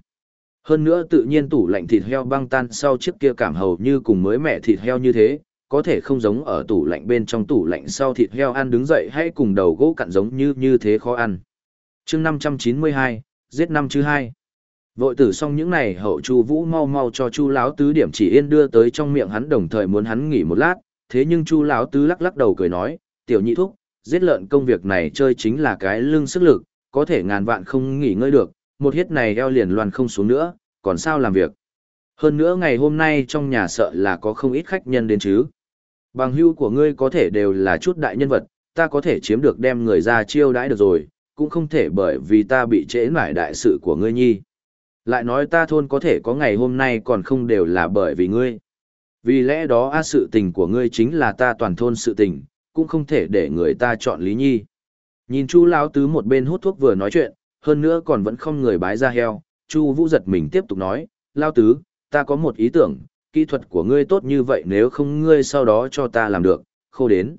Hơn nữa tự nhiên tủ lạnh thịt heo băng tan sau chiếc kia cảm hầu như cùng mới mẻ thịt heo như thế, có thể không giống ở tủ lạnh bên trong tủ lạnh sau thịt heo ăn đứng dậy hay cùng đầu gỗ cặn giống như như thế khó ăn. chương 592, giết năm chứ hai. Vội tử xong những này hậu chu vũ mau mau cho chu lão tứ điểm chỉ yên đưa tới trong miệng hắn đồng thời muốn hắn nghỉ một lát, thế nhưng chu lão tứ lắc lắc đầu cười nói, tiểu nhị thúc, giết lợn công việc này chơi chính là cái lưng sức lực, có thể ngàn vạn không nghỉ ngơi được, một hiết này eo liền loàn không xuống nữa, còn sao làm việc. Hơn nữa ngày hôm nay trong nhà sợ là có không ít khách nhân đến chứ. Bằng hưu của ngươi có thể đều là chút đại nhân vật, ta có thể chiếm được đem người ra chiêu đãi được rồi, cũng không thể bởi vì ta bị trễ nải đại sự của ngươi nhi. Lại nói ta thôn có thể có ngày hôm nay còn không đều là bởi vì ngươi. Vì lẽ đó a sự tình của ngươi chính là ta toàn thôn sự tình, cũng không thể để người ta chọn lý nhi. Nhìn chu lão tứ một bên hút thuốc vừa nói chuyện, hơn nữa còn vẫn không người bái ra heo, chu vũ giật mình tiếp tục nói, lao tứ, ta có một ý tưởng, kỹ thuật của ngươi tốt như vậy nếu không ngươi sau đó cho ta làm được, khô đến.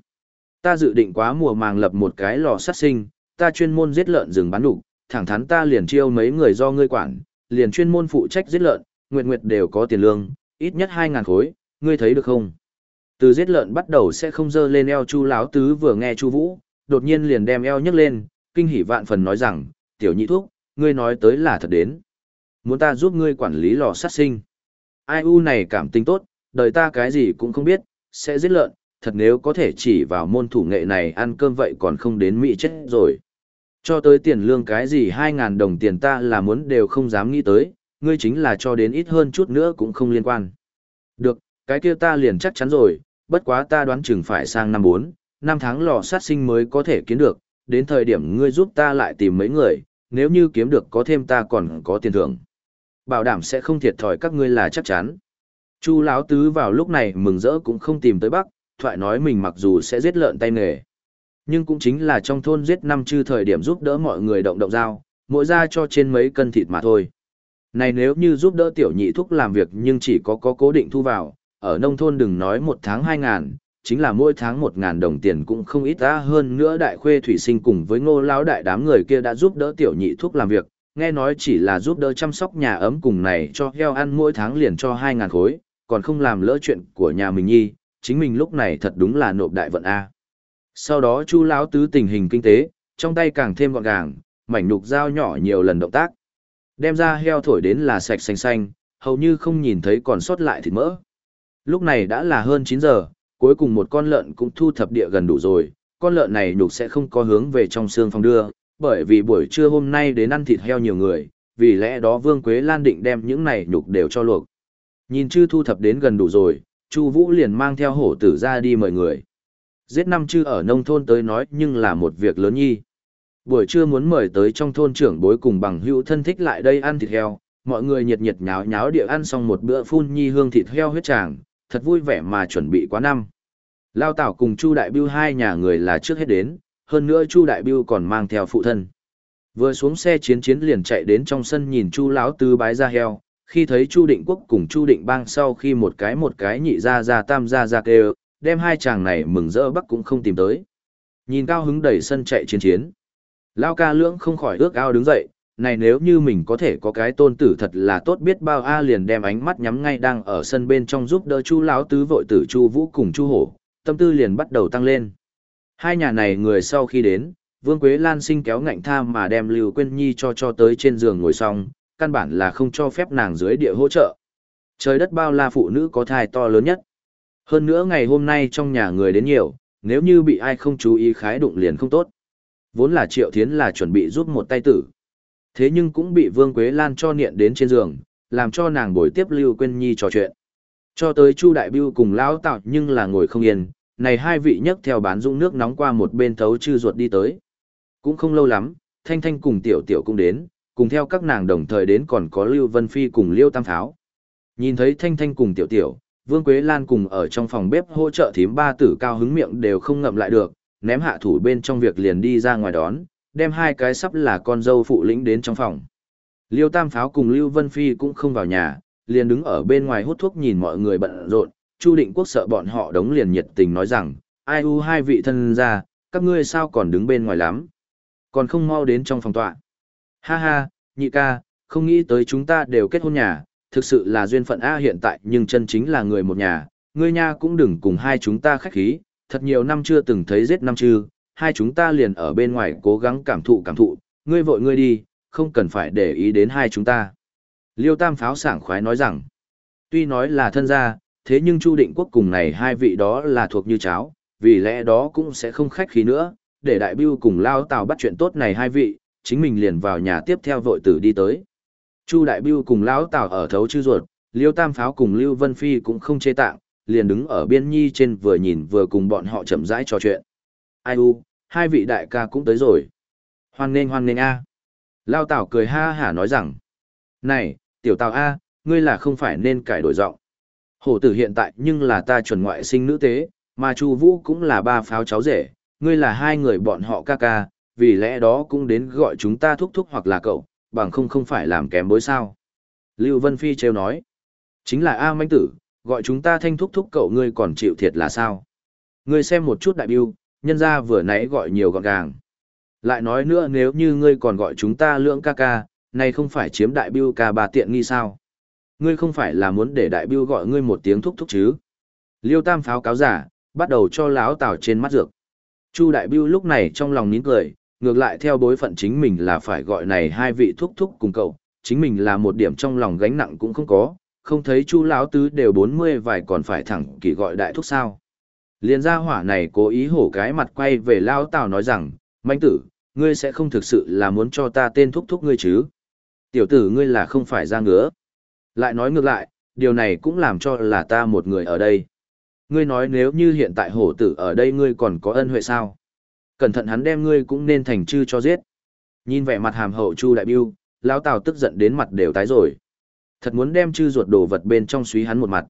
Ta dự định quá mùa màng lập một cái lò sát sinh, ta chuyên môn giết lợn rừng bán đủ, thẳng thắn ta liền chiêu mấy người do ngươi quản, liền chuyên môn phụ trách giết lợn, nguyệt nguyệt đều có tiền lương, ít nhất 2000 khối, ngươi thấy được không? Từ giết lợn bắt đầu sẽ không dơ lên eo chu láo tứ vừa nghe chu vũ, đột nhiên liền đem eo nhấc lên, kinh hỉ vạn phần nói rằng, tiểu nhị thuốc, ngươi nói tới là thật đến. Muốn ta giúp ngươi quản lý lò sát sinh. Ai u này cảm tình tốt, đời ta cái gì cũng không biết, sẽ giết lợn, thật nếu có thể chỉ vào môn thủ nghệ này ăn cơm vậy còn không đến Mỹ chết rồi. Cho tới tiền lương cái gì 2.000 đồng tiền ta là muốn đều không dám nghĩ tới, ngươi chính là cho đến ít hơn chút nữa cũng không liên quan. Được, cái kia ta liền chắc chắn rồi, bất quá ta đoán chừng phải sang năm 4, năm tháng lò sát sinh mới có thể kiếm được, đến thời điểm ngươi giúp ta lại tìm mấy người, nếu như kiếm được có thêm ta còn có tiền thưởng. Bảo đảm sẽ không thiệt thòi các ngươi là chắc chắn. Chu lão tứ vào lúc này mừng rỡ cũng không tìm tới Bắc, thoại nói mình mặc dù sẽ giết lợn tay nghề, nhưng cũng chính là trong thôn giết năm chư thời điểm giúp đỡ mọi người động động dao, mỗi ra cho trên mấy cân thịt mà thôi. Này nếu như giúp đỡ tiểu nhị thúc làm việc nhưng chỉ có có cố định thu vào, ở nông thôn đừng nói một tháng hai ngàn, chính là mỗi tháng một ngàn đồng tiền cũng không ít ra hơn nữa đại khuê thủy sinh cùng với ngô lão đại đám người kia đã giúp đỡ tiểu nhị thuốc làm việc, nghe nói chỉ là giúp đỡ chăm sóc nhà ấm cùng này cho heo ăn mỗi tháng liền cho hai ngàn khối, còn không làm lỡ chuyện của nhà mình nhi, chính mình lúc này thật đúng là nộp đại vận A. Sau đó chu lão tứ tình hình kinh tế, trong tay càng thêm gọn gàng, mảnh nhục dao nhỏ nhiều lần động tác. Đem ra heo thổi đến là sạch xanh xanh, hầu như không nhìn thấy còn sót lại thịt mỡ. Lúc này đã là hơn 9 giờ, cuối cùng một con lợn cũng thu thập địa gần đủ rồi, con lợn này nhục sẽ không có hướng về trong xương phòng đưa, bởi vì buổi trưa hôm nay đến ăn thịt heo nhiều người, vì lẽ đó Vương Quế Lan định đem những này nhục đều cho luộc. Nhìn chư thu thập đến gần đủ rồi, Chu Vũ liền mang theo hổ tử ra đi mời người. Giết năm chư ở nông thôn tới nói nhưng là một việc lớn nhi. Buổi trưa muốn mời tới trong thôn trưởng bối cùng bằng hữu thân thích lại đây ăn thịt heo, mọi người nhiệt nhiệt nháo nháo địa ăn xong một bữa phun nhi hương thịt heo huyết tràng, thật vui vẻ mà chuẩn bị quá năm. Lao Tảo cùng Chu Đại Biêu hai nhà người là trước hết đến, hơn nữa Chu Đại Biêu còn mang theo phụ thân. Vừa xuống xe chiến chiến liền chạy đến trong sân nhìn Chu lão tứ bái ra heo, khi thấy Chu Định Quốc cùng Chu Định Bang sau khi một cái một cái nhị ra ra tam ra ra kêu, đem hai chàng này mừng rỡ bắc cũng không tìm tới. Nhìn cao hứng đẩy sân chạy chiến chiến. Lao ca lưỡng không khỏi ước ao đứng dậy, này nếu như mình có thể có cái tôn tử thật là tốt biết bao a liền đem ánh mắt nhắm ngay đang ở sân bên trong giúp đỡ chu lão tứ vội tử chu vũ cùng chu hổ tâm tư liền bắt đầu tăng lên hai nhà này người sau khi đến vương quế lan sinh kéo ngạnh tham mà đem lưu quên nhi cho cho tới trên giường ngồi xong căn bản là không cho phép nàng dưới địa hỗ trợ trời đất bao la phụ nữ có thai to lớn nhất hơn nữa ngày hôm nay trong nhà người đến nhiều nếu như bị ai không chú ý khái đụng liền không tốt vốn là triệu thiến là chuẩn bị giúp một tay tử Thế nhưng cũng bị Vương Quế Lan cho niệm đến trên giường, làm cho nàng bồi tiếp Lưu Quyên Nhi trò chuyện. Cho tới Chu Đại Biêu cùng Lão Tạo nhưng là ngồi không yên, này hai vị nhấc theo bán dũng nước nóng qua một bên thấu chư ruột đi tới. Cũng không lâu lắm, Thanh Thanh cùng Tiểu Tiểu cũng đến, cùng theo các nàng đồng thời đến còn có Lưu Vân Phi cùng Liêu Tam Pháo. Nhìn thấy Thanh Thanh cùng Tiểu Tiểu, Vương Quế Lan cùng ở trong phòng bếp hỗ trợ thím ba tử cao hứng miệng đều không ngậm lại được, ném hạ thủ bên trong việc liền đi ra ngoài đón, đem hai cái sắp là con dâu phụ lĩnh đến trong phòng. Liêu Tam Pháo cùng Lưu Vân Phi cũng không vào nhà, liền đứng ở bên ngoài hút thuốc nhìn mọi người bận rộn, Chu Định Quốc sợ bọn họ đống liền nhiệt tình nói rằng, ai u hai vị thân ra, các ngươi sao còn đứng bên ngoài lắm, còn không mau đến trong phòng tọa. Ha ha, nhị ca, không nghĩ tới chúng ta đều kết hôn nhà, thực sự là duyên phận A hiện tại nhưng chân chính là người một nhà, ngươi nha cũng đừng cùng hai chúng ta khách khí, thật nhiều năm chưa từng thấy giết năm chư, hai chúng ta liền ở bên ngoài cố gắng cảm thụ cảm thụ, ngươi vội ngươi đi, không cần phải để ý đến hai chúng ta. Liêu Tam Pháo sảng khoái nói rằng, tuy nói là thân gia, thế nhưng Chu Định Quốc cùng này hai vị đó là thuộc như cháo, vì lẽ đó cũng sẽ không khách khí nữa, để đại bưu cùng lao tào bắt chuyện tốt này hai vị, chính mình liền vào nhà tiếp theo vội tử đi tới. Chu đại biêu cùng lão tào ở thấu chư ruột, Liêu Tam Pháo cùng Lưu Vân Phi cũng không chê tạng, liền đứng ở biên nhi trên vừa nhìn vừa cùng bọn họ chậm rãi trò chuyện. Ai u, hai vị đại ca cũng tới rồi. Hoan nghênh hoan nghênh a. Lao Tào cười ha hả nói rằng, này, tiểu Tào a, ngươi là không phải nên cải đổi giọng. Hổ tử hiện tại nhưng là ta chuẩn ngoại sinh nữ tế, mà Chu Vũ cũng là ba pháo cháu rể, ngươi là hai người bọn họ ca ca, vì lẽ đó cũng đến gọi chúng ta thúc thúc hoặc là cậu, bằng không không phải làm kém bối sao. Lưu Vân Phi trêu nói, chính là A Manh Tử, gọi chúng ta thanh thúc thúc cậu ngươi còn chịu thiệt là sao? Ngươi xem một chút đại biêu, nhân ra vừa nãy gọi nhiều gọn gàng. Lại nói nữa nếu như ngươi còn gọi chúng ta lưỡng ca ca, này không phải chiếm đại biêu ca bà tiện nghi sao? Ngươi không phải là muốn để đại biêu gọi ngươi một tiếng thúc thúc chứ? Liêu tam pháo cáo giả, bắt đầu cho láo tảo trên mắt dược. Chu đại biêu lúc này trong lòng nín cười, ngược lại theo bối phận chính mình là phải gọi này hai vị thúc thúc cùng cậu, chính mình là một điểm trong lòng gánh nặng cũng không có, không thấy chu lão tứ đều bốn mươi vài còn phải thẳng kỳ gọi đại thúc sao. Liên gia hỏa này cố ý hổ cái mặt quay về lao tào nói rằng, manh tử, ngươi sẽ không thực sự là muốn cho ta tên thúc thúc ngươi chứ. Tiểu tử ngươi là không phải ra ngứa. Lại nói ngược lại, điều này cũng làm cho là ta một người ở đây. Ngươi nói nếu như hiện tại hổ tử ở đây ngươi còn có ân huệ sao? Cẩn thận hắn đem ngươi cũng nên thành chư cho giết. Nhìn vẻ mặt hàm hậu Chu Đại Biêu, lão Tào tức giận đến mặt đều tái rồi. Thật muốn đem chư ruột đồ vật bên trong suý hắn một mặt.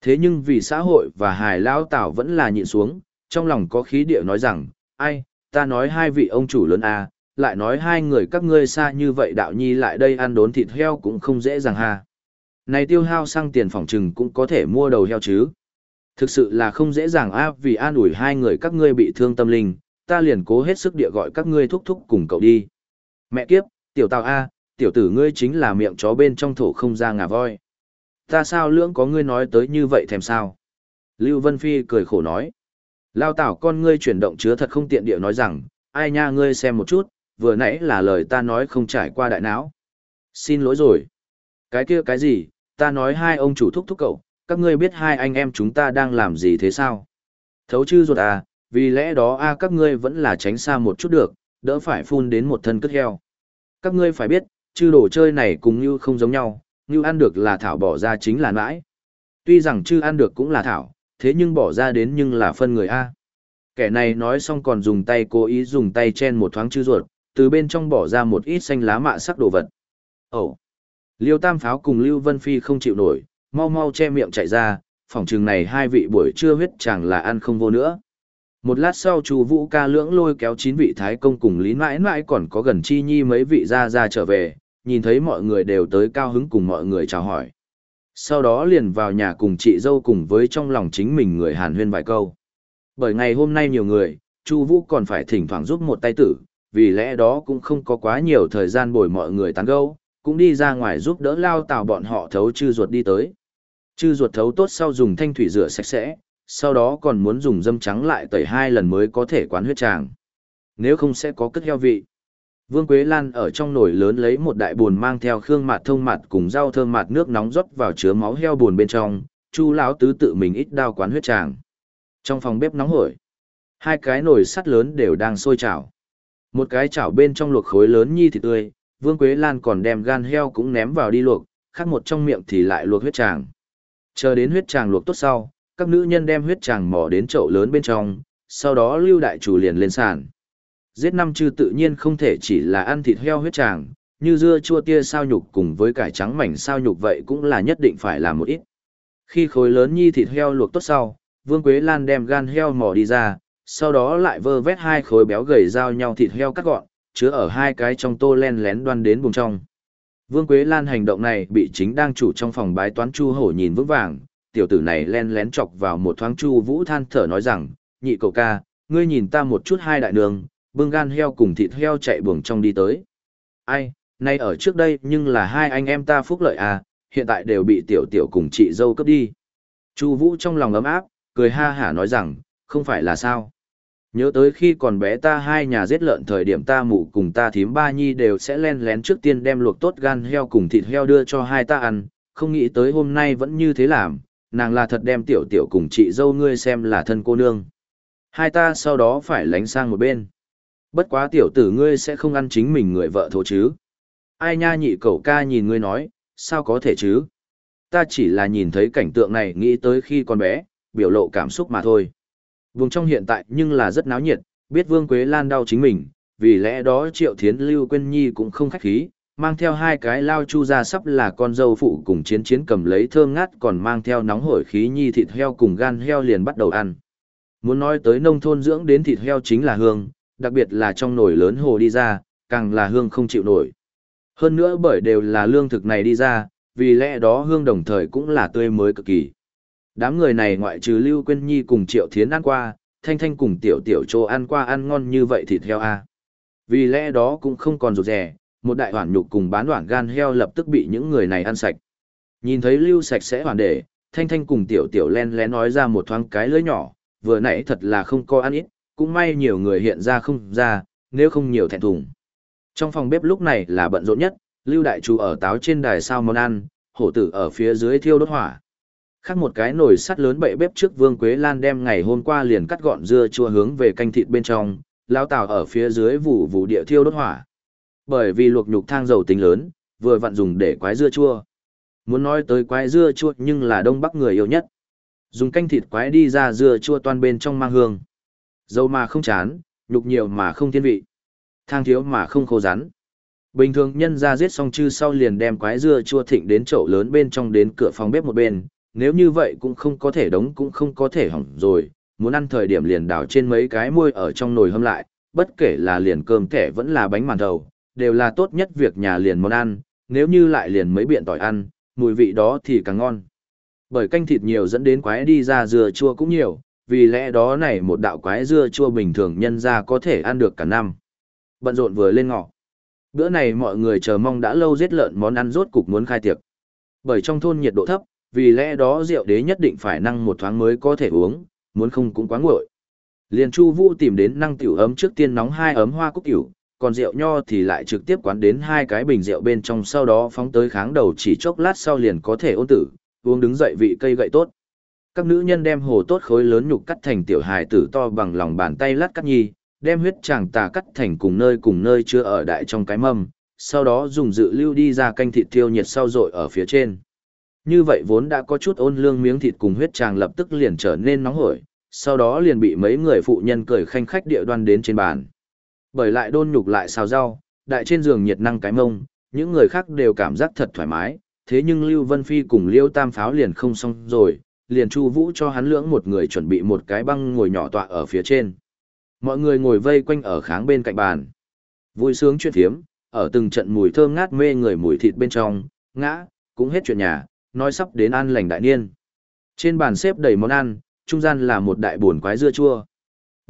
Thế nhưng vì xã hội và hài lão Tào vẫn là nhịn xuống, trong lòng có khí địa nói rằng, ai, ta nói hai vị ông chủ lớn à, lại nói hai người các ngươi xa như vậy đạo nhi lại đây ăn đốn thịt heo cũng không dễ dàng ha. Này tiêu hao sang tiền phòng trừng cũng có thể mua đầu heo chứ. Thực sự là không dễ dàng a vì an ủi hai người các ngươi bị thương tâm linh, ta liền cố hết sức địa gọi các ngươi thúc thúc cùng cậu đi. Mẹ kiếp, tiểu tào A, tiểu tử ngươi chính là miệng chó bên trong thổ không ra ngà voi. Ta sao lưỡng có ngươi nói tới như vậy thèm sao? Lưu Vân Phi cười khổ nói. Lao tảo con ngươi chuyển động chứa thật không tiện địa nói rằng, ai nha ngươi xem một chút, vừa nãy là lời ta nói không trải qua đại não. Xin lỗi rồi. Cái kia cái gì, ta nói hai ông chủ thúc thúc cậu, các ngươi biết hai anh em chúng ta đang làm gì thế sao? Thấu chư ruột à, vì lẽ đó a các ngươi vẫn là tránh xa một chút được, đỡ phải phun đến một thân cất heo. Các ngươi phải biết, chư đồ chơi này cùng như không giống nhau, như ăn được là thảo bỏ ra chính là nãi Tuy rằng chư ăn được cũng là thảo, thế nhưng bỏ ra đến nhưng là phân người A. Kẻ này nói xong còn dùng tay cố ý dùng tay chen một thoáng chư ruột, từ bên trong bỏ ra một ít xanh lá mạ sắc đồ vật. Ồ! Liêu Tam Pháo cùng Lưu Vân Phi không chịu nổi, mau mau che miệng chạy ra, phòng trường này hai vị buổi trưa huyết chẳng là ăn không vô nữa. Một lát sau Chu Vũ ca lưỡng lôi kéo chín vị thái công cùng Lý Mãi Mãi còn có gần chi nhi mấy vị gia gia trở về, nhìn thấy mọi người đều tới cao hứng cùng mọi người chào hỏi. Sau đó liền vào nhà cùng chị dâu cùng với trong lòng chính mình người hàn huyên vài câu. Bởi ngày hôm nay nhiều người, Chu Vũ còn phải thỉnh thoảng giúp một tay tử, vì lẽ đó cũng không có quá nhiều thời gian bồi mọi người tán gẫu, cũng đi ra ngoài giúp đỡ lao tào bọn họ thấu chư ruột đi tới. Chư ruột thấu tốt sau dùng thanh thủy rửa sạch sẽ, sau đó còn muốn dùng dâm trắng lại tẩy hai lần mới có thể quán huyết tràng. Nếu không sẽ có cất heo vị. Vương Quế Lan ở trong nồi lớn lấy một đại buồn mang theo khương mạt thông mạt cùng rau thơm mạt nước nóng rót vào chứa máu heo buồn bên trong, Chu lão tứ tự mình ít đao quán huyết tràng. Trong phòng bếp nóng hổi, hai cái nồi sắt lớn đều đang sôi chảo. Một cái chảo bên trong luộc khối lớn nhi thịt tươi, Vương Quế Lan còn đem gan heo cũng ném vào đi luộc, khác một trong miệng thì lại luộc huyết tràng. Chờ đến huyết tràng luộc tốt sau, các nữ nhân đem huyết tràng mỏ đến chậu lớn bên trong, sau đó lưu đại chủ liền lên sàn. Giết năm chư tự nhiên không thể chỉ là ăn thịt heo huyết tràng, như dưa chua tia sao nhục cùng với cải trắng mảnh sao nhục vậy cũng là nhất định phải làm một ít. Khi khối lớn nhi thịt heo luộc tốt sau, Vương Quế Lan đem gan heo mỏ đi ra, sau đó lại vơ vét hai khối béo gầy giao nhau thịt heo cắt gọn, chứa ở hai cái trong tô len lén đoan đến bùng trong. Vương Quế Lan hành động này bị chính đang chủ trong phòng bái toán Chu Hổ nhìn vững vàng, tiểu tử này len lén chọc vào một thoáng chu vũ than thở nói rằng, nhị cậu ca, ngươi nhìn ta một chút hai đại đường, bưng gan heo cùng thịt heo chạy buồng trong đi tới. Ai, nay ở trước đây nhưng là hai anh em ta phúc lợi à, hiện tại đều bị tiểu tiểu cùng chị dâu cướp đi. Chu vũ trong lòng ấm áp, cười ha hả nói rằng, không phải là sao. Nhớ tới khi còn bé ta hai nhà giết lợn thời điểm ta mụ cùng ta thím ba nhi đều sẽ len lén trước tiên đem luộc tốt gan heo cùng thịt heo đưa cho hai ta ăn, không nghĩ tới hôm nay vẫn như thế làm, nàng là thật đem tiểu tiểu cùng chị dâu ngươi xem là thân cô nương. Hai ta sau đó phải lánh sang một bên. Bất quá tiểu tử ngươi sẽ không ăn chính mình người vợ thổ chứ. Ai nha nhị cậu ca nhìn ngươi nói, sao có thể chứ? Ta chỉ là nhìn thấy cảnh tượng này nghĩ tới khi còn bé, biểu lộ cảm xúc mà thôi. Vùng trong hiện tại nhưng là rất náo nhiệt, biết Vương Quế Lan đau chính mình, vì lẽ đó Triệu Thiến Lưu Quyên Nhi cũng không khách khí, mang theo hai cái lao chu ra sắp là con dâu phụ cùng chiến chiến cầm lấy thơm ngát còn mang theo nóng hổi khí nhi thịt heo cùng gan heo liền bắt đầu ăn. Muốn nói tới nông thôn dưỡng đến thịt heo chính là hương, đặc biệt là trong nồi lớn hồ đi ra, càng là hương không chịu nổi. Hơn nữa bởi đều là lương thực này đi ra, vì lẽ đó hương đồng thời cũng là tươi mới cực kỳ. Đám người này ngoại trừ Lưu Quyên Nhi cùng Triệu Thiến ăn qua, Thanh Thanh cùng Tiểu Tiểu Trô ăn qua ăn ngon như vậy thịt heo a. À. Vì lẽ đó cũng không còn rụt rẻ, một đại hoàn nhục cùng bán đoạn gan heo lập tức bị những người này ăn sạch. Nhìn thấy Lưu sạch sẽ hoàn để, Thanh Thanh cùng Tiểu Tiểu len lén nói ra một thoáng cái lưỡi nhỏ, vừa nãy thật là không có ăn ít, cũng may nhiều người hiện ra không ra, nếu không nhiều thẹn thùng. Trong phòng bếp lúc này là bận rộn nhất, Lưu Đại Chủ ở táo trên đài sao món ăn, hổ tử ở phía dưới thiêu đốt hỏa. Khác một cái nồi sắt lớn bậy bếp trước Vương Quế Lan đem ngày hôm qua liền cắt gọn dưa chua hướng về canh thịt bên trong, lao tàu ở phía dưới vụ vụ địa thiêu đốt hỏa. Bởi vì luộc nhục thang dầu tính lớn, vừa vặn dùng để quái dưa chua. Muốn nói tới quái dưa chua nhưng là đông bắc người yêu nhất. Dùng canh thịt quái đi ra dưa chua toàn bên trong mang hương. Dầu mà không chán, nhục nhiều mà không thiên vị. Thang thiếu mà không khô rắn. Bình thường nhân ra giết xong chư sau liền đem quái dưa chua thịnh đến chậu lớn bên trong đến cửa phòng bếp một bên, nếu như vậy cũng không có thể đóng cũng không có thể hỏng rồi, muốn ăn thời điểm liền đào trên mấy cái môi ở trong nồi hâm lại, bất kể là liền cơm thẻ vẫn là bánh màn thầu, đều là tốt nhất việc nhà liền món ăn, nếu như lại liền mấy biện tỏi ăn, mùi vị đó thì càng ngon. Bởi canh thịt nhiều dẫn đến quái đi ra dưa chua cũng nhiều, vì lẽ đó này một đạo quái dưa chua bình thường nhân ra có thể ăn được cả năm. Bận rộn vừa lên ngọ. Bữa này mọi người chờ mong đã lâu giết lợn món ăn rốt cục muốn khai tiệc. Bởi trong thôn nhiệt độ thấp, vì lẽ đó rượu đế nhất định phải năng một thoáng mới có thể uống, muốn không cũng quá nguội. Liền Chu Vũ tìm đến năng tiểu ấm trước tiên nóng hai ấm hoa cúc tiểu, còn rượu nho thì lại trực tiếp quán đến hai cái bình rượu bên trong sau đó phóng tới kháng đầu chỉ chốc lát sau liền có thể ôn tử, uống đứng dậy vị cây gậy tốt. Các nữ nhân đem hồ tốt khối lớn nhục cắt thành tiểu hài tử to bằng lòng bàn tay lát cắt nhi, đem huyết tràng tà cắt thành cùng nơi cùng nơi chưa ở đại trong cái mâm, sau đó dùng dự lưu đi ra canh thịt tiêu nhiệt sau rội ở phía trên. Như vậy vốn đã có chút ôn lương miếng thịt cùng huyết tràng lập tức liền trở nên nóng hổi, sau đó liền bị mấy người phụ nhân cười khanh khách địa đoan đến trên bàn. Bởi lại đôn nhục lại xào rau, đại trên giường nhiệt năng cái mông, những người khác đều cảm giác thật thoải mái, thế nhưng Lưu Vân Phi cùng Liêu Tam Pháo liền không xong rồi, liền Chu Vũ cho hắn lưỡng một người chuẩn bị một cái băng ngồi nhỏ tọa ở phía trên. Mọi người ngồi vây quanh ở kháng bên cạnh bàn. Vui sướng chuyện thiếm, ở từng trận mùi thơm ngát mê người mùi thịt bên trong, ngã, cũng hết chuyện nhà, nói sắp đến ăn lành đại niên. Trên bàn xếp đầy món ăn, trung gian là một đại buồn quái dưa chua.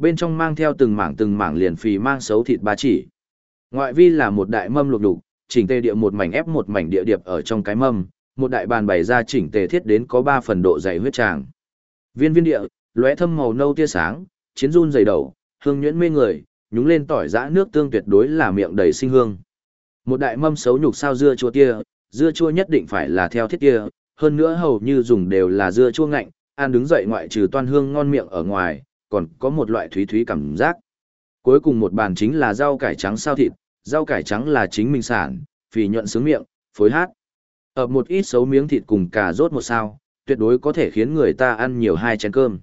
Bên trong mang theo từng mảng từng mảng liền phì mang xấu thịt ba chỉ. Ngoại vi là một đại mâm lục đục, chỉnh tề địa một mảnh ép một mảnh địa điệp ở trong cái mâm, một đại bàn bày ra chỉnh tề thiết đến có 3 phần độ dày huyết tràng. Viên viên địa, lóe thâm màu nâu tia sáng, chiến run dày đầu, hương nhuyễn mê người, nhúng lên tỏi giã nước tương tuyệt đối là miệng đầy sinh hương. Một đại mâm xấu nhục sao dưa chua tia, dưa chua nhất định phải là theo thiết tia, hơn nữa hầu như dùng đều là dưa chua ngạnh, ăn đứng dậy ngoại trừ toan hương ngon miệng ở ngoài, còn có một loại thúy thúy cảm giác. Cuối cùng một bàn chính là rau cải trắng sao thịt, rau cải trắng là chính mình sản, phì nhuận sướng miệng, phối hát. Ở một ít xấu miếng thịt cùng cà rốt một sao, tuyệt đối có thể khiến người ta ăn nhiều hai chén cơm.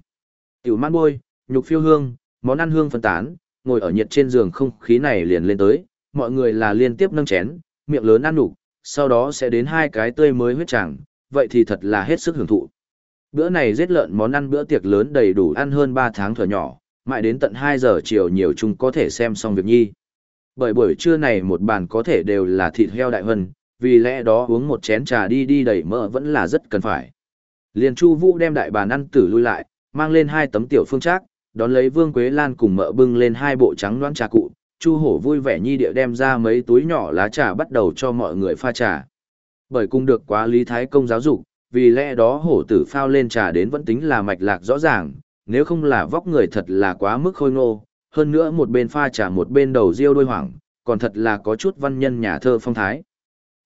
Tiểu mát bôi, nhục phiêu hương, món ăn hương phân tán, ngồi ở nhiệt trên giường không khí này liền lên tới, mọi người là liên tiếp nâng chén, miệng lớn ăn đủ sau đó sẽ đến hai cái tươi mới huyết chẳng, vậy thì thật là hết sức hưởng thụ. Bữa này giết lợn món ăn bữa tiệc lớn đầy đủ ăn hơn 3 tháng thừa nhỏ, mãi đến tận 2 giờ chiều nhiều chung có thể xem xong việc nhi. Bởi buổi trưa này một bàn có thể đều là thịt heo đại hân, vì lẽ đó uống một chén trà đi đi đầy mỡ vẫn là rất cần phải. Liền Chu Vũ đem đại bàn ăn tử lui lại, mang lên hai tấm tiểu phương trác, đón lấy Vương Quế Lan cùng mợ bưng lên hai bộ trắng loãng trà cụ, Chu Hổ vui vẻ nhi điệu đem ra mấy túi nhỏ lá trà bắt đầu cho mọi người pha trà. Bởi cung được quá Lý Thái Công giáo dục, vì lẽ đó hổ tử phao lên trà đến vẫn tính là mạch lạc rõ ràng, nếu không là vóc người thật là quá mức khôi ngô, hơn nữa một bên pha trà một bên đầu riêu đôi hoảng, còn thật là có chút văn nhân nhà thơ phong thái.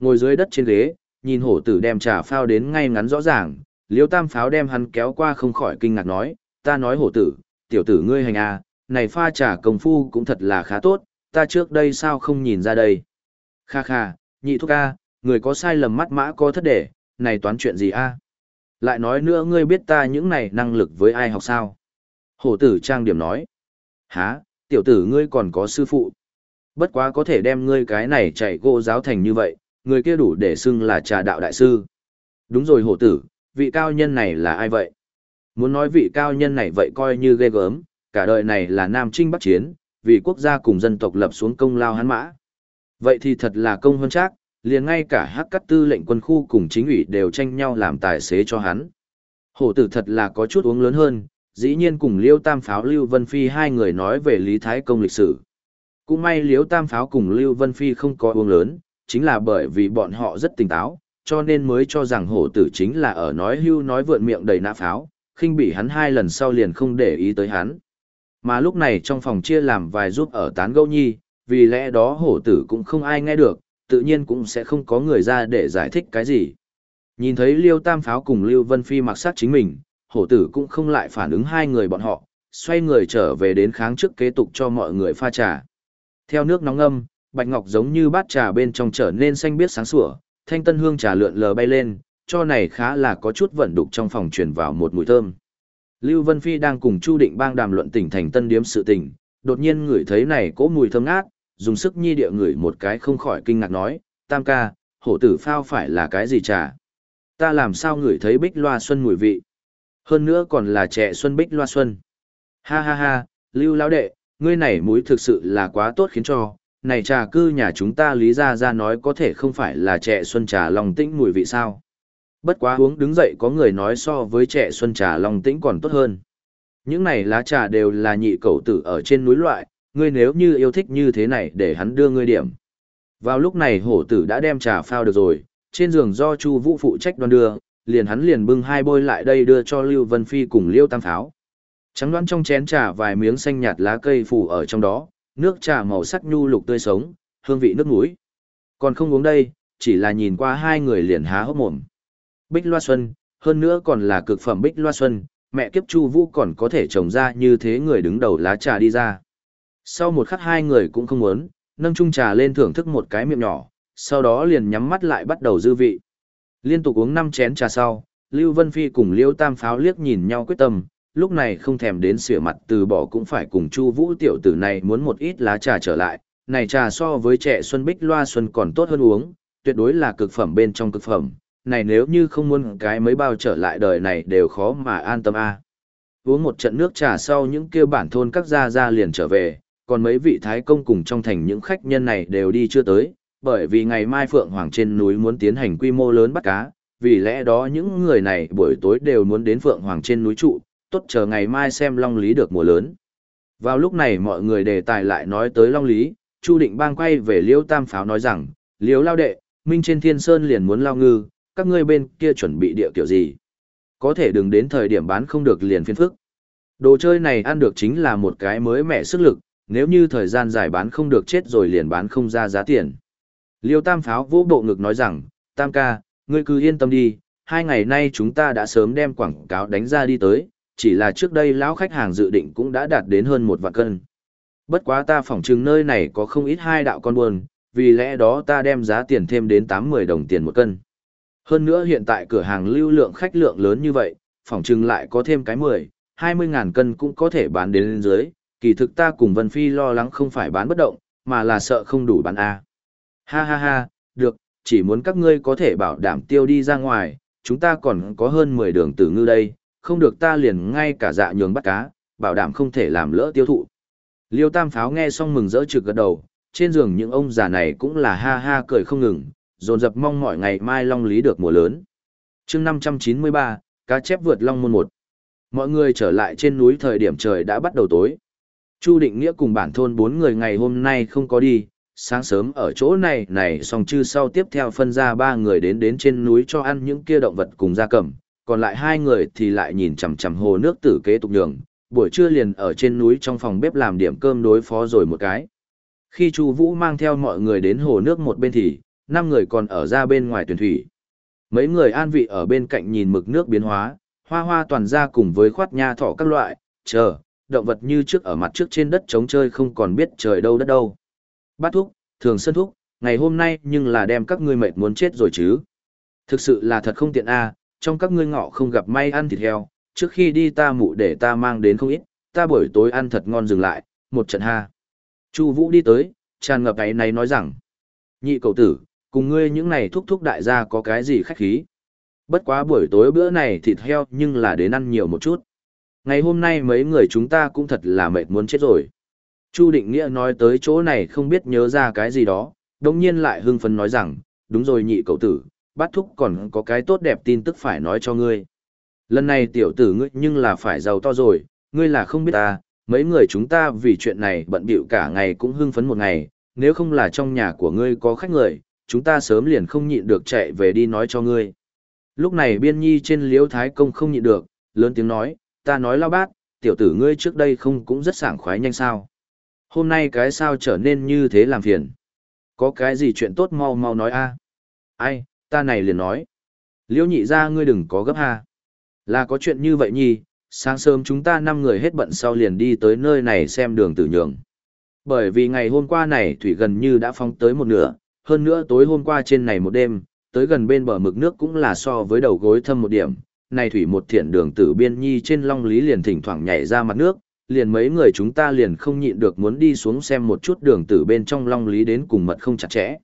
Ngồi dưới đất trên ghế, nhìn hổ tử đem trà phao đến ngay ngắn rõ ràng, liêu tam pháo đem hắn kéo qua không khỏi kinh ngạc nói, ta nói hổ tử, tiểu tử ngươi hành à, này pha trà công phu cũng thật là khá tốt, ta trước đây sao không nhìn ra đây. Kha kha, nhị thúc a, người có sai lầm mắt mã có thất để, này toán chuyện gì a? Lại nói nữa ngươi biết ta những này năng lực với ai học sao? Hổ tử trang điểm nói. há, tiểu tử ngươi còn có sư phụ. Bất quá có thể đem ngươi cái này chạy gỗ giáo thành như vậy, người kia đủ để xưng là trà đạo đại sư. Đúng rồi hổ tử, vị cao nhân này là ai vậy? Muốn nói vị cao nhân này vậy coi như ghê gớm, cả đời này là Nam Trinh Bắc Chiến, vì quốc gia cùng dân tộc lập xuống công lao hắn mã. Vậy thì thật là công hơn chắc, liền ngay cả hắc cắt tư lệnh quân khu cùng chính ủy đều tranh nhau làm tài xế cho hắn. Hổ tử thật là có chút uống lớn hơn, dĩ nhiên cùng Liêu Tam Pháo Lưu Vân Phi hai người nói về Lý Thái Công lịch sử. Cũng may Liêu Tam Pháo cùng Lưu Vân Phi không có uống lớn, chính là bởi vì bọn họ rất tỉnh táo, cho nên mới cho rằng hổ tử chính là ở nói hưu nói vượn miệng đầy nã pháo, khinh bị hắn hai lần sau liền không để ý tới hắn. Mà lúc này trong phòng chia làm vài giúp ở tán gẫu nhi, vì lẽ đó hổ tử cũng không ai nghe được, tự nhiên cũng sẽ không có người ra để giải thích cái gì. Nhìn thấy Liêu Tam Pháo cùng Lưu Vân Phi mặc sát chính mình, hổ tử cũng không lại phản ứng hai người bọn họ, xoay người trở về đến kháng trước kế tục cho mọi người pha trà. Theo nước nóng âm, bạch ngọc giống như bát trà bên trong trở nên xanh biếc sáng sủa, thanh tân hương trà lượn lờ bay lên, cho này khá là có chút vận đục trong phòng truyền vào một mùi thơm. Lưu Vân Phi đang cùng Chu Định Bang đàm luận tỉnh thành tân điếm sự tình, đột nhiên ngửi thấy này cỗ mùi thơm ngát, dùng sức nhi địa ngửi một cái không khỏi kinh ngạc nói, tam ca, hổ tử phao phải là cái gì trà? Ta làm sao ngửi thấy bích loa xuân mùi vị? Hơn nữa còn là trẻ xuân bích loa xuân. Ha ha ha, Lưu lão đệ, ngươi này mũi thực sự là quá tốt khiến cho, này trà cư nhà chúng ta lý ra ra nói có thể không phải là trẻ xuân trà lòng tĩnh mùi vị sao. Bất quá uống đứng dậy có người nói so với trẻ xuân trà lòng tĩnh còn tốt hơn. Những này lá trà đều là nhị cầu tử ở trên núi loại, ngươi nếu như yêu thích như thế này để hắn đưa ngươi điểm. Vào lúc này hổ tử đã đem trà phao được rồi, trên giường do Chu Vũ phụ trách đoan đưa, liền hắn liền bưng hai bôi lại đây đưa cho Lưu Vân Phi cùng Liêu Tam Pháo. Trắng đoán trong chén trà vài miếng xanh nhạt lá cây phủ ở trong đó, nước trà màu sắc nhu lục tươi sống, hương vị nước mũi. Còn không uống đây, chỉ là nhìn qua hai người liền há hốc mồm. Bích Loa Xuân, hơn nữa còn là cực phẩm Bích Loa Xuân, mẹ kiếp Chu Vũ còn có thể trồng ra như thế người đứng đầu lá trà đi ra. Sau một khắc hai người cũng không muốn, nâng chung trà lên thưởng thức một cái miệng nhỏ, sau đó liền nhắm mắt lại bắt đầu dư vị. Liên tục uống năm chén trà sau, Lưu Vân Phi cùng Liêu Tam Pháo liếc nhìn nhau quyết tâm, lúc này không thèm đến sửa mặt từ bỏ cũng phải cùng Chu Vũ tiểu tử này muốn một ít lá trà trở lại, này trà so với trẻ xuân bích loa xuân còn tốt hơn uống, tuyệt đối là cực phẩm bên trong cực phẩm, này nếu như không muốn cái mấy bao trở lại đời này đều khó mà an tâm a. Uống một trận nước trà sau những kia bản thôn các gia gia liền trở về, còn mấy vị thái công cùng trong thành những khách nhân này đều đi chưa tới, bởi vì ngày mai Phượng Hoàng trên núi muốn tiến hành quy mô lớn bắt cá, vì lẽ đó những người này buổi tối đều muốn đến Phượng Hoàng trên núi trụ, tốt chờ ngày mai xem Long Lý được mùa lớn. Vào lúc này mọi người đề tài lại nói tới Long Lý, Chu Định Bang quay về Liêu Tam Pháo nói rằng, Liêu Lao Đệ, Minh trên Thiên Sơn liền muốn lao ngư, các ngươi bên kia chuẩn bị địa kiểu gì? Có thể đừng đến thời điểm bán không được liền phiên phức. Đồ chơi này ăn được chính là một cái mới mẻ sức lực, nếu như thời gian dài bán không được chết rồi liền bán không ra giá tiền. Liêu Tam Pháo vỗ bộ ngực nói rằng, Tam ca, ngươi cứ yên tâm đi, hai ngày nay chúng ta đã sớm đem quảng cáo đánh ra đi tới, chỉ là trước đây lão khách hàng dự định cũng đã đạt đến hơn một vạn cân. Bất quá ta phỏng chừng nơi này có không ít hai đạo con buồn, vì lẽ đó ta đem giá tiền thêm đến 8-10 đồng tiền một cân. Hơn nữa hiện tại cửa hàng lưu lượng khách lượng lớn như vậy, phỏng chừng lại có thêm cái 10, 20 ngàn cân cũng có thể bán đến lên dưới, kỳ thực ta cùng Vân Phi lo lắng không phải bán bất động, mà là sợ không đủ bán A. Ha ha ha, được, chỉ muốn các ngươi có thể bảo đảm tiêu đi ra ngoài, chúng ta còn có hơn 10 đường tử ngư đây, không được ta liền ngay cả dạ nhường bắt cá, bảo đảm không thể làm lỡ tiêu thụ. Liêu Tam Pháo nghe xong mừng rỡ trực gật đầu, trên giường những ông già này cũng là ha ha cười không ngừng, dồn dập mong mọi ngày mai long lý được mùa lớn. chương 593, cá chép vượt long môn một. Mọi người trở lại trên núi thời điểm trời đã bắt đầu tối. Chu Định Nghĩa cùng bản thôn bốn người ngày hôm nay không có đi, sáng sớm ở chỗ này này xong chư sau tiếp theo phân ra ba người đến đến trên núi cho ăn những kia động vật cùng gia cầm, còn lại hai người thì lại nhìn chằm chằm hồ nước tử kế tục nhường, buổi trưa liền ở trên núi trong phòng bếp làm điểm cơm đối phó rồi một cái. Khi Chu Vũ mang theo mọi người đến hồ nước một bên thì, năm người còn ở ra bên ngoài tuyển thủy. Mấy người an vị ở bên cạnh nhìn mực nước biến hóa, hoa hoa toàn ra cùng với khoát nha thỏ các loại, chờ, động vật như trước ở mặt trước trên đất trống chơi không còn biết trời đâu đất đâu. Bát thúc, thường sân thúc, ngày hôm nay nhưng là đem các ngươi mệt muốn chết rồi chứ. Thực sự là thật không tiện a, trong các ngươi ngọ không gặp may ăn thịt heo, trước khi đi ta mụ để ta mang đến không ít, ta buổi tối ăn thật ngon dừng lại, một trận ha. Chu Vũ đi tới, tràn ngập ấy này nói rằng, nhị cậu tử, cùng ngươi những này thúc thúc đại gia có cái gì khách khí. Bất quá buổi tối bữa này thịt heo nhưng là đến ăn nhiều một chút. Ngày hôm nay mấy người chúng ta cũng thật là mệt muốn chết rồi. Chu Định Nghĩa nói tới chỗ này không biết nhớ ra cái gì đó, đồng nhiên lại hưng phấn nói rằng, đúng rồi nhị cậu tử, bát thúc còn có cái tốt đẹp tin tức phải nói cho ngươi. Lần này tiểu tử ngươi nhưng là phải giàu to rồi, ngươi là không biết ta, mấy người chúng ta vì chuyện này bận bịu cả ngày cũng hưng phấn một ngày, nếu không là trong nhà của ngươi có khách người, chúng ta sớm liền không nhịn được chạy về đi nói cho ngươi. Lúc này biên nhi trên liễu thái công không nhịn được, lớn tiếng nói, ta nói lao bát, tiểu tử ngươi trước đây không cũng rất sảng khoái nhanh sao. Hôm nay cái sao trở nên như thế làm phiền. Có cái gì chuyện tốt mau mau nói a Ai, ta này liền nói. Liễu nhị ra ngươi đừng có gấp ha. Là có chuyện như vậy nhi, sáng sớm chúng ta năm người hết bận sau liền đi tới nơi này xem đường tử nhường. Bởi vì ngày hôm qua này thủy gần như đã phong tới một nửa, hơn nữa tối hôm qua trên này một đêm, tới gần bên bờ mực nước cũng là so với đầu gối thâm một điểm. Này thủy một thiện đường tử biên nhi trên long lý liền thỉnh thoảng nhảy ra mặt nước, liền mấy người chúng ta liền không nhịn được muốn đi xuống xem một chút đường tử bên trong long lý đến cùng mật không chặt chẽ.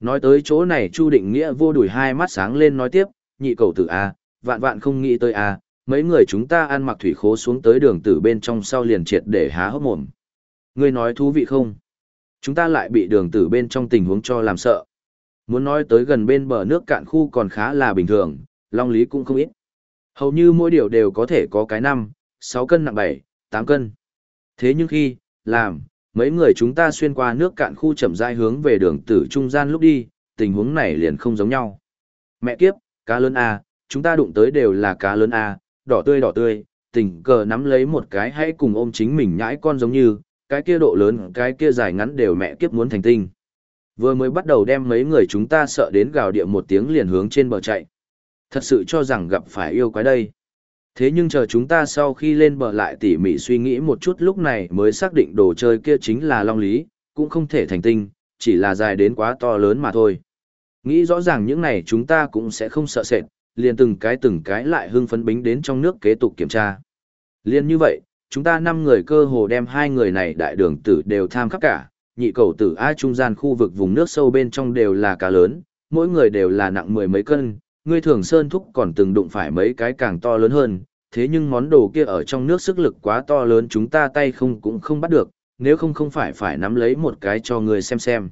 Nói tới chỗ này Chu Định Nghĩa vô đuổi hai mắt sáng lên nói tiếp, nhị cầu tử A, vạn vạn không nghĩ tới A, mấy người chúng ta ăn mặc thủy khố xuống tới đường tử bên trong sau liền triệt để há hốc mồm. Ngươi nói thú vị không? Chúng ta lại bị đường tử bên trong tình huống cho làm sợ. Muốn nói tới gần bên bờ nước cạn khu còn khá là bình thường, long lý cũng không ít. Hầu như mỗi điều đều có thể có cái năm, sáu cân nặng bảy, tám cân. Thế nhưng khi, làm, mấy người chúng ta xuyên qua nước cạn khu chậm rãi hướng về đường tử trung gian lúc đi, tình huống này liền không giống nhau. Mẹ kiếp, cá lớn A, chúng ta đụng tới đều là cá lớn A, đỏ tươi đỏ tươi, tình cờ nắm lấy một cái hãy cùng ôm chính mình nhãi con giống như, cái kia độ lớn, cái kia dài ngắn đều mẹ kiếp muốn thành tinh. Vừa mới bắt đầu đem mấy người chúng ta sợ đến gào địa một tiếng liền hướng trên bờ chạy. Thật sự cho rằng gặp phải yêu quái đây. Thế nhưng chờ chúng ta sau khi lên bờ lại tỉ mỉ suy nghĩ một chút lúc này mới xác định đồ chơi kia chính là long lý, cũng không thể thành tinh, chỉ là dài đến quá to lớn mà thôi. Nghĩ rõ ràng những này chúng ta cũng sẽ không sợ sệt, liền từng cái từng cái lại hưng phấn bính đến trong nước kế tục kiểm tra. Liên như vậy, chúng ta năm người cơ hồ đem hai người này đại đường tử đều tham khắp cả, nhị cầu tử A trung gian khu vực vùng nước sâu bên trong đều là cá lớn, mỗi người đều là nặng mười mấy cân, ngươi thường sơn thúc còn từng đụng phải mấy cái càng to lớn hơn, thế nhưng món đồ kia ở trong nước sức lực quá to lớn chúng ta tay không cũng không bắt được, nếu không không phải phải nắm lấy một cái cho người xem xem.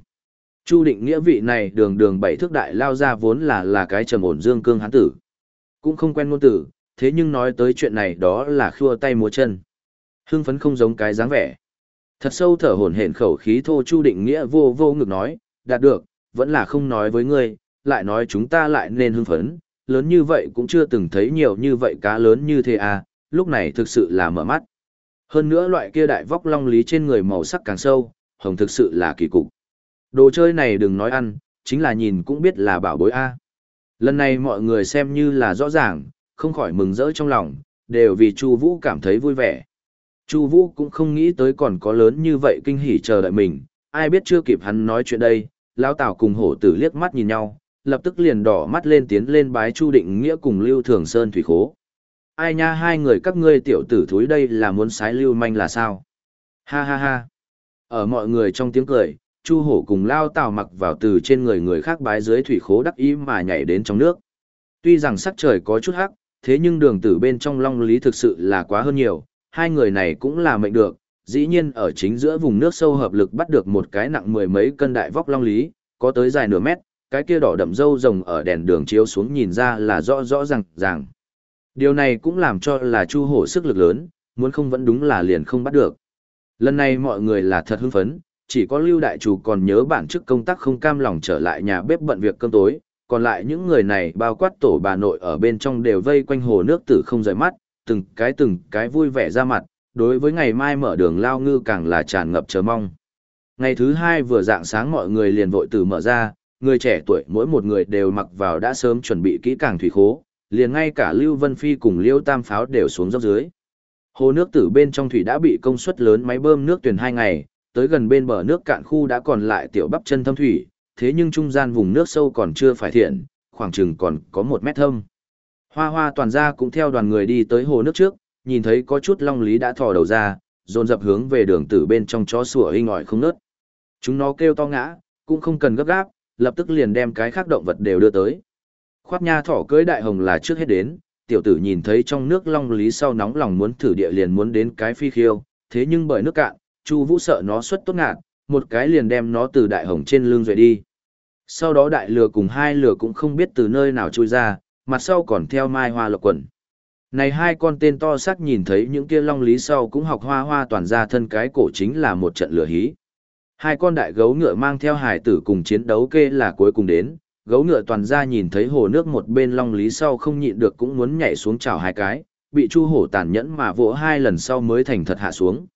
Chu định nghĩa vị này đường đường bảy thước đại lao ra vốn là là cái trầm ổn dương cương hán tử. Cũng không quen ngôn tử, thế nhưng nói tới chuyện này đó là khua tay múa chân. Hưng phấn không giống cái dáng vẻ. Thật sâu thở hổn hển khẩu khí thô Chu định nghĩa vô vô ngực nói, đạt được, vẫn là không nói với ngươi, lại nói chúng ta lại nên hưng phấn, lớn như vậy cũng chưa từng thấy nhiều như vậy cá lớn như thế à, lúc này thực sự là mở mắt. Hơn nữa loại kia đại vóc long lý trên người màu sắc càng sâu, hồng thực sự là kỳ cục. Đồ chơi này đừng nói ăn, chính là nhìn cũng biết là bảo bối a. Lần này mọi người xem như là rõ ràng, không khỏi mừng rỡ trong lòng, đều vì Chu Vũ cảm thấy vui vẻ. Chu Vũ cũng không nghĩ tới còn có lớn như vậy kinh hỉ chờ đợi mình, ai biết chưa kịp hắn nói chuyện đây, lão Tào cùng hổ tử liếc mắt nhìn nhau, lập tức liền đỏ mắt lên tiến lên bái Chu Định Nghĩa cùng Lưu Thường Sơn thủy khố. Ai nha hai người các ngươi tiểu tử thúi đây là muốn sái lưu manh là sao? Ha ha ha. Ở mọi người trong tiếng cười, Chu Hổ cùng Lao Tào mặc vào từ trên người người khác bái dưới thủy khố đắc ý mà nhảy đến trong nước. Tuy rằng sắc trời có chút hắc, thế nhưng đường tử bên trong long lý thực sự là quá hơn nhiều, hai người này cũng là mệnh được, dĩ nhiên ở chính giữa vùng nước sâu hợp lực bắt được một cái nặng mười mấy cân đại vóc long lý, có tới dài nửa mét, cái kia đỏ đậm râu rồng ở đèn đường chiếu xuống nhìn ra là rõ rõ ràng ràng. Điều này cũng làm cho là Chu Hổ sức lực lớn, muốn không vẫn đúng là liền không bắt được. Lần này mọi người là thật hưng phấn, chỉ có Lưu Đại Chủ còn nhớ bản chức công tác không cam lòng trở lại nhà bếp bận việc cơm tối, còn lại những người này bao quát tổ bà nội ở bên trong đều vây quanh hồ nước tử không rời mắt, từng cái từng cái vui vẻ ra mặt, đối với ngày mai mở đường lao ngư càng là tràn ngập chờ mong. Ngày thứ hai vừa dạng sáng mọi người liền vội từ mở ra, người trẻ tuổi mỗi một người đều mặc vào đã sớm chuẩn bị kỹ càng thủy khố, liền ngay cả Lưu Vân Phi cùng Liêu Tam Pháo đều xuống dốc dưới. Hồ nước tử bên trong thủy đã bị công suất lớn máy bơm nước tuyển hai ngày, tới gần bên bờ nước cạn khu đã còn lại tiểu bắp chân thâm thủy, thế nhưng trung gian vùng nước sâu còn chưa phải thiện, khoảng chừng còn có một mét thâm. Hoa hoa toàn ra cũng theo đoàn người đi tới hồ nước trước, nhìn thấy có chút long lý đã thò đầu ra, dồn dập hướng về đường tử bên trong chó sủa hinh ỏi không nớt. Chúng nó kêu to ngã, cũng không cần gấp gáp, lập tức liền đem cái khác động vật đều đưa tới. Khoát nha thỏ cưới đại hồng là trước hết đến, tiểu tử nhìn thấy trong nước long lý sau nóng lòng muốn thử địa liền muốn đến cái phi khiêu, thế nhưng bởi nước cạn, Chu Vũ sợ nó xuất tốt ngạn, một cái liền đem nó từ đại hồng trên lưng rồi đi. Sau đó đại lừa cùng hai lừa cũng không biết từ nơi nào chui ra, mặt sau còn theo mai hoa lộc quần. Này hai con tên to xác nhìn thấy những kia long lý sau cũng học hoa hoa toàn ra thân cái cổ chính là một trận lửa hí. Hai con đại gấu ngựa mang theo hải tử cùng chiến đấu kê là cuối cùng đến, gấu ngựa toàn ra nhìn thấy hồ nước một bên long lý sau không nhịn được cũng muốn nhảy xuống chào hai cái, bị chu hổ tàn nhẫn mà vỗ hai lần sau mới thành thật hạ xuống.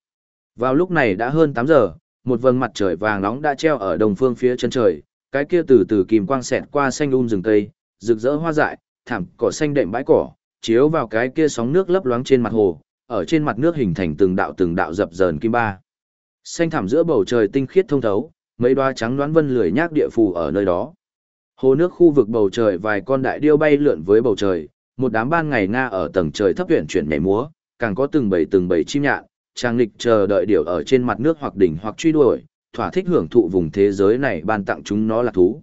Vào lúc này đã hơn 8 giờ, một vầng mặt trời vàng nóng đã treo ở đồng phương phía chân trời, cái kia từ từ kìm quang xẹt qua xanh um rừng tây, rực rỡ hoa dại, thảm cỏ xanh đệm bãi cỏ, chiếu vào cái kia sóng nước lấp loáng trên mặt hồ, ở trên mặt nước hình thành từng đạo từng đạo dập dờn kim ba. Xanh thẳm giữa bầu trời tinh khiết thông thấu, mấy đoá trắng đoán vân lười nhác địa phù ở nơi đó. Hồ nước khu vực bầu trời vài con đại điêu bay lượn với bầu trời, một đám ban ngày nga ở tầng trời thấp huyền chuyển nhảy múa, càng có từng bầy từng bầy chim nhạn, trang lịch chờ đợi điều ở trên mặt nước hoặc đỉnh hoặc truy đuổi, thỏa thích hưởng thụ vùng thế giới này ban tặng chúng nó là thú.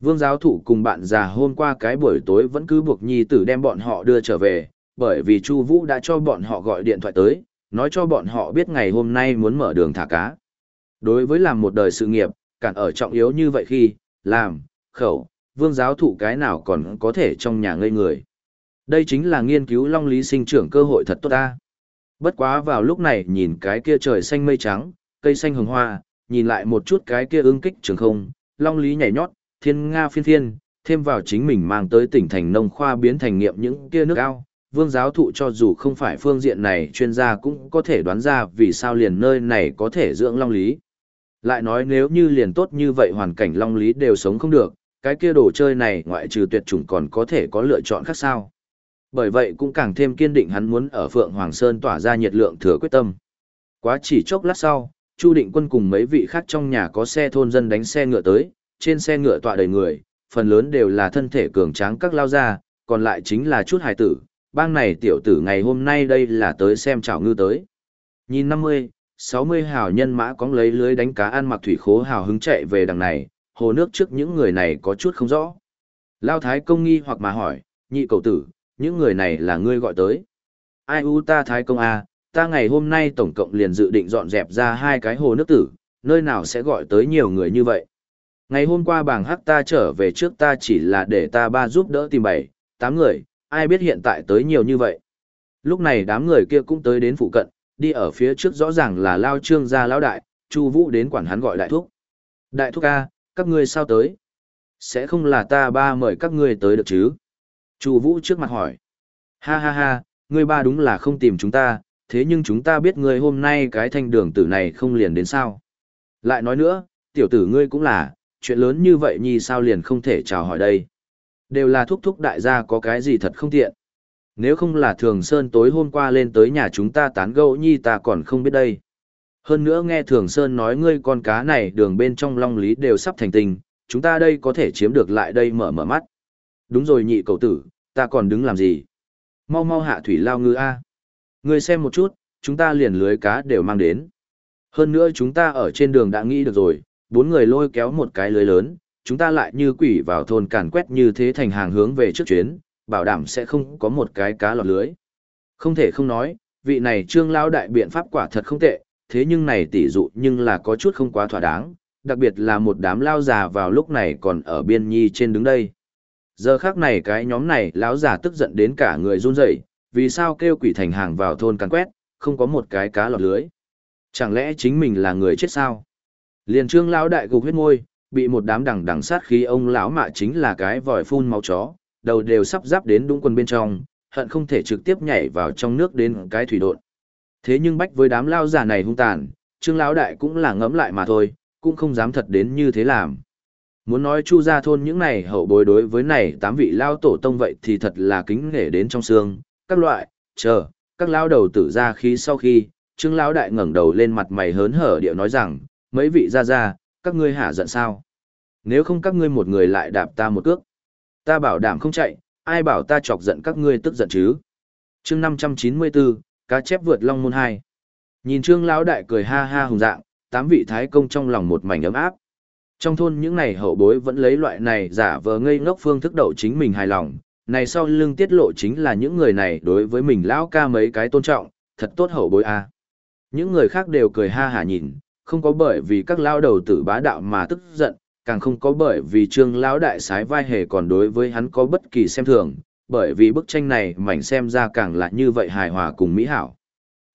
Vương giáo thụ cùng bạn già hôm qua cái buổi tối vẫn cứ buộc nhi tử đem bọn họ đưa trở về, bởi vì Chu Vũ đã cho bọn họ gọi điện thoại tới, nói cho bọn họ biết ngày hôm nay muốn mở đường thả cá. Đối với làm một đời sự nghiệp, cản ở trọng yếu như vậy khi, làm, khẩu, vương giáo thụ cái nào còn có thể trong nhà ngây người. Đây chính là nghiên cứu long lý sinh trưởng cơ hội thật tốt ta. Bất quá vào lúc này nhìn cái kia trời xanh mây trắng, cây xanh hồng hoa, nhìn lại một chút cái kia ương kích trường không, long lý nhảy nhót, thiên nga phiên thiên, thêm vào chính mình mang tới tỉnh thành nông khoa biến thành nghiệm những kia nước ao. Vương giáo thụ cho dù không phải phương diện này chuyên gia cũng có thể đoán ra vì sao liền nơi này có thể dưỡng long lý. Lại nói nếu như liền tốt như vậy hoàn cảnh long lý đều sống không được, cái kia đồ chơi này ngoại trừ tuyệt chủng còn có thể có lựa chọn khác sao. Bởi vậy cũng càng thêm kiên định hắn muốn ở Phượng Hoàng Sơn tỏa ra nhiệt lượng thừa quyết tâm. Quá chỉ chốc lát sau, Chu Định Quân cùng mấy vị khác trong nhà có xe thôn dân đánh xe ngựa tới, trên xe ngựa tọa đầy người, phần lớn đều là thân thể cường tráng các lao gia, còn lại chính là chút hài tử. Bang này tiểu tử ngày hôm nay đây là tới xem chảo ngư tới. Nhìn 50, 60 hào nhân mã cóng lấy lưới đánh cá ăn mặc thủy khố hào hứng chạy về đằng này, hồ nước trước những người này có chút không rõ. Lao Thái công nghi hoặc mà hỏi, nhị cầu tử, những người này là ngươi gọi tới. Ai u ta Thái công A, ta ngày hôm nay tổng cộng liền dự định dọn dẹp ra hai cái hồ nước tử, nơi nào sẽ gọi tới nhiều người như vậy. Ngày hôm qua bảng hắc ta trở về trước ta chỉ là để ta ba giúp đỡ tìm bảy, tám người, ai biết hiện tại tới nhiều như vậy. Lúc này đám người kia cũng tới đến phụ cận, đi ở phía trước rõ ràng là lao trương gia lão đại, Chu Vũ đến quản hắn gọi đại thúc. Đại thúc A, các ngươi sao tới? Sẽ không là ta ba mời các ngươi tới được chứ? Chu Vũ trước mặt hỏi. Ha ha ha, ngươi ba đúng là không tìm chúng ta, thế nhưng chúng ta biết ngươi hôm nay cái thanh đường tử này không liền đến sao? Lại nói nữa, tiểu tử ngươi cũng là, chuyện lớn như vậy nhi sao liền không thể chào hỏi đây? Đều là thúc thúc đại gia có cái gì thật không tiện. Nếu không là Thường Sơn tối hôm qua lên tới nhà chúng ta tán gẫu nhi ta còn không biết đây. Hơn nữa nghe Thường Sơn nói ngươi con cá này đường bên trong long lý đều sắp thành tình, chúng ta đây có thể chiếm được lại đây mở mở mắt. Đúng rồi nhị cậu tử, ta còn đứng làm gì? Mau mau hạ thủy lao ngư A. Ngươi xem một chút, chúng ta liền lưới cá đều mang đến. Hơn nữa chúng ta ở trên đường đã nghĩ được rồi, bốn người lôi kéo một cái lưới lớn, chúng ta lại như quỷ vào thôn càn quét như thế thành hàng hướng về trước chuyến, bảo đảm sẽ không có một cái cá lọt lưới. Không thể không nói, vị này trương lao đại biện pháp quả thật không tệ, thế nhưng này tỷ dụ nhưng là có chút không quá thỏa đáng, đặc biệt là một đám lao già vào lúc này còn ở biên nhi trên đứng đây. Giờ khác này cái nhóm này lão già tức giận đến cả người run rẩy, vì sao kêu quỷ thành hàng vào thôn càn quét, không có một cái cá lọt lưới. Chẳng lẽ chính mình là người chết sao? Liền trương lão đại gục huyết môi, bị một đám đằng đằng sát khí ông lão mạ chính là cái vòi phun máu chó, đầu đều sắp giáp đến đúng quân bên trong, hận không thể trực tiếp nhảy vào trong nước đến cái thủy độn. Thế nhưng bách với đám lao giả này hung tàn, trương lão đại cũng là ngẫm lại mà thôi, cũng không dám thật đến như thế làm. Muốn nói chu gia thôn những này hậu bối đối với này tám vị lao tổ tông vậy thì thật là kính nể đến trong xương, các loại, chờ, các lao đầu tử ra khí sau khi, Trương lão đại ngẩng đầu lên mặt mày hớn hở điệu nói rằng, mấy vị gia gia các ngươi hả giận sao? Nếu không các ngươi một người lại đạp ta một cước, ta bảo đảm không chạy, ai bảo ta chọc giận các ngươi tức giận chứ? Chương 594, cá chép vượt long môn hai. Nhìn Trương lão đại cười ha ha hùng dạng, tám vị thái công trong lòng một mảnh ấm áp. Trong thôn những này hậu bối vẫn lấy loại này giả vờ ngây ngốc phương thức đậu chính mình hài lòng, này sau lưng tiết lộ chính là những người này đối với mình lão ca mấy cái tôn trọng, thật tốt hậu bối a. Những người khác đều cười ha hả nhìn, không có bởi vì các lao đầu tử bá đạo mà tức giận, càng không có bởi vì trương lão đại sái vai hề còn đối với hắn có bất kỳ xem thường, bởi vì bức tranh này mảnh xem ra càng là như vậy hài hòa cùng mỹ hảo.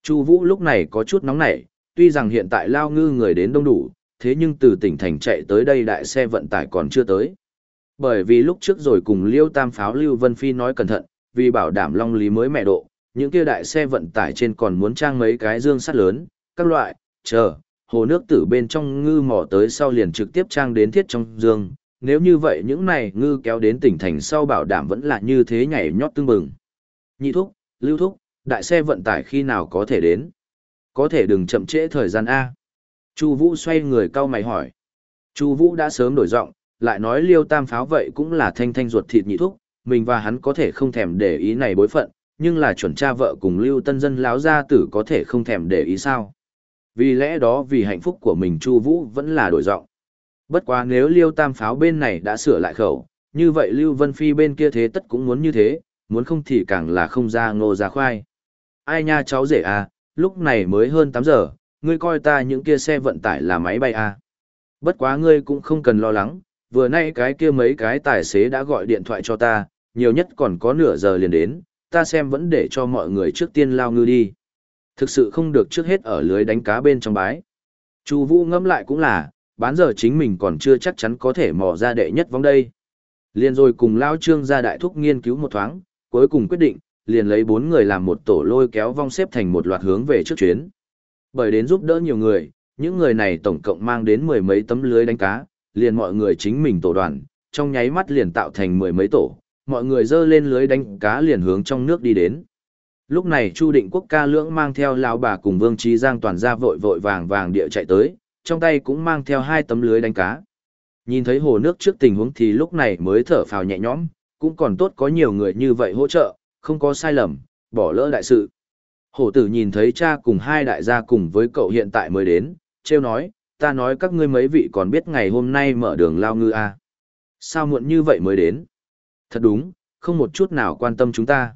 Chu Vũ lúc này có chút nóng nảy, tuy rằng hiện tại lao ngư người đến đông đủ, thế nhưng từ tỉnh thành chạy tới đây đại xe vận tải còn chưa tới. Bởi vì lúc trước rồi cùng Liêu Tam Pháo Lưu Vân Phi nói cẩn thận, vì bảo đảm long lý mới mẹ độ, những kia đại xe vận tải trên còn muốn trang mấy cái dương sắt lớn, các loại, chờ, hồ nước tử bên trong ngư mỏ tới sau liền trực tiếp trang đến thiết trong dương. Nếu như vậy những này ngư kéo đến tỉnh thành sau bảo đảm vẫn là như thế nhảy nhót tương bừng. Nhị thúc, lưu thúc, đại xe vận tải khi nào có thể đến? Có thể đừng chậm trễ thời gian A. Chu Vũ xoay người cau mày hỏi. Chu Vũ đã sớm đổi giọng, lại nói Liêu Tam pháo vậy cũng là thanh thanh ruột thịt nhị thúc, mình và hắn có thể không thèm để ý này bối phận, nhưng là chuẩn cha vợ cùng Lưu Tân dân láo gia tử có thể không thèm để ý sao? Vì lẽ đó vì hạnh phúc của mình Chu Vũ vẫn là đổi giọng. Bất quá nếu Liêu Tam pháo bên này đã sửa lại khẩu, như vậy Lưu Vân Phi bên kia thế tất cũng muốn như thế, muốn không thì càng là không ra ngô ra khoai. Ai nha cháu rể à, lúc này mới hơn 8 giờ, ngươi coi ta những kia xe vận tải là máy bay à. Bất quá ngươi cũng không cần lo lắng, vừa nay cái kia mấy cái tài xế đã gọi điện thoại cho ta, nhiều nhất còn có nửa giờ liền đến, ta xem vẫn để cho mọi người trước tiên lao ngư đi. Thực sự không được trước hết ở lưới đánh cá bên trong bái. Chu Vũ ngẫm lại cũng là, bán giờ chính mình còn chưa chắc chắn có thể mò ra đệ nhất vong đây. Liền rồi cùng lão trương ra đại thúc nghiên cứu một thoáng, cuối cùng quyết định, liền lấy bốn người làm một tổ lôi kéo vong xếp thành một loạt hướng về trước chuyến. Bởi đến giúp đỡ nhiều người, những người này tổng cộng mang đến mười mấy tấm lưới đánh cá, liền mọi người chính mình tổ đoàn, trong nháy mắt liền tạo thành mười mấy tổ, mọi người dơ lên lưới đánh cá liền hướng trong nước đi đến. Lúc này Chu Định Quốc ca lưỡng mang theo lão bà cùng Vương Trí Giang toàn ra vội vội vàng vàng địa chạy tới, trong tay cũng mang theo hai tấm lưới đánh cá. Nhìn thấy hồ nước trước tình huống thì lúc này mới thở phào nhẹ nhõm, cũng còn tốt có nhiều người như vậy hỗ trợ, không có sai lầm, bỏ lỡ đại sự. Hổ tử nhìn thấy cha cùng hai đại gia cùng với cậu hiện tại mới đến, trêu nói, ta nói các ngươi mấy vị còn biết ngày hôm nay mở đường lao ngư à. Sao muộn như vậy mới đến? Thật đúng, không một chút nào quan tâm chúng ta.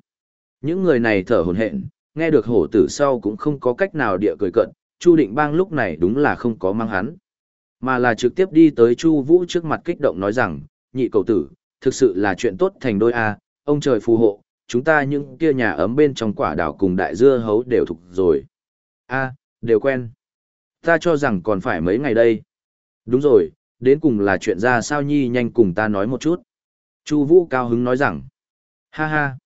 Những người này thở hồn hện, nghe được hổ tử sau cũng không có cách nào địa cười cận, Chu Định Bang lúc này đúng là không có mang hắn. Mà là trực tiếp đi tới Chu Vũ trước mặt kích động nói rằng, nhị cầu tử, thực sự là chuyện tốt thành đôi a, ông trời phù hộ, chúng ta những kia nhà ấm bên trong quả đảo cùng đại dưa hấu đều thuộc rồi. A, đều quen. Ta cho rằng còn phải mấy ngày đây. Đúng rồi, đến cùng là chuyện ra sao nhi nhanh cùng ta nói một chút. Chu Vũ cao hứng nói rằng, ha ha,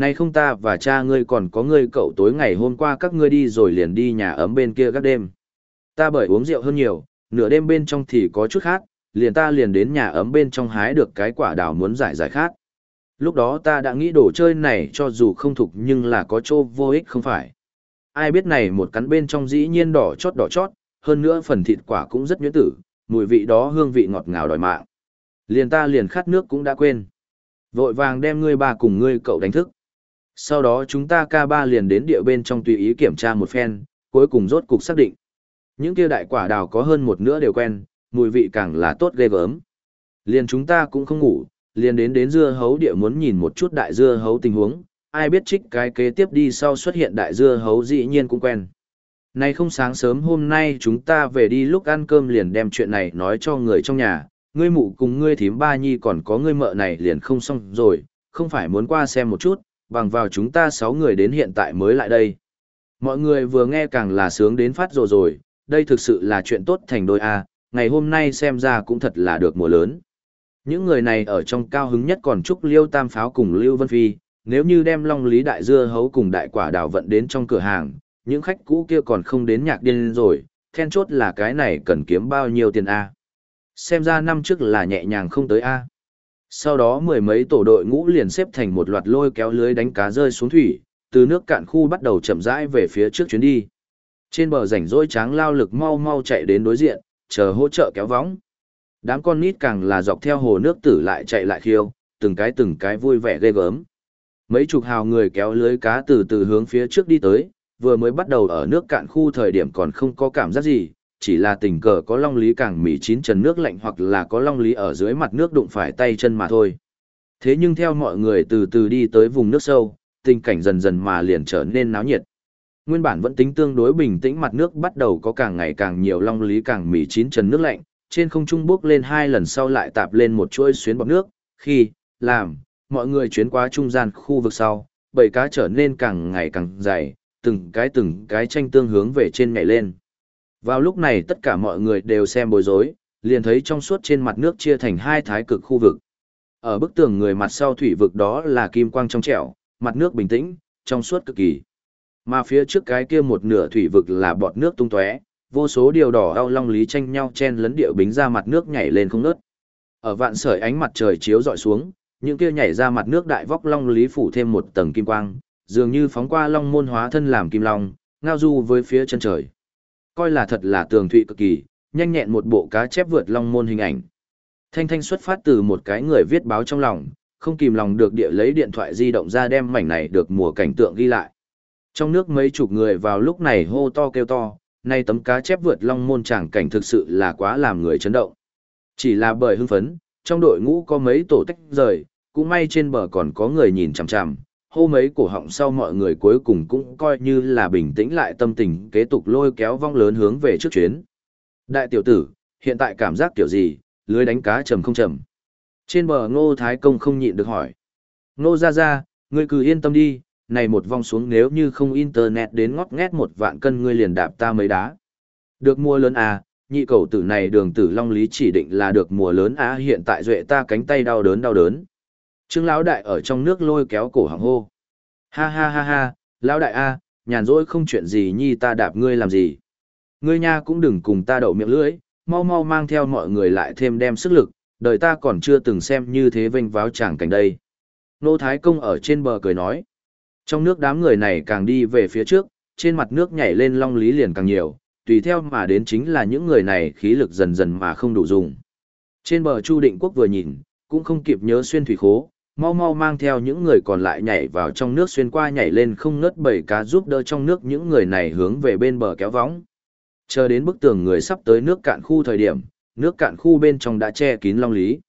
nay không ta và cha ngươi còn có ngươi cậu tối ngày hôm qua các ngươi đi rồi liền đi nhà ấm bên kia các đêm. Ta bởi uống rượu hơn nhiều, nửa đêm bên trong thì có chút khác, liền ta liền đến nhà ấm bên trong hái được cái quả đào muốn giải giải khác. Lúc đó ta đã nghĩ đồ chơi này cho dù không thục nhưng là có chỗ vô ích không phải. Ai biết này một cắn bên trong dĩ nhiên đỏ chót đỏ chót, hơn nữa phần thịt quả cũng rất nhuyễn tử, mùi vị đó hương vị ngọt ngào đòi mạng. Liền ta liền khát nước cũng đã quên. Vội vàng đem ngươi bà cùng ngươi cậu đánh thức. Sau đó chúng ta ca ba liền đến địa bên trong tùy ý kiểm tra một phen, cuối cùng rốt cục xác định. Những kia đại quả đào có hơn một nửa đều quen, mùi vị càng là tốt ghê gớm. Liền chúng ta cũng không ngủ, liền đến đến dưa hấu địa muốn nhìn một chút đại dưa hấu tình huống, ai biết trích cái kế tiếp đi sau xuất hiện đại dưa hấu dĩ nhiên cũng quen. Nay không sáng sớm hôm nay chúng ta về đi lúc ăn cơm liền đem chuyện này nói cho người trong nhà, ngươi mụ cùng ngươi thím ba nhi còn có ngươi mợ này liền không xong rồi, không phải muốn qua xem một chút, bằng vào chúng ta sáu người đến hiện tại mới lại đây. Mọi người vừa nghe càng là sướng đến phát rồi rồi, đây thực sự là chuyện tốt thành đôi A, ngày hôm nay xem ra cũng thật là được mùa lớn. Những người này ở trong cao hứng nhất còn chúc Liêu Tam Pháo cùng Lưu Vân Phi, nếu như đem Long Lý Đại Dưa hấu cùng Đại Quả Đào vận đến trong cửa hàng, những khách cũ kia còn không đến nhạc điên rồi, then chốt là cái này cần kiếm bao nhiêu tiền A. Xem ra năm trước là nhẹ nhàng không tới A. Sau đó mười mấy tổ đội ngũ liền xếp thành một loạt lôi kéo lưới đánh cá rơi xuống thủy, từ nước cạn khu bắt đầu chậm rãi về phía trước chuyến đi. Trên bờ rảnh rỗi tráng lao lực mau mau chạy đến đối diện, chờ hỗ trợ kéo võng. Đám con nít càng là dọc theo hồ nước tử lại chạy lại khiêu, từng cái từng cái vui vẻ ghê gớm. Mấy chục hào người kéo lưới cá từ từ hướng phía trước đi tới, vừa mới bắt đầu ở nước cạn khu thời điểm còn không có cảm giác gì, chỉ là tình cờ có long lý càng mỉ chín trần nước lạnh hoặc là có long lý ở dưới mặt nước đụng phải tay chân mà thôi. Thế nhưng theo mọi người từ từ đi tới vùng nước sâu, tình cảnh dần dần mà liền trở nên náo nhiệt. Nguyên bản vẫn tính tương đối bình tĩnh mặt nước bắt đầu có càng ngày càng nhiều long lý càng mỉ chín trần nước lạnh, trên không trung bước lên hai lần sau lại tạp lên một chuỗi xuyến bọt nước, khi, làm, mọi người chuyến qua trung gian khu vực sau, bầy cá trở nên càng ngày càng dày, từng cái từng cái tranh tương hướng về trên nhảy lên. Vào lúc này tất cả mọi người đều xem bối rối, liền thấy trong suốt trên mặt nước chia thành hai thái cực khu vực. Ở bức tường người mặt sau thủy vực đó là kim quang trong trẻo, mặt nước bình tĩnh, trong suốt cực kỳ. Mà phía trước cái kia một nửa thủy vực là bọt nước tung tóe, vô số điều đỏ ao long lý tranh nhau chen lấn điệu bính ra mặt nước nhảy lên không ngớt. Ở vạn sợi ánh mặt trời chiếu dọi xuống, những kia nhảy ra mặt nước đại vóc long lý phủ thêm một tầng kim quang, dường như phóng qua long môn hóa thân làm kim long, ngao du với phía chân trời. Coi là thật là tường thụy cực kỳ, nhanh nhẹn một bộ cá chép vượt long môn hình ảnh. Thanh thanh xuất phát từ một cái người viết báo trong lòng, không kìm lòng được địa lấy điện thoại di động ra đem mảnh này được mùa cảnh tượng ghi lại. Trong nước mấy chục người vào lúc này hô to kêu to, nay tấm cá chép vượt long môn tràng cảnh thực sự là quá làm người chấn động. Chỉ là bởi hưng phấn, trong đội ngũ có mấy tổ tách rời, cũng may trên bờ còn có người nhìn chằm chằm, hô mấy cổ họng sau mọi người cuối cùng cũng coi như là bình tĩnh lại tâm tình kế tục lôi kéo vong lớn hướng về trước chuyến. Đại tiểu tử, hiện tại cảm giác kiểu gì, lưới đánh cá trầm không trầm. Trên bờ ngô thái công không nhịn được hỏi. Ngô ra ra, ngươi cứ yên tâm đi, này một vong xuống nếu như không internet đến ngót nghét một vạn cân ngươi liền đạp ta mấy đá. Được mua lớn à, nhị cầu tử này đường tử long lý chỉ định là được mùa lớn á hiện tại duệ ta cánh tay đau đớn đau đớn. Trương lão đại ở trong nước lôi kéo cổ hàng hô. Ha ha ha ha, lão đại a, nhàn rỗi không chuyện gì nhi ta đạp ngươi làm gì. Ngươi nha cũng đừng cùng ta đậu miệng lưỡi, mau mau mang theo mọi người lại thêm đem sức lực, đời ta còn chưa từng xem như thế vênh váo chẳng cảnh đây. Nô Thái Công ở trên bờ cười nói. Trong nước đám người này càng đi về phía trước, trên mặt nước nhảy lên long lý liền càng nhiều, tùy theo mà đến chính là những người này khí lực dần dần mà không đủ dùng. Trên bờ Chu Định Quốc vừa nhìn, cũng không kịp nhớ xuyên thủy khố, mau mau mang theo những người còn lại nhảy vào trong nước xuyên qua nhảy lên không ngớt bầy cá giúp đỡ trong nước những người này hướng về bên bờ kéo võng. Chờ đến bức tường người sắp tới nước cạn khu thời điểm, nước cạn khu bên trong đã che kín long lý.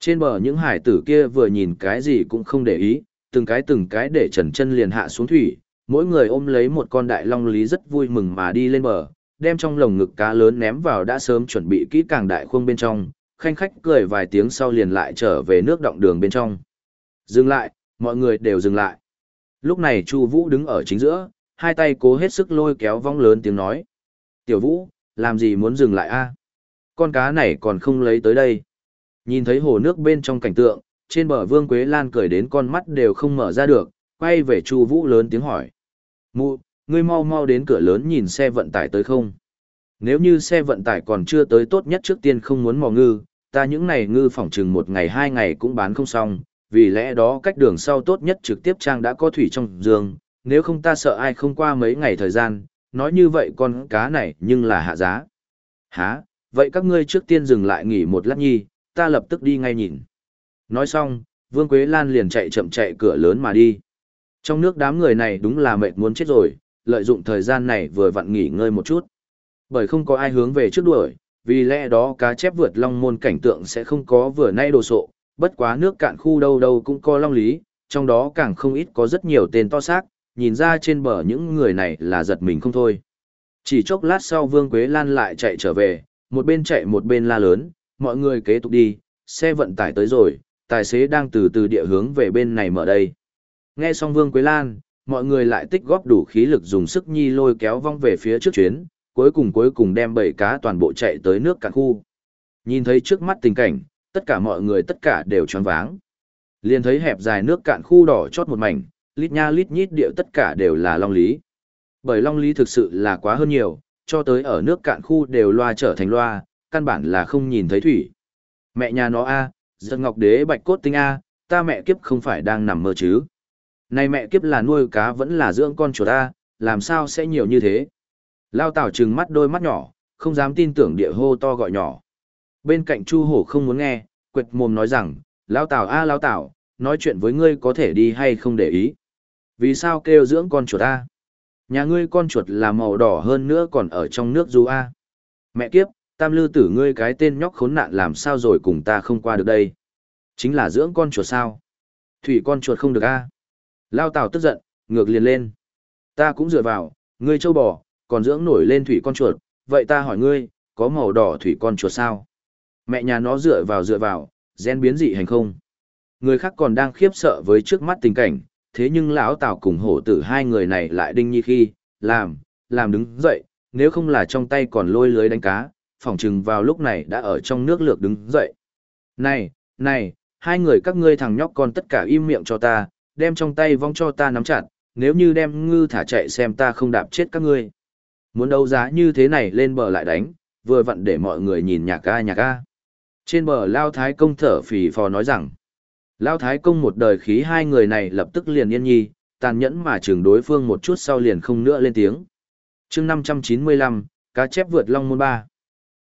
Trên bờ những hải tử kia vừa nhìn cái gì cũng không để ý, từng cái từng cái để trần chân liền hạ xuống thủy, mỗi người ôm lấy một con đại long lý rất vui mừng mà đi lên bờ, đem trong lồng ngực cá lớn ném vào đã sớm chuẩn bị kỹ càng đại khuông bên trong, khanh khách cười vài tiếng sau liền lại trở về nước động đường bên trong. Dừng lại, mọi người đều dừng lại. Lúc này Chu Vũ đứng ở chính giữa, hai tay cố hết sức lôi kéo vong lớn tiếng nói. Tiểu Vũ, làm gì muốn dừng lại a? Con cá này còn không lấy tới đây. Nhìn thấy hồ nước bên trong cảnh tượng, trên bờ Vương Quế Lan cười đến con mắt đều không mở ra được, quay về Chu Vũ lớn tiếng hỏi. Mụ, ngươi mau mau đến cửa lớn nhìn xe vận tải tới không? Nếu như xe vận tải còn chưa tới tốt nhất trước tiên không muốn mò ngư, ta những này ngư phỏng chừng một ngày hai ngày cũng bán không xong, vì lẽ đó cách đường sau tốt nhất trực tiếp trang đã có thủy trong giường, nếu không ta sợ ai không qua mấy ngày thời gian, nói như vậy con cá này nhưng là hạ giá. Hả, vậy các ngươi trước tiên dừng lại nghỉ một lát nhi, ta lập tức đi ngay nhìn. Nói xong, Vương Quế Lan liền chạy chậm chạy cửa lớn mà đi. Trong nước đám người này đúng là mệt muốn chết rồi, lợi dụng thời gian này vừa vặn nghỉ ngơi một chút. Bởi không có ai hướng về trước đuổi, vì lẽ đó cá chép vượt long môn cảnh tượng sẽ không có vừa nay đồ sộ, bất quá nước cạn khu đâu đâu cũng có long lý, trong đó càng không ít có rất nhiều tên to xác, nhìn ra trên bờ những người này là giật mình không thôi. Chỉ chốc lát sau Vương Quế Lan lại chạy trở về, một bên chạy một bên la lớn, mọi người kế tục đi, xe vận tải tới rồi, tài xế đang từ từ địa hướng về bên này mở đây. Nghe xong Vương Quế Lan, mọi người lại tích góp đủ khí lực dùng sức nhi lôi kéo vong về phía trước chuyến, cuối cùng cuối cùng đem bảy cá toàn bộ chạy tới nước cạn khu. Nhìn thấy trước mắt tình cảnh, tất cả mọi người tất cả đều choáng váng. Liền thấy hẹp dài nước cạn khu đỏ chót một mảnh, lít nha lít nhít điệu tất cả đều là long lý. Bởi long lý thực sự là quá hơn nhiều, cho tới ở nước cạn khu đều loa trở thành loa, căn bản là không nhìn thấy thủy. Mẹ nhà nó a, giật ngọc đế bạch cốt tinh a, ta mẹ kiếp không phải đang nằm mơ chứ. Này mẹ kiếp là nuôi cá vẫn là dưỡng con chuột ta, làm sao sẽ nhiều như thế? Lao Tảo trừng mắt đôi mắt nhỏ, không dám tin tưởng địa hô to gọi nhỏ. Bên cạnh Chu Hổ không muốn nghe, quệt mồm nói rằng, Lao Tảo a à, Lao Tảo, nói chuyện với ngươi có thể đi hay không để ý. Vì sao kêu dưỡng con chuột a? Nhà ngươi con chuột là màu đỏ hơn nữa còn ở trong nước du a. Mẹ kiếp, tam lư tử ngươi cái tên nhóc khốn nạn làm sao rồi cùng ta không qua được đây. Chính là dưỡng con chuột sao? Thủy con chuột không được a. Lao Tảo tức giận, ngược liền lên. Ta cũng dựa vào, ngươi châu bò, còn dưỡng nổi lên thủy con chuột, vậy ta hỏi ngươi, có màu đỏ thủy con chuột sao? Mẹ nhà nó dựa vào dựa vào, gen biến dị hành không? Người khác còn đang khiếp sợ với trước mắt tình cảnh, thế nhưng lão Tào cùng hổ tử hai người này lại đinh nhi khi, làm, làm đứng dậy, nếu không là trong tay còn lôi lưới đánh cá, phỏng chừng vào lúc này đã ở trong nước lược đứng dậy. Này, này, hai người các ngươi thằng nhóc con tất cả im miệng cho ta, đem trong tay vong cho ta nắm chặt, nếu như đem ngư thả chạy xem ta không đạp chết các ngươi. Muốn đấu giá như thế này lên bờ lại đánh, vừa vặn để mọi người nhìn nhạc ca nhạc ca. Trên bờ Lao Thái Công thở phì phò nói rằng, Lao Thái Công một đời khí hai người này lập tức liền yên nhi, tàn nhẫn mà trường đối phương một chút sau liền không nữa lên tiếng. chương 595, cá chép vượt long môn ba.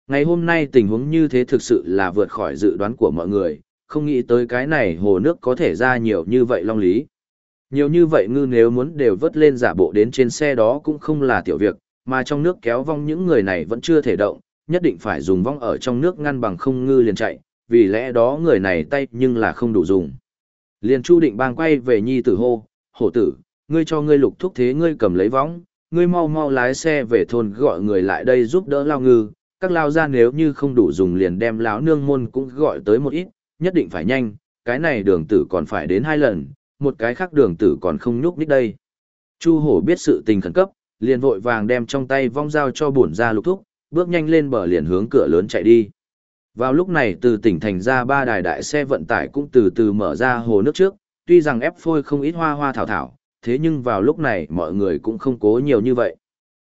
Ngày hôm nay tình huống như thế thực sự là vượt khỏi dự đoán của mọi người, không nghĩ tới cái này hồ nước có thể ra nhiều như vậy long lý. Nhiều như vậy ngư nếu muốn đều vớt lên giả bộ đến trên xe đó cũng không là tiểu việc, mà trong nước kéo vong những người này vẫn chưa thể động, nhất định phải dùng vong ở trong nước ngăn bằng không ngư liền chạy, vì lẽ đó người này tay nhưng là không đủ dùng. Liền Chu Định Bang quay về nhi tử hô, hổ tử, ngươi cho ngươi lục thúc thế ngươi cầm lấy vong, ngươi mau mau lái xe về thôn gọi người lại đây giúp đỡ lao ngư, các lao ra nếu như không đủ dùng liền đem lão nương môn cũng gọi tới một ít, nhất định phải nhanh, cái này đường tử còn phải đến hai lần, một cái khác đường tử còn không nhúc nít đây. Chu hổ biết sự tình khẩn cấp, liền vội vàng đem trong tay vong dao cho bổn ra lục thúc, bước nhanh lên bờ liền hướng cửa lớn chạy đi. Vào lúc này từ tỉnh thành ra ba đài đại xe vận tải cũng từ từ mở ra hồ nước trước, tuy rằng ép phôi không ít hoa hoa thảo thảo, thế nhưng vào lúc này mọi người cũng không cố nhiều như vậy.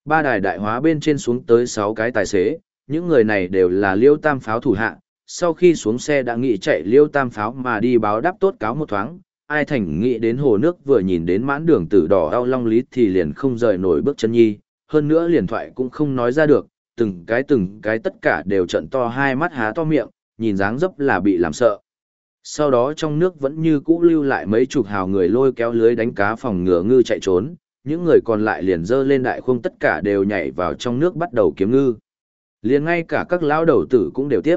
Ba đài đại hóa bên trên xuống tới 6 cái tài xế, những người này đều là liêu tam pháo thủ hạ, sau khi xuống xe đã nghĩ chạy liêu tam pháo mà đi báo đáp tốt cáo một thoáng, ai thành nghĩ đến hồ nước vừa nhìn đến mãn đường tử đỏ ao long lý thì liền không rời nổi bước chân nhi, hơn nữa liền thoại cũng không nói ra được, từng cái từng cái tất cả đều trận to hai mắt há to miệng, nhìn dáng dấp là bị làm sợ. Sau đó trong nước vẫn như cũ lưu lại mấy chục hào người lôi kéo lưới đánh cá phòng ngừa ngư chạy trốn, những người còn lại liền dơ lên đại khung tất cả đều nhảy vào trong nước bắt đầu kiếm ngư. Liền ngay cả các lão đầu tử cũng đều tiếp.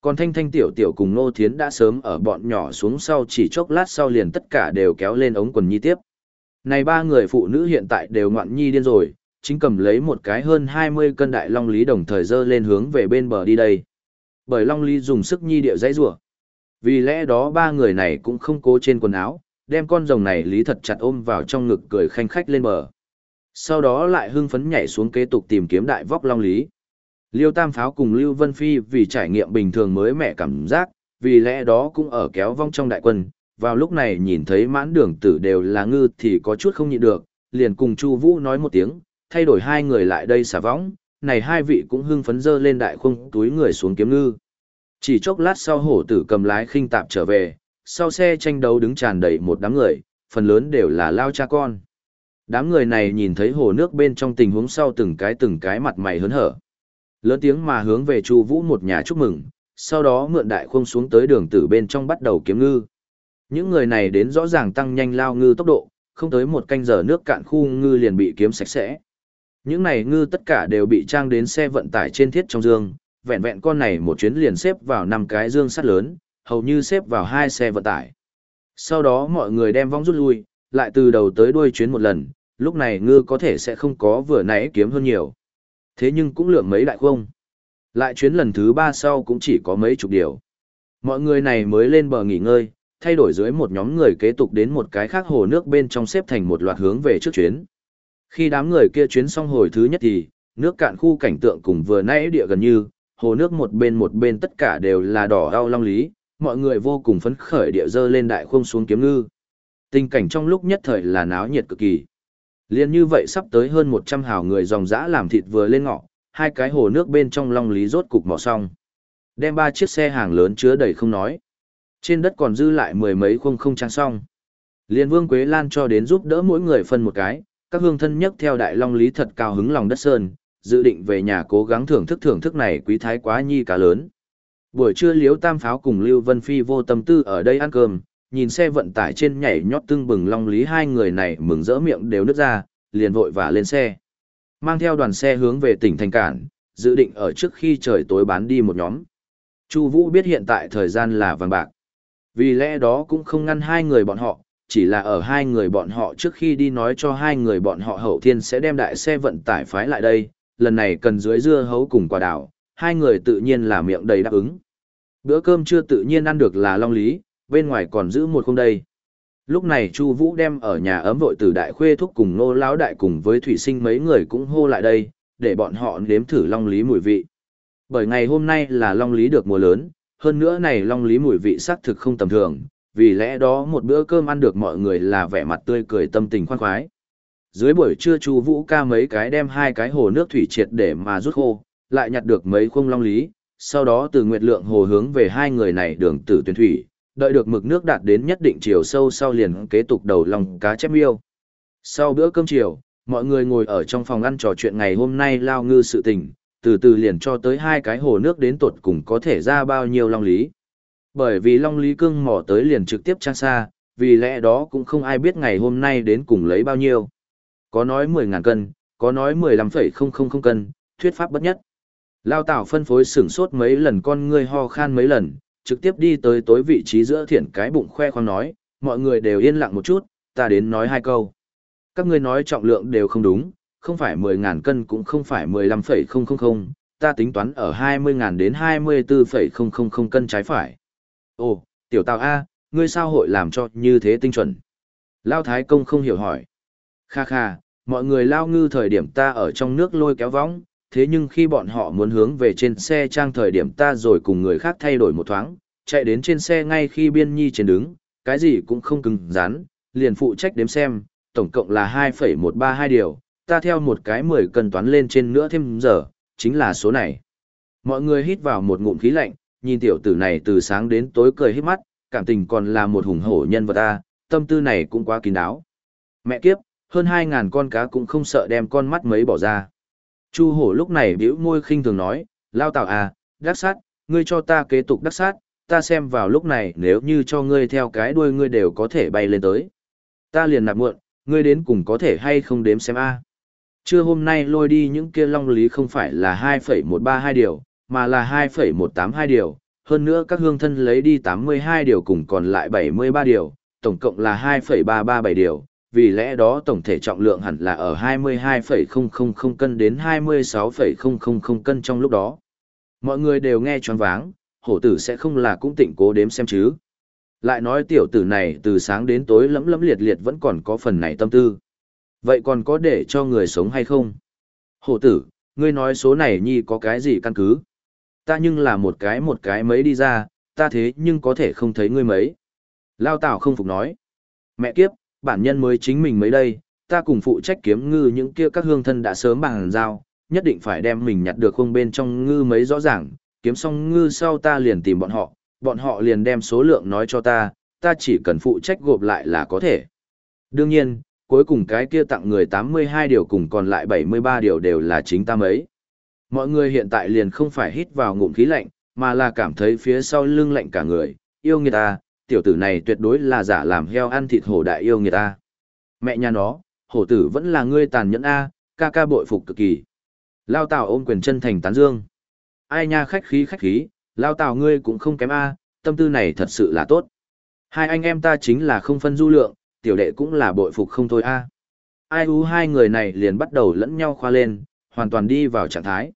Còn thanh thanh tiểu tiểu cùng Nô Thiến đã sớm ở bọn nhỏ xuống sau chỉ chốc lát sau liền tất cả đều kéo lên ống quần nhi tiếp. Này ba người phụ nữ hiện tại đều ngoạn nhi điên rồi, chính cầm lấy một cái hơn 20 cân đại long lý đồng thời dơ lên hướng về bên bờ đi đây. Bởi long lý dùng sức nhi điệu dãy rủa Vì lẽ đó ba người này cũng không cố trên quần áo, đem con rồng này lý thật chặt ôm vào trong ngực cười khanh khách lên bờ. Sau đó lại hưng phấn nhảy xuống kế tục tìm kiếm đại vóc long lý. Liêu Tam Pháo cùng Lưu Vân Phi vì trải nghiệm bình thường mới mẻ cảm giác, vì lẽ đó cũng ở kéo vong trong đại quân. Vào lúc này nhìn thấy mãn đường tử đều là ngư thì có chút không nhịn được, liền cùng Chu Vũ nói một tiếng, thay đổi hai người lại đây xả võng, này hai vị cũng hưng phấn dơ lên đại khung túi người xuống kiếm ngư. Chỉ chốc lát sau hổ tử cầm lái khinh tạp trở về, sau xe tranh đấu đứng tràn đầy một đám người, phần lớn đều là lao cha con. Đám người này nhìn thấy hồ nước bên trong tình huống sau từng cái từng cái mặt mày hớn hở. Lớn tiếng mà hướng về Chu Vũ một nhà chúc mừng, sau đó mượn đại khung xuống tới đường tử bên trong bắt đầu kiếm ngư. Những người này đến rõ ràng tăng nhanh lao ngư tốc độ, không tới một canh giờ nước cạn khu ngư liền bị kiếm sạch sẽ. Những này ngư tất cả đều bị trang đến xe vận tải trên thiết trong dương, vẹn vẹn con này một chuyến liền xếp vào năm cái dương sắt lớn, hầu như xếp vào hai xe vận tải. Sau đó mọi người đem vong rút lui, lại từ đầu tới đuôi chuyến một lần, lúc này ngư có thể sẽ không có vừa nãy kiếm hơn nhiều. Thế nhưng cũng lượng mấy đại không. Lại chuyến lần thứ ba sau cũng chỉ có mấy chục điều. Mọi người này mới lên bờ nghỉ ngơi, thay đổi dưới một nhóm người kế tục đến một cái khác hồ nước bên trong xếp thành một loạt hướng về trước chuyến. Khi đám người kia chuyến xong hồi thứ nhất thì, nước cạn khu cảnh tượng cùng vừa nãy địa gần như, hồ nước một bên một bên tất cả đều là đỏ đau long lý, mọi người vô cùng phấn khởi địa dơ lên đại khung xuống kiếm ngư. Tình cảnh trong lúc nhất thời là náo nhiệt cực kỳ. Liên như vậy sắp tới hơn 100 hào người dòng dã làm thịt vừa lên ngọ, hai cái hồ nước bên trong long lý rốt cục mỏ xong. Đem ba chiếc xe hàng lớn chứa đầy không nói. Trên đất còn dư lại mười mấy khung không trang xong. Liên Vương Quế Lan cho đến giúp đỡ mỗi người phân một cái, các hương thân nhất theo Đại Long Lý thật cao hứng lòng đất sơn, dự định về nhà cố gắng thưởng thức thưởng thức này quý thái quá nhi cá lớn. Buổi trưa Liễu Tam Pháo cùng Lưu Vân Phi vô tâm tư ở đây ăn cơm, nhìn xe vận tải trên nhảy nhót tưng bừng Long Lý hai người này mừng rỡ miệng đều nứt ra, liền vội vã lên xe. Mang theo đoàn xe hướng về tỉnh Thành Cản, dự định ở trước khi trời tối bán đi một nhóm. Chu Vũ biết hiện tại thời gian là vàng bạc. Vì lẽ đó cũng không ngăn hai người bọn họ, chỉ là ở hai người bọn họ trước khi đi nói cho hai người bọn họ hậu thiên sẽ đem đại xe vận tải phái lại đây, lần này cần dưới dưa hấu cùng quả đào, hai người tự nhiên là miệng đầy đáp ứng. Bữa cơm chưa tự nhiên ăn được là long lý, bên ngoài còn giữ một không đây. Lúc này Chu Vũ đem ở nhà ấm vội từ đại khuê thúc cùng nô lão đại cùng với thủy sinh mấy người cũng hô lại đây, để bọn họ nếm thử long lý mùi vị. Bởi ngày hôm nay là long lý được mùa lớn, hơn nữa này long lý mùi vị sắc thực không tầm thường, vì lẽ đó một bữa cơm ăn được mọi người là vẻ mặt tươi cười tâm tình khoan khoái. Dưới buổi trưa Chu Vũ ca mấy cái đem hai cái hồ nước thủy triệt để mà rút khô, lại nhặt được mấy khung long lý, sau đó từ nguyệt lượng hồ hướng về hai người này đường tử tuyển thủy, đợi được mực nước đạt đến nhất định chiều sâu sau liền kế tục đầu lòng cá chép miêu. Sau bữa cơm chiều, mọi người ngồi ở trong phòng ăn trò chuyện ngày hôm nay lao ngư sự tình, từ từ liền cho tới hai cái hồ nước đến tột cùng có thể ra bao nhiêu long lý. Bởi vì long lý Cương mỏ tới liền trực tiếp trang xa, vì lẽ đó cũng không ai biết ngày hôm nay đến cùng lấy bao nhiêu. Có nói 10.000 cân, có nói 15,000 cân, thuyết pháp bất nhất. Lao Tảo phân phối sửng sốt mấy lần con ngươi ho khan mấy lần, trực tiếp đi tới tối vị trí giữa thiển cái bụng khoe khoang nói, mọi người đều yên lặng một chút, ta đến nói hai câu. Các ngươi nói trọng lượng đều không đúng, không phải 10.000 cân cũng không phải 15,000, ta tính toán ở 20.000 đến 24,000 cân trái phải. Ồ, tiểu tào A, ngươi sao hội làm cho như thế tinh chuẩn? Lao Thái Công không hiểu hỏi. Kha kha, mọi người lao ngư thời điểm ta ở trong nước lôi kéo võng, thế nhưng khi bọn họ muốn hướng về trên xe trang thời điểm ta rồi cùng người khác thay đổi một thoáng, chạy đến trên xe ngay khi biên nhi trên đứng, cái gì cũng không cứng rắn, liền phụ trách đếm xem, tổng cộng là 2,132 điều, ta theo một cái 10 cân toán lên trên nữa thêm giờ, chính là số này. Mọi người hít vào một ngụm khí lạnh, nhìn tiểu tử này từ sáng đến tối cười hết mắt, cảm tình còn là một hùng hổ nhân vật ta, tâm tư này cũng quá kín đáo. Mẹ kiếp, hơn 2.000 con cá cũng không sợ đem con mắt mấy bỏ ra. Chu hổ lúc này bĩu môi khinh thường nói, lao tạo à, đắc sát, ngươi cho ta kế tục đắc sát, ta xem vào lúc này nếu như cho ngươi theo cái đuôi ngươi đều có thể bay lên tới. Ta liền nạp muộn, ngươi đến cùng có thể hay không đếm xem a. À. Trưa hôm nay lôi đi những kia long lý không phải là 2,132 điều, mà là 2,182 điều, hơn nữa các hương thân lấy đi 82 điều cùng còn lại 73 điều, tổng cộng là 2,337 điều, vì lẽ đó tổng thể trọng lượng hẳn là ở 22,000 cân đến 26,000 cân trong lúc đó. Mọi người đều nghe choáng váng, hổ tử sẽ không là cũng tịnh cố đếm xem chứ. Lại nói tiểu tử này từ sáng đến tối lấm lấm liệt liệt vẫn còn có phần này tâm tư. Vậy còn có để cho người sống hay không? Hổ tử, ngươi nói số này nhi có cái gì căn cứ? Ta nhưng là một cái một cái mấy đi ra, ta thế nhưng có thể không thấy ngươi mấy. Lao Tảo không phục nói. Mẹ kiếp, bản nhân mới chính mình mấy đây, ta cùng phụ trách kiếm ngư những kia các hương thân đã sớm bằng giao, nhất định phải đem mình nhặt được không bên trong ngư mấy rõ ràng, kiếm xong ngư sau ta liền tìm bọn họ, bọn họ liền đem số lượng nói cho ta, ta chỉ cần phụ trách gộp lại là có thể. Đương nhiên, cuối cùng cái kia tặng người 82 điều cùng còn lại 73 điều đều là chính ta mấy. Mọi người hiện tại liền không phải hít vào ngụm khí lạnh, mà là cảm thấy phía sau lưng lạnh cả người, yêu người ta, tiểu tử này tuyệt đối là giả làm heo ăn thịt hổ đại yêu người ta. Mẹ nhà nó, hổ tử vẫn là ngươi tàn nhẫn A, ca ca bội phục cực kỳ. Lao Tào ôm quyền chân thành tán dương. Ai nha khách khí khách khí, Lao Tào ngươi cũng không kém A, tâm tư này thật sự là tốt. Hai anh em ta chính là không phân du lượng, tiểu đệ cũng là bội phục không thôi A. Ai u hai người này liền bắt đầu lẫn nhau khoa lên, hoàn toàn đi vào trạng thái.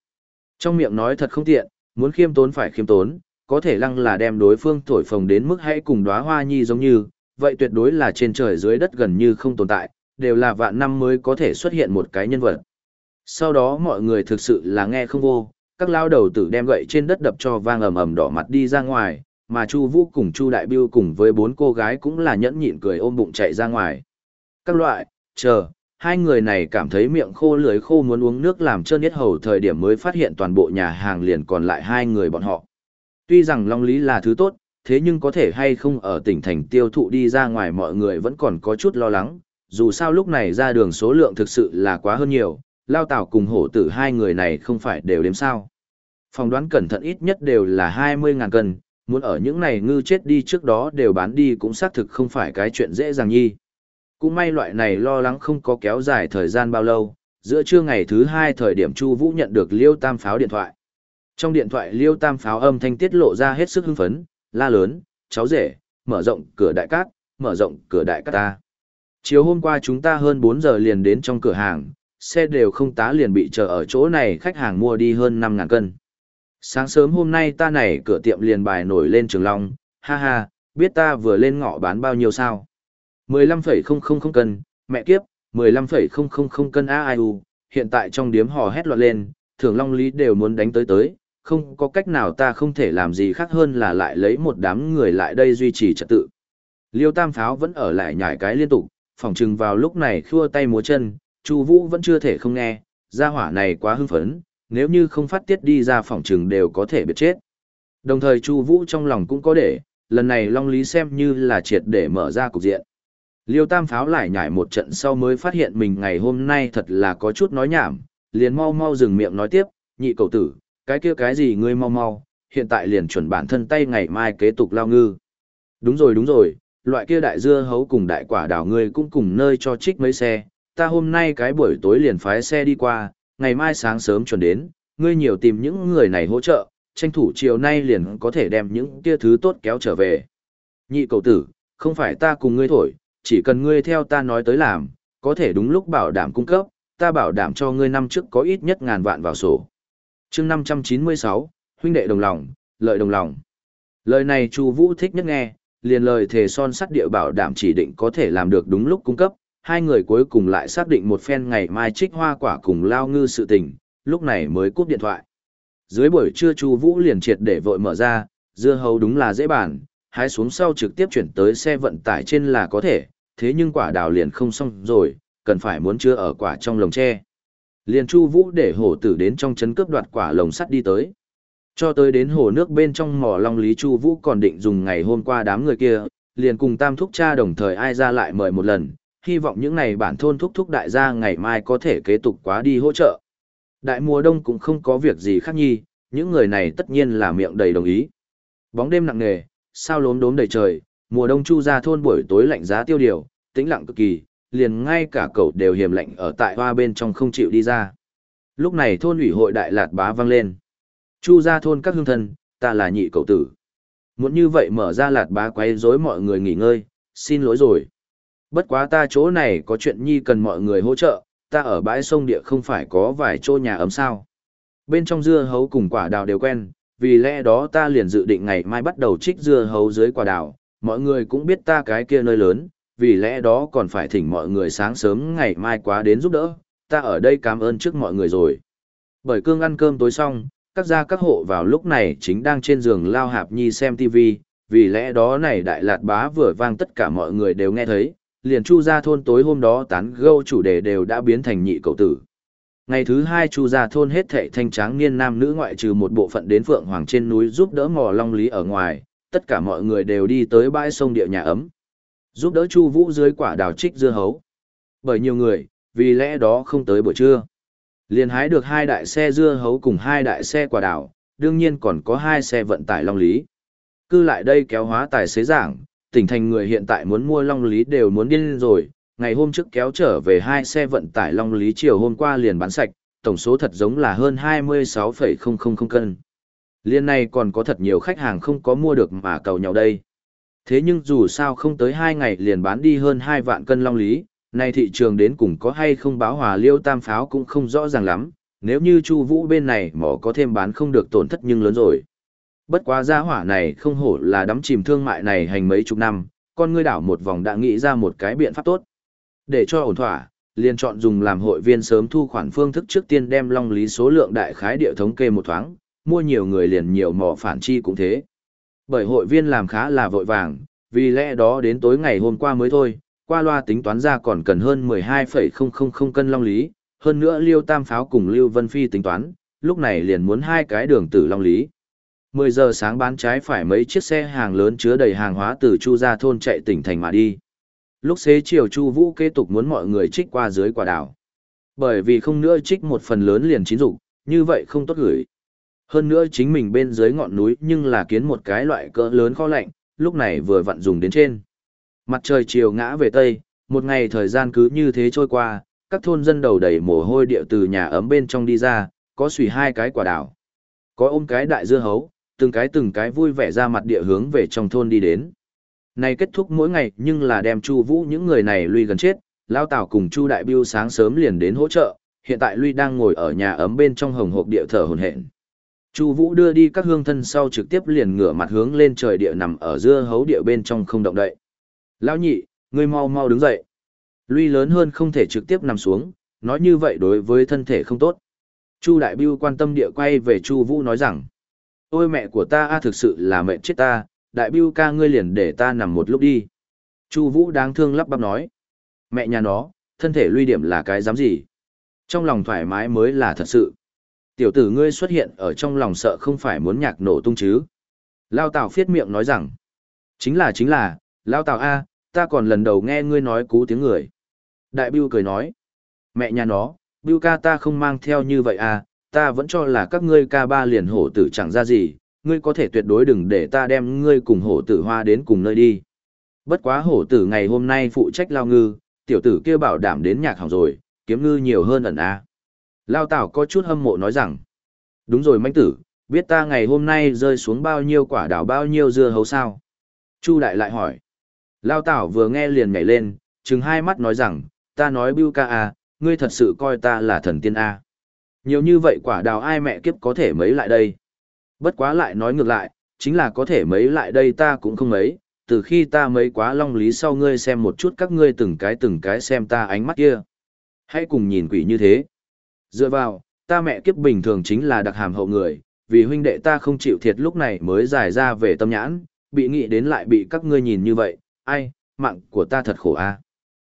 Trong miệng nói thật không tiện, muốn khiêm tốn phải khiêm tốn, có thể lăng là đem đối phương thổi phồng đến mức hãy cùng đóa hoa nhi giống như, vậy tuyệt đối là trên trời dưới đất gần như không tồn tại, đều là vạn năm mới có thể xuất hiện một cái nhân vật. Sau đó mọi người thực sự là nghe không vô, các lao đầu tử đem gậy trên đất đập cho vang ầm ầm đỏ mặt đi ra ngoài, mà Chu Vũ cùng Chu Đại Biêu cùng với bốn cô gái cũng là nhẫn nhịn cười ôm bụng chạy ra ngoài. Các loại, chờ, hai người này cảm thấy miệng khô lưỡi khô muốn uống nước làm trơn nhất hầu thời điểm mới phát hiện toàn bộ nhà hàng liền còn lại hai người bọn họ. Tuy rằng Long Lý là thứ tốt, thế nhưng có thể hay không ở tỉnh thành tiêu thụ đi ra ngoài mọi người vẫn còn có chút lo lắng, dù sao lúc này ra đường số lượng thực sự là quá hơn nhiều, lao tảo cùng hổ tử hai người này không phải đều đếm sao. Phòng đoán cẩn thận ít nhất đều là 20.000 cân, muốn ở những này ngư chết đi trước đó đều bán đi cũng xác thực không phải cái chuyện dễ dàng nhi. Cũng may loại này lo lắng không có kéo dài thời gian bao lâu, giữa trưa ngày thứ hai thời điểm Chu Vũ nhận được Liêu Tam Pháo điện thoại. Trong điện thoại Liêu Tam Pháo âm thanh tiết lộ ra hết sức hưng phấn, la lớn, cháu rể, mở rộng cửa đại cát, mở rộng cửa đại cát ta. Chiều hôm qua chúng ta hơn bốn giờ liền đến trong cửa hàng, xe đều không tá liền bị chờ ở chỗ này khách hàng mua đi hơn năm ngàn cân. Sáng sớm hôm nay ta này cửa tiệm liền bài nổi lên trường long, ha ha, biết ta vừa lên ngõ bán bao nhiêu sao? 15,000 cân, mẹ kiếp, 15,000 cân AIU, hiện tại trong điếm hò hét loạn lên, thường long lý đều muốn đánh tới tới, không có cách nào ta không thể làm gì khác hơn là lại lấy một đám người lại đây duy trì trật tự. Liêu tam pháo vẫn ở lại nhảy cái liên tục, phòng trừng vào lúc này khua tay múa chân, Chu Vũ vẫn chưa thể không nghe, gia hỏa này quá hưng phấn, nếu như không phát tiết đi ra phòng trừng đều có thể bị chết. Đồng thời Chu Vũ trong lòng cũng có để, lần này Long Lý xem như là triệt để mở ra cục diện. Liêu Tam pháo lại nhảy một trận sau mới phát hiện mình ngày hôm nay thật là có chút nói nhảm, liền mau mau dừng miệng nói tiếp, nhị cầu tử, cái kia cái gì ngươi mau mau, hiện tại liền chuẩn bản thân tay ngày mai kế tục lao ngư. Đúng rồi đúng rồi, loại kia đại dưa hấu cùng đại quả đào ngươi cũng cùng nơi cho trích mấy xe, ta hôm nay cái buổi tối liền phái xe đi qua, ngày mai sáng sớm chuẩn đến, ngươi nhiều tìm những người này hỗ trợ, tranh thủ chiều nay liền có thể đem những kia thứ tốt kéo trở về. Nhị cầu tử, không phải ta cùng ngươi thổi, chỉ cần ngươi theo ta nói tới làm, có thể đúng lúc bảo đảm cung cấp, ta bảo đảm cho ngươi năm trước có ít nhất ngàn vạn vào sổ. chương 596, huynh đệ đồng lòng, lợi đồng lòng. Lời này Chu Vũ thích nhất nghe, liền lời thề son sắt địa bảo đảm chỉ định có thể làm được đúng lúc cung cấp, hai người cuối cùng lại xác định một phen ngày mai trích hoa quả cùng lao ngư sự tình, lúc này mới cúp điện thoại. Dưới buổi trưa Chu Vũ liền triệt để vội mở ra, dưa hấu đúng là dễ bàn, hái xuống sau trực tiếp chuyển tới xe vận tải trên là có thể, thế nhưng quả đào liền không xong rồi, cần phải muốn chưa ở quả trong lồng tre. Liền Chu Vũ để hổ tử đến trong trấn cướp đoạt quả lồng sắt đi tới. Cho tới đến hồ nước bên trong mỏ long lý Chu Vũ còn định dùng ngày hôm qua đám người kia, liền cùng Tam thúc cha đồng thời ai ra lại mời một lần, hy vọng những này bản thôn thúc thúc đại gia ngày mai có thể kế tục quá đi hỗ trợ. Đại mùa đông cũng không có việc gì khác nhi, những người này tất nhiên là miệng đầy đồng ý. Bóng đêm nặng nề, sao lốm đốm đầy trời, mùa đông chu ra thôn buổi tối lạnh giá tiêu điều, tĩnh lặng cực kỳ, liền ngay cả cậu đều hiểm lạnh ở tại hoa bên trong không chịu đi ra. Lúc này thôn ủy hội đại lạt bá vang lên. Chu ra thôn các hương thân, ta là nhị cậu tử. Muốn như vậy mở ra lạt bá quấy rối mọi người nghỉ ngơi, xin lỗi rồi. Bất quá ta chỗ này có chuyện nhi cần mọi người hỗ trợ, ta ở bãi sông địa không phải có vài chỗ nhà ấm sao. Bên trong dưa hấu cùng quả đào đều quen, vì lẽ đó ta liền dự định ngày mai bắt đầu trích dưa hấu dưới quả đào, mọi người cũng biết ta cái kia nơi lớn, vì lẽ đó còn phải thỉnh mọi người sáng sớm ngày mai quá đến giúp đỡ, ta ở đây cảm ơn trước mọi người rồi. Bởi cương ăn cơm tối xong, các gia các hộ vào lúc này chính đang trên giường lao hạp nhi xem TV, vì lẽ đó này đại lạt bá vừa vang tất cả mọi người đều nghe thấy, liền chu gia thôn tối hôm đó tán gâu chủ đề đều đã biến thành nhị cầu tử. Ngày thứ hai chu gia thôn hết thệ thanh tráng niên nam nữ ngoại trừ một bộ phận đến phượng hoàng trên núi giúp đỡ mò long lý ở ngoài, tất cả mọi người đều đi tới bãi sông địa nhà ấm. Giúp đỡ chu vũ dưới quả đào trích dưa hấu. Bởi nhiều người, vì lẽ đó không tới buổi trưa. Liền hái được hai đại xe dưa hấu cùng hai đại xe quả đào, đương nhiên còn có hai xe vận tải long lý. Cư lại đây kéo hóa tài xế giảng, tỉnh thành người hiện tại muốn mua long lý đều muốn điên rồi, ngày hôm trước kéo trở về hai xe vận tải long lý chiều hôm qua liền bán sạch, tổng số thật giống là hơn 26,000 cân. Liên này còn có thật nhiều khách hàng không có mua được mà cầu nhau đây. Thế nhưng dù sao không tới 2 ngày liền bán đi hơn 2 vạn cân long lý, này thị trường đến cùng có hay không báo hòa liêu tam pháo cũng không rõ ràng lắm, nếu như Chu Vũ bên này mỏ có thêm bán không được tổn thất nhưng lớn rồi. Bất quá gia hỏa này không hổ là đắm chìm thương mại này hành mấy chục năm, con ngươi đảo một vòng đã nghĩ ra một cái biện pháp tốt. Để cho ổn thỏa, liền chọn dùng làm hội viên sớm thu khoản phương thức trước tiên đem long lý số lượng đại khái địa thống kê một thoáng, mua nhiều người liền nhiều mỏ phản chi cũng thế. Bởi hội viên làm khá là vội vàng, vì lẽ đó đến tối ngày hôm qua mới thôi, qua loa tính toán ra còn cần hơn 12,000 cân long lý, hơn nữa Liêu Tam Pháo cùng Lưu Vân Phi tính toán, lúc này liền muốn hai cái đường tử long lý. 10 giờ sáng bán trái phải mấy chiếc xe hàng lớn chứa đầy hàng hóa từ Chu Gia thôn chạy tỉnh thành mà đi. Lúc xế chiều Chu Vũ kế tục muốn mọi người trích qua dưới quả đảo. Bởi vì không nữa trích một phần lớn liền chín dục, như vậy không tốt gửi. Hơn nữa chính mình bên dưới ngọn núi nhưng là kiến một cái loại cỡ lớn kho lạnh, lúc này vừa vặn dùng đến trên. Mặt trời chiều ngã về tây, một ngày thời gian cứ như thế trôi qua, các thôn dân đầu đầy mồ hôi điệu từ nhà ấm bên trong đi ra, có xùy hai cái quả đảo. Có ôm cái đại dưa hấu, từng cái từng cái vui vẻ ra mặt địa hướng về trong thôn đi đến. Này kết thúc mỗi ngày nhưng là đem Chu Vũ những người này lui gần chết, Lao Tào cùng Chu Đại Biêu sáng sớm liền đến hỗ trợ, hiện tại lui đang ngồi ở nhà ấm bên trong hồng hộp địa thở hổn hển. Chu Vũ đưa đi các hương thân sau trực tiếp liền ngửa mặt hướng lên trời địa nằm ở dưa hấu địa bên trong không động đậy. Lão nhị, ngươi mau mau đứng dậy. Lui lớn hơn không thể trực tiếp nằm xuống, nói như vậy đối với thân thể không tốt. Chu Đại Biêu quan tâm địa quay về Chu Vũ nói rằng, ôi mẹ của ta a thực sự là mệt chết ta, Đại Biêu ca ngươi liền để ta nằm một lúc đi. Chu Vũ đáng thương lắp bắp nói, mẹ nhà nó, thân thể lui điểm là cái dám gì? Trong lòng thoải mái mới là thật sự. Tiểu tử ngươi xuất hiện ở trong lòng sợ không phải muốn nhạc nổ tung chứ. Lao Tào phiết miệng nói rằng, chính là chính là, Lao Tào A, ta còn lần đầu nghe ngươi nói cú tiếng người. Đại Biêu cười nói, mẹ nhà nó, Biêu ca ta không mang theo như vậy à, ta vẫn cho là các ngươi ca ba liền hổ tử chẳng ra gì, ngươi có thể tuyệt đối đừng để ta đem ngươi cùng hổ tử hoa đến cùng nơi đi. Bất quá hổ tử ngày hôm nay phụ trách lao ngư, tiểu tử kia bảo đảm đến nhạc hỏng rồi, kiếm ngư nhiều hơn ẩn a. Lao Tảo có chút hâm mộ nói rằng, đúng rồi manh tử, biết ta ngày hôm nay rơi xuống bao nhiêu quả đào bao nhiêu dưa hấu sao? Chu Đại lại hỏi. Lao Tảo vừa nghe liền nhảy lên, chừng hai mắt nói rằng, ta nói bưu ca à, ngươi thật sự coi ta là thần tiên A. Nhiều như vậy quả đào ai mẹ kiếp có thể mấy lại đây. Bất quá lại nói ngược lại, chính là có thể mấy lại đây ta cũng không mấy, từ khi ta mấy quá long lý sau ngươi xem một chút các ngươi từng cái từng cái xem ta ánh mắt kia. Hãy cùng nhìn quỷ như thế. Dựa vào, ta mẹ kiếp bình thường chính là đặc hàm hậu người, vì huynh đệ ta không chịu thiệt lúc này mới giải ra về tâm nhãn, bị nghĩ đến lại bị các ngươi nhìn như vậy, ai, mạng của ta thật khổ a.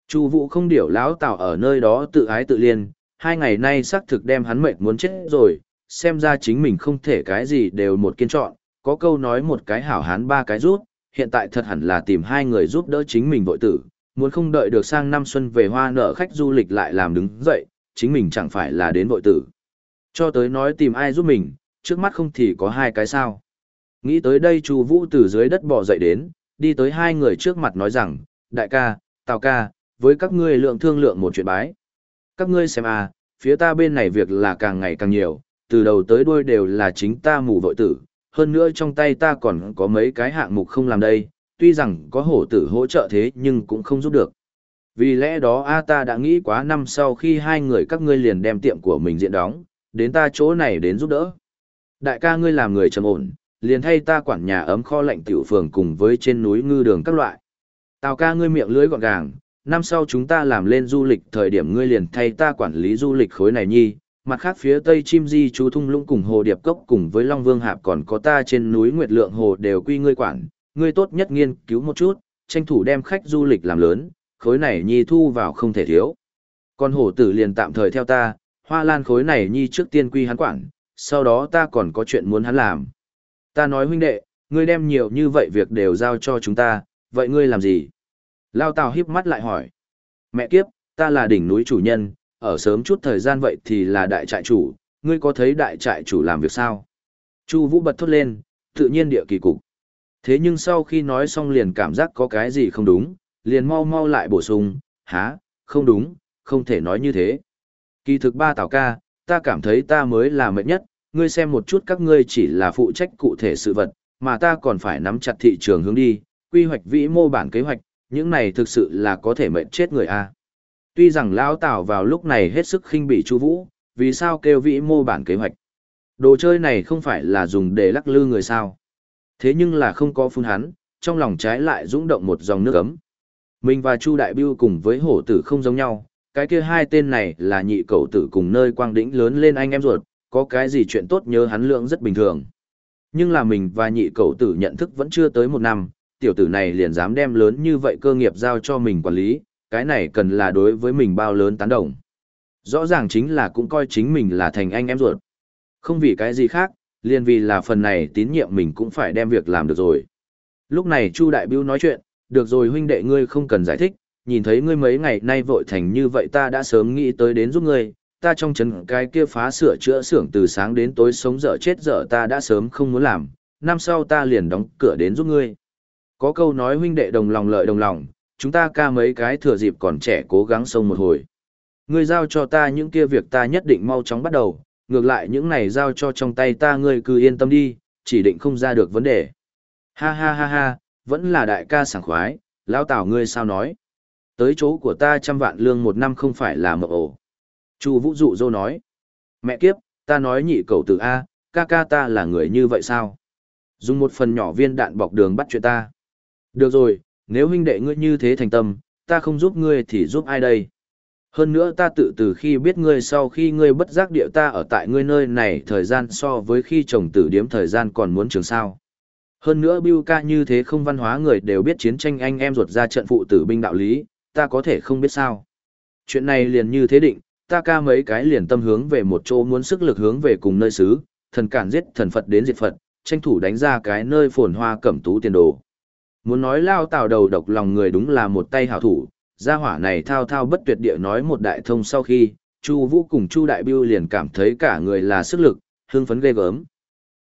Chu Vũ không điểu lão Tào ở nơi đó tự ái tự liên, hai ngày nay xác thực đem hắn mệt muốn chết rồi, xem ra chính mình không thể cái gì đều một kiên chọn, có câu nói một cái hảo hán ba cái rút, hiện tại thật hẳn là tìm hai người giúp đỡ chính mình vội tử, muốn không đợi được sang năm xuân về hoa nợ khách du lịch lại làm đứng dậy, chính mình chẳng phải là đến vội tử. Cho tới nói tìm ai giúp mình, trước mắt không thì có hai cái sao. Nghĩ tới đây Chu Vũ từ dưới đất bò dậy đến, đi tới hai người trước mặt nói rằng, đại ca, tào ca, với các ngươi lượng thương lượng một chuyện bái. Các ngươi xem à, phía ta bên này việc là càng ngày càng nhiều, từ đầu tới đuôi đều là chính ta mù vội tử, hơn nữa trong tay ta còn có mấy cái hạng mục không làm đây, tuy rằng có hổ tử hỗ trợ thế nhưng cũng không giúp được. Vì lẽ đó A ta đã nghĩ quá năm sau khi hai người các ngươi liền đem tiệm của mình diện đóng, đến ta chỗ này đến giúp đỡ. Đại ca ngươi làm người trầm ổn, liền thay ta quản nhà ấm kho lạnh tiểu phường cùng với trên núi ngư đường các loại. Tào ca ngươi miệng lưỡi gọn gàng, năm sau chúng ta làm lên du lịch thời điểm ngươi liền thay ta quản lý du lịch khối này nhi, mặt khác phía tây chim di chú thung lũng cùng hồ điệp cốc cùng với long vương hạp còn có ta trên núi nguyệt lượng hồ đều quy ngươi quản, ngươi tốt nhất nghiên cứu một chút, tranh thủ đem khách du lịch làm lớn, khối này nhi thu vào không thể thiếu. Còn hổ tử liền tạm thời theo ta, hoa lan khối này nhi trước tiên quy hắn quản, sau đó ta còn có chuyện muốn hắn làm. Ta nói huynh đệ, ngươi đem nhiều như vậy việc đều giao cho chúng ta, vậy ngươi làm gì? Lao Tào híp mắt lại hỏi. Mẹ kiếp, ta là đỉnh núi chủ nhân, ở sớm chút thời gian vậy thì là đại trại chủ, ngươi có thấy đại trại chủ làm việc sao? Chu Vũ bật thốt lên, tự nhiên địa kỳ cục. Thế nhưng sau khi nói xong liền cảm giác có cái gì không đúng, liền mau mau lại bổ sung, há, không đúng, không thể nói như thế. Kỳ thực ba tào ca, ta cảm thấy ta mới là mệt nhất, ngươi xem một chút các ngươi chỉ là phụ trách cụ thể sự vật, mà ta còn phải nắm chặt thị trường hướng đi, quy hoạch vĩ mô bản kế hoạch, những này thực sự là có thể mệnh chết người a. Tuy rằng lão Tào vào lúc này hết sức khinh bị Chu Vũ, vì sao kêu vĩ mô bản kế hoạch? Đồ chơi này không phải là dùng để lắc lư người sao? Thế nhưng là không có phun hắn, trong lòng trái lại dũng động một dòng nước ấm. Mình và Chu Đại Biêu cùng với hổ tử không giống nhau, cái kia hai tên này là nhị cậu tử cùng nơi quang đỉnh lớn lên anh em ruột, có cái gì chuyện tốt nhớ hắn lượng rất bình thường. Nhưng là mình và nhị cậu tử nhận thức vẫn chưa tới một năm, tiểu tử này liền dám đem lớn như vậy cơ nghiệp giao cho mình quản lý, cái này cần là đối với mình bao lớn tán đồng. Rõ ràng chính là cũng coi chính mình là thành anh em ruột. Không vì cái gì khác, liền vì là phần này tín nhiệm mình cũng phải đem việc làm được rồi. Lúc này Chu Đại Biêu nói chuyện, được rồi huynh đệ ngươi không cần giải thích, nhìn thấy ngươi mấy ngày nay vội thành như vậy ta đã sớm nghĩ tới đến giúp ngươi, ta trong chấn cái kia phá sửa chữa xưởng từ sáng đến tối sống dở chết dở ta đã sớm không muốn làm, năm sau ta liền đóng cửa đến giúp ngươi. Có câu nói huynh đệ đồng lòng lợi đồng lòng, chúng ta ca mấy cái thừa dịp còn trẻ cố gắng sông một hồi. Ngươi giao cho ta những kia việc ta nhất định mau chóng bắt đầu, ngược lại những này giao cho trong tay ta ngươi cứ yên tâm đi, chỉ định không ra được vấn đề. Ha ha ha ha, vẫn là đại ca sảng khoái, lão tảo ngươi sao nói. Tới chỗ của ta trăm vạn lương một năm không phải là mộng ổ. Chu vũ dụ dô nói. Mẹ kiếp, ta nói nhị cầu từ A, ca ca ta là người như vậy sao? Dùng một phần nhỏ viên đạn bọc đường bắt chuyện ta. Được rồi, nếu huynh đệ ngươi như thế thành tâm, ta không giúp ngươi thì giúp ai đây? Hơn nữa ta tự từ khi biết ngươi sau khi ngươi bất giác địa ta ở tại ngươi nơi này thời gian so với khi chồng tử điếm thời gian còn muốn trường sao. Hơn nữa Biu ca như thế không văn hóa người đều biết chiến tranh anh em ruột ra trận phụ tử binh đạo lý, ta có thể không biết sao. Chuyện này liền như thế định, ta ca mấy cái liền tâm hướng về một chỗ muốn sức lực hướng về cùng nơi xứ, thần cản giết thần Phật đến diệt Phật, tranh thủ đánh ra cái nơi phồn hoa cẩm tú tiền đồ. Muốn nói lao tào đầu độc lòng người đúng là một tay hảo thủ, gia hỏa này thao thao bất tuyệt địa nói một đại thông sau khi, Chu Vũ cùng Chu Đại Bưu liền cảm thấy cả người là sức lực, hưng phấn ghê gớm.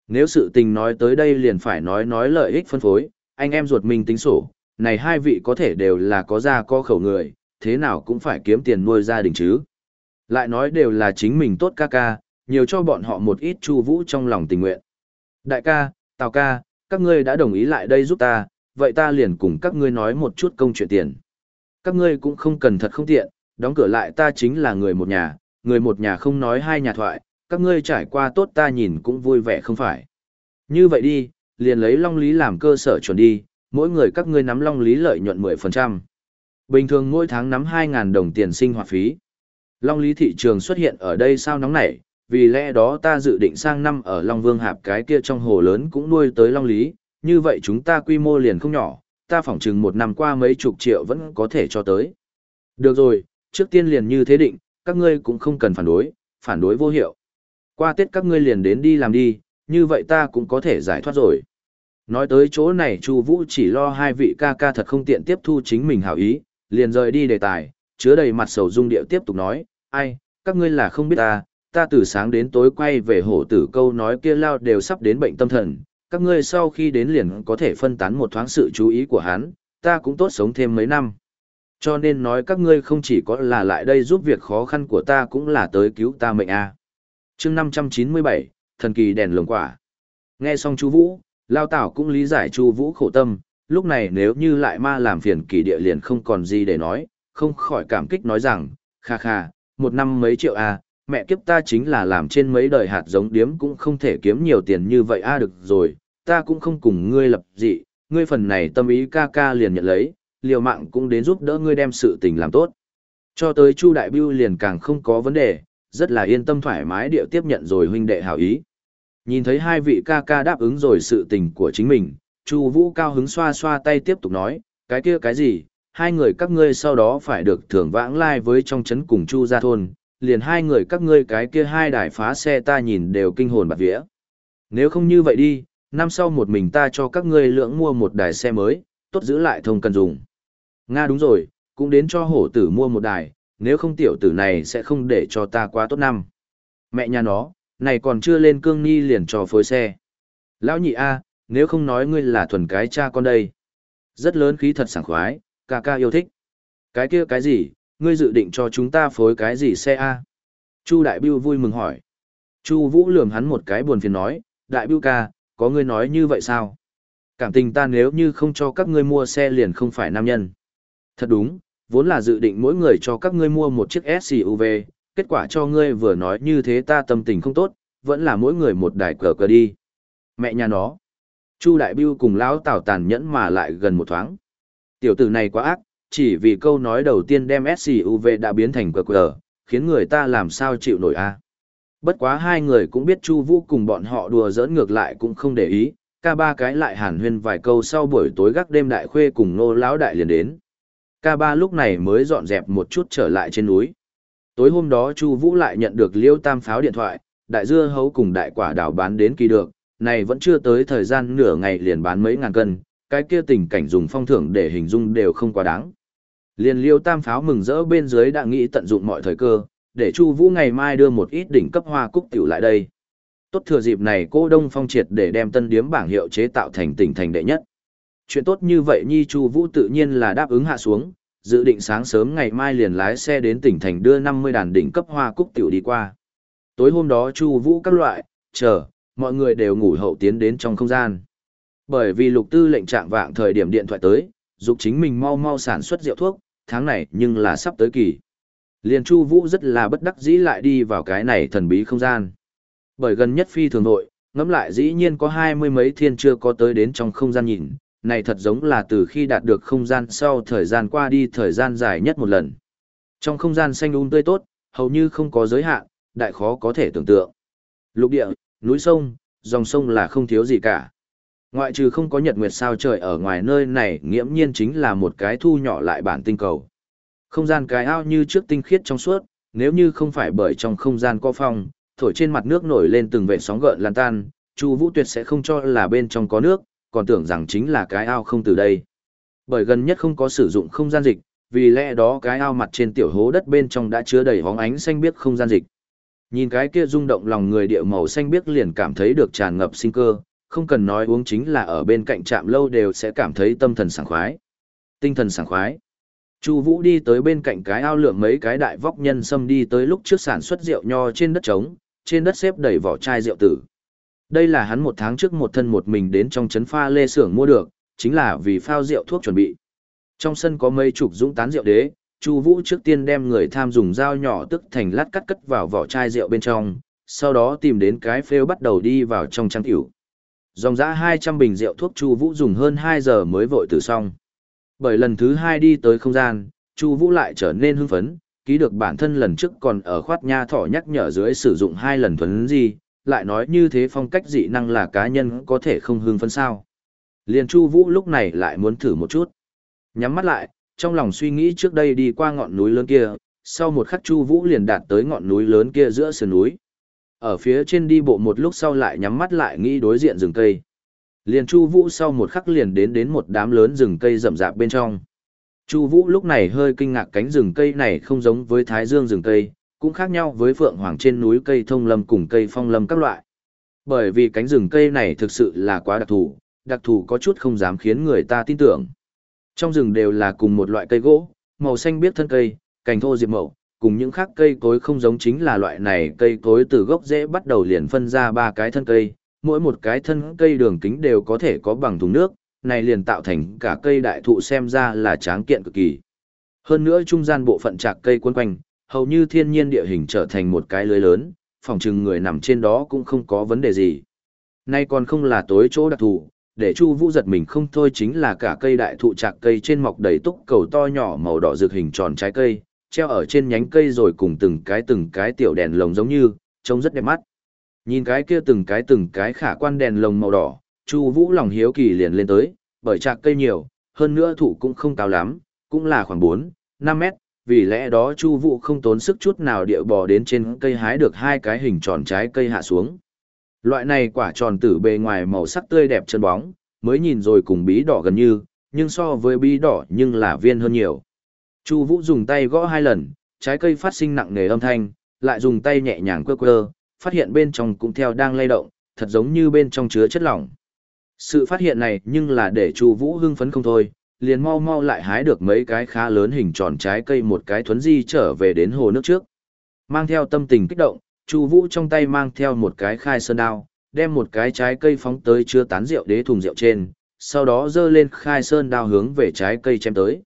Nếu sự tình nói tới đây liền phải nói nói lợi ích phân phối, anh em ruột mình tính sổ, này hai vị có thể đều là có gia có khẩu người, thế nào cũng phải kiếm tiền nuôi gia đình chứ. Lại nói đều là chính mình tốt ca ca, nhiều cho bọn họ một ít Chu Vũ trong lòng tình nguyện. Đại ca, Tào ca, các ngươi đã đồng ý lại đây giúp ta, vậy ta liền cùng các ngươi nói một chút công chuyện tiền. Các ngươi cũng không cần thật không tiện, đóng cửa lại ta chính là người một nhà, người một nhà không nói hai nhà thoại, các ngươi trải qua tốt ta nhìn cũng vui vẻ không phải. Như vậy đi, liền lấy long lý làm cơ sở chuẩn đi, mỗi người các ngươi nắm long lý lợi nhuận 10%. Bình thường mỗi tháng nắm 2.000 đồng tiền sinh hoạt phí. Long lý thị trường xuất hiện ở đây sao nóng nảy, vì lẽ đó ta dự định sang năm ở Long Vương Hạp cái kia trong hồ lớn cũng nuôi tới Long Lý, như vậy chúng ta quy mô liền không nhỏ, ta phỏng chừng một năm qua mấy chục triệu vẫn có thể cho tới. Được rồi, trước tiên liền như thế định, các ngươi cũng không cần phản đối, phản đối vô hiệu. Qua Tết các ngươi liền đến đi làm đi, như vậy ta cũng có thể giải thoát rồi. Nói tới chỗ này Chu Vũ chỉ lo hai vị ca ca thật không tiện tiếp thu chính mình hảo ý, liền rời đi đề tài, chứa đầy mặt sầu dung điệu tiếp tục nói, ai, các ngươi là không biết ta, ta từ sáng đến tối quay về hổ tử câu nói kia lao đều sắp đến bệnh tâm thần, các ngươi sau khi đến liền có thể phân tán một thoáng sự chú ý của hắn, ta cũng tốt sống thêm mấy năm. Cho nên nói các ngươi không chỉ có là lại đây giúp việc khó khăn của ta cũng là tới cứu ta mệnh a. À. Chương 597, thần kỳ đèn lồng quả. Nghe xong chú Vũ, Lao Tảo cũng lý giải chú Vũ khổ tâm, lúc này nếu như lại ma làm phiền kỳ địa liền không còn gì để nói, không khỏi cảm kích nói rằng, kha kha, một năm mấy triệu a, à, mẹ kiếp ta chính là làm trên mấy đời hạt giống điếm cũng không thể kiếm nhiều tiền như vậy a được rồi, ta cũng không cùng ngươi lập dị, ngươi phần này tâm ý ca ca liền nhận lấy, liều mạng cũng đến giúp đỡ ngươi đem sự tình làm tốt. Cho tới Chu Đại Bưu liền càng không có vấn đề, rất là yên tâm thoải mái điệu tiếp nhận rồi huynh đệ hảo ý. Nhìn thấy hai vị ca ca đáp ứng rồi sự tình của chính mình, Chu Vũ cao hứng xoa xoa tay tiếp tục nói, cái kia cái gì, hai người các ngươi sau đó phải được thưởng vãng lai với trong trấn cùng Chu gia thôn, liền hai người các ngươi cái kia hai đài phá xe ta nhìn đều kinh hồn bạt vía. Nếu không như vậy đi, năm sau một mình ta cho các ngươi lượng mua một đài xe mới, tốt giữ lại thông cần dùng. Nga đúng rồi, cũng đến cho hổ tử mua một đài, nếu không tiểu tử này sẽ không để cho ta quá tốt năm. Mẹ nhà nó, này còn chưa lên cương ni liền cho phối xe. Lão nhị A, nếu không nói ngươi là thuần cái cha con đây. Rất lớn khí thật sảng khoái, ca ca yêu thích. Cái kia cái gì, ngươi dự định cho chúng ta phối cái gì xe A? Chu Đại Biêu vui mừng hỏi. Chu Vũ lườm hắn một cái buồn phiền nói, Đại Biêu ca, có ngươi nói như vậy sao? Cảm tình ta nếu như không cho các ngươi mua xe liền không phải nam nhân. Thật đúng, vốn là dự định mỗi người cho các ngươi mua một chiếc SUV, kết quả cho ngươi vừa nói như thế ta tâm tình không tốt, vẫn là mỗi người một đài cờ cờ đi. Mẹ nhà nó. Chu Đại Biêu cùng lão Tào tàn nhẫn mà lại gần một thoáng. Tiểu tử này quá ác, chỉ vì câu nói đầu tiên đem SUV đã biến thành cờ cờ, khiến người ta làm sao chịu nổi a. Bất quá hai người cũng biết Chu Vũ cùng bọn họ đùa giỡn ngược lại cũng không để ý, ca ba cái lại hàn huyên vài câu sau buổi tối gác đêm đại khuê cùng nô lão đại liền đến. Ca ba lúc này mới dọn dẹp một chút trở lại trên núi. Tối hôm đó Chu Vũ lại nhận được Liêu Tam pháo điện thoại, đại dưa hấu cùng đại quả đào bán đến kỳ được, này vẫn chưa tới thời gian nửa ngày liền bán mấy ngàn cân, cái kia tình cảnh dùng phong thưởng để hình dung đều không quá đáng. Liền liêu tam pháo mừng rỡ bên dưới đã nghĩ tận dụng mọi thời cơ, để Chu Vũ ngày mai đưa một ít đỉnh cấp hoa cúc tiểu lại đây. Tốt thừa dịp này cô Đông Phong triệt để đem tân điếm bảng hiệu chế tạo thành tỉnh thành đệ nhất. Chuyện tốt như vậy Nhi Chu Vũ tự nhiên là đáp ứng hạ xuống, dự định sáng sớm ngày mai liền lái xe đến tỉnh thành đưa 50 đàn đỉnh cấp hoa cúc tiểu đi qua. Tối hôm đó Chu Vũ các loại, chờ, mọi người đều ngủ hậu tiến đến trong không gian. Bởi vì lục tư lệnh trạng vạng thời điểm điện thoại tới, dục chính mình mau mau sản xuất rượu thuốc, tháng này nhưng là sắp tới kỳ. Liền Chu Vũ rất là bất đắc dĩ lại đi vào cái này thần bí không gian. Bởi gần nhất phi thường nội, ngẫm lại dĩ nhiên có hai mươi mấy thiên chưa có tới đến trong không gian nhìn, này thật giống là từ khi đạt được không gian sau thời gian qua đi thời gian dài nhất một lần. Trong không gian xanh um tươi tốt, hầu như không có giới hạn, đại khó có thể tưởng tượng. Lục địa, núi sông, dòng sông là không thiếu gì cả. Ngoại trừ không có nhật nguyệt sao trời ở ngoài nơi này nghiễm nhiên chính là một cái thu nhỏ lại bản tinh cầu. Không gian cái ao như trước tinh khiết trong suốt, nếu như không phải bởi trong không gian có phong, thổi trên mặt nước nổi lên từng vệt sóng gợn lan tan, Chu Vũ Tuyệt sẽ không cho là bên trong có nước, còn tưởng rằng chính là cái ao không từ đây. Bởi gần nhất không có sử dụng không gian dịch, vì lẽ đó cái ao mặt trên tiểu hố đất bên trong đã chứa đầy hóng ánh xanh biếc không gian dịch. Nhìn cái kia rung động lòng người địa màu xanh biếc liền cảm thấy được tràn ngập sinh cơ, không cần nói uống chính là ở bên cạnh trạm lâu đều sẽ cảm thấy tâm thần sảng khoái. Tinh thần sảng khoái. Chu Vũ đi tới bên cạnh cái ao lượng mấy cái đại vóc nhân sâm đi tới lúc trước sản xuất rượu nho trên đất trống, trên đất xếp đầy vỏ chai rượu tử. Đây là hắn một tháng trước một thân một mình đến trong trấn pha lê xưởng mua được, chính là vì phao rượu thuốc chuẩn bị. Trong sân có mấy chục dũng tán rượu đế, Chu Vũ trước tiên đem người tham dùng dao nhỏ tức thành lát cắt cất vào vỏ chai rượu bên trong, sau đó tìm đến cái phêu bắt đầu đi vào trong trang tiểu. Dòng dã 200 bình rượu thuốc Chu Vũ dùng hơn 2 giờ mới vội từ xong. Bởi lần thứ 2 đi tới không gian, Chu Vũ lại trở nên hưng phấn, ký được bản thân lần trước còn ở khoát nha thỏ nhắc nhở dưới sử dụng hai lần thuần gì, lại nói như thế phong cách dị năng là cá nhân có thể không hưng phấn sao. Liền Chu Vũ lúc này lại muốn thử một chút. Nhắm mắt lại, trong lòng suy nghĩ trước đây đi qua ngọn núi lớn kia, sau một khắc Chu Vũ liền đạt tới ngọn núi lớn kia giữa sườn núi. Ở phía trên đi bộ một lúc sau lại nhắm mắt lại nghĩ đối diện rừng cây. Liền Chu Vũ sau một khắc liền đến đến một đám lớn rừng cây rậm rạp bên trong. Chu Vũ lúc này hơi kinh ngạc cánh rừng cây này không giống với Thái Dương rừng cây, cũng khác nhau với phượng hoàng trên núi cây thông lâm cùng cây phong lâm các loại. Bởi vì cánh rừng cây này thực sự là quá đặc thù, đặc thù có chút không dám khiến người ta tin tưởng. Trong rừng đều là cùng một loại cây gỗ, màu xanh biết thân cây, cành thô diệp mậu, cùng những khác cây cối không giống chính là loại này cây cối từ gốc rễ bắt đầu liền phân ra ba cái thân cây, mỗi một cái thân cây đường kính đều có thể có bằng thùng nước, này liền tạo thành cả cây đại thụ xem ra là tráng kiện cực kỳ. Hơn nữa trung gian bộ phận chạc cây quấn quanh, hầu như thiên nhiên địa hình trở thành một cái lưới lớn, phòng chừng người nằm trên đó cũng không có vấn đề gì. Nay còn không là tối chỗ đặc thù, để Chu Vũ giật mình không thôi chính là cả cây đại thụ chạc cây trên mọc đầy túc cầu to nhỏ màu đỏ rực hình tròn trái cây, treo ở trên nhánh cây rồi cùng từng cái từng cái tiểu đèn lồng giống như, trông rất đẹp mắt. Nhìn cái kia từng cái từng cái khả quan đèn lồng màu đỏ, Chu Vũ lòng hiếu kỳ liền lên tới, bởi chạc cây nhiều, hơn nữa thụ cũng không cao lắm, cũng là khoảng 4, 5 mét, vì lẽ đó Chu Vũ không tốn sức chút nào địa bò đến trên cây hái được hai cái hình tròn trái cây hạ xuống. Loại này quả tròn tử bề ngoài màu sắc tươi đẹp chân bóng, mới nhìn rồi cùng bí đỏ gần như, nhưng so với bí đỏ nhưng là viên hơn nhiều. Chu Vũ dùng tay gõ hai lần, trái cây phát sinh nặng nề âm thanh, lại dùng tay nhẹ nhàng quơ quơ, phát hiện bên trong cũng theo đang lay động, thật giống như bên trong chứa chất lỏng. Sự phát hiện này nhưng là để Chu Vũ hưng phấn không thôi, liền mau mau lại hái được mấy cái khá lớn hình tròn trái cây một cái thuấn di trở về đến hồ nước trước. Mang theo tâm tình kích động, Chu Vũ trong tay mang theo một cái khai sơn đao, đem một cái trái cây phóng tới chưa tán rượu đế thùng rượu trên, sau đó giơ lên khai sơn đao hướng về trái cây chém tới.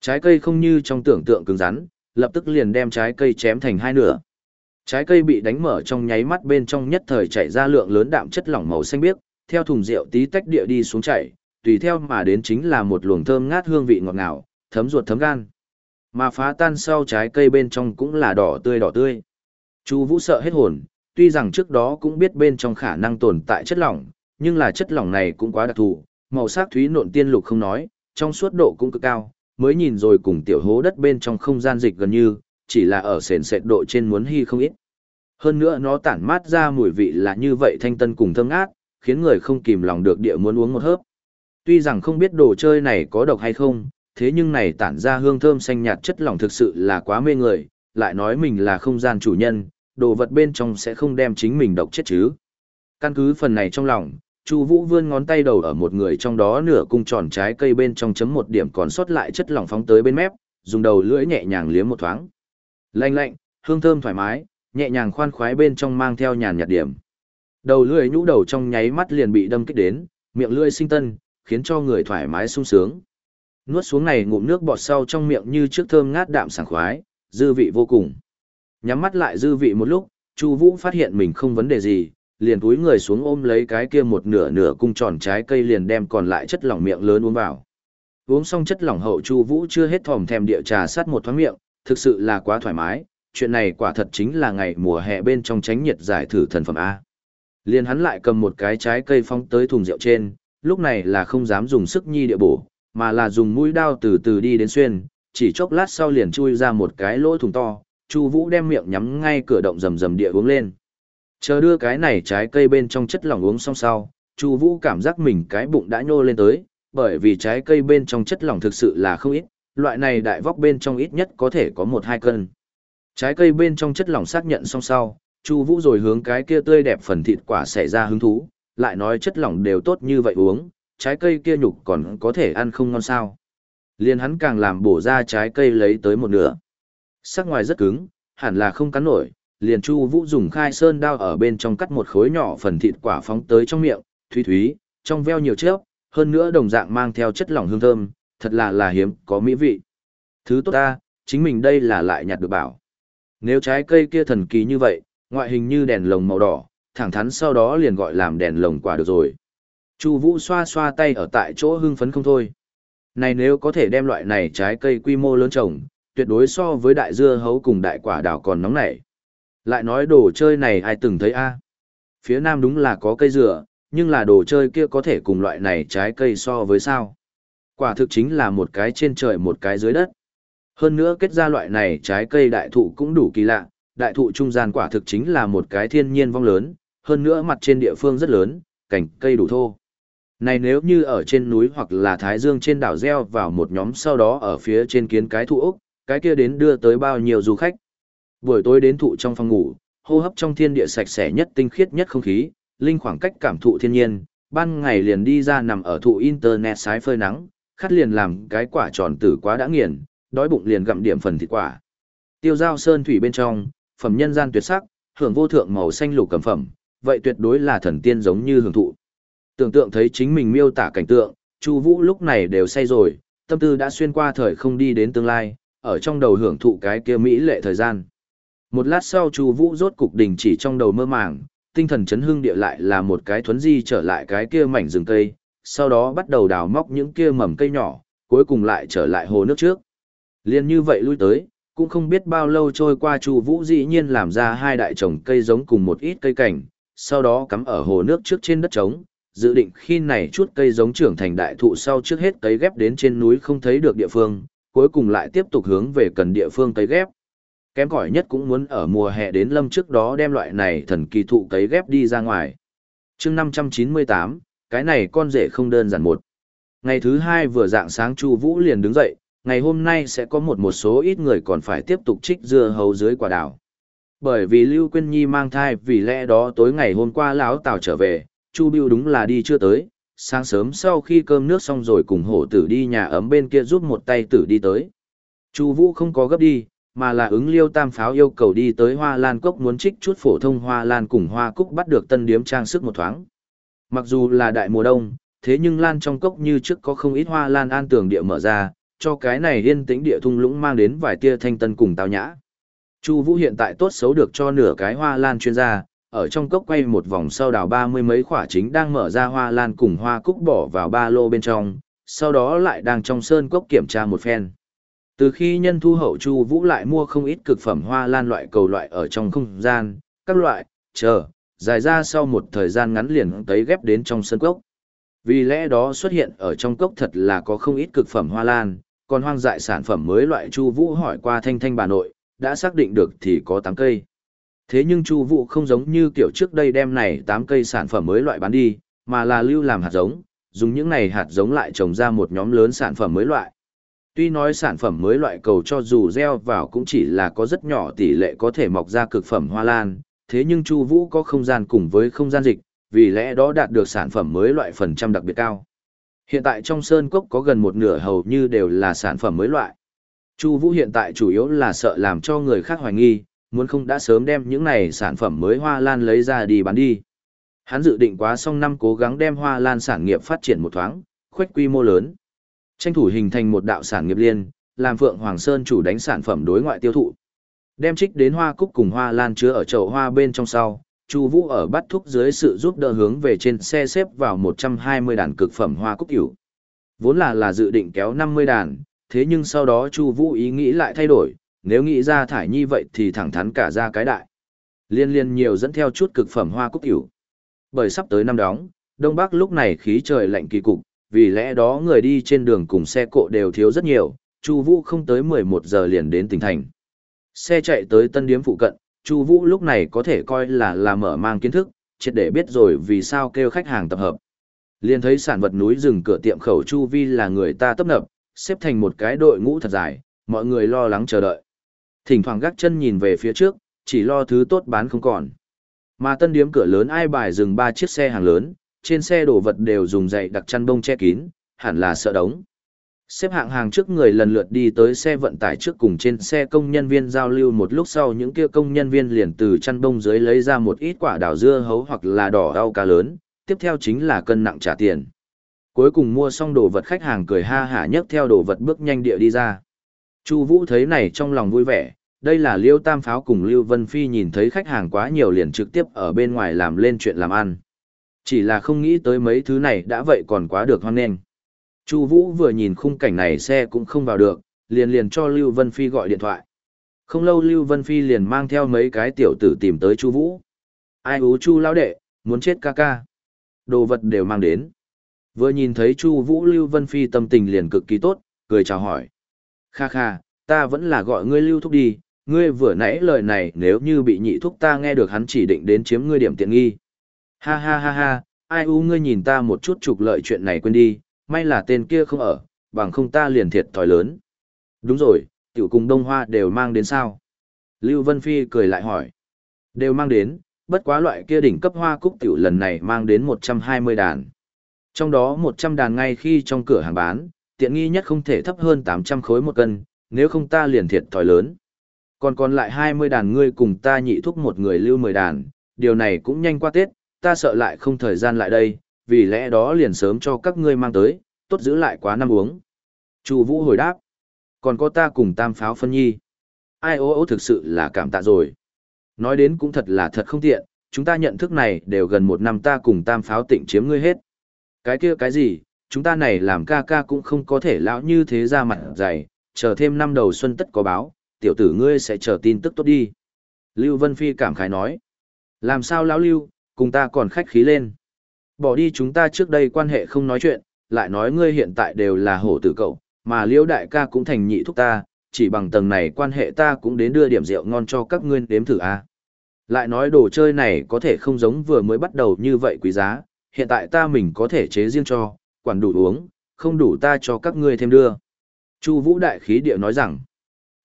Trái cây không như trong tưởng tượng cứng rắn, lập tức liền đem trái cây chém thành hai nửa. Trái cây bị đánh mở trong nháy mắt bên trong nhất thời chảy ra lượng lớn đạm chất lỏng màu xanh biếc, theo thùng rượu tí tách địa đi xuống chảy, tùy theo mà đến chính là một luồng thơm ngát hương vị ngọt ngào, thấm ruột thấm gan. Mà phá tan sau trái cây bên trong cũng là đỏ tươi đỏ tươi. Chu Vũ sợ hết hồn, tuy rằng trước đó cũng biết bên trong khả năng tồn tại chất lỏng, nhưng là chất lỏng này cũng quá đặc thù, màu sắc thúy nộn tiên lục không nói, trong suốt độ cũng cực cao, mới nhìn rồi cùng tiểu hố đất bên trong không gian dịch gần như, chỉ là ở sền sệt độ trên muốn hy không ít. Hơn nữa nó tản mát ra mùi vị là như vậy thanh tân cùng thơm ngát, khiến người không kìm lòng được địa muốn uống một hớp. Tuy rằng không biết đồ chơi này có độc hay không, thế nhưng này tản ra hương thơm xanh nhạt chất lỏng thực sự là quá mê người, lại nói mình là không gian chủ nhân, đồ vật bên trong sẽ không đem chính mình độc chết chứ. Căn cứ phần này trong lòng, Chu Vũ vươn ngón tay đầu ở một người trong đó nửa cung tròn trái cây bên trong chấm một điểm còn sót lại chất lỏng phóng tới bên mép, dùng đầu lưỡi nhẹ nhàng liếm một thoáng. Lanh lạnh, hương thơm thoải mái, nhẹ nhàng khoan khoái bên trong mang theo nhàn nhạt điểm. Đầu lưỡi nhũ đầu trong nháy mắt liền bị đâm kích đến, miệng lưỡi sinh tân, khiến cho người thoải mái sung sướng. Nuốt xuống này ngụm nước bọt sau trong miệng như trước thơm ngát đạm sảng khoái, dư vị vô cùng. Nhắm mắt lại dư vị một lúc, Chu Vũ phát hiện mình không vấn đề gì, liền cúi người xuống ôm lấy cái kia một nửa nửa cung tròn trái cây liền đem còn lại chất lỏng miệng lớn uống vào. Uống xong chất lỏng hậu Chu Vũ chưa hết thòm thèm địa trà sát một thoáng miệng, thực sự là quá thoải mái, chuyện này quả thật chính là ngày mùa hè bên trong tránh nhiệt giải thử thần phẩm a. Liền hắn lại cầm một cái trái cây phóng tới thùng rượu trên, lúc này là không dám dùng sức nhi địa bổ, mà là dùng mũi đao từ từ đi đến xuyên, chỉ chốc lát sau liền chui ra một cái lỗ thùng to, Chu Vũ đem miệng nhắm ngay cửa động rầm rầm địa uống lên. Chờ đưa cái này trái cây bên trong chất lỏng uống xong sau, Chu Vũ cảm giác mình cái bụng đã nhô lên tới, bởi vì trái cây bên trong chất lỏng thực sự là không ít, loại này đại vóc bên trong ít nhất có thể có một hai cân. Trái cây bên trong chất lỏng xác nhận xong sau, Chu Vũ rồi hướng cái kia tươi đẹp phần thịt quả xảy ra hứng thú, lại nói chất lỏng đều tốt như vậy uống, trái cây kia nhục còn có thể ăn không ngon sao. Liên hắn càng làm bổ ra trái cây lấy tới một nửa. Sắc ngoài rất cứng, hẳn là không cắn nổi, liền Chu Vũ dùng khai sơn đao ở bên trong cắt một khối nhỏ phần thịt quả phóng tới trong miệng, thúy thúy, trong veo nhiều chớp, hơn nữa đồng dạng mang theo chất lỏng hương thơm, thật là là hiếm, có mỹ vị. Thứ tốt ta, chính mình đây là lại nhặt được bảo. Nếu trái cây kia thần kỳ như vậy, ngoại hình như đèn lồng màu đỏ, thẳng thắn sau đó liền gọi làm đèn lồng quả được rồi. Chu Vũ xoa xoa tay ở tại chỗ hưng phấn không thôi. Này nếu có thể đem loại này trái cây quy mô lớn trồng, tuyệt đối so với đại dưa hấu cùng đại quả đào còn nóng nảy. Lại nói đồ chơi này ai từng thấy a? Phía nam đúng là có cây dừa, nhưng là đồ chơi kia có thể cùng loại này trái cây so với sao? Quả thực chính là một cái trên trời một cái dưới đất. Hơn nữa kết ra loại này trái cây đại thụ cũng đủ kỳ lạ, đại thụ trung gian quả thực chính là một cái thiên nhiên vong lớn, hơn nữa mặt trên địa phương rất lớn, cảnh cây đủ thô. Này nếu như ở trên núi hoặc là Thái Dương trên đảo gieo vào một nhóm sau đó ở phía trên kiến cái thụ ốc, cái kia đến đưa tới bao nhiêu du khách. Buổi tối đến thụ trong phòng ngủ, hô hấp trong thiên địa sạch sẽ nhất tinh khiết nhất không khí, linh khoảng cách cảm thụ thiên nhiên, ban ngày liền đi ra nằm ở thụ internet sái phơi nắng, khát liền làm cái quả tròn tử quá đã nghiền, đói bụng liền gặm điểm phần thịt quả. Tiêu giao sơn thủy bên trong, phẩm nhân gian tuyệt sắc, hưởng vô thượng màu xanh lục cầm phẩm, vậy tuyệt đối là thần tiên giống như hưởng thụ. Tưởng tượng thấy chính mình miêu tả cảnh tượng, Chu Vũ lúc này đều say rồi, tâm tư đã xuyên qua thời không đi đến tương lai, ở trong đầu hưởng thụ cái kia mỹ lệ thời gian. Một lát sau Chu Vũ rốt cục đình chỉ trong đầu mơ màng, tinh thần chấn hưng địa lại là một cái thuấn di trở lại cái kia mảnh rừng cây, sau đó bắt đầu đào móc những kia mầm cây nhỏ, cuối cùng lại trở lại hồ nước trước. Liên như vậy lui tới, cũng không biết bao lâu trôi qua Chu Vũ dĩ nhiên làm ra hai đại trồng cây giống cùng một ít cây cảnh, sau đó cắm ở hồ nước trước trên đất trống, dự định khi này chút cây giống trưởng thành đại thụ sau trước hết cấy ghép đến trên núi không thấy được địa phương, cuối cùng lại tiếp tục hướng về cần địa phương cấy ghép. Kém cỏi nhất cũng muốn ở mùa hè đến lâm trước đó đem loại này thần kỳ thụ cấy ghép đi ra ngoài. chương 598, cái này con rể không đơn giản một. Ngày thứ hai vừa dạng sáng Chu Vũ liền đứng dậy, ngày hôm nay sẽ có một một số ít người còn phải tiếp tục trích dưa hấu dưới quả đảo. Bởi vì Lưu Quyên Nhi mang thai vì lẽ đó tối ngày hôm qua lão Tào trở về, Chu Biêu đúng là đi chưa tới, sáng sớm sau khi cơm nước xong rồi cùng hổ tử đi nhà ấm bên kia giúp một tay tử đi tới. Chu Vũ không có gấp đi, mà là ứng Liêu Tam Pháo yêu cầu đi tới Hoa Lan Cốc muốn trích chút phổ thông hoa lan cùng hoa cúc bắt được tân điếm trang sức một thoáng. Mặc dù là đại mùa đông, thế nhưng lan trong cốc như trước có không ít hoa lan an tường địa mở ra, cho cái này yên tĩnh địa thung lũng mang đến vài tia thanh tân cùng tao nhã. Chu Vũ hiện tại tốt xấu được cho nửa cái hoa lan chuyên gia, ở trong cốc quay một vòng sau đào ba mươi mấy quả chính đang mở ra hoa lan cùng hoa cúc bỏ vào ba lô bên trong, sau đó lại đang trong sơn cốc kiểm tra một phen. Từ khi nhân thu hậu Chu Vũ lại mua không ít cực phẩm hoa lan loại cầu loại ở trong không gian, các loại, chờ, dài ra sau một thời gian ngắn liền tới ghép đến trong sơn cốc. Vì lẽ đó xuất hiện ở trong cốc thật là có không ít cực phẩm hoa lan, còn hoang dại sản phẩm mới loại Chu Vũ hỏi qua Thanh Thanh bà nội, đã xác định được thì có 8 cây. Thế nhưng Chu Vũ không giống như kiểu trước đây đem này 8 cây sản phẩm mới loại bán đi, mà là lưu làm hạt giống, dùng những này hạt giống lại trồng ra một nhóm lớn sản phẩm mới loại. Tuy nói sản phẩm mới loại cầu cho dù gieo vào cũng chỉ là có rất nhỏ tỷ lệ có thể mọc ra cực phẩm hoa lan, thế nhưng Chu Vũ có không gian cùng với không gian dịch, vì lẽ đó đạt được sản phẩm mới loại phần trăm đặc biệt cao. Hiện tại trong sơn cốc có gần một nửa hầu như đều là sản phẩm mới loại. Chu Vũ hiện tại chủ yếu là sợ làm cho người khác hoài nghi, muốn không đã sớm đem những này sản phẩm mới hoa lan lấy ra đi bán đi. Hắn dự định quá xong năm cố gắng đem hoa lan sản nghiệp phát triển một thoáng, khuếch quy mô lớn. Tranh thủ hình thành một đạo sản nghiệp liên, làm Phượng Hoàng Sơn chủ đánh sản phẩm đối ngoại tiêu thụ. Đem trích đến hoa cúc cùng hoa lan chứa ở chậu hoa bên trong sau, Chu Vũ ở bắt thúc dưới sự giúp đỡ hướng về trên xe xếp vào 120 đàn cực phẩm hoa cúc hữu. Vốn là là dự định kéo 50 đàn, thế nhưng sau đó Chu Vũ ý nghĩ lại thay đổi, nếu nghĩ ra thải nhi vậy thì thẳng thắn cả ra cái đại. Liên liên nhiều dẫn theo chút cực phẩm hoa cúc cửu. Bởi sắp tới năm đóng, Đông Bắc lúc này khí trời lạnh kỳ cục, vì lẽ đó người đi trên đường cùng xe cộ đều thiếu rất nhiều, Chu Vũ không tới 11 giờ liền đến tỉnh thành. Xe chạy tới Tân Điếm phụ cận, Chu Vũ lúc này có thể coi là là mở mang kiến thức, triệt để biết rồi vì sao kêu khách hàng tập hợp. Liền thấy sản vật núi rừng cửa tiệm khẩu chu vi là người ta tấp nập, xếp thành một cái đội ngũ thật dài, mọi người lo lắng chờ đợi. Thỉnh thoảng gác chân nhìn về phía trước, chỉ lo thứ tốt bán không còn. Mà tân điếm cửa lớn ai bài dừng ba chiếc xe hàng lớn, trên xe đổ vật đều dùng dày đặc chăn bông che kín, hẳn là sợ đống. Xếp hạng hàng trước người lần lượt đi tới xe vận tải trước cùng trên xe công nhân viên giao lưu một lúc sau những kia công nhân viên liền từ chăn bông dưới lấy ra một ít quả đào dưa hấu hoặc là đỏ rau cá lớn, tiếp theo chính là cân nặng trả tiền. Cuối cùng mua xong đồ vật khách hàng cười ha hả nhấc theo đồ vật bước nhanh địa đi ra. Chu Vũ thấy này trong lòng vui vẻ, đây là Liêu Tam Pháo cùng Lưu Vân Phi nhìn thấy khách hàng quá nhiều liền trực tiếp ở bên ngoài làm lên chuyện làm ăn. Chỉ là không nghĩ tới mấy thứ này đã vậy còn quá được hoan nghênh. Chu Vũ vừa nhìn khung cảnh này xe cũng không vào được, liền liền cho Lưu Vân Phi gọi điện thoại. Không lâu Lưu Vân Phi liền mang theo mấy cái tiểu tử tìm tới Chu Vũ. Ai ú Chu lão đệ, muốn chết ca ca. Đồ vật đều mang đến. Vừa nhìn thấy Chu Vũ Lưu Vân Phi tâm tình liền cực kỳ tốt, cười chào hỏi. Kha kha, ta vẫn là gọi ngươi Lưu Thúc đi, ngươi vừa nãy lời này nếu như bị nhị thúc ta nghe được hắn chỉ định đến chiếm ngươi điểm tiện nghi. Ha ha ha ha, ai u ngươi nhìn ta một chút trục lợi chuyện này quên đi, may là tên kia không ở, bằng không ta liền thiệt thòi lớn. Đúng rồi, tiểu cùng đông hoa đều mang đến sao? Lưu Vân Phi cười lại hỏi. Đều mang đến, bất quá loại kia đỉnh cấp hoa cúc tiểu lần này mang đến 120 đàn. Trong đó 100 đàn ngay khi trong cửa hàng bán, tiện nghi nhất không thể thấp hơn 800 khối một cân, nếu không ta liền thiệt thòi lớn. Còn còn lại 20 đàn ngươi cùng ta nhị thúc một người lưu 10 đàn, điều này cũng nhanh qua Tết, ta sợ lại không thời gian lại đây, vì lẽ đó liền sớm cho các ngươi mang tới, tốt giữ lại quá năm uống. Chu Vũ hồi đáp, còn có ta cùng tam pháo phân nhi. Ai ố ố thực sự là cảm tạ rồi. Nói đến cũng thật là thật không tiện, chúng ta nhận thức này đều gần một năm ta cùng tam pháo tịnh chiếm ngươi hết. Cái kia cái gì, chúng ta này làm ca ca cũng không có thể lão như thế ra mặt dày, chờ thêm năm đầu xuân tất có báo, tiểu tử ngươi sẽ chờ tin tức tốt đi. Lưu Vân Phi cảm khái nói. Làm sao lão Lưu, cùng ta còn khách khí lên. Bỏ đi chúng ta trước đây quan hệ không nói chuyện, lại nói ngươi hiện tại đều là hổ tử cậu, mà liễu đại ca cũng thành nhị thúc ta, chỉ bằng tầng này quan hệ ta cũng đến đưa điểm rượu ngon cho các ngươi đếm thử a. Lại nói đồ chơi này có thể không giống vừa mới bắt đầu như vậy quý giá, hiện tại ta mình có thể chế riêng cho, quản đủ uống, không đủ ta cho các ngươi thêm đưa. Chu Vũ đại khí địa nói rằng,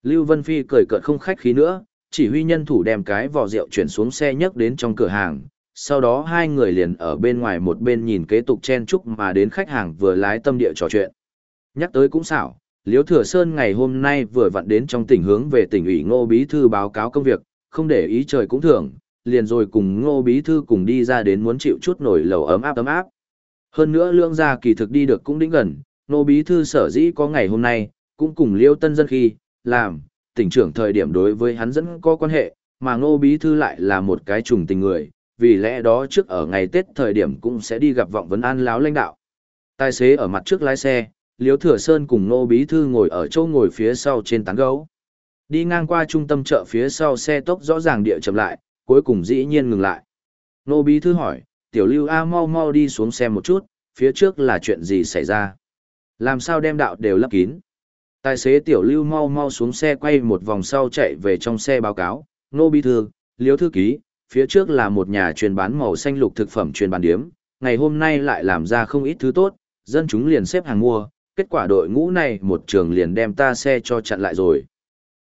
Lưu Vân Phi cười cợt không khách khí nữa, chỉ huy nhân thủ đem cái vỏ rượu chuyển xuống xe nhấc đến trong cửa hàng, sau đó hai người liền ở bên ngoài một bên nhìn kế tục chen chúc mà đến khách hàng vừa lái tâm địa trò chuyện. Nhắc tới cũng xảo, Liễu Thừa Sơn ngày hôm nay vừa vặn đến trong tỉnh hướng về tỉnh ủy Ngô Bí Thư báo cáo công việc, không để ý trời cũng thường liền rồi cùng Ngô Bí Thư cùng đi ra đến muốn chịu chút nổi lầu ấm áp ấm áp. Hơn nữa lương gia kỳ thực đi được cũng đỉnh gần, Ngô Bí Thư sở dĩ có ngày hôm nay, cũng cùng Liêu Tân Dân khi, làm, tỉnh trưởng thời điểm đối với hắn dẫn có quan hệ, mà Ngô Bí Thư lại là một cái trùng tình người, vì lẽ đó trước ở ngày Tết thời điểm cũng sẽ đi gặp vọng vấn an láo lãnh đạo. Tài xế ở mặt trước lái xe, Liễu Thừa Sơn cùng Ngô Bí Thư ngồi ở chỗ ngồi phía sau trên tán gấu. Đi ngang qua trung tâm chợ phía sau xe tốc rõ ràng địa chậm lại, cuối cùng dĩ nhiên ngừng lại. Nô Bí Thư hỏi, Tiểu Lưu A mau mau đi xuống xem một chút, phía trước là chuyện gì xảy ra? Làm sao đem đạo đều lấp kín? Tài xế Tiểu Lưu mau mau xuống xe quay một vòng sau chạy về trong xe báo cáo, Nô Bí Thư, Liêu thư ký, phía trước là một nhà chuyên bán màu xanh lục thực phẩm chuyên bán điếm, ngày hôm nay lại làm ra không ít thứ tốt, dân chúng liền xếp hàng mua, kết quả đội ngũ này một trường liền đem ta xe cho chặn lại rồi.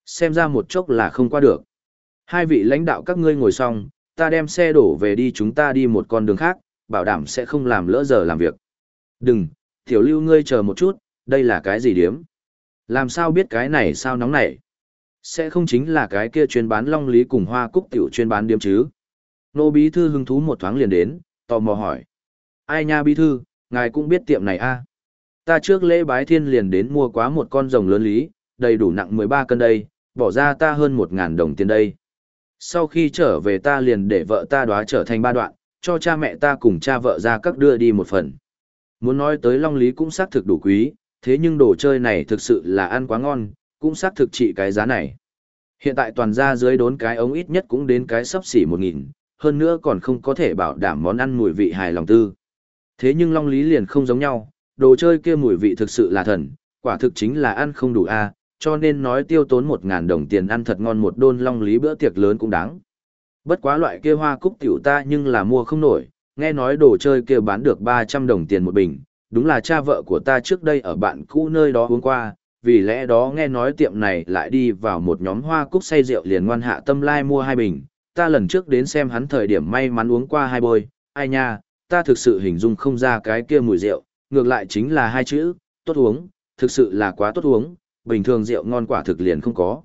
Xem ra một chốc là không qua được. Hai vị lãnh đạo các ngươi ngồi xong, ta đem xe đổ về đi chúng ta đi một con đường khác, bảo đảm sẽ không làm lỡ giờ làm việc. Đừng, tiểu lưu ngươi chờ một chút, đây là cái gì điếm? Làm sao biết cái này sao nóng nảy? Sẽ không chính là cái kia chuyên bán long lý cùng hoa cúc tiểu chuyên bán điếm chứ? Nô bí thư hứng thú một thoáng liền đến, tò mò hỏi. Ai nha bí thư, ngài cũng biết tiệm này a à? Ta trước lễ bái thiên liền đến mua quá một con rồng lớn lý, đầy đủ nặng 13 cân đây, bỏ ra ta hơn 1.000 đồng tiền đây. Sau khi trở về ta liền để vợ ta đoá trở thành ba đoạn, cho cha mẹ ta cùng cha vợ ra các đưa đi một phần. Muốn nói tới long lý cũng xác thực đủ quý, thế nhưng đồ chơi này thực sự là ăn quá ngon, cũng xác thực trị cái giá này. Hiện tại toàn ra dưới đốn cái ống ít nhất cũng đến cái sấp xỉ 1.000, hơn nữa còn không có thể bảo đảm món ăn mùi vị hài lòng tư. Thế nhưng long lý liền không giống nhau, đồ chơi kia mùi vị thực sự là thần, quả thực chính là ăn không đủ a, cho nên nói tiêu tốn một ngàn đồng tiền ăn thật ngon một đôn long lý bữa tiệc lớn cũng đáng. Bất quá loại kia hoa cúc tiểu ta nhưng là mua không nổi, nghe nói đồ chơi kia bán được 300 đồng tiền một bình, đúng là cha vợ của ta trước đây ở bạn cũ nơi đó uống qua, vì lẽ đó nghe nói tiệm này lại đi vào một nhóm hoa cúc say rượu liền ngoan hạ tâm lai mua hai bình, ta lần trước đến xem hắn thời điểm may mắn uống qua hai bôi, ai nha, ta thực sự hình dung không ra cái kia mùi rượu, ngược lại chính là hai chữ, tốt uống, thực sự là quá tốt uống, bình thường rượu ngon quả thực liền không có.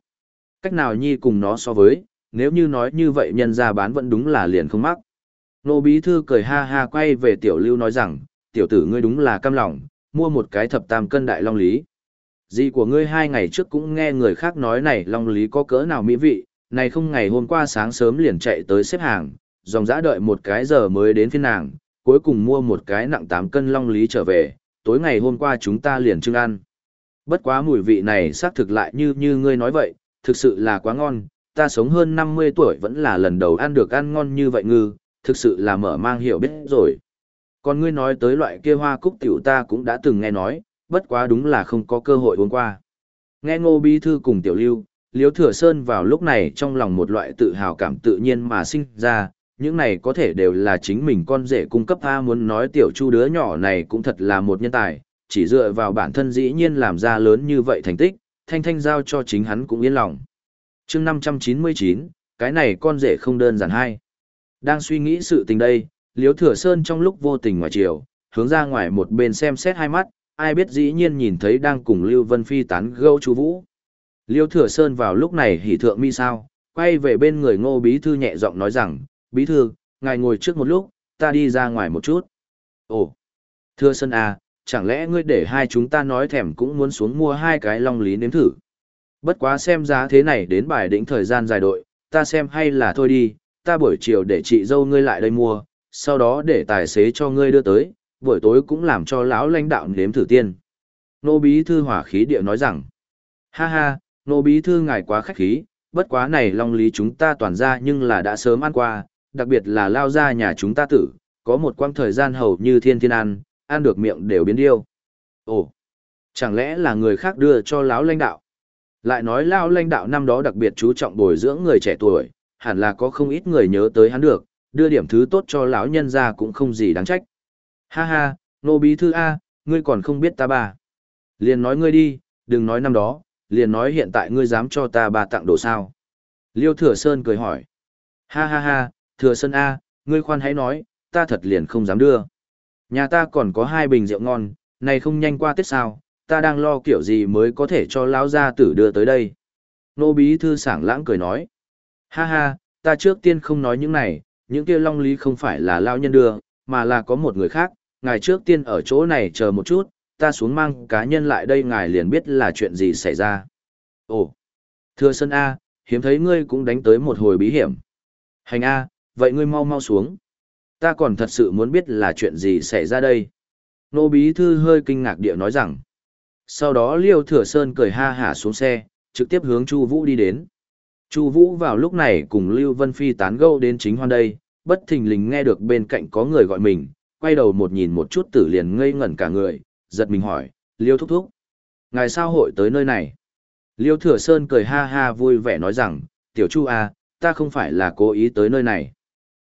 Cách nào nhi cùng nó so với, nếu như nói như vậy nhân ra bán vẫn đúng là liền không mắc. Nô bí thư cười ha ha quay về tiểu lưu nói rằng, tiểu tử ngươi đúng là cam lòng, mua một cái thập tam cân đại long lý. Dì của ngươi hai ngày trước cũng nghe người khác nói này long lý có cỡ nào mỹ vị, này không ngày hôm qua sáng sớm liền chạy tới xếp hàng, dòng dã đợi một cái giờ mới đến phiên nàng, cuối cùng mua một cái nặng 8 cân long lý trở về, tối ngày hôm qua chúng ta liền trưng ăn. Bất quá mùi vị này xác thực lại như như ngươi nói vậy, thực sự là quá ngon, ta sống hơn 50 tuổi vẫn là lần đầu ăn được ăn ngon như vậy ngư, thực sự là mở mang hiểu biết rồi. Còn ngươi nói tới loại kia hoa cúc tiểu ta cũng đã từng nghe nói, bất quá đúng là không có cơ hội uống qua. Nghe ngô bí thư cùng tiểu lưu, liếu thừa sơn vào lúc này trong lòng một loại tự hào cảm tự nhiên mà sinh ra, những này có thể đều là chính mình con rể cung cấp A muốn nói tiểu chu đứa nhỏ này cũng thật là một nhân tài, chỉ dựa vào bản thân dĩ nhiên làm ra lớn như vậy thành tích, thanh thanh giao cho chính hắn cũng yên lòng. chương 599, cái này con rể không đơn giản hay. Đang suy nghĩ sự tình đây, Liếu Thừa Sơn trong lúc vô tình ngoài chiều, hướng ra ngoài một bên xem xét hai mắt, ai biết dĩ nhiên nhìn thấy đang cùng Lưu Vân Phi tán gẫu chú Vũ. Liêu Thừa Sơn vào lúc này hỉ thượng mi sao, quay về bên người ngô bí thư nhẹ giọng nói rằng, bí thư, ngài ngồi trước một lúc, ta đi ra ngoài một chút. Ồ, Thừa Sơn à, chẳng lẽ ngươi để hai chúng ta nói thèm cũng muốn xuống mua hai cái long lý nếm thử. Bất quá xem giá thế này đến bài đỉnh thời gian dài đội, ta xem hay là thôi đi, ta buổi chiều để chị dâu ngươi lại đây mua, sau đó để tài xế cho ngươi đưa tới, buổi tối cũng làm cho lão lãnh đạo nếm thử tiên. Nô bí thư hỏa khí địa nói rằng, ha ha, nô bí thư ngài quá khách khí, bất quá này long lý chúng ta toàn ra nhưng là đã sớm ăn qua, đặc biệt là lao ra nhà chúng ta tử, có một quãng thời gian hầu như thiên thiên ăn, ăn được miệng đều biến điêu. Ồ, chẳng lẽ là người khác đưa cho lão lãnh đạo? Lại nói lão lãnh đạo năm đó đặc biệt chú trọng bồi dưỡng người trẻ tuổi, hẳn là có không ít người nhớ tới hắn được, đưa điểm thứ tốt cho lão nhân ra cũng không gì đáng trách. Ha ha, nô bí thư A, ngươi còn không biết ta bà. Liền nói ngươi đi, đừng nói năm đó, liền nói hiện tại ngươi dám cho ta bà tặng đồ sao. Liêu Thừa Sơn cười hỏi. Ha ha ha, Thừa Sơn A, ngươi khoan hãy nói, ta thật liền không dám đưa. Nhà ta còn có hai bình rượu ngon, này không nhanh qua Tết sao, ta đang lo kiểu gì mới có thể cho lão gia tử đưa tới đây. Nô bí thư sảng lãng cười nói. Ha ha, ta trước tiên không nói những này, những kia long lý không phải là lão nhân đưa, mà là có một người khác, ngài trước tiên ở chỗ này chờ một chút, ta xuống mang cá nhân lại đây ngài liền biết là chuyện gì xảy ra. Ồ, thưa Sơn A, hiếm thấy ngươi cũng đánh tới một hồi bí hiểm. Hành A, vậy ngươi mau mau xuống. Ta còn thật sự muốn biết là chuyện gì xảy ra đây. Nô bí thư hơi kinh ngạc địa nói rằng. Sau đó Liêu Thừa Sơn cười ha hả xuống xe, trực tiếp hướng Chu Vũ đi đến. Chu Vũ vào lúc này cùng Lưu Vân Phi tán gẫu đến chính hoan đây, bất thình lình nghe được bên cạnh có người gọi mình, quay đầu một nhìn một chút tử liền ngây ngẩn cả người, giật mình hỏi, Liêu thúc thúc. Ngài sao hội tới nơi này? Liêu Thừa Sơn cười ha ha vui vẻ nói rằng, tiểu Chu à, ta không phải là cố ý tới nơi này.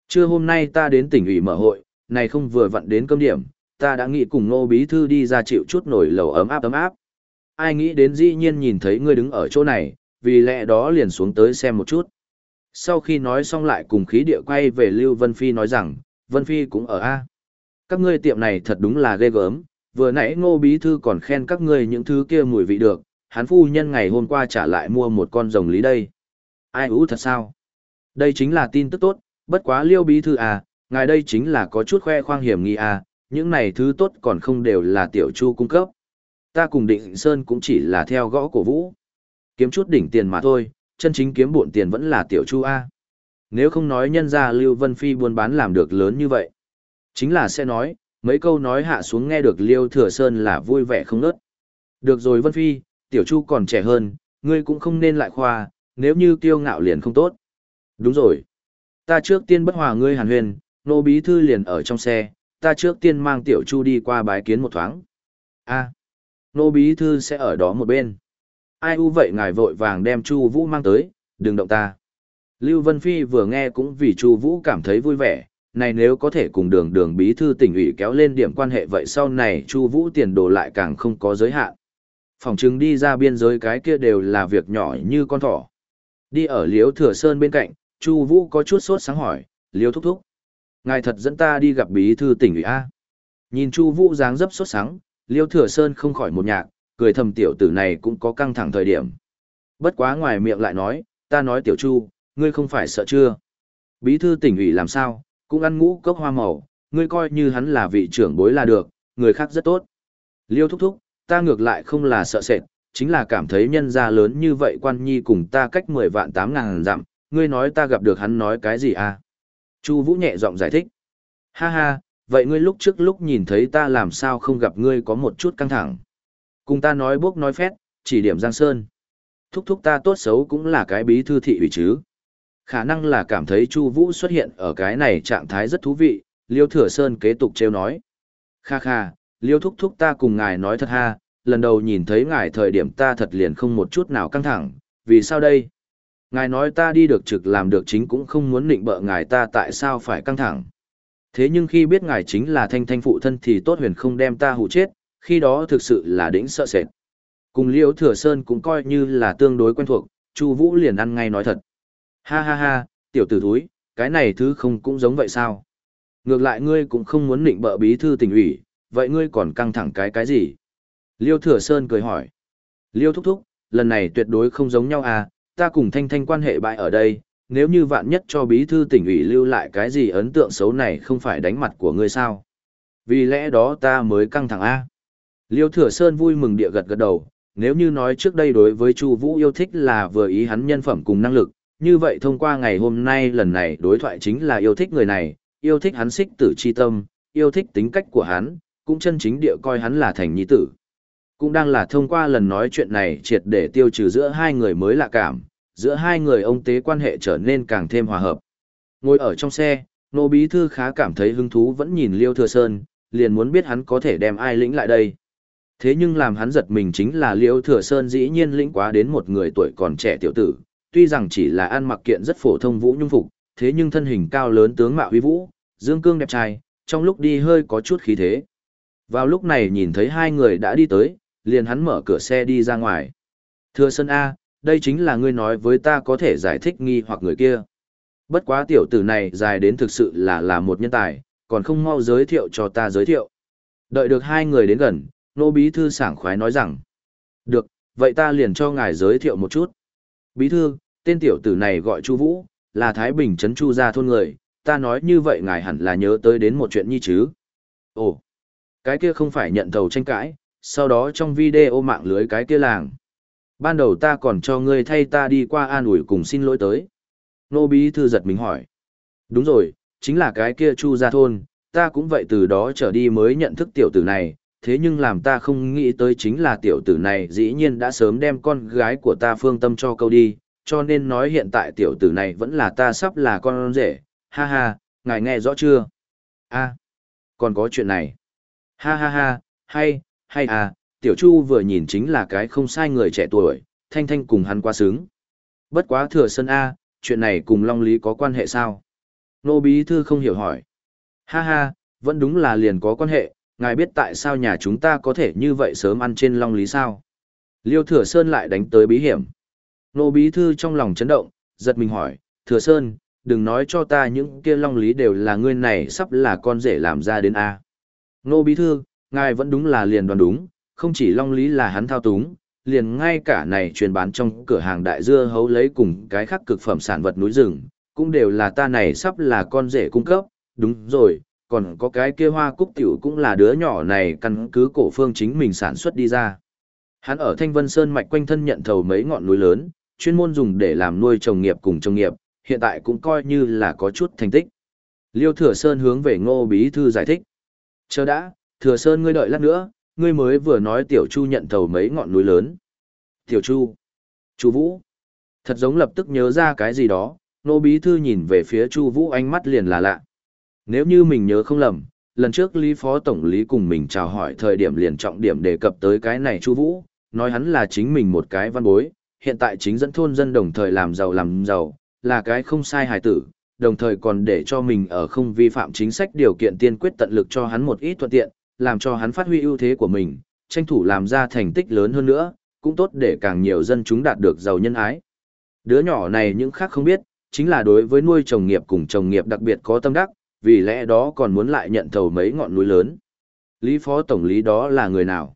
Trưa hôm nay ta đến tỉnh ủy mở hội, này không vừa vặn đến cơm điểm, ta đã nghĩ cùng Ngô Bí Thư đi ra chịu chút nổi lầu ấm áp ấm áp. Ai nghĩ đến dĩ nhiên nhìn thấy ngươi đứng ở chỗ này, vì lẽ đó liền xuống tới xem một chút. Sau khi nói xong lại cùng khí địa quay về Lưu Vân Phi nói rằng, Vân Phi cũng ở A. Các ngươi tiệm này thật đúng là ghê gớm, vừa nãy Ngô Bí Thư còn khen các ngươi những thứ kia mùi vị được, hắn phu nhân ngày hôm qua trả lại mua một con rồng lý đây. Ai ú thật sao? Đây chính là tin tức tốt, bất quá Liêu Bí Thư à, ngài đây chính là có chút khoe khoang hiểm nghi à, những này thứ tốt còn không đều là tiểu chu cung cấp. Ta cùng định Sơn cũng chỉ là theo gõ cổ vũ. Kiếm chút đỉnh tiền mà thôi, chân chính kiếm bộn tiền vẫn là tiểu chu A. Nếu không nói nhân ra Lưu Vân Phi buôn bán làm được lớn như vậy. Chính là sẽ nói, mấy câu nói hạ xuống nghe được Liêu Thừa Sơn là vui vẻ không nớt. Được rồi Vân Phi, tiểu chu còn trẻ hơn, ngươi cũng không nên lại khoa, nếu như kiêu ngạo liền không tốt. Đúng rồi. Ta trước tiên bất hòa ngươi hàn huyền, nô bí thư liền ở trong xe, ta trước tiên mang tiểu chu đi qua bái kiến một thoáng. a nô bí thư sẽ ở đó một bên. Ai u vậy ngài vội vàng đem chu vũ mang tới, đừng động ta. Lưu Vân Phi vừa nghe cũng vì chu vũ cảm thấy vui vẻ, này nếu có thể cùng đường đường bí thư tỉnh ủy kéo lên điểm quan hệ vậy sau này chu vũ tiền đồ lại càng không có giới hạn. Phòng chứng đi ra biên giới cái kia đều là việc nhỏ như con thỏ. Đi ở liếu thừa sơn bên cạnh, chu vũ có chút sốt sáng hỏi, Liêu thúc thúc ngài thật dẫn ta đi gặp bí thư tỉnh ủy a? Nhìn chu vũ dáng dấp sốt sáng, liêu thừa sơn không khỏi một nhạc cười thầm tiểu tử này cũng có căng thẳng thời điểm. Bất quá ngoài miệng lại nói ta nói tiểu chu ngươi không phải sợ chưa? Bí thư tỉnh ủy làm sao cũng ăn ngũ cốc hoa màu ngươi coi như hắn là vị trưởng bối là được người khác rất tốt. Liêu thúc thúc ta ngược lại không là sợ sệt chính là cảm thấy nhân gia lớn như vậy quan nhi cùng ta cách mười vạn tám ngàn dặm ngươi nói ta gặp được hắn nói cái gì à Chu Vũ nhẹ giọng giải thích. Ha ha, vậy ngươi lúc trước lúc nhìn thấy ta làm sao không gặp ngươi có một chút căng thẳng. Cùng ta nói bốc nói phét, chỉ điểm Giang Sơn. Thúc thúc ta tốt xấu cũng là cái bí thư thị ủy chứ. Khả năng là cảm thấy Chu Vũ xuất hiện ở cái này trạng thái rất thú vị, Liêu Thừa Sơn kế tục trêu nói. Kha kha, Liêu thúc thúc ta cùng ngài nói thật ha, lần đầu nhìn thấy ngài thời điểm ta thật liền không một chút nào căng thẳng, vì sao đây? Ngài nói ta đi được trực làm được chính cũng không muốn định bợ ngài ta tại sao phải căng thẳng. Thế nhưng khi biết ngài chính là thanh thanh phụ thân thì tốt huyền không đem ta hụ chết, khi đó thực sự là đỉnh sợ sệt. Cùng Liễu Thừa Sơn cũng coi như là tương đối quen thuộc, Chu Vũ liền ăn ngay nói thật. Ha ha ha, tiểu tử thúi, cái này thứ không cũng giống vậy sao? Ngược lại ngươi cũng không muốn định bợ bí thư tỉnh ủy, vậy ngươi còn căng thẳng cái cái gì? Liêu Thừa Sơn cười hỏi. Liêu thúc thúc, lần này tuyệt đối không giống nhau à, ta cùng thanh thanh quan hệ bại ở đây, nếu như vạn nhất cho bí thư tỉnh ủy lưu lại cái gì ấn tượng xấu này không phải đánh mặt của ngươi sao. Vì lẽ đó ta mới căng thẳng A. Liêu Thừa Sơn vui mừng địa gật gật đầu, nếu như nói trước đây đối với Chu Vũ yêu thích là vừa ý hắn nhân phẩm cùng năng lực, như vậy thông qua ngày hôm nay lần này đối thoại chính là yêu thích người này, yêu thích hắn xích tử chi tâm, yêu thích tính cách của hắn, cũng chân chính địa coi hắn là thành nhi tử. Cũng đang là thông qua lần nói chuyện này triệt để tiêu trừ giữa hai người mới lạ cảm, giữa hai người ông tế quan hệ trở nên càng thêm hòa hợp. Ngồi ở trong xe, nô bí thư khá cảm thấy hứng thú vẫn nhìn Liêu Thừa Sơn, liền muốn biết hắn có thể đem ai lĩnh lại đây. Thế nhưng làm hắn giật mình chính là Liêu Thừa Sơn dĩ nhiên lĩnh quá đến một người tuổi còn trẻ tiểu tử, tuy rằng chỉ là ăn mặc kiện rất phổ thông vũ nhung phục, thế nhưng thân hình cao lớn tướng mạo uy vũ, dương cương đẹp trai, trong lúc đi hơi có chút khí thế. Vào lúc này nhìn thấy hai người đã đi tới, liền hắn mở cửa xe đi ra ngoài. Thưa Sơn A, đây chính là ngươi nói với ta có thể giải thích nghi hoặc người kia. Bất quá tiểu tử này dài đến thực sự là là một nhân tài, còn không mau giới thiệu cho ta giới thiệu. Đợi được hai người đến gần, nô bí thư sảng khoái nói rằng. Được, vậy ta liền cho ngài giới thiệu một chút. Bí thư, tên tiểu tử này gọi Chu Vũ, là Thái Bình Trấn Chu gia thôn người, ta nói như vậy ngài hẳn là nhớ tới đến một chuyện nhi chứ. Ồ, cái kia không phải nhận thầu tranh cãi, sau đó trong video mạng lưới cái kia làng. Ban đầu ta còn cho ngươi thay ta đi qua an ủi cùng xin lỗi tới. Nô bí thư giật mình hỏi. Đúng rồi, chính là cái kia chu gia thôn, ta cũng vậy từ đó trở đi mới nhận thức tiểu tử này, thế nhưng làm ta không nghĩ tới chính là tiểu tử này dĩ nhiên đã sớm đem con gái của ta phương tâm cho câu đi, cho nên nói hiện tại tiểu tử này vẫn là ta sắp là con rể, ha ha, ngài nghe rõ chưa? a còn có chuyện này. Ha ha ha, hay, hay à, tiểu chu vừa nhìn chính là cái không sai người trẻ tuổi, thanh thanh cùng hắn quá sướng. Bất quá thừa sân A, chuyện này cùng Long Lý có quan hệ sao? Nô Bí Thư không hiểu hỏi. Ha ha, vẫn đúng là liền có quan hệ, ngài biết tại sao nhà chúng ta có thể như vậy sớm ăn trên Long Lý sao? Liêu Thừa Sơn lại đánh tới bí hiểm. Nô Bí Thư trong lòng chấn động, giật mình hỏi, Thừa Sơn, đừng nói cho ta những kia Long Lý đều là ngươi này sắp là con rể làm ra đến A. Nô Bí Thư, ngài vẫn đúng là liền đoán đúng, không chỉ Long Lý là hắn thao túng, liền ngay cả này truyền bán trong cửa hàng đại dưa hấu lấy cùng cái khác cực phẩm sản vật núi rừng, cũng đều là ta này sắp là con rể cung cấp, đúng rồi, còn có cái kia hoa cúc tiểu cũng là đứa nhỏ này căn cứ cổ phương chính mình sản xuất đi ra. Hắn ở Thanh Vân Sơn mạch quanh thân nhận thầu mấy ngọn núi lớn, chuyên môn dùng để làm nuôi trồng nghiệp cùng trồng nghiệp, hiện tại cũng coi như là có chút thành tích. Liêu Thừa Sơn hướng về Ngô Bí Thư giải thích. Chờ đã, Thừa Sơn ngươi đợi lát nữa, ngươi mới vừa nói Tiểu Chu nhận thầu mấy ngọn núi lớn. Tiểu Chu. Chu Vũ. Thật giống lập tức nhớ ra cái gì đó, Nô Bí Thư nhìn về phía Chu Vũ ánh mắt liền là lạ. Nếu như mình nhớ không lầm, lần trước Lý Phó Tổng lý cùng mình chào hỏi thời điểm liền trọng điểm đề cập tới cái này Chu Vũ, nói hắn là chính mình một cái văn bối, hiện tại chính dẫn thôn dân đồng thời làm giàu làm giàu, là cái không sai hài tử, đồng thời còn để cho mình ở không vi phạm chính sách điều kiện tiên quyết tận lực cho hắn một ít thuận tiện, làm cho hắn phát huy ưu thế của mình, tranh thủ làm ra thành tích lớn hơn nữa, cũng tốt để càng nhiều dân chúng đạt được giàu nhân ái. Đứa nhỏ này những khác không biết, chính là đối với nuôi trồng nghiệp cùng trồng nghiệp đặc biệt có tâm đắc, vì lẽ đó còn muốn lại nhận thầu mấy ngọn núi lớn. Lý phó tổng lý đó là người nào?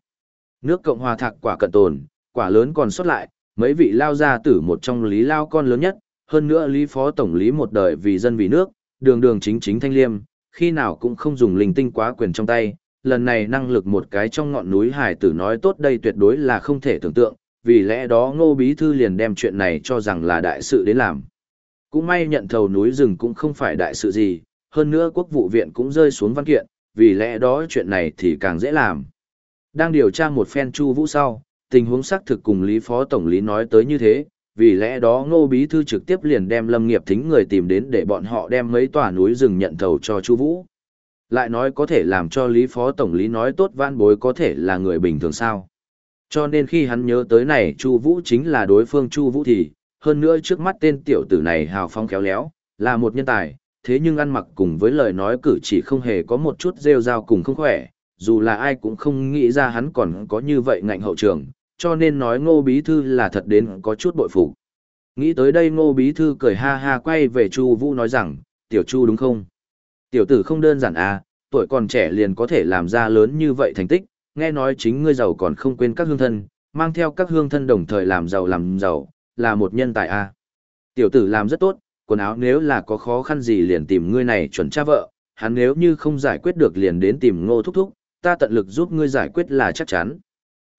Nước Cộng hòa thạc quả cận tồn, quả lớn còn xuất lại, mấy vị lao gia tử một trong lý lao con lớn nhất, hơn nữa lý phó tổng lý một đời vì dân vì nước, đường đường chính chính thanh liêm, khi nào cũng không dùng linh tinh quá quyền trong tay, lần này năng lực một cái trong ngọn núi hải tử nói tốt đây tuyệt đối là không thể tưởng tượng, vì lẽ đó ngô bí thư liền đem chuyện này cho rằng là đại sự đến làm. Cũng may nhận thầu núi rừng cũng không phải đại sự gì, hơn nữa quốc vụ viện cũng rơi xuống văn kiện, vì lẽ đó chuyện này thì càng dễ làm. Đang điều tra một phen chu vũ sau, tình huống xác thực cùng Lý Phó Tổng lý nói tới như thế, vì lẽ đó Ngô Bí Thư trực tiếp liền đem Lâm Nghiệp Thính người tìm đến để bọn họ đem mấy tòa núi rừng nhận thầu cho Chu Vũ. Lại nói có thể làm cho Lý Phó Tổng lý nói tốt van bối có thể là người bình thường sao. Cho nên khi hắn nhớ tới này Chu Vũ chính là đối phương Chu Vũ thì, hơn nữa trước mắt tên tiểu tử này hào phong khéo léo, là một nhân tài, thế nhưng ăn mặc cùng với lời nói cử chỉ không hề có một chút rêu rao cùng không khỏe, dù là ai cũng không nghĩ ra hắn còn có như vậy ngạnh hậu trường, cho nên nói ngô bí thư là thật đến có chút bội phục nghĩ tới đây ngô bí thư cười ha ha quay về chu vũ nói rằng tiểu chu đúng không tiểu tử không đơn giản à tuổi còn trẻ liền có thể làm ra lớn như vậy thành tích nghe nói chính ngươi giàu còn không quên các hương thân mang theo các hương thân đồng thời làm giàu làm giàu là một nhân tài à. tiểu tử làm rất tốt quần áo nếu là có khó khăn gì liền tìm ngươi này chuẩn cha vợ hắn nếu như không giải quyết được liền đến tìm ngô thúc thúc ta tận lực giúp ngươi giải quyết là chắc chắn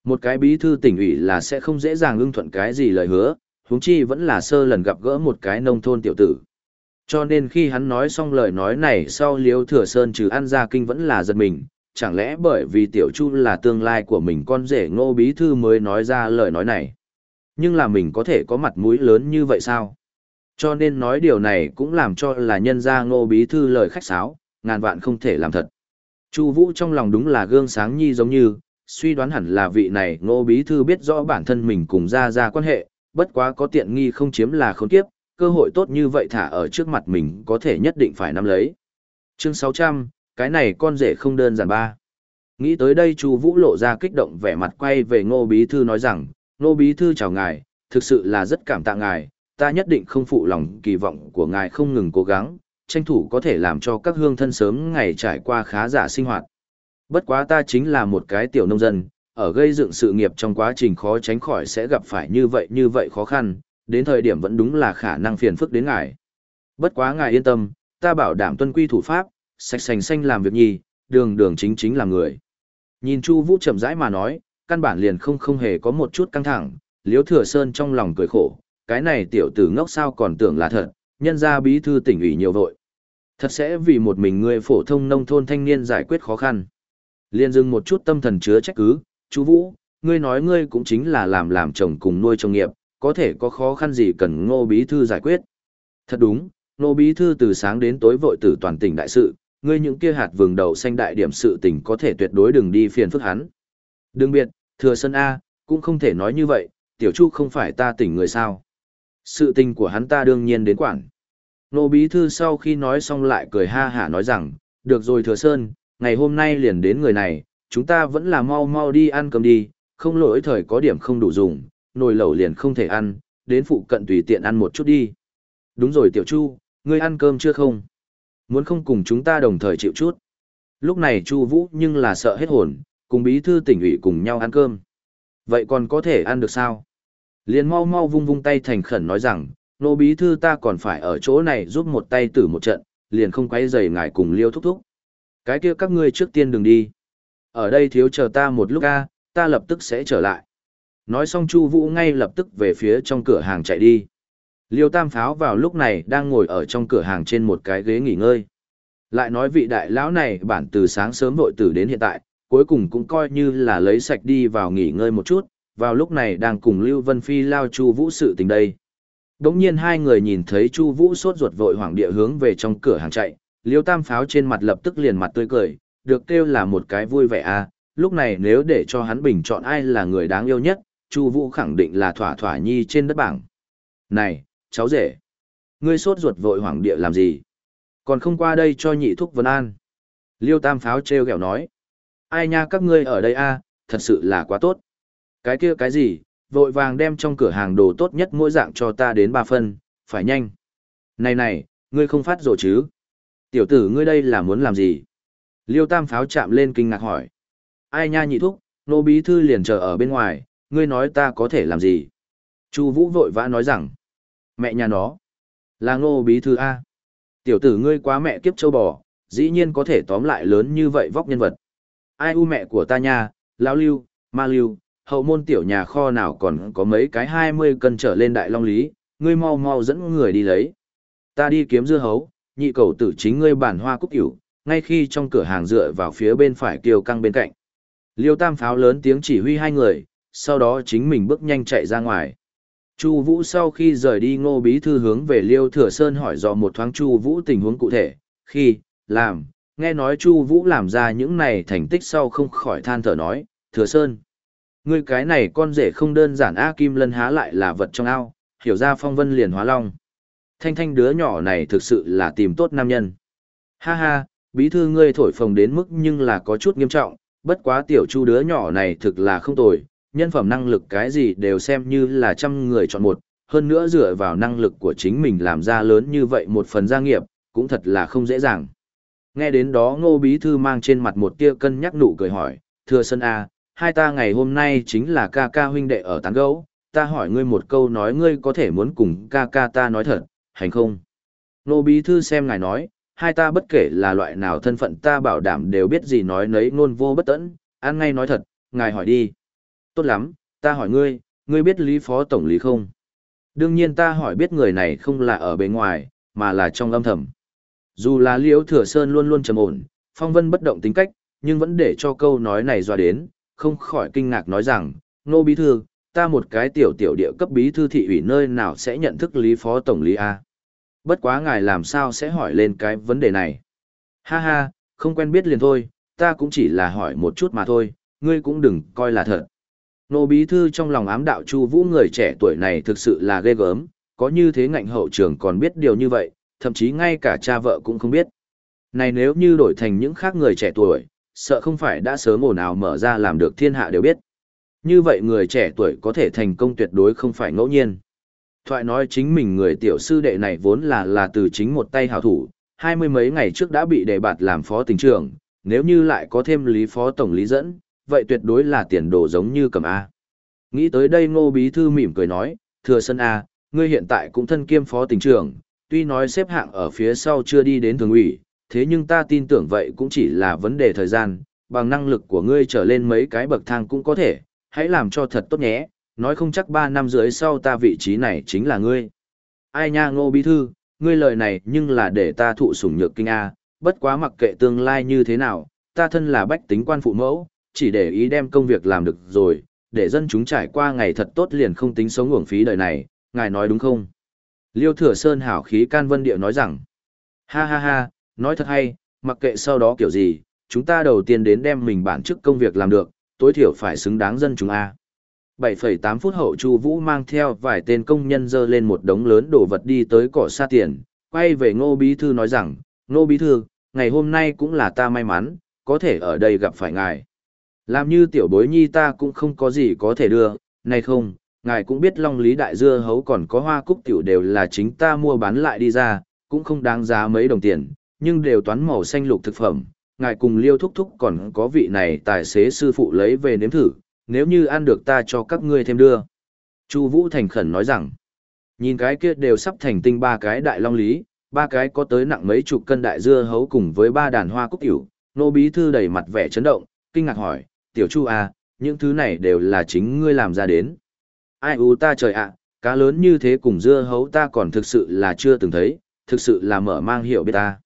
một cái bí thư tỉnh ủy là sẽ không dễ dàng ưng thuận cái gì lời hứa, huống chi vẫn là sơ lần gặp gỡ một cái nông thôn tiểu tử. Cho nên khi hắn nói xong lời nói này sau liêu thừa sơn trừ ăn ra kinh vẫn là giật mình, chẳng lẽ bởi vì tiểu chu là tương lai của mình con rể ngô bí thư mới nói ra lời nói này. Nhưng là mình có thể có mặt mũi lớn như vậy sao? Cho nên nói điều này cũng làm cho là nhân ra ngô bí thư lời khách sáo, ngàn vạn không thể làm thật. Chu Vũ trong lòng đúng là gương sáng nhi giống như, suy đoán hẳn là vị này ngô bí thư biết rõ bản thân mình cùng ra ra quan hệ, bất quá có tiện nghi không chiếm là khốn kiếp cơ hội tốt như vậy thả ở trước mặt mình có thể nhất định phải nắm lấy. Chương 600, cái này con rể không đơn giản ba. Nghĩ tới đây Chu Vũ lộ ra kích động vẻ mặt quay về Ngô bí thư nói rằng, "Ngô bí thư chào ngài, thực sự là rất cảm tạ ngài, ta nhất định không phụ lòng kỳ vọng của ngài không ngừng cố gắng, tranh thủ có thể làm cho các hương thân sớm ngày trải qua khá giả sinh hoạt. Bất quá ta chính là một cái tiểu nông dân, ở gây dựng sự nghiệp trong quá trình khó tránh khỏi sẽ gặp phải như vậy như vậy khó khăn, đến thời điểm vẫn đúng là khả năng phiền phức đến ngài. Bất quá ngài yên tâm, ta bảo đảm tuân quy thủ pháp, sạch sành xanh làm việc nhi, đường đường chính chính làm người. Nhìn Chu Vũ chậm rãi mà nói, căn bản liền không không hề có một chút căng thẳng, Liễu Thừa Sơn trong lòng cười khổ, cái này tiểu tử ngốc sao còn tưởng là thật, nhân ra bí thư tỉnh ủy nhiều vội. Thật sẽ vì một mình người phổ thông nông thôn thanh niên giải quyết khó khăn. Liên dừng một chút tâm thần chứa trách cứ, chú Vũ, ngươi nói ngươi cũng chính là làm làm chồng cùng nuôi chồng nghiệp, có thể có khó khăn gì cần ngô bí thư giải quyết. Thật đúng, ngô bí thư từ sáng đến tối vội tử toàn tỉnh đại sự, ngươi những kia hạt vườn đầu xanh đại điểm sự tình có thể tuyệt đối đừng đi phiền phức hắn. Đừng biệt, thừa sân A, cũng không thể nói như vậy, tiểu chu không phải ta tỉnh người sao. Sự tình của hắn ta đương nhiên đến quản. Nô bí thư sau khi nói xong lại cười ha hả nói rằng, được rồi thừa sơn, ngày hôm nay liền đến người này, chúng ta vẫn là mau mau đi ăn cơm đi, không lỗi thời có điểm không đủ dùng, nồi lẩu liền không thể ăn, đến phụ cận tùy tiện ăn một chút đi. Đúng rồi tiểu chu, ngươi ăn cơm chưa không? Muốn không cùng chúng ta đồng thời chịu chút. Lúc này chu vũ nhưng là sợ hết hồn, cùng bí thư tỉnh ủy cùng nhau ăn cơm. Vậy còn có thể ăn được sao? Liền mau mau vung vung tay thành khẩn nói rằng, nô bí thư ta còn phải ở chỗ này giúp một tay tử một trận, liền không quay rầy ngài cùng liêu thúc thúc. Cái kia các ngươi trước tiên đừng đi. Ở đây thiếu chờ ta một lúc a, ta lập tức sẽ trở lại. Nói xong Chu Vũ ngay lập tức về phía trong cửa hàng chạy đi. Liêu Tam Pháo vào lúc này đang ngồi ở trong cửa hàng trên một cái ghế nghỉ ngơi. Lại nói vị đại lão này bản từ sáng sớm vội từ đến hiện tại, cuối cùng cũng coi như là lấy sạch đi vào nghỉ ngơi một chút, vào lúc này đang cùng Lưu Vân Phi lao Chu Vũ sự tình đây. Đống nhiên hai người nhìn thấy Chu Vũ sốt ruột vội hoảng địa hướng về trong cửa hàng chạy, Liêu Tam Pháo trên mặt lập tức liền mặt tươi cười, được kêu là một cái vui vẻ à, lúc này nếu để cho hắn bình chọn ai là người đáng yêu nhất, Chu Vũ khẳng định là thỏa thỏa nhi trên đất bảng. Này, cháu rể, ngươi sốt ruột vội hoảng địa làm gì? Còn không qua đây cho nhị thúc Vân an. Liêu Tam Pháo trêu ghẹo nói, ai nha các ngươi ở đây a, thật sự là quá tốt. Cái kia cái gì, vội vàng đem trong cửa hàng đồ tốt nhất mỗi dạng cho ta đến ba phân, phải nhanh. Này này, ngươi không phát rồ chứ? Tiểu tử ngươi đây là muốn làm gì? Liêu Tam Pháo chạm lên kinh ngạc hỏi. Ai nha nhị thúc, nô bí thư liền chờ ở bên ngoài, ngươi nói ta có thể làm gì? Chu Vũ vội vã nói rằng, mẹ nhà nó, là ngô bí thư A. Tiểu tử ngươi quá mẹ kiếp châu bò, dĩ nhiên có thể tóm lại lớn như vậy vóc nhân vật. Ai u mẹ của ta nha, lão lưu, ma lưu, hậu môn tiểu nhà kho nào còn có mấy cái hai mươi cân trở lên đại long lý, ngươi mau mau dẫn người đi lấy. Ta đi kiếm dưa hấu, nhị cầu tử chính ngươi bản hoa cúc cửu. ngay khi trong cửa hàng dựa vào phía bên phải kiều căng bên cạnh. Liêu tam pháo lớn tiếng chỉ huy hai người, sau đó chính mình bước nhanh chạy ra ngoài. Chu Vũ sau khi rời đi Ngô Bí Thư hướng về Liêu Thừa Sơn hỏi dò một thoáng Chu Vũ tình huống cụ thể, khi, làm, nghe nói Chu Vũ làm ra những này thành tích sau không khỏi than thở nói, Thừa Sơn. Ngươi cái này con rể không đơn giản A Kim Lân há lại là vật trong ao, hiểu ra phong vân liền hóa long. Thanh thanh đứa nhỏ này thực sự là tìm tốt nam nhân. Ha ha, bí thư ngươi thổi phồng đến mức nhưng là có chút nghiêm trọng, bất quá tiểu chu đứa nhỏ này thực là không tồi, nhân phẩm năng lực cái gì đều xem như là trăm người chọn một, hơn nữa dựa vào năng lực của chính mình làm ra lớn như vậy một phần gia nghiệp, cũng thật là không dễ dàng. Nghe đến đó ngô bí thư mang trên mặt một tia cân nhắc nụ cười hỏi, thưa sân A, hai ta ngày hôm nay chính là ca ca huynh đệ ở tán gấu, ta hỏi ngươi một câu nói ngươi có thể muốn cùng ca ca ta nói thật, hành không? Ngô bí thư xem ngài nói, hai ta bất kể là loại nào thân phận ta bảo đảm đều biết gì nói nấy ngôn vô bất tẫn, ăn ngay nói thật, ngài hỏi đi. Tốt lắm, ta hỏi ngươi, ngươi biết Lý Phó Tổng Lý không? Đương nhiên ta hỏi biết người này không là ở bên ngoài, mà là trong âm thầm. Dù là Liễu Thừa Sơn luôn luôn trầm ổn, phong vân bất động tính cách, nhưng vẫn để cho câu nói này dọa đến, không khỏi kinh ngạc nói rằng, nô bí thư, ta một cái tiểu tiểu địa cấp bí thư thị ủy nơi nào sẽ nhận thức Lý Phó Tổng Lý A. Bất quá ngài làm sao sẽ hỏi lên cái vấn đề này. Ha ha, không quen biết liền thôi, ta cũng chỉ là hỏi một chút mà thôi, ngươi cũng đừng coi là thật. Nô bí thư trong lòng ám đạo Chu Vũ người trẻ tuổi này thực sự là ghê gớm, có như thế ngạnh hậu trường còn biết điều như vậy, thậm chí ngay cả cha vợ cũng không biết. Này nếu như đổi thành những khác người trẻ tuổi, sợ không phải đã sớm ồn ào mở ra làm được thiên hạ đều biết. Như vậy người trẻ tuổi có thể thành công tuyệt đối không phải ngẫu nhiên. Thoại nói chính mình người tiểu sư đệ này vốn là là từ chính một tay hảo thủ, hai mươi mấy ngày trước đã bị đề bạt làm phó tỉnh trưởng, nếu như lại có thêm lý phó tổng lý dẫn, vậy tuyệt đối là tiền đồ giống như cầm A. Nghĩ tới đây ngô bí thư mỉm cười nói, thừa sân A, ngươi hiện tại cũng thân kiêm phó tỉnh trưởng, tuy nói xếp hạng ở phía sau chưa đi đến thường ủy, thế nhưng ta tin tưởng vậy cũng chỉ là vấn đề thời gian, bằng năng lực của ngươi trở lên mấy cái bậc thang cũng có thể, hãy làm cho thật tốt nhé, nói không chắc 3 năm rưỡi sau ta vị trí này chính là ngươi. Ai nha ngô bí thư, ngươi lời này nhưng là để ta thụ sủng nhược kinh A, bất quá mặc kệ tương lai như thế nào, ta thân là bách tính quan phụ mẫu, chỉ để ý đem công việc làm được rồi, để dân chúng trải qua ngày thật tốt liền không tính sống uổng phí đời này, ngài nói đúng không? Liêu Thừa Sơn hảo khí can vân điệu nói rằng, ha ha ha, nói thật hay, mặc kệ sau đó kiểu gì, chúng ta đầu tiên đến đem mình bản chức công việc làm được, tối thiểu phải xứng đáng dân chúng A. 7,8 phút hậu Chu Vũ mang theo vài tên công nhân dơ lên một đống lớn đồ vật đi tới cỏ xa tiền, quay về Ngô Bí Thư nói rằng, Ngô Bí Thư, ngày hôm nay cũng là ta may mắn, có thể ở đây gặp phải ngài. Làm như tiểu bối nhi ta cũng không có gì có thể đưa, này không, ngài cũng biết long lý đại dưa hấu còn có hoa cúc tiểu đều là chính ta mua bán lại đi ra, cũng không đáng giá mấy đồng tiền, nhưng đều toán màu xanh lục thực phẩm, ngài cùng liêu thúc thúc còn có vị này tài xế sư phụ lấy về nếm thử, nếu như ăn được ta cho các ngươi thêm đưa. Chu Vũ thành khẩn nói rằng, nhìn cái kia đều sắp thành tinh ba cái đại long lý, ba cái có tới nặng mấy chục cân đại dưa hấu cùng với ba đàn hoa cúc tiểu, nô bí thư đầy mặt vẻ chấn động, kinh ngạc hỏi, tiểu Chu à, những thứ này đều là chính ngươi làm ra đến. Ai u ta trời ạ, cá lớn như thế cùng dưa hấu ta còn thực sự là chưa từng thấy, thực sự là mở mang hiểu biết ta.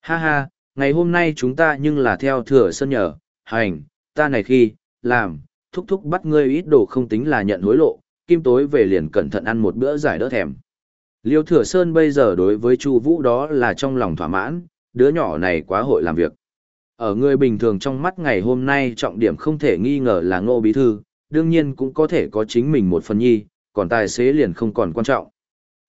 Ha ha, ngày hôm nay chúng ta nhưng là theo thừa sân nhờ, hành, ta này khi, làm, thúc thúc bắt ngươi ít đồ không tính là nhận hối lộ, kim tối về liền cẩn thận ăn một bữa giải đỡ thèm. Liêu Thừa Sơn bây giờ đối với Chu Vũ đó là trong lòng thỏa mãn, đứa nhỏ này quá hội làm việc. Ở người bình thường trong mắt ngày hôm nay trọng điểm không thể nghi ngờ là Ngô Bí Thư, đương nhiên cũng có thể có chính mình một phần nhi, còn tài xế liền không còn quan trọng.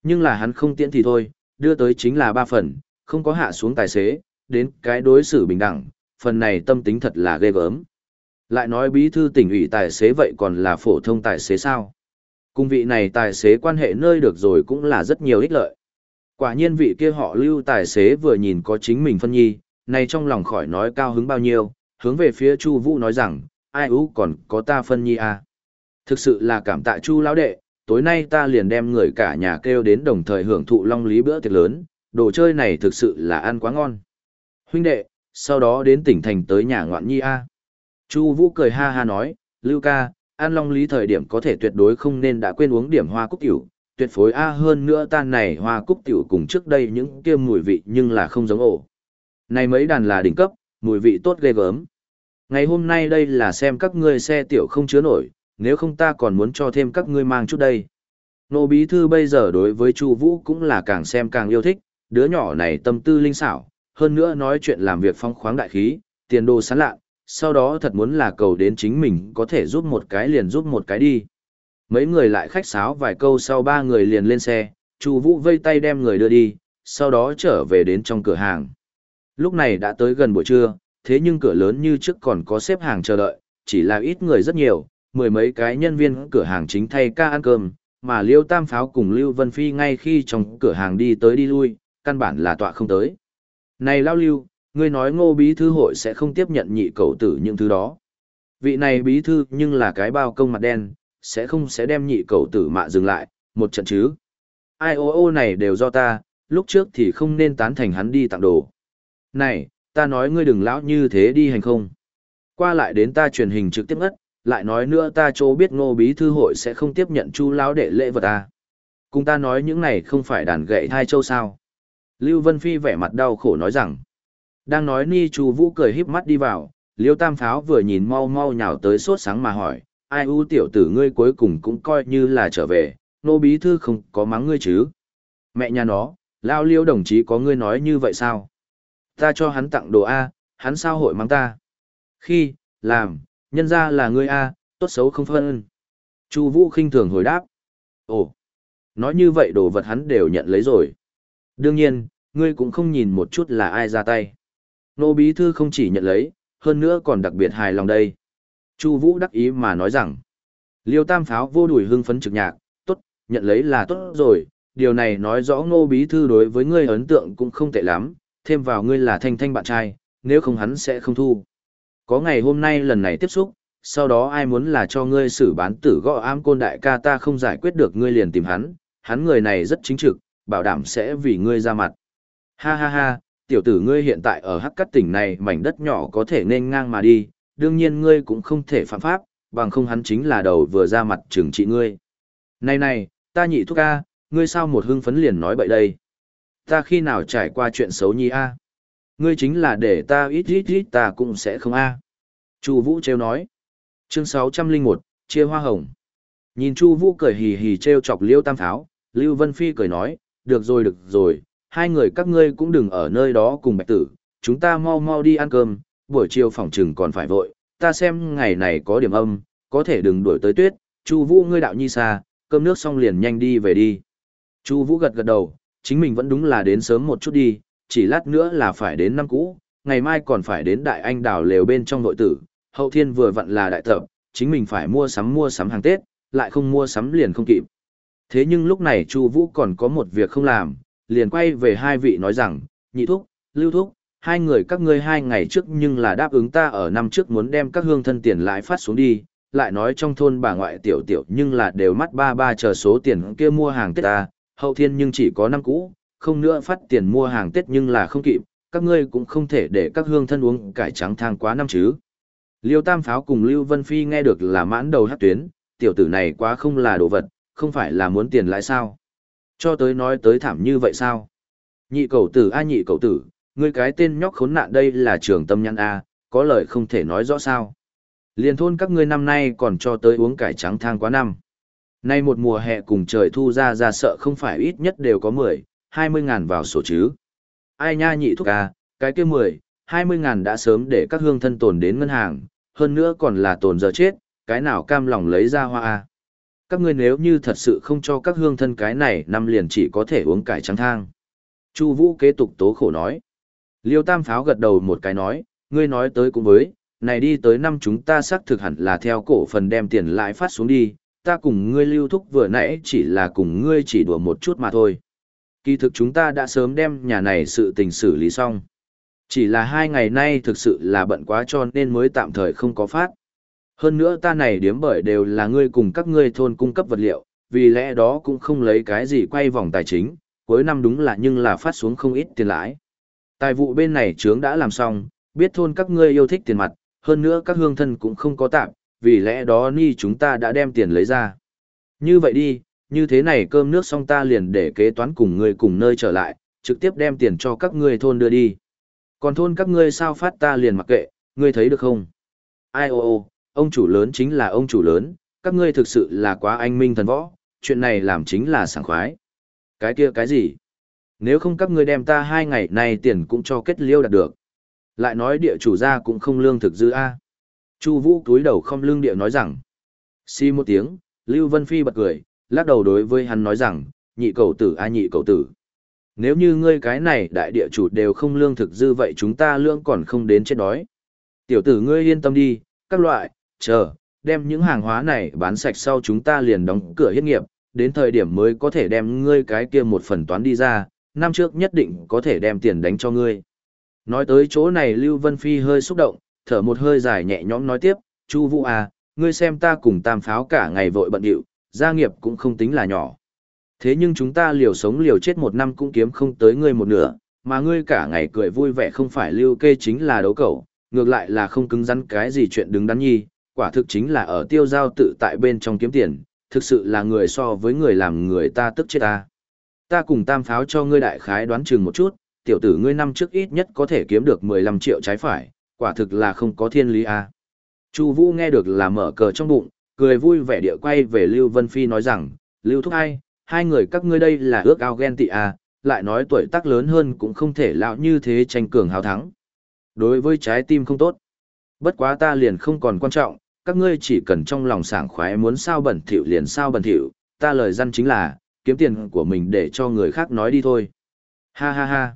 Nhưng là hắn không tiễn thì thôi, đưa tới chính là ba phần, không có hạ xuống tài xế, đến cái đối xử bình đẳng, phần này tâm tính thật là ghê gớm. Lại nói bí thư tỉnh ủy tài xế vậy còn là phổ thông tài xế sao? cung vị này tài xế quan hệ nơi được rồi cũng là rất nhiều ích lợi. Quả nhiên vị kia họ lưu tài xế vừa nhìn có chính mình phân nhi, này trong lòng khỏi nói cao hứng bao nhiêu, hướng về phía Chu Vũ nói rằng, ai ú còn có ta phân nhi à. Thực sự là cảm tạ Chu lão đệ, tối nay ta liền đem người cả nhà kêu đến đồng thời hưởng thụ long lý bữa tiệc lớn, đồ chơi này thực sự là ăn quá ngon. Huynh đệ, sau đó đến tỉnh thành tới nhà ngoạn nhi a. Chu Vũ cười ha ha nói, Lưu ca, ăn long lý thời điểm có thể tuyệt đối không nên đã quên uống điểm hoa cúc tiểu, tuyệt phối a hơn nữa tan này hoa cúc tiểu cùng trước đây những kia mùi vị nhưng là không giống ổ. Này mấy đàn là đỉnh cấp, mùi vị tốt ghê gớm. Ngày hôm nay đây là xem các ngươi xe tiểu không chứa nổi, nếu không ta còn muốn cho thêm các ngươi mang chút đây. Nô bí thư bây giờ đối với Chu Vũ cũng là càng xem càng yêu thích, đứa nhỏ này tâm tư linh xảo, hơn nữa nói chuyện làm việc phong khoáng đại khí, tiền đồ sáng lạ, sau đó thật muốn là cầu đến chính mình có thể giúp một cái liền giúp một cái đi. Mấy người lại khách sáo vài câu sau ba người liền lên xe, Chu Vũ vây tay đem người đưa đi, sau đó trở về đến trong cửa hàng. Lúc này đã tới gần buổi trưa, thế nhưng cửa lớn như trước còn có xếp hàng chờ đợi, chỉ là ít người rất nhiều, mười mấy cái nhân viên cửa hàng chính thay ca ăn cơm, mà Liêu Tam Pháo cùng Lưu Vân Phi ngay khi trong cửa hàng đi tới đi lui, căn bản là tọa không tới. Này Lao Lưu, ngươi nói ngô bí thư hội sẽ không tiếp nhận nhị cầu tử những thứ đó. Vị này bí thư nhưng là cái bao công mặt đen, sẽ không sẽ đem nhị cầu tử mạ dừng lại, một trận chứ. Ai ô ô này đều do ta, lúc trước thì không nên tán thành hắn đi tặng đồ. Này, ta nói ngươi đừng lão như thế đi hành không. Qua lại đến ta truyền hình trực tiếp ngất, lại nói nữa ta chỗ biết ngô bí thư hội sẽ không tiếp nhận chu lão đệ lễ vật ta. Cùng ta nói những này không phải đàn gậy thai châu sao. Lưu Vân Phi vẻ mặt đau khổ nói rằng, đang nói Ni Chu Vũ cười híp mắt đi vào, Liêu Tam Pháo vừa nhìn mau mau nhào tới sốt sáng mà hỏi, ai u tiểu tử ngươi cuối cùng cũng coi như là trở về, nô bí thư không có mắng ngươi chứ. Mẹ nhà nó, lao liêu đồng chí có ngươi nói như vậy sao? Ta cho hắn tặng đồ A, hắn sao hội mang ta? Khi, làm, nhân ra là ngươi A, tốt xấu không phân. Chu Vũ khinh thường hồi đáp. Ồ, nói như vậy đồ vật hắn đều nhận lấy rồi. Đương nhiên, ngươi cũng không nhìn một chút là ai ra tay. Nô bí thư không chỉ nhận lấy, hơn nữa còn đặc biệt hài lòng đây. Chu Vũ đắc ý mà nói rằng, Liêu Tam Pháo vô đuổi hưng phấn trực nhạc, tốt, nhận lấy là tốt rồi, điều này nói rõ Ngô Bí Thư đối với ngươi ấn tượng cũng không tệ lắm, thêm vào ngươi là thanh thanh bạn trai, nếu không hắn sẽ không thu. Có ngày hôm nay lần này tiếp xúc, sau đó ai muốn là cho ngươi xử bán tử gõ ám côn đại ca ta không giải quyết được ngươi liền tìm hắn, hắn người này rất chính trực, bảo đảm sẽ vì ngươi ra mặt. Ha ha ha, tiểu tử ngươi hiện tại ở hắc cắt tỉnh này mảnh đất nhỏ có thể nên ngang mà đi, đương nhiên ngươi cũng không thể phạm pháp, bằng không hắn chính là đầu vừa ra mặt trừng trị ngươi. Này này, ta nhị thúc a, ngươi sao một hưng phấn liền nói bậy đây? Ta khi nào trải qua chuyện xấu nhi a? Ngươi chính là để ta ít ít ít ta cũng sẽ không a. Chu Vũ trêu nói. Chương 601, chia hoa hồng. Nhìn Chu Vũ cười hì hì trêu chọc Liêu Tam Tháo, Lưu Vân Phi cười nói, được rồi được rồi, hai người các ngươi cũng đừng ở nơi đó cùng bạch tử, chúng ta mau mau đi ăn cơm, buổi chiều phòng trừng còn phải vội, ta xem ngày này có điểm âm, có thể đừng đuổi tới tuyết, Chu Vũ ngươi đạo nhi xa, cơm nước xong liền nhanh đi về đi. Chu Vũ gật gật đầu, chính mình vẫn đúng là đến sớm một chút đi, chỉ lát nữa là phải đến năm cũ, ngày mai còn phải đến đại anh đảo lều bên trong nội tử, hậu thiên vừa vặn là đại tập, chính mình phải mua sắm mua sắm hàng Tết, lại không mua sắm liền không kịp. Thế nhưng lúc này Chu Vũ còn có một việc không làm, liền quay về hai vị nói rằng, nhị thúc, lưu thúc, hai người các ngươi hai ngày trước nhưng là đáp ứng ta ở năm trước muốn đem các hương thân tiền lãi phát xuống đi, lại nói trong thôn bà ngoại tiểu tiểu nhưng là đều mắt ba ba chờ số tiền kia mua hàng Tết ta, hậu thiên nhưng chỉ có năm cũ, không nữa phát tiền mua hàng Tết nhưng là không kịp, các ngươi cũng không thể để các hương thân uống cải trắng thang quá năm chứ. Liêu Tam Pháo cùng Lưu Vân Phi nghe được là mãn đầu hát tuyến, tiểu tử này quá không là đồ vật, không phải là muốn tiền lãi sao. Cho tới nói tới thảm như vậy sao? Nhị cầu tử a nhị cầu tử, ngươi cái tên nhóc khốn nạn đây là trường tâm nhăn a, có lời không thể nói rõ sao. Liên thôn các ngươi năm nay còn cho tới uống cải trắng thang quá năm. Nay một mùa hè cùng trời thu ra ra sợ không phải ít nhất đều có 10, 20 ngàn vào sổ chứ. Ai nha nhị thúc à, cái kia 10, 20 ngàn đã sớm để các hương thân tồn đến ngân hàng, hơn nữa còn là tồn giờ chết, cái nào cam lòng lấy ra hoa à? Các ngươi nếu như thật sự không cho các hương thân cái này năm liền chỉ có thể uống cải trắng thang. Chu Vũ kế tục tố khổ nói. Liêu Tam Pháo gật đầu một cái nói, ngươi nói tới cũng với, này đi tới năm chúng ta xác thực hẳn là theo cổ phần đem tiền lãi phát xuống đi, ta cùng ngươi lưu thúc vừa nãy chỉ là cùng ngươi chỉ đùa một chút mà thôi. Kỳ thực chúng ta đã sớm đem nhà này sự tình xử lý xong. Chỉ là hai ngày nay thực sự là bận quá cho nên mới tạm thời không có phát. Hơn nữa ta này điếm bởi đều là ngươi cùng các ngươi thôn cung cấp vật liệu, vì lẽ đó cũng không lấy cái gì quay vòng tài chính, cuối năm đúng là nhưng là phát xuống không ít tiền lãi. Tài vụ bên này trướng đã làm xong, biết thôn các ngươi yêu thích tiền mặt, hơn nữa các hương thân cũng không có tạm, vì lẽ đó ni chúng ta đã đem tiền lấy ra. Như vậy đi, như thế này cơm nước xong ta liền để kế toán cùng ngươi cùng nơi trở lại, trực tiếp đem tiền cho các ngươi thôn đưa đi. Còn thôn các ngươi sao phát ta liền mặc kệ, ngươi thấy được không? Ai ô ô, ông chủ lớn chính là ông chủ lớn, các ngươi thực sự là quá anh minh thần võ, chuyện này làm chính là sảng khoái. Cái kia cái gì? Nếu không các ngươi đem ta hai ngày này tiền cũng cho kết liêu đạt được. Lại nói địa chủ gia cũng không lương thực dư a. Chu Vũ túi đầu không lương địa nói rằng. Xi một tiếng, Lưu Vân Phi bật cười, lắc đầu đối với hắn nói rằng, nhị cầu tử a nhị cầu tử. Nếu như ngươi cái này đại địa chủ đều không lương thực dư vậy chúng ta lương còn không đến chết đói. Tiểu tử ngươi yên tâm đi, các loại, chờ, đem những hàng hóa này bán sạch sau chúng ta liền đóng cửa hiết nghiệp, đến thời điểm mới có thể đem ngươi cái kia một phần toán đi ra, năm trước nhất định có thể đem tiền đánh cho ngươi. Nói tới chỗ này Lưu Vân Phi hơi xúc động, thở một hơi dài nhẹ nhõm nói tiếp, Chu Vũ à, ngươi xem ta cùng tam pháo cả ngày vội bận điệu, gia nghiệp cũng không tính là nhỏ. Thế nhưng chúng ta liều sống liều chết một năm cũng kiếm không tới ngươi một nửa, mà ngươi cả ngày cười vui vẻ không phải lưu kê chính là đấu cẩu, ngược lại là không cứng rắn cái gì chuyện đứng đắn nhi, quả thực chính là ở tiêu giao tự tại bên trong kiếm tiền, thực sự là người so với người làm người ta tức chết ta. Ta cùng tam pháo cho ngươi đại khái đoán chừng một chút, tiểu tử ngươi năm trước ít nhất có thể kiếm được 15 triệu trái phải, quả thực là không có thiên lý. À. Chu Vũ nghe được là mở cờ trong bụng, cười vui vẻ địa quay về Lưu Vân Phi nói rằng, Lưu Thúc ai, hai người các ngươi đây là ước ao ghen tị à, lại nói tuổi tác lớn hơn cũng không thể lão như thế tranh cường hào thắng. Đối với trái tim không tốt. Bất quá ta liền không còn quan trọng, các ngươi chỉ cần trong lòng sảng khoái muốn sao bẩn thỉu liền sao bẩn thỉu, ta lời dân chính là, kiếm tiền của mình để cho người khác nói đi thôi. Ha ha ha.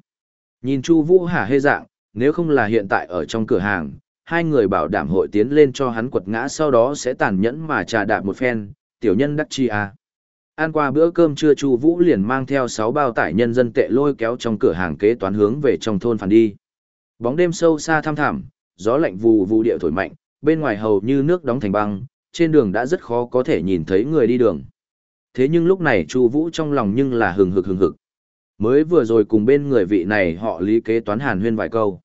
Nhìn Chu Vũ hả hê dạng, nếu không là hiện tại ở trong cửa hàng, hai người bảo đảm hội tiến lên cho hắn quật ngã sau đó sẽ tàn nhẫn mà trà đạp một phen, tiểu nhân đắc chi à. Ăn qua bữa cơm trưa Chu Vũ liền mang theo 6 bao tải nhân dân tệ lôi kéo trong cửa hàng kế toán hướng về trong thôn phản đi. Bóng đêm sâu xa thăm thẳm, gió lạnh vù vù địa thổi mạnh, bên ngoài hầu như nước đóng thành băng, trên đường đã rất khó có thể nhìn thấy người đi đường. Thế nhưng lúc này Chu Vũ trong lòng nhưng là hừng hực hừng hực. Mới vừa rồi cùng bên người vị này họ Lý kế toán Hàn Huyên vài câu.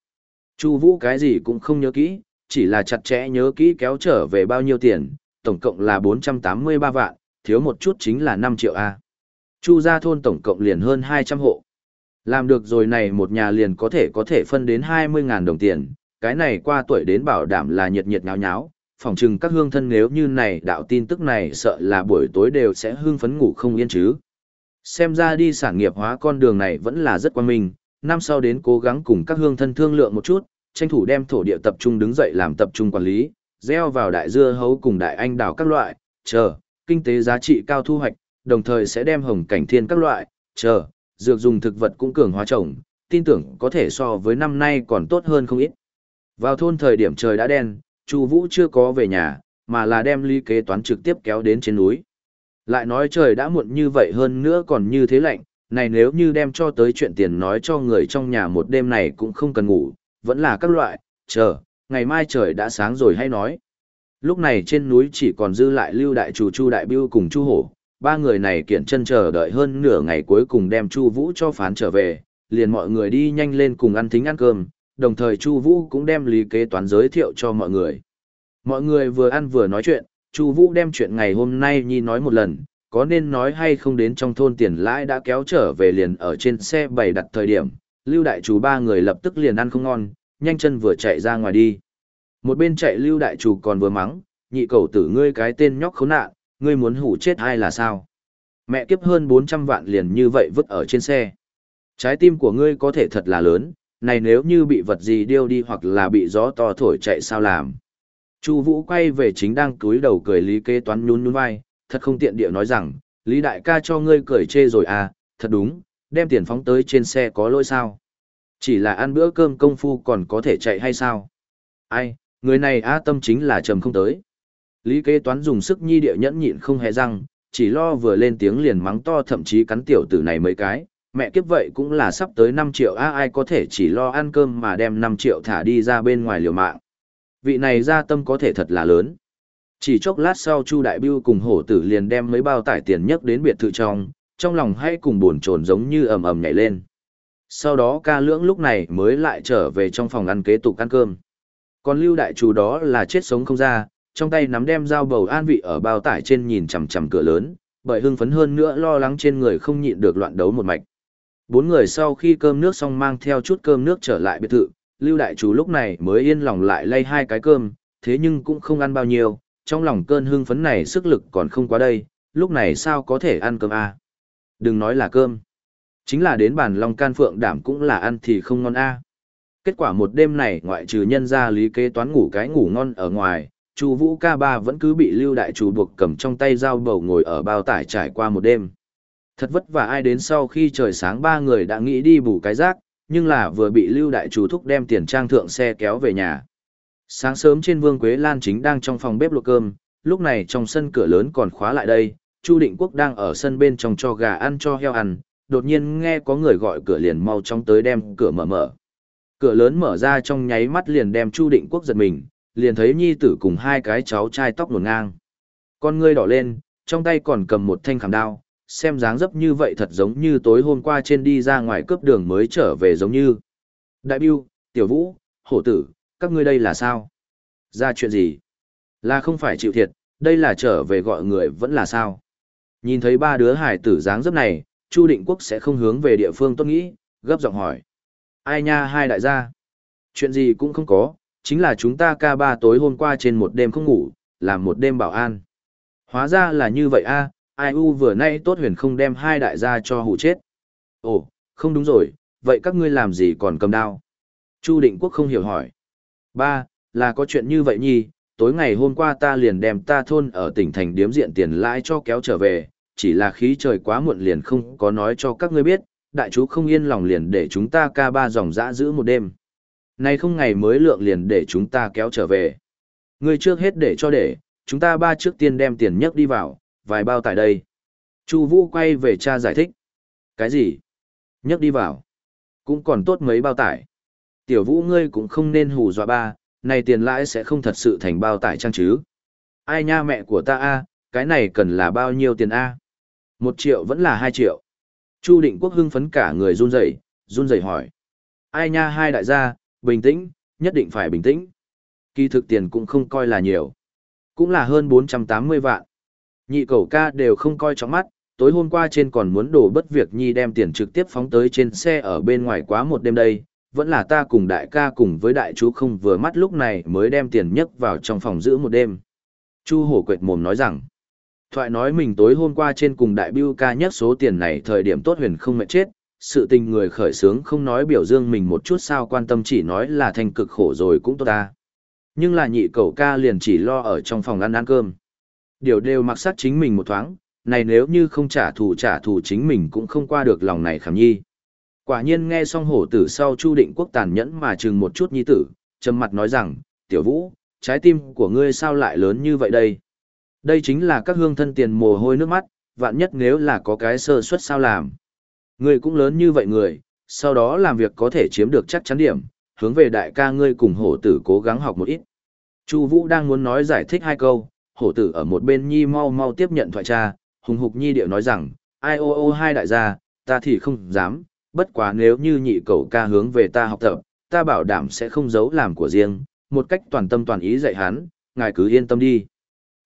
Chu Vũ cái gì cũng không nhớ kỹ, chỉ là chặt chẽ nhớ kỹ kéo trở về bao nhiêu tiền, tổng cộng là 483 vạn, thiếu một chút chính là 5 triệu A. Chu gia thôn tổng cộng liền hơn 200 hộ. Làm được rồi này một nhà liền có thể có thể phân đến 20.000 đồng tiền, cái này qua tuổi đến bảo đảm là nhiệt nhiệt nháo nháo, phòng trừng các hương thân nếu như này đạo tin tức này sợ là buổi tối đều sẽ hương phấn ngủ không yên chứ. Xem ra đi sản nghiệp hóa con đường này vẫn là rất quan minh, năm sau đến cố gắng cùng các hương thân thương lượng một chút, tranh thủ đem thổ địa tập trung đứng dậy làm tập trung quản lý, gieo vào đại dưa hấu cùng đại anh đào các loại, chờ, kinh tế giá trị cao thu hoạch, đồng thời sẽ đem hồng cảnh thiên các loại, chờ, dược dùng thực vật cũng cường hóa trồng, tin tưởng có thể so với năm nay còn tốt hơn không ít. Vào thôn thời điểm trời đã đen, Chu Vũ chưa có về nhà, mà là đem ly kế toán trực tiếp kéo đến trên núi. Lại nói trời đã muộn như vậy hơn nữa còn như thế lạnh, này nếu như đem cho tới chuyện tiền nói cho người trong nhà một đêm này cũng không cần ngủ, vẫn là các loại, chờ, ngày mai trời đã sáng rồi hay nói. Lúc này trên núi chỉ còn dư lại Lưu Đại Chủ Chu Đại Biêu cùng Chu Hổ, ba người này kiện chân chờ đợi hơn nửa ngày cuối cùng đem Chu Vũ cho phán trở về, liền mọi người đi nhanh lên cùng ăn thính ăn cơm, đồng thời Chu Vũ cũng đem lý kế toán giới thiệu cho mọi người. Mọi người vừa ăn vừa nói chuyện, Chu Vũ đem chuyện ngày hôm nay nhi nói một lần, có nên nói hay không đến trong thôn tiền lãi đã kéo trở về liền ở trên xe bày đặt thời điểm, Lưu Đại Chủ ba người lập tức liền ăn không ngon, nhanh chân vừa chạy ra ngoài đi. Một bên chạy Lưu Đại Chủ còn vừa mắng, nhị cầu tử ngươi cái tên nhóc khốn nạn, ngươi muốn hủ chết ai là sao? Mẹ kiếp hơn 400 vạn liền như vậy vứt ở trên xe. Trái tim của ngươi có thể thật là lớn, này nếu như bị vật gì điêu đi hoặc là bị gió to thổi chạy sao làm. Chu Vũ quay về chính đang cúi đầu cười Lý Kế Toán nhún nhún vai, thật không tiện địa nói rằng, Lý đại ca cho ngươi cười chê rồi à, thật đúng, đem tiền phóng tới trên xe có lỗi sao? Chỉ là ăn bữa cơm công phu còn có thể chạy hay sao? Ai, người này á tâm chính là trầm không tới. Lý kế toán dùng sức nhi địa nhẫn nhịn không hề răng, chỉ lo vừa lên tiếng liền mắng to thậm chí cắn tiểu tử này mấy cái, mẹ kiếp vậy cũng là sắp tới 5 triệu a ai có thể chỉ lo ăn cơm mà đem 5 triệu thả đi ra bên ngoài liều mạng. Vị này ra tâm có thể thật là lớn. Chỉ chốc lát sau Chu Đại Biêu cùng hổ tử liền đem mấy bao tải tiền nhất đến biệt thự trong, trong lòng hay cùng buồn chồn giống như ầm ầm nhảy lên. Sau đó ca lưỡng lúc này mới lại trở về trong phòng ăn kế tục ăn cơm. Còn lưu đại chủ đó là chết sống không ra, trong tay nắm đem dao bầu an vị ở bao tải trên nhìn chằm chằm cửa lớn, bởi hưng phấn hơn nữa lo lắng trên người không nhịn được loạn đấu một mạch. Bốn người sau khi cơm nước xong mang theo chút cơm nước trở lại biệt thự, lưu đại chủ lúc này mới yên lòng lại lay hai cái cơm, thế nhưng cũng không ăn bao nhiêu, trong lòng cơn hưng phấn này sức lực còn không quá đây, lúc này sao có thể ăn cơm a? Đừng nói là cơm. Chính là đến bàn long can phượng đảm cũng là ăn thì không ngon a. Kết quả một đêm này ngoại trừ nhân ra lý kế toán ngủ cái ngủ ngon ở ngoài, Chu Vũ ca ba vẫn cứ bị Lưu đại chủ buộc cầm trong tay dao bầu ngồi ở bao tải trải qua một đêm. Thật vất vả ai đến sau khi trời sáng ba người đã nghĩ đi bù cái rác, nhưng là vừa bị Lưu đại chủ thúc đem tiền trang thượng xe kéo về nhà. Sáng sớm trên Vương Quế Lan chính đang trong phòng bếp luộc cơm, lúc này trong sân cửa lớn còn khóa lại đây, Chu Định Quốc đang ở sân bên trong cho gà ăn cho heo ăn, đột nhiên nghe có người gọi cửa liền mau chóng tới đem cửa mở mở. Cửa lớn mở ra trong nháy mắt liền đem Chu Định Quốc giật mình, liền thấy nhi tử cùng hai cái cháu trai tóc nổn ngang. Con ngươi đỏ lên, trong tay còn cầm một thanh khảm đao, xem dáng dấp như vậy thật giống như tối hôm qua trên đi ra ngoài cướp đường mới trở về giống như. Đại Biêu, Tiểu Vũ, Hổ Tử, các ngươi đây là sao? Ra chuyện gì? Là không phải chịu thiệt, đây là trở về gọi người vẫn là sao? Nhìn thấy ba đứa hải tử dáng dấp này, Chu Định Quốc sẽ không hướng về địa phương tốt nghĩ, gấp giọng hỏi. Ai nha hai đại gia? Chuyện gì cũng không có, chính là chúng ta ca ba tối hôm qua trên một đêm không ngủ, làm một đêm bảo an. Hóa ra là như vậy a, ai u vừa nay tốt huyền không đem hai đại gia cho hủ chết. Ồ, không đúng rồi, vậy các ngươi làm gì còn cầm đao? Chu Định Quốc không hiểu hỏi. Ba, là có chuyện như vậy nhi, tối ngày hôm qua ta liền đem ta thôn ở tỉnh thành điếm diện tiền lãi cho kéo trở về, chỉ là khí trời quá muộn liền không có nói cho các ngươi biết, đại chú không yên lòng liền để chúng ta ca ba dòng dã giữ một đêm. Nay không ngày mới lượng liền để chúng ta kéo trở về. Ngươi trước hết để cho để, chúng ta ba trước tiên đem tiền nhấc đi vào, vài bao tại đây. Chu Vũ quay về cha giải thích. Cái gì? Nhấc đi vào. Cũng còn tốt mấy bao tải. Tiểu Vũ ngươi cũng không nên hù dọa ba, này tiền lãi sẽ không thật sự thành bao tải trang chứ. Ai nha mẹ của ta a, cái này cần là bao nhiêu tiền a? Một triệu vẫn là hai triệu. Chu Định Quốc hưng phấn cả người run rẩy, run rẩy hỏi. Ai nha hai đại gia, bình tĩnh, nhất định phải bình tĩnh. Kỳ thực tiền cũng không coi là nhiều. Cũng là hơn 480 vạn. Nhị cầu ca đều không coi trọng mắt, tối hôm qua trên còn muốn đổ bất việc nhi đem tiền trực tiếp phóng tới trên xe ở bên ngoài quá một đêm đây. Vẫn là ta cùng đại ca cùng với đại chú không vừa mắt lúc này mới đem tiền nhấc vào trong phòng giữ một đêm. Chu hổ quệt mồm nói rằng, thoại nói mình tối hôm qua trên cùng đại biêu ca nhất số tiền này thời điểm tốt huyền không mệt chết, sự tình người khởi sướng không nói biểu dương mình một chút sao quan tâm chỉ nói là thành cực khổ rồi cũng tốt ta. Nhưng là nhị cậu ca liền chỉ lo ở trong phòng ăn ăn cơm. Điều đều mặc sát chính mình một thoáng, này nếu như không trả thù trả thù chính mình cũng không qua được lòng này khảm nhi. Quả nhiên nghe xong hổ tử sau Chu Định Quốc tàn nhẫn mà chừng một chút nhi tử, trầm mặt nói rằng, tiểu vũ, trái tim của ngươi sao lại lớn như vậy đây? Đây chính là các hương thân tiền mồ hôi nước mắt, vạn nhất nếu là có cái sơ suất sao làm. Ngươi cũng lớn như vậy người, sau đó làm việc có thể chiếm được chắc chắn điểm, hướng về đại ca ngươi cùng hổ tử cố gắng học một ít. Chu Vũ đang muốn nói giải thích hai câu, hổ tử ở một bên nhi mau mau tiếp nhận thoại cha, hùng hục nhi điệu nói rằng, ai ô ô hai đại gia, ta thì không dám, bất quá nếu như nhị cậu ca hướng về ta học tập, ta bảo đảm sẽ không giấu làm của riêng, một cách toàn tâm toàn ý dạy hắn, ngài cứ yên tâm đi.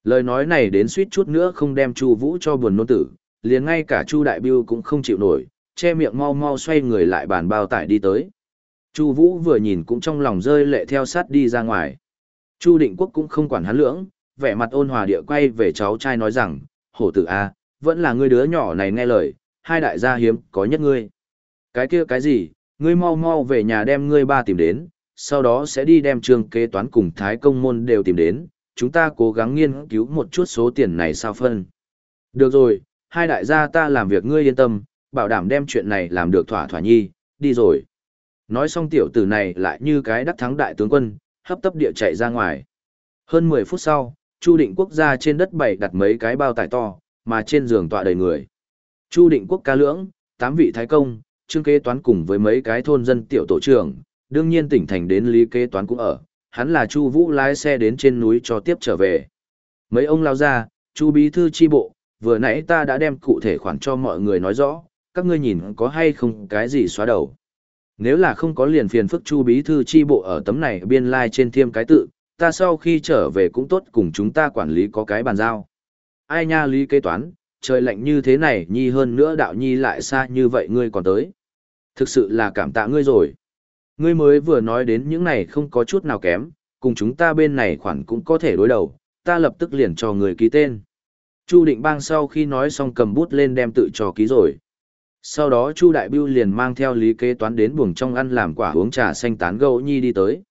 Lời nói này đến suýt chút nữa không đem Chu Vũ cho buồn nôn tử, liền ngay cả Chu Đại Bưu cũng không chịu nổi, che miệng mau mau xoay người lại bàn bao tải đi tới. Chu Vũ vừa nhìn cũng trong lòng rơi lệ theo sát đi ra ngoài. Chu Định Quốc cũng không quản hắn lưỡng, vẻ mặt ôn hòa địa quay về cháu trai nói rằng, hổ tử a, vẫn là ngươi đứa nhỏ này nghe lời, hai đại gia hiếm có nhất ngươi. Cái kia cái gì, ngươi mau mau về nhà đem ngươi ba tìm đến, sau đó sẽ đi đem trường kế toán cùng thái công môn đều tìm đến, chúng ta cố gắng nghiên cứu một chút số tiền này sao phân. Được rồi, hai đại gia ta làm việc ngươi yên tâm, bảo đảm đem chuyện này làm được thỏa thỏa nhi, đi rồi. Nói xong tiểu tử này lại như cái đắc thắng đại tướng quân, hấp tấp địa chạy ra ngoài. Hơn 10 phút sau, Chu Định Quốc ra trên đất bày đặt mấy cái bao tải to, mà trên giường tọa đầy người. Chu Định Quốc ca lưỡng, tám vị thái công, trương kế toán cùng với mấy cái thôn dân tiểu tổ trưởng, đương nhiên tỉnh thành đến lý kế toán cũng ở, hắn là Chu Vũ lái xe đến trên núi cho tiếp trở về. Mấy ông lao ra, Chu bí thư chi bộ, vừa nãy ta đã đem cụ thể khoản cho mọi người nói rõ, các ngươi nhìn có hay không cái gì xóa đầu. Nếu là không có liền phiền phức Chu bí thư chi bộ ở tấm này biên lai like trên thiêm cái tự, ta sau khi trở về cũng tốt cùng chúng ta quản lý có cái bàn giao. Ai nha lý kế toán, trời lạnh như thế này nhi hơn nữa đạo nhi lại xa như vậy ngươi còn tới. Thực sự là cảm tạ ngươi rồi. Ngươi mới vừa nói đến những này không có chút nào kém, cùng chúng ta bên này khoản cũng có thể đối đầu, ta lập tức liền cho người ký tên. Chu Định Bang sau khi nói xong cầm bút lên đem tự cho ký rồi. Sau đó Chu Đại Bưu liền mang theo lý kế toán đến buồng trong ăn làm quả uống trà xanh tán gẫu nhi đi tới.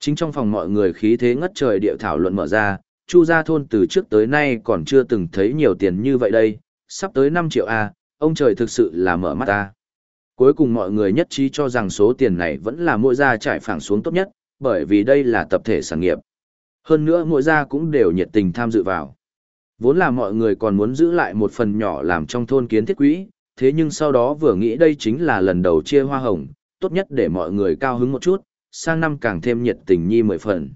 Chính trong phòng mọi người khí thế ngất trời địa thảo luận mở ra, Chu gia thôn từ trước tới nay còn chưa từng thấy nhiều tiền như vậy đây, sắp tới 5 triệu a, ông trời thực sự là mở mắt ta. Cuối cùng mọi người nhất trí cho rằng số tiền này vẫn là mỗi gia trải phẳng xuống tốt nhất, bởi vì đây là tập thể sản nghiệp. Hơn nữa mỗi gia cũng đều nhiệt tình tham dự vào. Vốn là mọi người còn muốn giữ lại một phần nhỏ làm trong thôn kiến thiết quỹ, thế nhưng sau đó vừa nghĩ đây chính là lần đầu chia hoa hồng, tốt nhất để mọi người cao hứng một chút, sang năm càng thêm nhiệt tình nhi mười phần.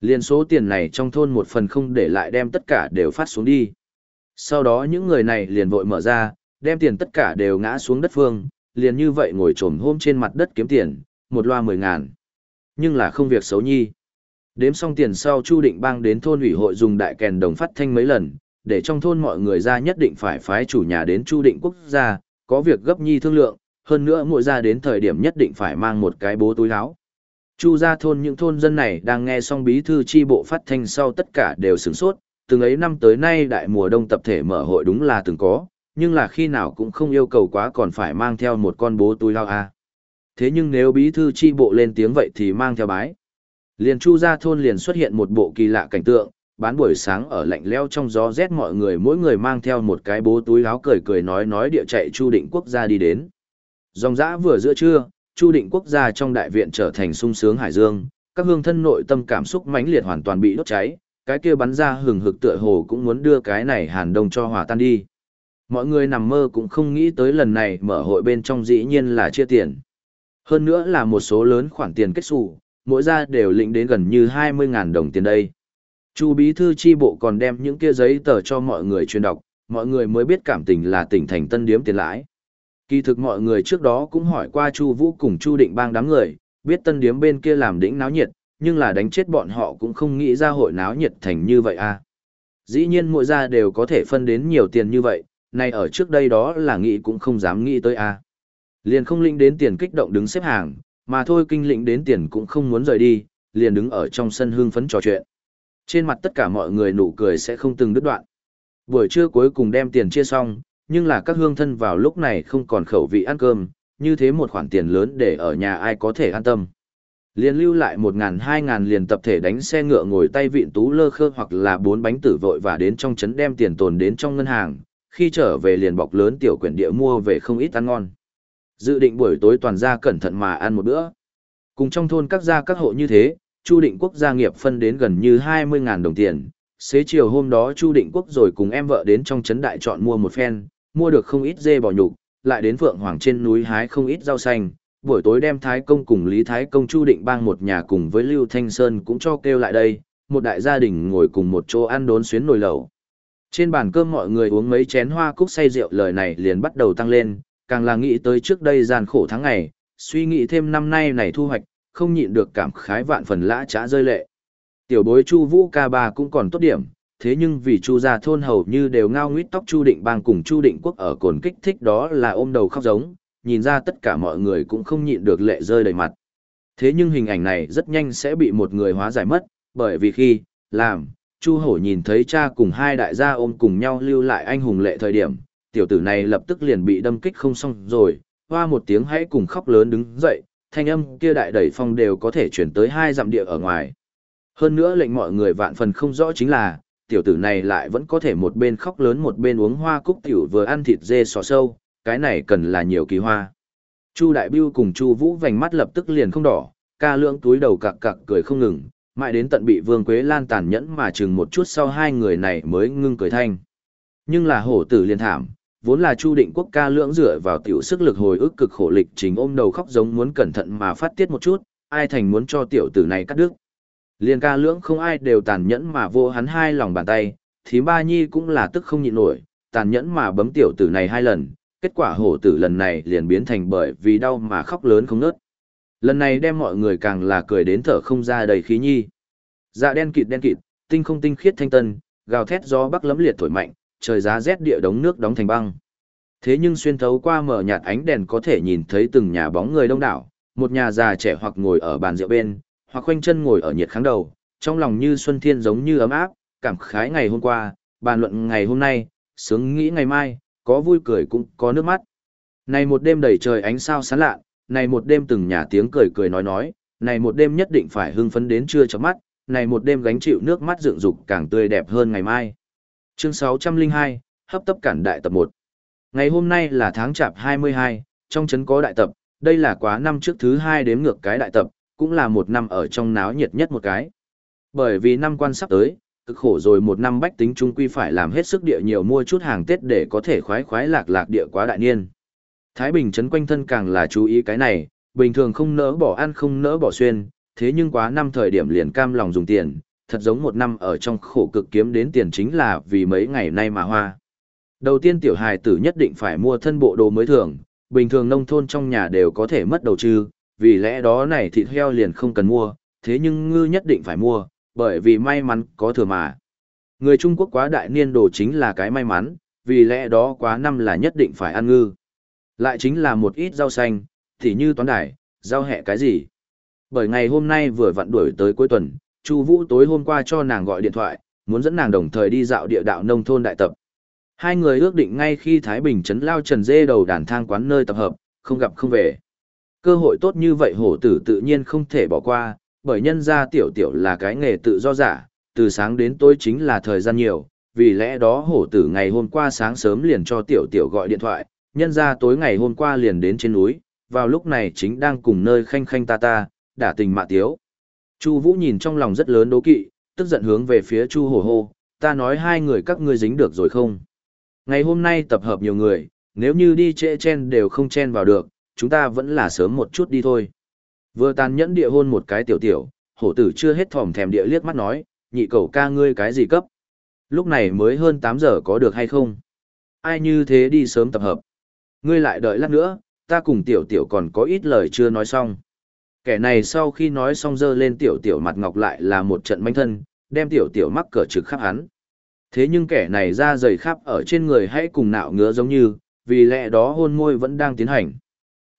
Liên số tiền này trong thôn một phần không để lại đem tất cả đều phát xuống đi. Sau đó những người này liền vội mở ra, đem tiền tất cả đều ngã xuống đất phương, liền như vậy ngồi trồm hôm trên mặt đất kiếm tiền, một loa mười ngàn. Nhưng là không việc xấu nhi. Đếm xong tiền sau Chu Định Bang đến thôn ủy hội dùng đại kèn đồng phát thanh mấy lần, để trong thôn mọi người ra nhất định phải phái chủ nhà đến Chu Định Quốc gia, có việc gấp nhi thương lượng, hơn nữa mỗi ra đến thời điểm nhất định phải mang một cái bố túi áo. Chu gia thôn những thôn dân này đang nghe xong bí thư chi bộ phát thanh sau tất cả đều sửng sốt, từng ấy năm tới nay đại mùa đông tập thể mở hội đúng là từng có, nhưng là khi nào cũng không yêu cầu quá còn phải mang theo một con bố túi lao a. Thế nhưng nếu bí thư chi bộ lên tiếng vậy thì mang theo bái. Liền chu gia thôn liền xuất hiện một bộ kỳ lạ cảnh tượng, bán buổi sáng ở lạnh leo trong gió rét mọi người mỗi người mang theo một cái bố túi áo cười cười nói nói địa chạy chu định quốc gia đi đến. Dòng dã vừa giữa trưa, chu định quốc gia trong đại viện trở thành sung sướng hải dương, các hương thân nội tâm cảm xúc mãnh liệt hoàn toàn bị đốt cháy, cái kia bắn ra hừng hực tựa hồ cũng muốn đưa cái này hàn đông cho hòa tan đi. Mọi người nằm mơ cũng không nghĩ tới lần này mở hội bên trong dĩ nhiên là chia tiền. Hơn nữa là một số lớn khoản tiền kết xù, mỗi gia đều lĩnh đến gần như 20.000 đồng tiền đây. Chu bí thư chi bộ còn đem những kia giấy tờ cho mọi người truyền đọc, mọi người mới biết cảm tình là tỉnh thành tân điếm tiền lãi. Kỳ thực mọi người trước đó cũng hỏi qua Chu Vũ cùng Chu Định Bang đám người, biết tân điếm bên kia làm đỉnh náo nhiệt, nhưng là đánh chết bọn họ cũng không nghĩ ra hội náo nhiệt thành như vậy a. À. Dĩ nhiên mỗi gia đều có thể phân đến nhiều tiền như vậy, nay ở trước đây đó là nghĩ cũng không dám nghĩ tới a. À. Liền không lĩnh đến tiền kích động đứng xếp hàng, mà thôi kinh lĩnh đến tiền cũng không muốn rời đi, liền đứng ở trong sân hương phấn trò chuyện. Trên mặt tất cả mọi người nụ cười sẽ không từng đứt đoạn. Buổi trưa cuối cùng đem tiền chia xong, nhưng là các hương thân vào lúc này không còn khẩu vị ăn cơm, như thế một khoản tiền lớn để ở nhà ai có thể an tâm. Liền lưu lại một ngàn hai ngàn liền tập thể đánh xe ngựa ngồi tay vịn tú lơ khơ hoặc là bốn bánh tử vội và đến trong trấn đem tiền tồn đến trong ngân hàng, khi trở về liền bọc lớn tiểu quyển địa mua về không ít ăn ngon. Dự định buổi tối toàn ra cẩn thận mà ăn một bữa. Cùng trong thôn các gia các hộ như thế, Chu Định Quốc gia nghiệp phân đến gần như 20.000 đồng tiền. Xế chiều hôm đó Chu Định Quốc rồi cùng em vợ đến trong trấn đại chọn mua một phen, mua được không ít dê bò nhục, lại đến Phượng Hoàng trên núi hái không ít rau xanh. Buổi tối đem Thái Công cùng Lý Thái Công Chu Định bang một nhà cùng với Lưu Thanh Sơn cũng cho kêu lại đây, một đại gia đình ngồi cùng một chỗ ăn đốn xuyến nồi lẩu. Trên bàn cơm mọi người uống mấy chén hoa cúc say rượu lời này liền bắt đầu tăng lên, càng là nghĩ tới trước đây gian khổ tháng ngày, suy nghĩ thêm năm nay này thu hoạch, không nhịn được cảm khái vạn phần lã trá rơi lệ. Tiểu bối Chu Vũ ca ba cũng còn tốt điểm, thế nhưng vì Chu gia thôn hầu như đều ngao nguyết tóc Chu Định Bang cùng Chu Định Quốc ở cồn kích thích đó là ôm đầu khóc giống, nhìn ra tất cả mọi người cũng không nhịn được lệ rơi đầy mặt. Thế nhưng hình ảnh này rất nhanh sẽ bị một người hóa giải mất, bởi vì khi làm Chu Hổ nhìn thấy cha cùng hai đại gia ôm cùng nhau lưu lại anh hùng lệ thời điểm, tiểu tử này lập tức liền bị đâm kích không xong rồi, hoa một tiếng hãy cùng khóc lớn đứng dậy, thanh âm kia đại đẩy phong đều có thể chuyển tới hai dặm địa ở ngoài. Hơn nữa lệnh mọi người vạn phần không rõ chính là, tiểu tử này lại vẫn có thể một bên khóc lớn một bên uống hoa cúc tiểu vừa ăn thịt dê sò sâu, cái này cần là nhiều kỳ hoa. Chu Đại Bưu cùng Chu Vũ vành mắt lập tức liền không đỏ, ca Lượng túi đầu cặc cặc cười không ngừng, mãi đến tận bị Vương Quế Lan tàn nhẫn mà chừng một chút sau hai người này mới ngưng cười thanh. Nhưng là hổ tử liền thảm, vốn là Chu Định Quốc ca Lượng dựa vào tiểu sức lực hồi ức cực khổ lịch trình ôm đầu khóc giống muốn cẩn thận mà phát tiết một chút, ai thành muốn cho tiểu tử này cắt đứt. Liên ca lưỡng không ai đều tàn nhẫn mà vô hắn hai lòng bàn tay, thím ba nhi cũng là tức không nhịn nổi, tàn nhẫn mà bấm tiểu tử này hai lần, kết quả hổ tử lần này liền biến thành bởi vì đau mà khóc lớn không nớt. Lần này đem mọi người càng là cười đến thở không ra đầy khí nhi. Dạ đen kịt đen kịt, tinh không tinh khiết thanh tân, gào thét gió bắc lấm liệt thổi mạnh, trời giá rét địa đống nước đóng thành băng. Thế nhưng xuyên thấu qua mở nhạt ánh đèn có thể nhìn thấy từng nhà bóng người đông đảo, một nhà già trẻ hoặc ngồi ở bàn rượu bên, hoặc khoanh chân ngồi ở nhiệt kháng đầu, trong lòng như xuân thiên giống như ấm áp, cảm khái ngày hôm qua, bàn luận ngày hôm nay, sướng nghĩ ngày mai, có vui cười cũng có nước mắt. Này một đêm đầy trời ánh sao sáng lạ, này một đêm từng nhà tiếng cười cười nói nói, này một đêm nhất định phải hưng phấn đến trưa chấm mắt, này một đêm gánh chịu nước mắt dựng dục càng tươi đẹp hơn ngày mai. Chương 602, hấp tấp cản đại tập 1. Ngày hôm nay là tháng chạp 22, trong trấn có đại tập, đây là quá năm trước thứ hai đếm ngược cái đại tập, cũng là một năm ở trong náo nhiệt nhất một cái. Bởi vì năm quan sắp tới, cực khổ rồi một năm bách tính trung quy phải làm hết sức địa nhiều mua chút hàng Tết để có thể khoái khoái lạc lạc địa quá đại niên. Thái Bình trấn quanh thân càng là chú ý cái này, bình thường không nỡ bỏ ăn không nỡ bỏ xuyên, thế nhưng quá năm thời điểm liền cam lòng dùng tiền, thật giống một năm ở trong khổ cực kiếm đến tiền chính là vì mấy ngày nay mà hoa. Đầu tiên tiểu hài tử nhất định phải mua thân bộ đồ mới thường, bình thường nông thôn trong nhà đều có thể mất đầu trư, vì lẽ đó này thịt heo liền không cần mua, thế nhưng ngư nhất định phải mua, bởi vì may mắn có thừa mà. Người Trung Quốc quá đại niên đồ chính là cái may mắn, vì lẽ đó quá năm là nhất định phải ăn ngư. Lại chính là một ít rau xanh, thì như toán đài, rau hẹ cái gì. Bởi ngày hôm nay vừa vặn đuổi tới cuối tuần, Chu Vũ tối hôm qua cho nàng gọi điện thoại, muốn dẫn nàng đồng thời đi dạo địa đạo nông thôn đại tập. Hai người ước định ngay khi Thái Bình trấn lao Trần Dê đầu đàn thang quán nơi tập hợp, không gặp không về. Cơ hội tốt như vậy hổ tử tự nhiên không thể bỏ qua, bởi nhân ra tiểu tiểu là cái nghề tự do giả, từ sáng đến tối chính là thời gian nhiều, vì lẽ đó hổ tử ngày hôm qua sáng sớm liền cho tiểu tiểu gọi điện thoại, nhân ra tối ngày hôm qua liền đến trên núi, vào lúc này chính đang cùng nơi khanh khanh ta ta, đả tình mạ tiếu. Chu Vũ nhìn trong lòng rất lớn đố kỵ, tức giận hướng về phía Chu Hổ hô, ta nói hai người các ngươi dính được rồi không? Ngày hôm nay tập hợp nhiều người, nếu như đi trễ chen đều không chen vào được, chúng ta vẫn là sớm một chút đi thôi. Vừa tàn nhẫn địa hôn một cái tiểu tiểu, hổ tử chưa hết thòm thèm địa liếc mắt nói, nhị cầu ca ngươi cái gì cấp? Lúc này mới hơn 8 giờ có được hay không? Ai như thế đi sớm tập hợp? Ngươi lại đợi lát nữa, ta cùng tiểu tiểu còn có ít lời chưa nói xong. Kẻ này sau khi nói xong dơ lên tiểu tiểu mặt ngọc lại là một trận manh thân, đem tiểu tiểu mắc cỡ trực khắp hắn. Thế nhưng kẻ này ra dày khắp ở trên người hãy cùng nạo ngứa giống như, vì lẽ đó hôn môi vẫn đang tiến hành.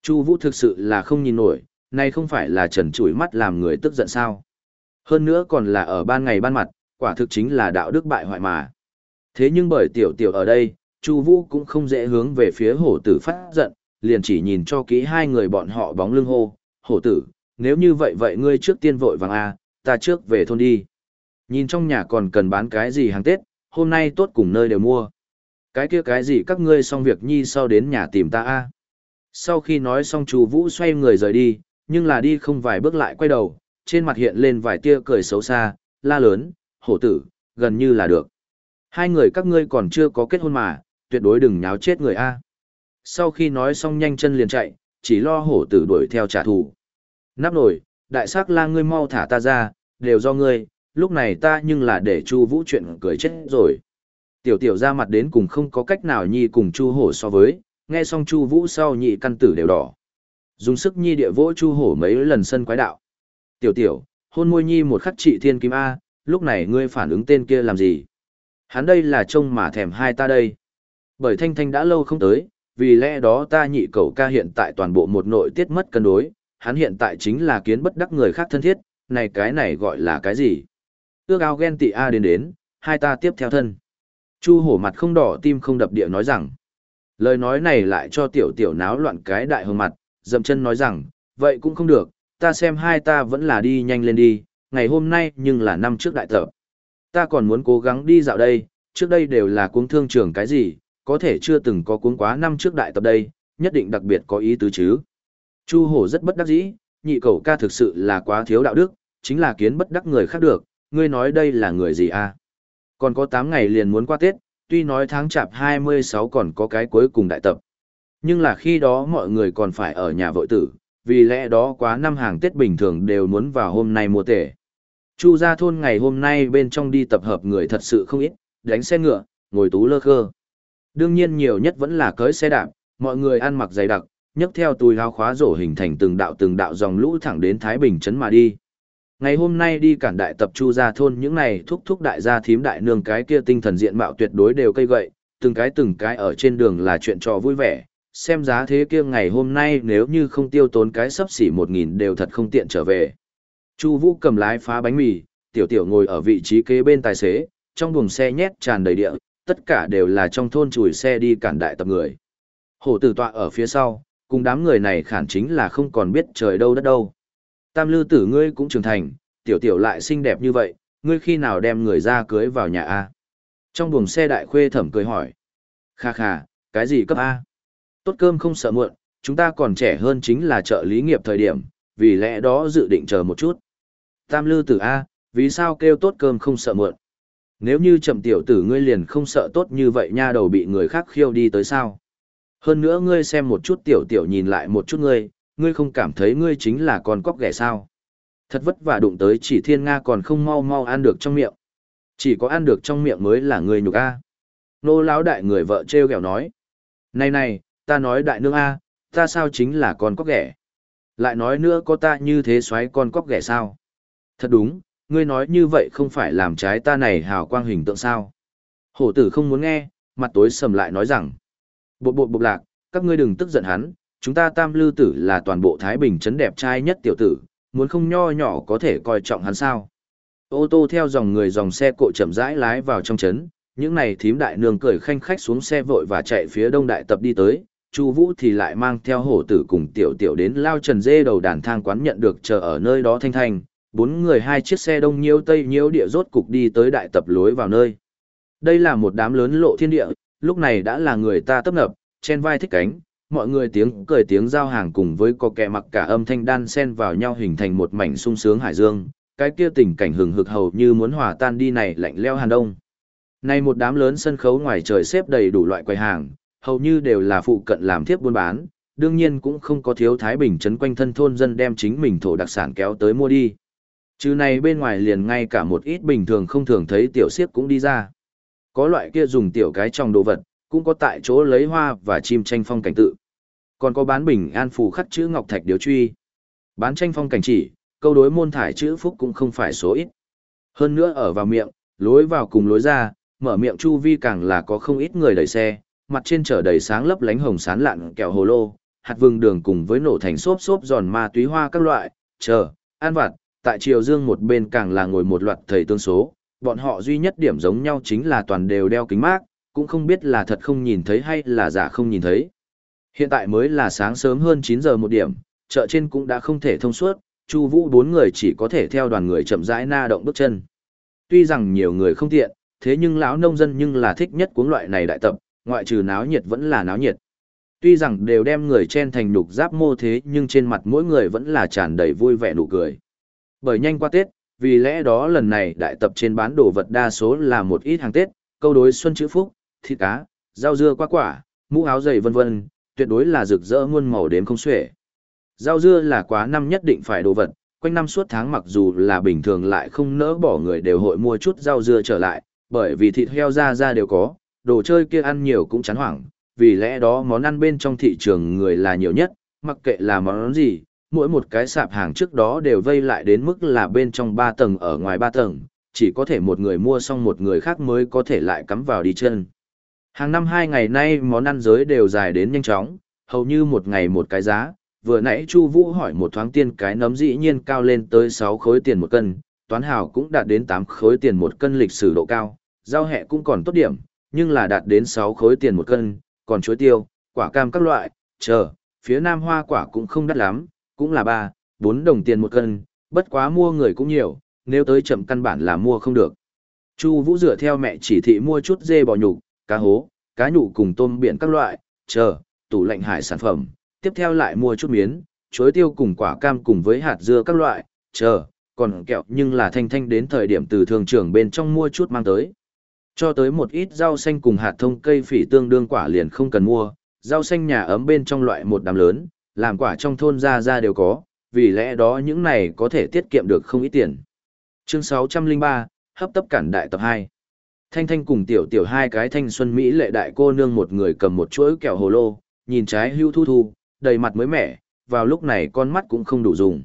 Chu Vũ thực sự là không nhìn nổi, này không phải là trần trụi mắt làm người tức giận sao. Hơn nữa còn là ở ban ngày ban mặt, quả thực chính là đạo đức bại hoại mà. Thế nhưng bởi tiểu tiểu ở đây, Chu Vũ cũng không dễ hướng về phía hổ tử phát giận, liền chỉ nhìn cho kỹ hai người bọn họ bóng lưng hô, hổ tử, nếu như vậy vậy ngươi trước tiên vội vàng a, ta trước về thôn đi. Nhìn trong nhà còn cần bán cái gì hàng Tết, hôm nay tốt cùng nơi đều mua. Cái kia cái gì các ngươi xong việc nhi sau đến nhà tìm ta a. Sau khi nói xong chú Vũ xoay người rời đi, nhưng là đi không vài bước lại quay đầu, trên mặt hiện lên vài tia cười xấu xa, la lớn, hổ tử, gần như là được. Hai người các ngươi còn chưa có kết hôn mà, tuyệt đối đừng nháo chết người A. Sau khi nói xong nhanh chân liền chạy, chỉ lo hổ tử đuổi theo trả thù. Nắp nổi, đại sắc la ngươi mau thả ta ra, đều do ngươi, lúc này ta nhưng là để chu vũ chuyện cười chết rồi. Tiểu tiểu ra mặt đến cùng không có cách nào nhi cùng chu hổ so với, nghe xong chu vũ sau nhị căn tử đều đỏ. Dùng sức nhi địa vỗ chu hổ mấy lần sân quái đạo. Tiểu tiểu, hôn môi nhi một khắc trị thiên kim A, lúc này ngươi phản ứng tên kia làm gì? Hắn đây là trông mà thèm hai ta đây. Bởi Thanh Thanh đã lâu không tới, vì lẽ đó ta nhị cậu ca hiện tại toàn bộ một nội tiết mất cân đối, hắn hiện tại chính là kiến bất đắc người khác thân thiết, này cái này gọi là cái gì? Ước ao ghen tị A đến đến, hai ta tiếp theo thân. Chu hổ mặt không đỏ tim không đập địa nói rằng. Lời nói này lại cho tiểu tiểu náo loạn cái đại hương mặt, dậm chân nói rằng, vậy cũng không được, ta xem hai ta vẫn là đi nhanh lên đi, ngày hôm nay nhưng là năm trước đại tập. Ta còn muốn cố gắng đi dạo đây, trước đây đều là cuống thương trường cái gì, có thể chưa từng có cuống quá năm trước đại tập đây, nhất định đặc biệt có ý tứ chứ. Chu hổ rất bất đắc dĩ, nhị cầu ca thực sự là quá thiếu đạo đức, chính là kiến bất đắc người khác được, ngươi nói đây là người gì à? Còn có 8 ngày liền muốn qua Tết, tuy nói tháng chạp 26 còn có cái cuối cùng đại tập. Nhưng là khi đó mọi người còn phải ở nhà vội tử, vì lẽ đó quá năm hàng Tết bình thường đều muốn vào hôm nay mua tể. Chu gia thôn ngày hôm nay bên trong đi tập hợp người thật sự không ít, đánh xe ngựa, ngồi tú lơ khơ. Đương nhiên nhiều nhất vẫn là cưới xe đạp, mọi người ăn mặc dày đặc, nhấc theo túi áo khóa rổ hình thành từng đạo từng đạo dòng lũ thẳng đến Thái Bình trấn mà đi. Ngày hôm nay đi cản đại tập chu ra thôn những này thúc thúc đại gia thím đại nương cái kia tinh thần diện mạo tuyệt đối đều cây gậy, từng cái từng cái ở trên đường là chuyện trò vui vẻ, xem giá thế kia ngày hôm nay nếu như không tiêu tốn cái sấp xỉ một nghìn đều thật không tiện trở về. Chu Vũ cầm lái phá bánh mì, tiểu tiểu ngồi ở vị trí kế bên tài xế, trong buồng xe nhét tràn đầy địa, tất cả đều là trong thôn chùi xe đi cản đại tập người. Hổ tử tọa ở phía sau, cùng đám người này khản chính là không còn biết trời đâu đất đâu. Tam lư tử ngươi cũng trưởng thành, tiểu tiểu lại xinh đẹp như vậy, ngươi khi nào đem người ra cưới vào nhà A. Trong buồng xe đại khuê thẩm cười hỏi. Kha kha, cái gì cấp A? Tốt cơm không sợ muộn, chúng ta còn trẻ hơn chính là trợ lý nghiệp thời điểm, vì lẽ đó dự định chờ một chút. Tam lư tử A, vì sao kêu tốt cơm không sợ muộn? Nếu như chậm tiểu tử ngươi liền không sợ tốt như vậy nha đầu bị người khác khiêu đi tới sao? Hơn nữa ngươi xem một chút tiểu tiểu nhìn lại một chút ngươi, ngươi không cảm thấy ngươi chính là con cóc ghẻ sao? Thật vất vả đụng tới chỉ thiên Nga còn không mau mau ăn được trong miệng. Chỉ có ăn được trong miệng mới là người nhục A. Nô lão đại người vợ treo kẹo nói. Này này, ta nói đại nương A, ta sao chính là con cóc ghẻ? Lại nói nữa có ta như thế xoáy con cóc ghẻ sao? Thật đúng, ngươi nói như vậy không phải làm trái ta này hào quang hình tượng sao? Hổ tử không muốn nghe, mặt tối sầm lại nói rằng. Bộ bộ bộ lạc, các ngươi đừng tức giận hắn, chúng ta tam lư tử là toàn bộ Thái Bình trấn đẹp trai nhất tiểu tử, muốn không nho nhỏ có thể coi trọng hắn sao. Ô tô theo dòng người dòng xe cộ chậm rãi lái vào trong trấn, những này thím đại nương cười khanh khách xuống xe vội và chạy phía đông đại tập đi tới, Chu Vũ thì lại mang theo hổ tử cùng tiểu tiểu đến lao trần dê đầu đàn thang quán nhận được chờ ở nơi đó thanh thanh, bốn người hai chiếc xe đông nhiêu tây nhiêu địa rốt cục đi tới đại tập lối vào nơi. Đây là một đám lớn lộ thiên địa, lúc này đã là người ta tấp nập, trên vai thích cánh, mọi người tiếng cười tiếng giao hàng cùng với có kẻ mặc cả âm thanh đan xen vào nhau hình thành một mảnh sung sướng hải dương, cái kia tình cảnh hừng hực hầu như muốn hòa tan đi này lạnh leo hàn đông. Này một đám lớn sân khấu ngoài trời xếp đầy đủ loại quầy hàng, hầu như đều là phụ cận làm thiếp buôn bán, đương nhiên cũng không có thiếu Thái Bình trấn quanh thân thôn dân đem chính mình thổ đặc sản kéo tới mua đi. Chứ này bên ngoài liền ngay cả một ít bình thường không thường thấy tiểu siếp cũng đi ra. Có loại kia dùng tiểu cái trong đồ vật, cũng có tại chỗ lấy hoa và chim tranh phong cảnh tự. Còn có bán bình an phù khắc chữ ngọc thạch điếu truy. Bán tranh phong cảnh chỉ, câu đối môn thải chữ phúc cũng không phải số ít. Hơn nữa ở vào miệng, lối vào cùng lối ra, mở miệng chu vi càng là có không ít người đẩy xe, mặt trên chở đầy sáng lấp lánh hồng sán lạn kẹo hồ lô, hạt vừng đường cùng với nổ thành xốp xốp giòn ma túy hoa các loại, chờ, an vặt, tại triều dương một bên càng là ngồi một loạt thầy tương số, bọn họ duy nhất điểm giống nhau chính là toàn đều đeo kính mát, cũng không biết là thật không nhìn thấy hay là giả không nhìn thấy. Hiện tại mới là sáng sớm hơn 9 giờ một điểm, chợ trên cũng đã không thể thông suốt, Chu Vũ bốn người chỉ có thể theo đoàn người chậm rãi na động bước chân. Tuy rằng nhiều người không tiện, thế nhưng lão nông dân nhưng là thích nhất cuống loại này đại tập, ngoại trừ náo nhiệt vẫn là náo nhiệt. Tuy rằng đều đem người chen thành nhục giáp mô thế nhưng trên mặt mỗi người vẫn là tràn đầy vui vẻ nụ cười. Bởi nhanh qua Tết, vì lẽ đó lần này đại tập trên bán đồ vật đa số là một ít hàng Tết, câu đối xuân chữ phúc, thịt cá, rau dưa qua quả, mũ áo dày vân vân, tuyệt đối là rực rỡ muôn màu đếm không xuể. Rau dưa là quá năm nhất định phải đồ vật, quanh năm suốt tháng mặc dù là bình thường lại không nỡ bỏ người đều hội mua chút rau dưa trở lại, bởi vì thịt heo ra ra đều có, đồ chơi kia ăn nhiều cũng chán hoảng, vì lẽ đó món ăn bên trong thị trường người là nhiều nhất, mặc kệ là món gì, mỗi một cái sạp hàng trước đó đều vây lại đến mức là bên trong 3 tầng ở ngoài 3 tầng, chỉ có thể một người mua xong một người khác mới có thể lại cắm vào đi chân. Hàng năm hai ngày nay món ăn giới đều dài đến nhanh chóng, hầu như một ngày một cái giá, vừa nãy Chu Vũ hỏi một thoáng tiên cái nấm dĩ nhiên cao lên tới 6 khối tiền một cân, toán hào cũng đạt đến 8 khối tiền một cân lịch sử độ cao, rau hẹ cũng còn tốt điểm, nhưng là đạt đến 6 khối tiền một cân, còn chuối tiêu, quả cam các loại, chờ, phía nam hoa quả cũng không đắt lắm, cũng là 3, 4 đồng tiền một cân, bất quá mua người cũng nhiều, nếu tới chậm căn bản là mua không được. Chu Vũ dựa theo mẹ chỉ thị mua chút dê bò nhục, cá hố, cá nhụ cùng tôm biển các loại, chờ, tủ lạnh hải sản phẩm, tiếp theo lại mua chút miến, chuối tiêu cùng quả cam cùng với hạt dưa các loại, chờ, còn kẹo nhưng là thanh thanh đến thời điểm từ thường trưởng bên trong mua chút mang tới. Cho tới một ít rau xanh cùng hạt thông cây phỉ tương đương quả liền không cần mua, rau xanh nhà ấm bên trong loại một đám lớn, làm quả trong thôn ra ra đều có, vì lẽ đó những này có thể tiết kiệm được không ít tiền. Chương 603, hấp tấp cản đại tập 2. Thanh Thanh cùng tiểu tiểu hai cái thanh xuân Mỹ lệ đại cô nương một người cầm một chuỗi kẹo hồ lô, nhìn trái hưu thu thu, đầy mặt mới mẻ, vào lúc này con mắt cũng không đủ dùng.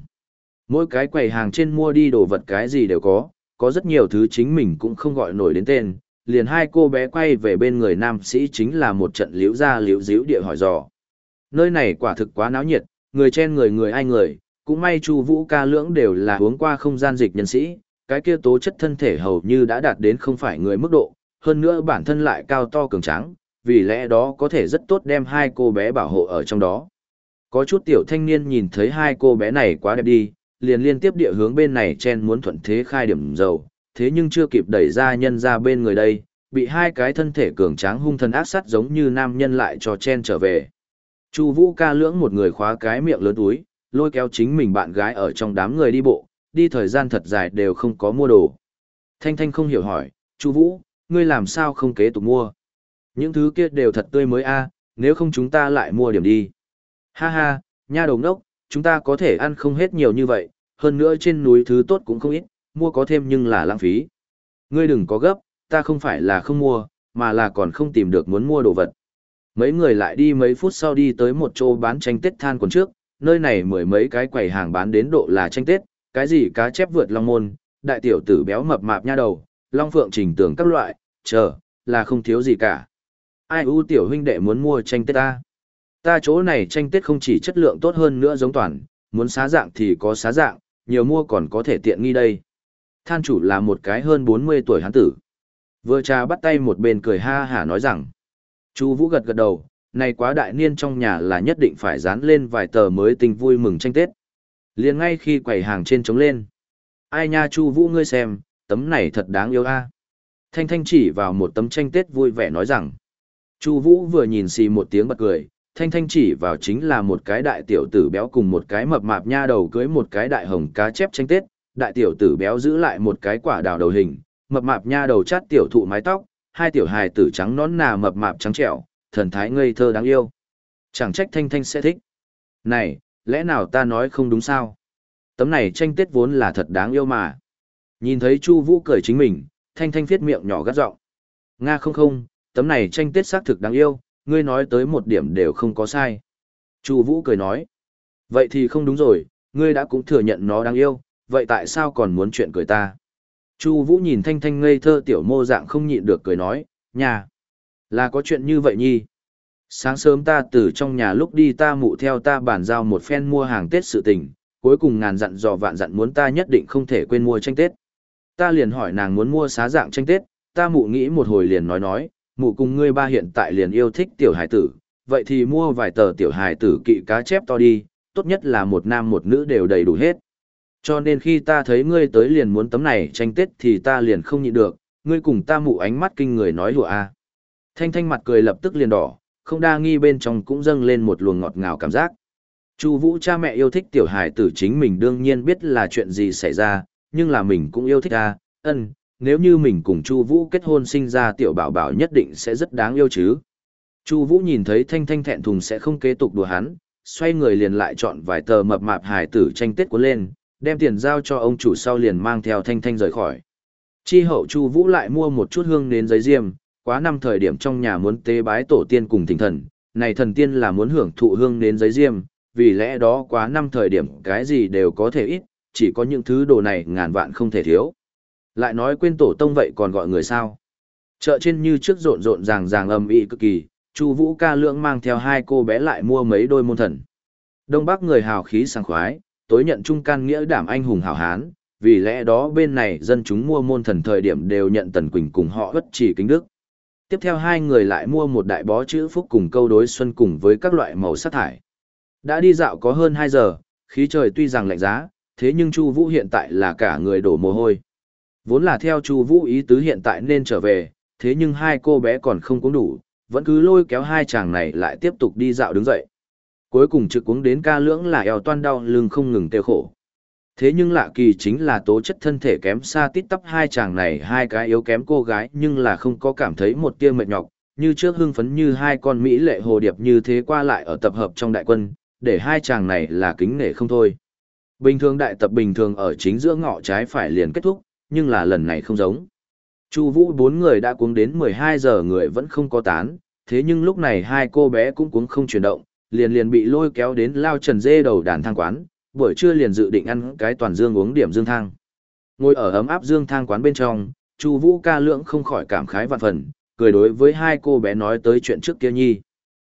Mỗi cái quầy hàng trên mua đi đồ vật cái gì đều có, có rất nhiều thứ chính mình cũng không gọi nổi đến tên, liền hai cô bé quay về bên người nam sĩ chính là một trận liễu ra liễu díu địa hỏi dò. Nơi này quả thực quá náo nhiệt, người chen người người ai người, cũng may Chu Vũ ca lưỡng đều là uống qua không gian dịch nhân sĩ, cái kia tố chất thân thể hầu như đã đạt đến không phải người mức độ, hơn nữa bản thân lại cao to cường tráng, vì lẽ đó có thể rất tốt đem hai cô bé bảo hộ ở trong đó. Có chút tiểu thanh niên nhìn thấy hai cô bé này quá đẹp đi, liền liên tiếp địa hướng bên này chen muốn thuận thế khai điểm dầu, thế nhưng chưa kịp đẩy ra nhân ra bên người đây, bị hai cái thân thể cường tráng hung thần ác sát giống như nam nhân lại cho chen trở về. Chu Vũ ca lưỡng một người khóa cái miệng lớn túi, lôi kéo chính mình bạn gái ở trong đám người đi bộ, đi thời gian thật dài đều không có mua đồ. Thanh Thanh không hiểu hỏi, Chu Vũ, ngươi làm sao không kế tục mua? Những thứ kia đều thật tươi mới a, nếu không chúng ta lại mua điểm đi. Ha ha, nha đồng đốc, chúng ta có thể ăn không hết nhiều như vậy, hơn nữa trên núi thứ tốt cũng không ít, mua có thêm nhưng là lãng phí. Ngươi đừng có gấp, ta không phải là không mua, mà là còn không tìm được muốn mua đồ vật. Mấy người lại đi mấy phút sau đi tới một chỗ bán tranh tết than quần trước, nơi này mười mấy cái quầy hàng bán đến độ là tranh tết, cái gì cá chép vượt long môn, đại tiểu tử béo mập mạp nha đầu, long phượng trình tưởng các loại, chờ, là không thiếu gì cả. Ai ưu tiểu huynh đệ muốn mua tranh tết ta? Ta chỗ này tranh tết không chỉ chất lượng tốt hơn nữa giống toàn, muốn xá dạng thì có xá dạng, nhiều mua còn có thể tiện nghi đây. Than chủ là một cái hơn 40 tuổi hán tử. Vừa trà bắt tay một bên cười ha hả nói rằng. Chu Vũ gật gật đầu, này quá đại niên trong nhà là nhất định phải dán lên vài tờ mới tình vui mừng tranh Tết. Liền ngay khi quầy hàng trên trống lên. Ai nha Chu Vũ ngươi xem, tấm này thật đáng yêu a. Thanh Thanh chỉ vào một tấm tranh Tết vui vẻ nói rằng. Chu Vũ vừa nhìn xì một tiếng bật cười, Thanh Thanh chỉ vào chính là một cái đại tiểu tử béo cùng một cái mập mạp nha đầu cưới một cái đại hồng cá chép tranh Tết, đại tiểu tử béo giữ lại một cái quả đào đầu hình, mập mạp nha đầu chát tiểu thụ mái tóc, hai tiểu hài tử trắng nón nà mập mạp trắng trẻo, thần thái ngây thơ đáng yêu. Chẳng trách Thanh Thanh sẽ thích. Này, lẽ nào ta nói không đúng sao? Tấm này tranh tết vốn là thật đáng yêu mà. Nhìn thấy Chu Vũ cười chính mình, Thanh Thanh viết miệng nhỏ gắt giọng. Nga không không, tấm này tranh tết xác thực đáng yêu, ngươi nói tới một điểm đều không có sai. Chu Vũ cười nói. Vậy thì không đúng rồi, ngươi đã cũng thừa nhận nó đáng yêu, vậy tại sao còn muốn chuyện cười ta? Chu Vũ nhìn Thanh Thanh ngây thơ tiểu mô dạng không nhịn được cười nói, nhà, là có chuyện như vậy nhi. Sáng sớm ta từ trong nhà lúc đi ta mụ theo ta bàn giao một phen mua hàng Tết sự tình, cuối cùng ngàn dặn dò vạn dặn muốn ta nhất định không thể quên mua tranh Tết. Ta liền hỏi nàng muốn mua xá dạng tranh Tết, ta mụ nghĩ một hồi liền nói nói, mụ cùng ngươi ba hiện tại liền yêu thích tiểu hải tử, vậy thì mua vài tờ tiểu hải tử kỵ cá chép to đi, tốt nhất là một nam một nữ đều đầy đủ hết. Cho nên khi ta thấy ngươi tới liền muốn tấm này tranh tết thì ta liền không nhịn được, ngươi cùng ta mụ ánh mắt kinh người nói hùa a. Thanh thanh mặt cười lập tức liền đỏ, không đa nghi bên trong cũng dâng lên một luồng ngọt ngào cảm giác. Chu Vũ cha mẹ yêu thích tiểu hài tử chính mình đương nhiên biết là chuyện gì xảy ra, nhưng là mình cũng yêu thích a, ân, nếu như mình cùng Chu Vũ kết hôn sinh ra tiểu bảo bảo nhất định sẽ rất đáng yêu chứ. Chu Vũ nhìn thấy Thanh Thanh thẹn thùng sẽ không kế tục đùa hắn, xoay người liền lại chọn vài tờ mập mạp hài tử tranh tết cuốn lên, đem tiền giao cho ông chủ sau liền mang theo Thanh Thanh rời khỏi. Chi hậu Chu Vũ lại mua một chút hương nến giấy diêm, quá năm thời điểm trong nhà muốn tế bái tổ tiên cùng thỉnh thần, này thần tiên là muốn hưởng thụ hương đến giấy diêm, vì lẽ đó quá năm thời điểm cái gì đều có thể ít, chỉ có những thứ đồ này ngàn vạn không thể thiếu. Lại nói quên tổ tông vậy còn gọi người sao? Chợ trên như trước rộn rộn ràng ràng ầm ĩ cực kỳ, Chu Vũ ca lượng mang theo hai cô bé lại mua mấy đôi môn thần. Đông Bắc người hào khí sảng khoái, tối nhận trung can nghĩa đảm anh hùng hảo hán, vì lẽ đó bên này dân chúng mua môn thần thời điểm đều nhận Tần Quỳnh cùng họ bất chỉ kính đức. Tiếp theo hai người lại mua một đại bó chữ phúc cùng câu đối xuân cùng với các loại màu sắc thải. Đã đi dạo có hơn 2 giờ, khí trời tuy rằng lạnh giá, thế nhưng Chu Vũ hiện tại là cả người đổ mồ hôi. Vốn là theo Chu Vũ ý tứ hiện tại nên trở về, thế nhưng hai cô bé còn không cũng đủ, vẫn cứ lôi kéo hai chàng này lại tiếp tục đi dạo đứng dậy. Cuối cùng trực cuống đến ca lưỡng là eo toan đau lưng không ngừng tê khổ. Thế nhưng lạ kỳ chính là tố chất thân thể kém xa tít tắp hai chàng này hai cái yếu kém cô gái nhưng là không có cảm thấy một tia mệt nhọc, như trước hưng phấn như hai con Mỹ lệ hồ điệp như thế qua lại ở tập hợp trong đại quân, để hai chàng này là kính nể không thôi. Bình thường đại tập bình thường ở chính giữa ngõ trái phải liền kết thúc, nhưng là lần này không giống. Chu Vũ bốn người đã cuống đến 12 giờ người vẫn không có tán, thế nhưng lúc này hai cô bé cũng cuống không chuyển động, liền liền bị lôi kéo đến lao trần dê đầu đàn thang quán, buổi trưa liền dự định ăn cái toàn dương uống điểm dương thang. Ngồi ở ấm áp dương thang quán bên trong, Chu Vũ ca lượng không khỏi cảm khái vạn phần, cười đối với hai cô bé nói tới chuyện trước kia nhi.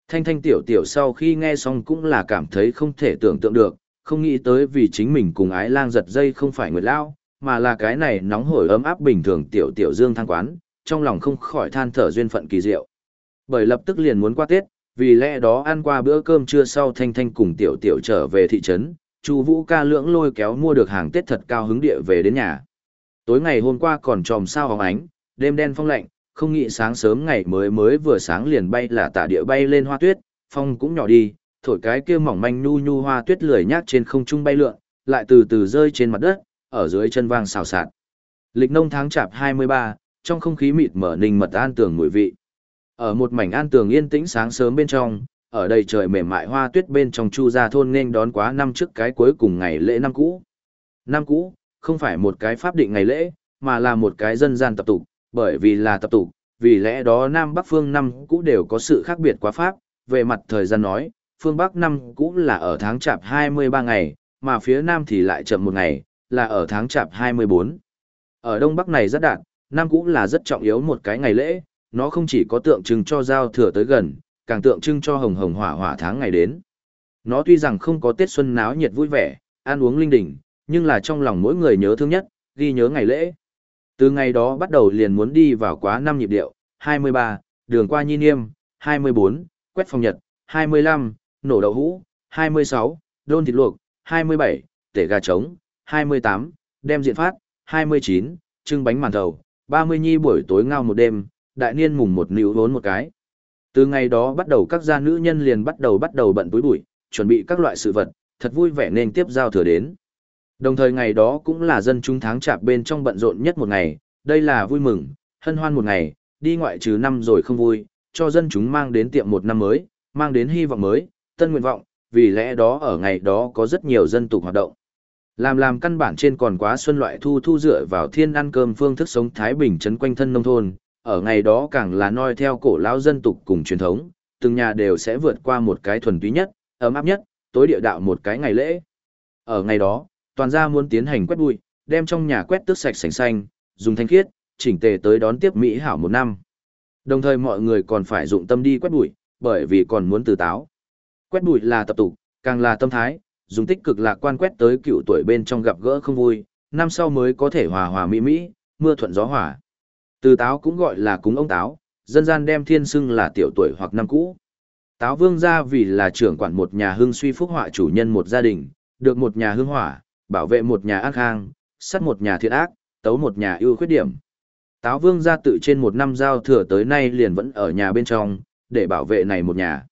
Thanh thanh tiểu tiểu sau khi nghe xong cũng là cảm thấy không thể tưởng tượng được, không nghĩ tới vì chính mình cùng ái lang giật dây không phải người lao, mà là cái này nóng hổi ấm áp bình thường tiểu tiểu dương thang quán, trong lòng không khỏi than thở duyên phận kỳ diệu. Bởi lập tức liền muốn qua Tết, vì lẽ đó ăn qua bữa cơm trưa sau thanh thanh cùng tiểu tiểu trở về thị trấn, Chu Vũ ca lưỡng lôi kéo mua được hàng Tết thật cao hứng địa về đến nhà. Tối ngày hôm qua còn tròm sao hóng ánh, đêm đen phong lạnh, không nghĩ sáng sớm ngày mới mới vừa sáng liền bay là tả địa bay lên hoa tuyết, phong cũng nhỏ đi, thổi cái kia mỏng manh nhu nhu hoa tuyết lười nhác trên không trung bay lượn, lại từ từ rơi trên mặt đất, ở dưới chân vang xào xạc. Lịch nông tháng chạp 23, trong không khí mịt mở ninh mật an tường mùi vị. Ở một mảnh an tường yên tĩnh sáng sớm bên trong, ở đây trời mềm mại hoa tuyết bên trong chu gia thôn nên đón quá năm trước cái cuối cùng ngày lễ năm cũ. Năm cũ, không phải một cái pháp định ngày lễ, mà là một cái dân gian tập tục, bởi vì là tập tục, vì lẽ đó Nam Bắc phương năm cũ đều có sự khác biệt quá pháp, về mặt thời gian nói, phương Bắc năm cũ là ở tháng chạp 23 ngày, mà phía Nam thì lại chậm một ngày, là ở tháng chạp 24. Ở Đông Bắc này rất đạt, năm cũ là rất trọng yếu một cái ngày lễ, nó không chỉ có tượng trưng cho giao thừa tới gần, càng tượng trưng cho hồng hồng hỏa hỏa tháng ngày đến. Nó tuy rằng không có Tết xuân náo nhiệt vui vẻ, ăn uống linh đình, nhưng là trong lòng mỗi người nhớ thương nhất, ghi nhớ ngày lễ. Từ ngày đó bắt đầu liền muốn đi vào quá năm nhịp điệu, 23, đường qua nhi niêm, 24, quét phòng nhật, 25, nổ đậu hũ, 26, đôn thịt luộc, 27, tể gà trống, 28, đem diện phát, 29, trưng bánh màn thầu, 30 nhi buổi tối ngao một đêm, đại niên mùng một níu vốn một cái. Từ ngày đó bắt đầu các gia nữ nhân liền bắt đầu bắt đầu bận túi bụi, chuẩn bị các loại sự vật, thật vui vẻ nên tiếp giao thừa đến. Đồng thời ngày đó cũng là dân chúng tháng chạp bên trong bận rộn nhất một ngày, đây là vui mừng, hân hoan một ngày, đi ngoại trừ năm rồi không vui, cho dân chúng mang đến tiệm một năm mới, mang đến hy vọng mới, tân nguyện vọng, vì lẽ đó ở ngày đó có rất nhiều dân tục hoạt động. Làm làm căn bản trên còn quá xuân loại thu thu dựa vào thiên ăn cơm phương thức sống Thái Bình trấn quanh thân nông thôn, ở ngày đó càng là noi theo cổ lão dân tục cùng truyền thống, từng nhà đều sẽ vượt qua một cái thuần túy nhất, ấm áp nhất, tối địa đạo một cái ngày lễ. Ở ngày đó, toàn gia muốn tiến hành quét bụi, đem trong nhà quét tước sạch sành xanh, dùng thanh khiết, chỉnh tề tới đón tiếp Mỹ hảo một năm. Đồng thời mọi người còn phải dụng tâm đi quét bụi, bởi vì còn muốn từ táo. Quét bụi là tập tục, càng là tâm thái, dùng tích cực lạc quan quét tới cựu tuổi bên trong gặp gỡ không vui, năm sau mới có thể hòa hòa mỹ mỹ, mưa thuận gió hòa. Từ táo cũng gọi là cúng ông táo, dân gian đem thiên xưng là tiểu tuổi hoặc năm cũ. Táo vương gia vì là trưởng quản một nhà hương suy phúc họa chủ nhân một gia đình, được một nhà hương hỏa, bảo vệ một nhà ác khang, sắt một nhà thiện ác, tấu một nhà ưu khuyết điểm. Táo vương gia tự trên một năm giao thừa tới nay liền vẫn ở nhà bên trong, để bảo vệ này một nhà.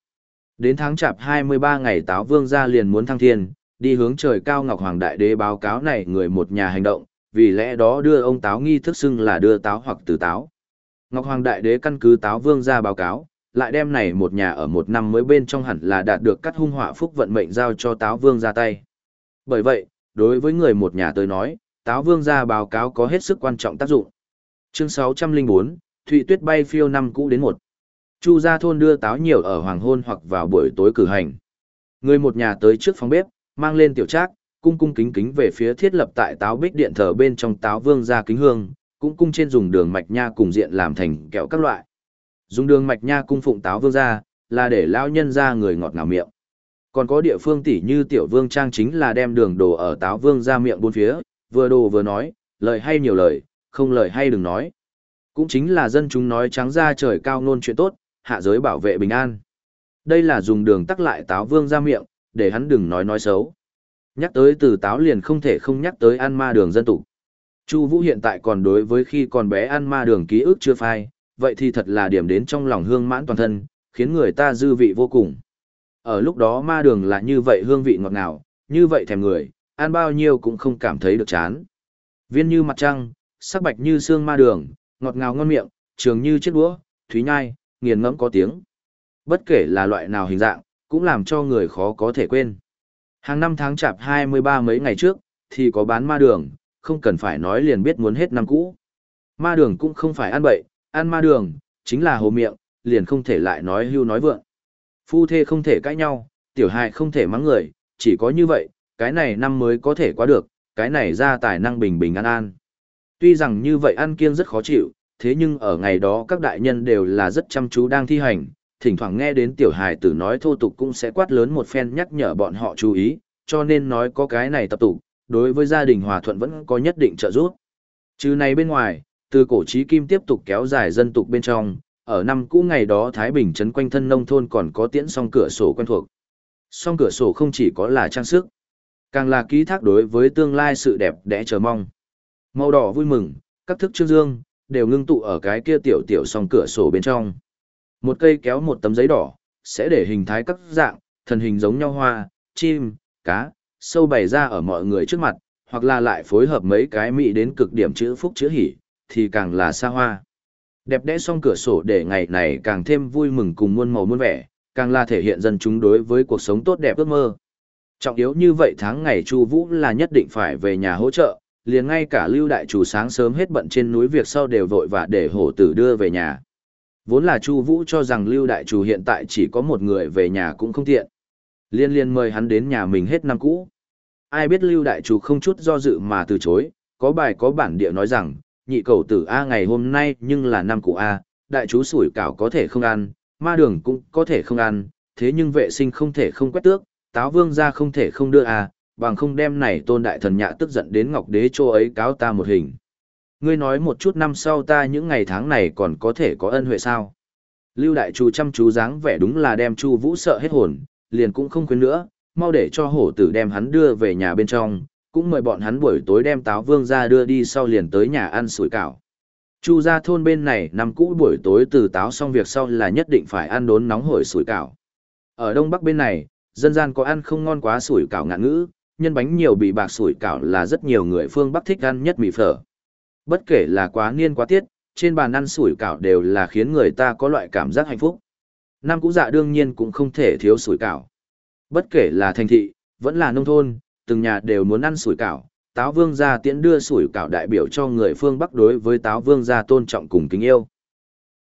Đến tháng chạp 23 ngày táo vương gia liền muốn thăng thiên, đi hướng trời cao Ngọc Hoàng Đại Đế báo cáo này người một nhà hành động, vì lẽ đó đưa ông táo nghi thức xưng là đưa táo hoặc từ táo. Ngọc Hoàng Đại Đế căn cứ táo vương gia báo cáo, lại đem này một nhà ở một năm mới bên trong hẳn là đạt được cắt hung họa phúc vận mệnh giao cho táo vương ra tay. Bởi vậy, đối với người một nhà tới nói, táo vương ra báo cáo có hết sức quan trọng tác dụng. Chương 604, Thụy Tuyết bay phiêu năm cũ đến một. Chu gia thôn đưa táo nhiều ở hoàng hôn hoặc vào buổi tối cử hành. Người một nhà tới trước phòng bếp, mang lên tiểu trác, cung cung kính kính về phía thiết lập tại táo bích điện thờ bên trong táo vương ra kính hương, cũng cung trên dùng đường mạch nha cùng diện làm thành kẹo các loại. Dùng đường mạch nha cung phụng táo vương ra, là để lão nhân ra người ngọt ngào miệng. Còn có địa phương tỷ như tiểu vương trang chính là đem đường đồ ở táo vương ra miệng bốn phía, vừa đồ vừa nói, lời hay nhiều lời, không lời hay đừng nói. Cũng chính là dân chúng nói trắng ra trời cao nôn chuyện tốt, hạ giới bảo vệ bình an. Đây là dùng đường tắc lại táo vương ra miệng, để hắn đừng nói nói xấu. Nhắc tới từ táo liền không thể không nhắc tới ăn ma đường dân tục. Chu Vũ hiện tại còn đối với khi còn bé ăn ma đường ký ức chưa phai, vậy thì thật là điểm đến trong lòng hương mãn toàn thân, khiến người ta dư vị vô cùng. Ở lúc đó ma đường là như vậy hương vị ngọt ngào, như vậy thèm người, ăn bao nhiêu cũng không cảm thấy được chán. Viên như mặt trăng, sắc bạch như xương ma đường, ngọt ngào ngon miệng, trường như chiếc đũa, thúy nhai, nghiền ngẫm có tiếng. Bất kể là loại nào hình dạng, cũng làm cho người khó có thể quên. Hàng năm tháng chạp 23 mấy ngày trước, thì có bán ma đường, không cần phải nói liền biết muốn hết năm cũ. Ma đường cũng không phải ăn bậy, ăn ma đường, chính là hồ miệng, liền không thể lại nói hưu nói vượng. Phu thê không thể cãi nhau, tiểu hại không thể mắng người, chỉ có như vậy, cái này năm mới có thể qua được, cái này ra tài năng bình bình an an. Tuy rằng như vậy ăn kiêng rất khó chịu, thế nhưng ở ngày đó các đại nhân đều là rất chăm chú đang thi hành, thỉnh thoảng nghe đến tiểu hài tử nói thô tục cũng sẽ quát lớn một phen nhắc nhở bọn họ chú ý, cho nên nói có cái này tập tục, đối với gia đình hòa thuận vẫn có nhất định trợ giúp. Chứ này bên ngoài, từ cổ trí kim tiếp tục kéo dài dân tục bên trong, ở năm cũ ngày đó Thái Bình trấn quanh thân nông thôn còn có tiễn song cửa sổ quen thuộc. Song cửa sổ không chỉ có là trang sức, càng là ký thác đối với tương lai sự đẹp đẽ chờ mong. Màu đỏ vui mừng, các thức trương dương, đều ngưng tụ ở cái kia tiểu tiểu song cửa sổ bên trong. Một cây kéo một tấm giấy đỏ, sẽ để hình thái các dạng, thần hình giống nhau hoa, chim, cá, sâu bày ra ở mọi người trước mặt, hoặc là lại phối hợp mấy cái mỹ đến cực điểm chữ phúc chữ hỉ, thì càng là xa hoa. Đẹp đẽ xong cửa sổ để ngày này càng thêm vui mừng cùng muôn màu muôn vẻ, càng là thể hiện dân chúng đối với cuộc sống tốt đẹp ước mơ. Trọng yếu như vậy tháng ngày Chu Vũ là nhất định phải về nhà hỗ trợ, liền ngay cả Lưu đại chủ sáng sớm hết bận trên núi việc sau đều vội vã để hổ tử đưa về nhà. Vốn là Chu Vũ cho rằng Lưu đại chủ hiện tại chỉ có một người về nhà cũng không tiện. Liên liên mời hắn đến nhà mình hết năm cũ. Ai biết Lưu đại chủ không chút do dự mà từ chối, có bài có bản địa nói rằng, nhị cầu tử A ngày hôm nay nhưng là năm cũ A, đại chú sủi cảo có thể không ăn, ma đường cũng có thể không ăn, thế nhưng vệ sinh không thể không quét tước, táo vương ra không thể không đưa A, bằng không đem này tôn đại thần nhạ tức giận đến ngọc đế chỗ ấy cáo ta một hình. Ngươi nói một chút năm sau ta những ngày tháng này còn có thể có ân huệ sao? Lưu đại chú chăm chú dáng vẻ đúng là đem chu vũ sợ hết hồn, liền cũng không khuyên nữa, mau để cho hổ tử đem hắn đưa về nhà bên trong, cũng mời bọn hắn buổi tối đem táo vương ra đưa đi sau liền tới nhà ăn sủi cảo. Chu gia thôn bên này năm cũ buổi tối từ táo xong việc sau là nhất định phải ăn đốn nóng hổi sủi cảo. Ở đông bắc bên này, dân gian có ăn không ngon quá sủi cảo ngạn ngữ, nhân bánh nhiều bị bạc sủi cảo là rất nhiều người phương bắc thích ăn nhất mì phở. Bất kể là quá niên quá tiết, trên bàn ăn sủi cảo đều là khiến người ta có loại cảm giác hạnh phúc. Năm cũ dạ đương nhiên cũng không thể thiếu sủi cảo. Bất kể là thành thị, vẫn là nông thôn, từng nhà đều muốn ăn sủi cảo, táo vương gia tiễn đưa sủi cảo đại biểu cho người phương Bắc đối với táo vương gia tôn trọng cùng kính yêu.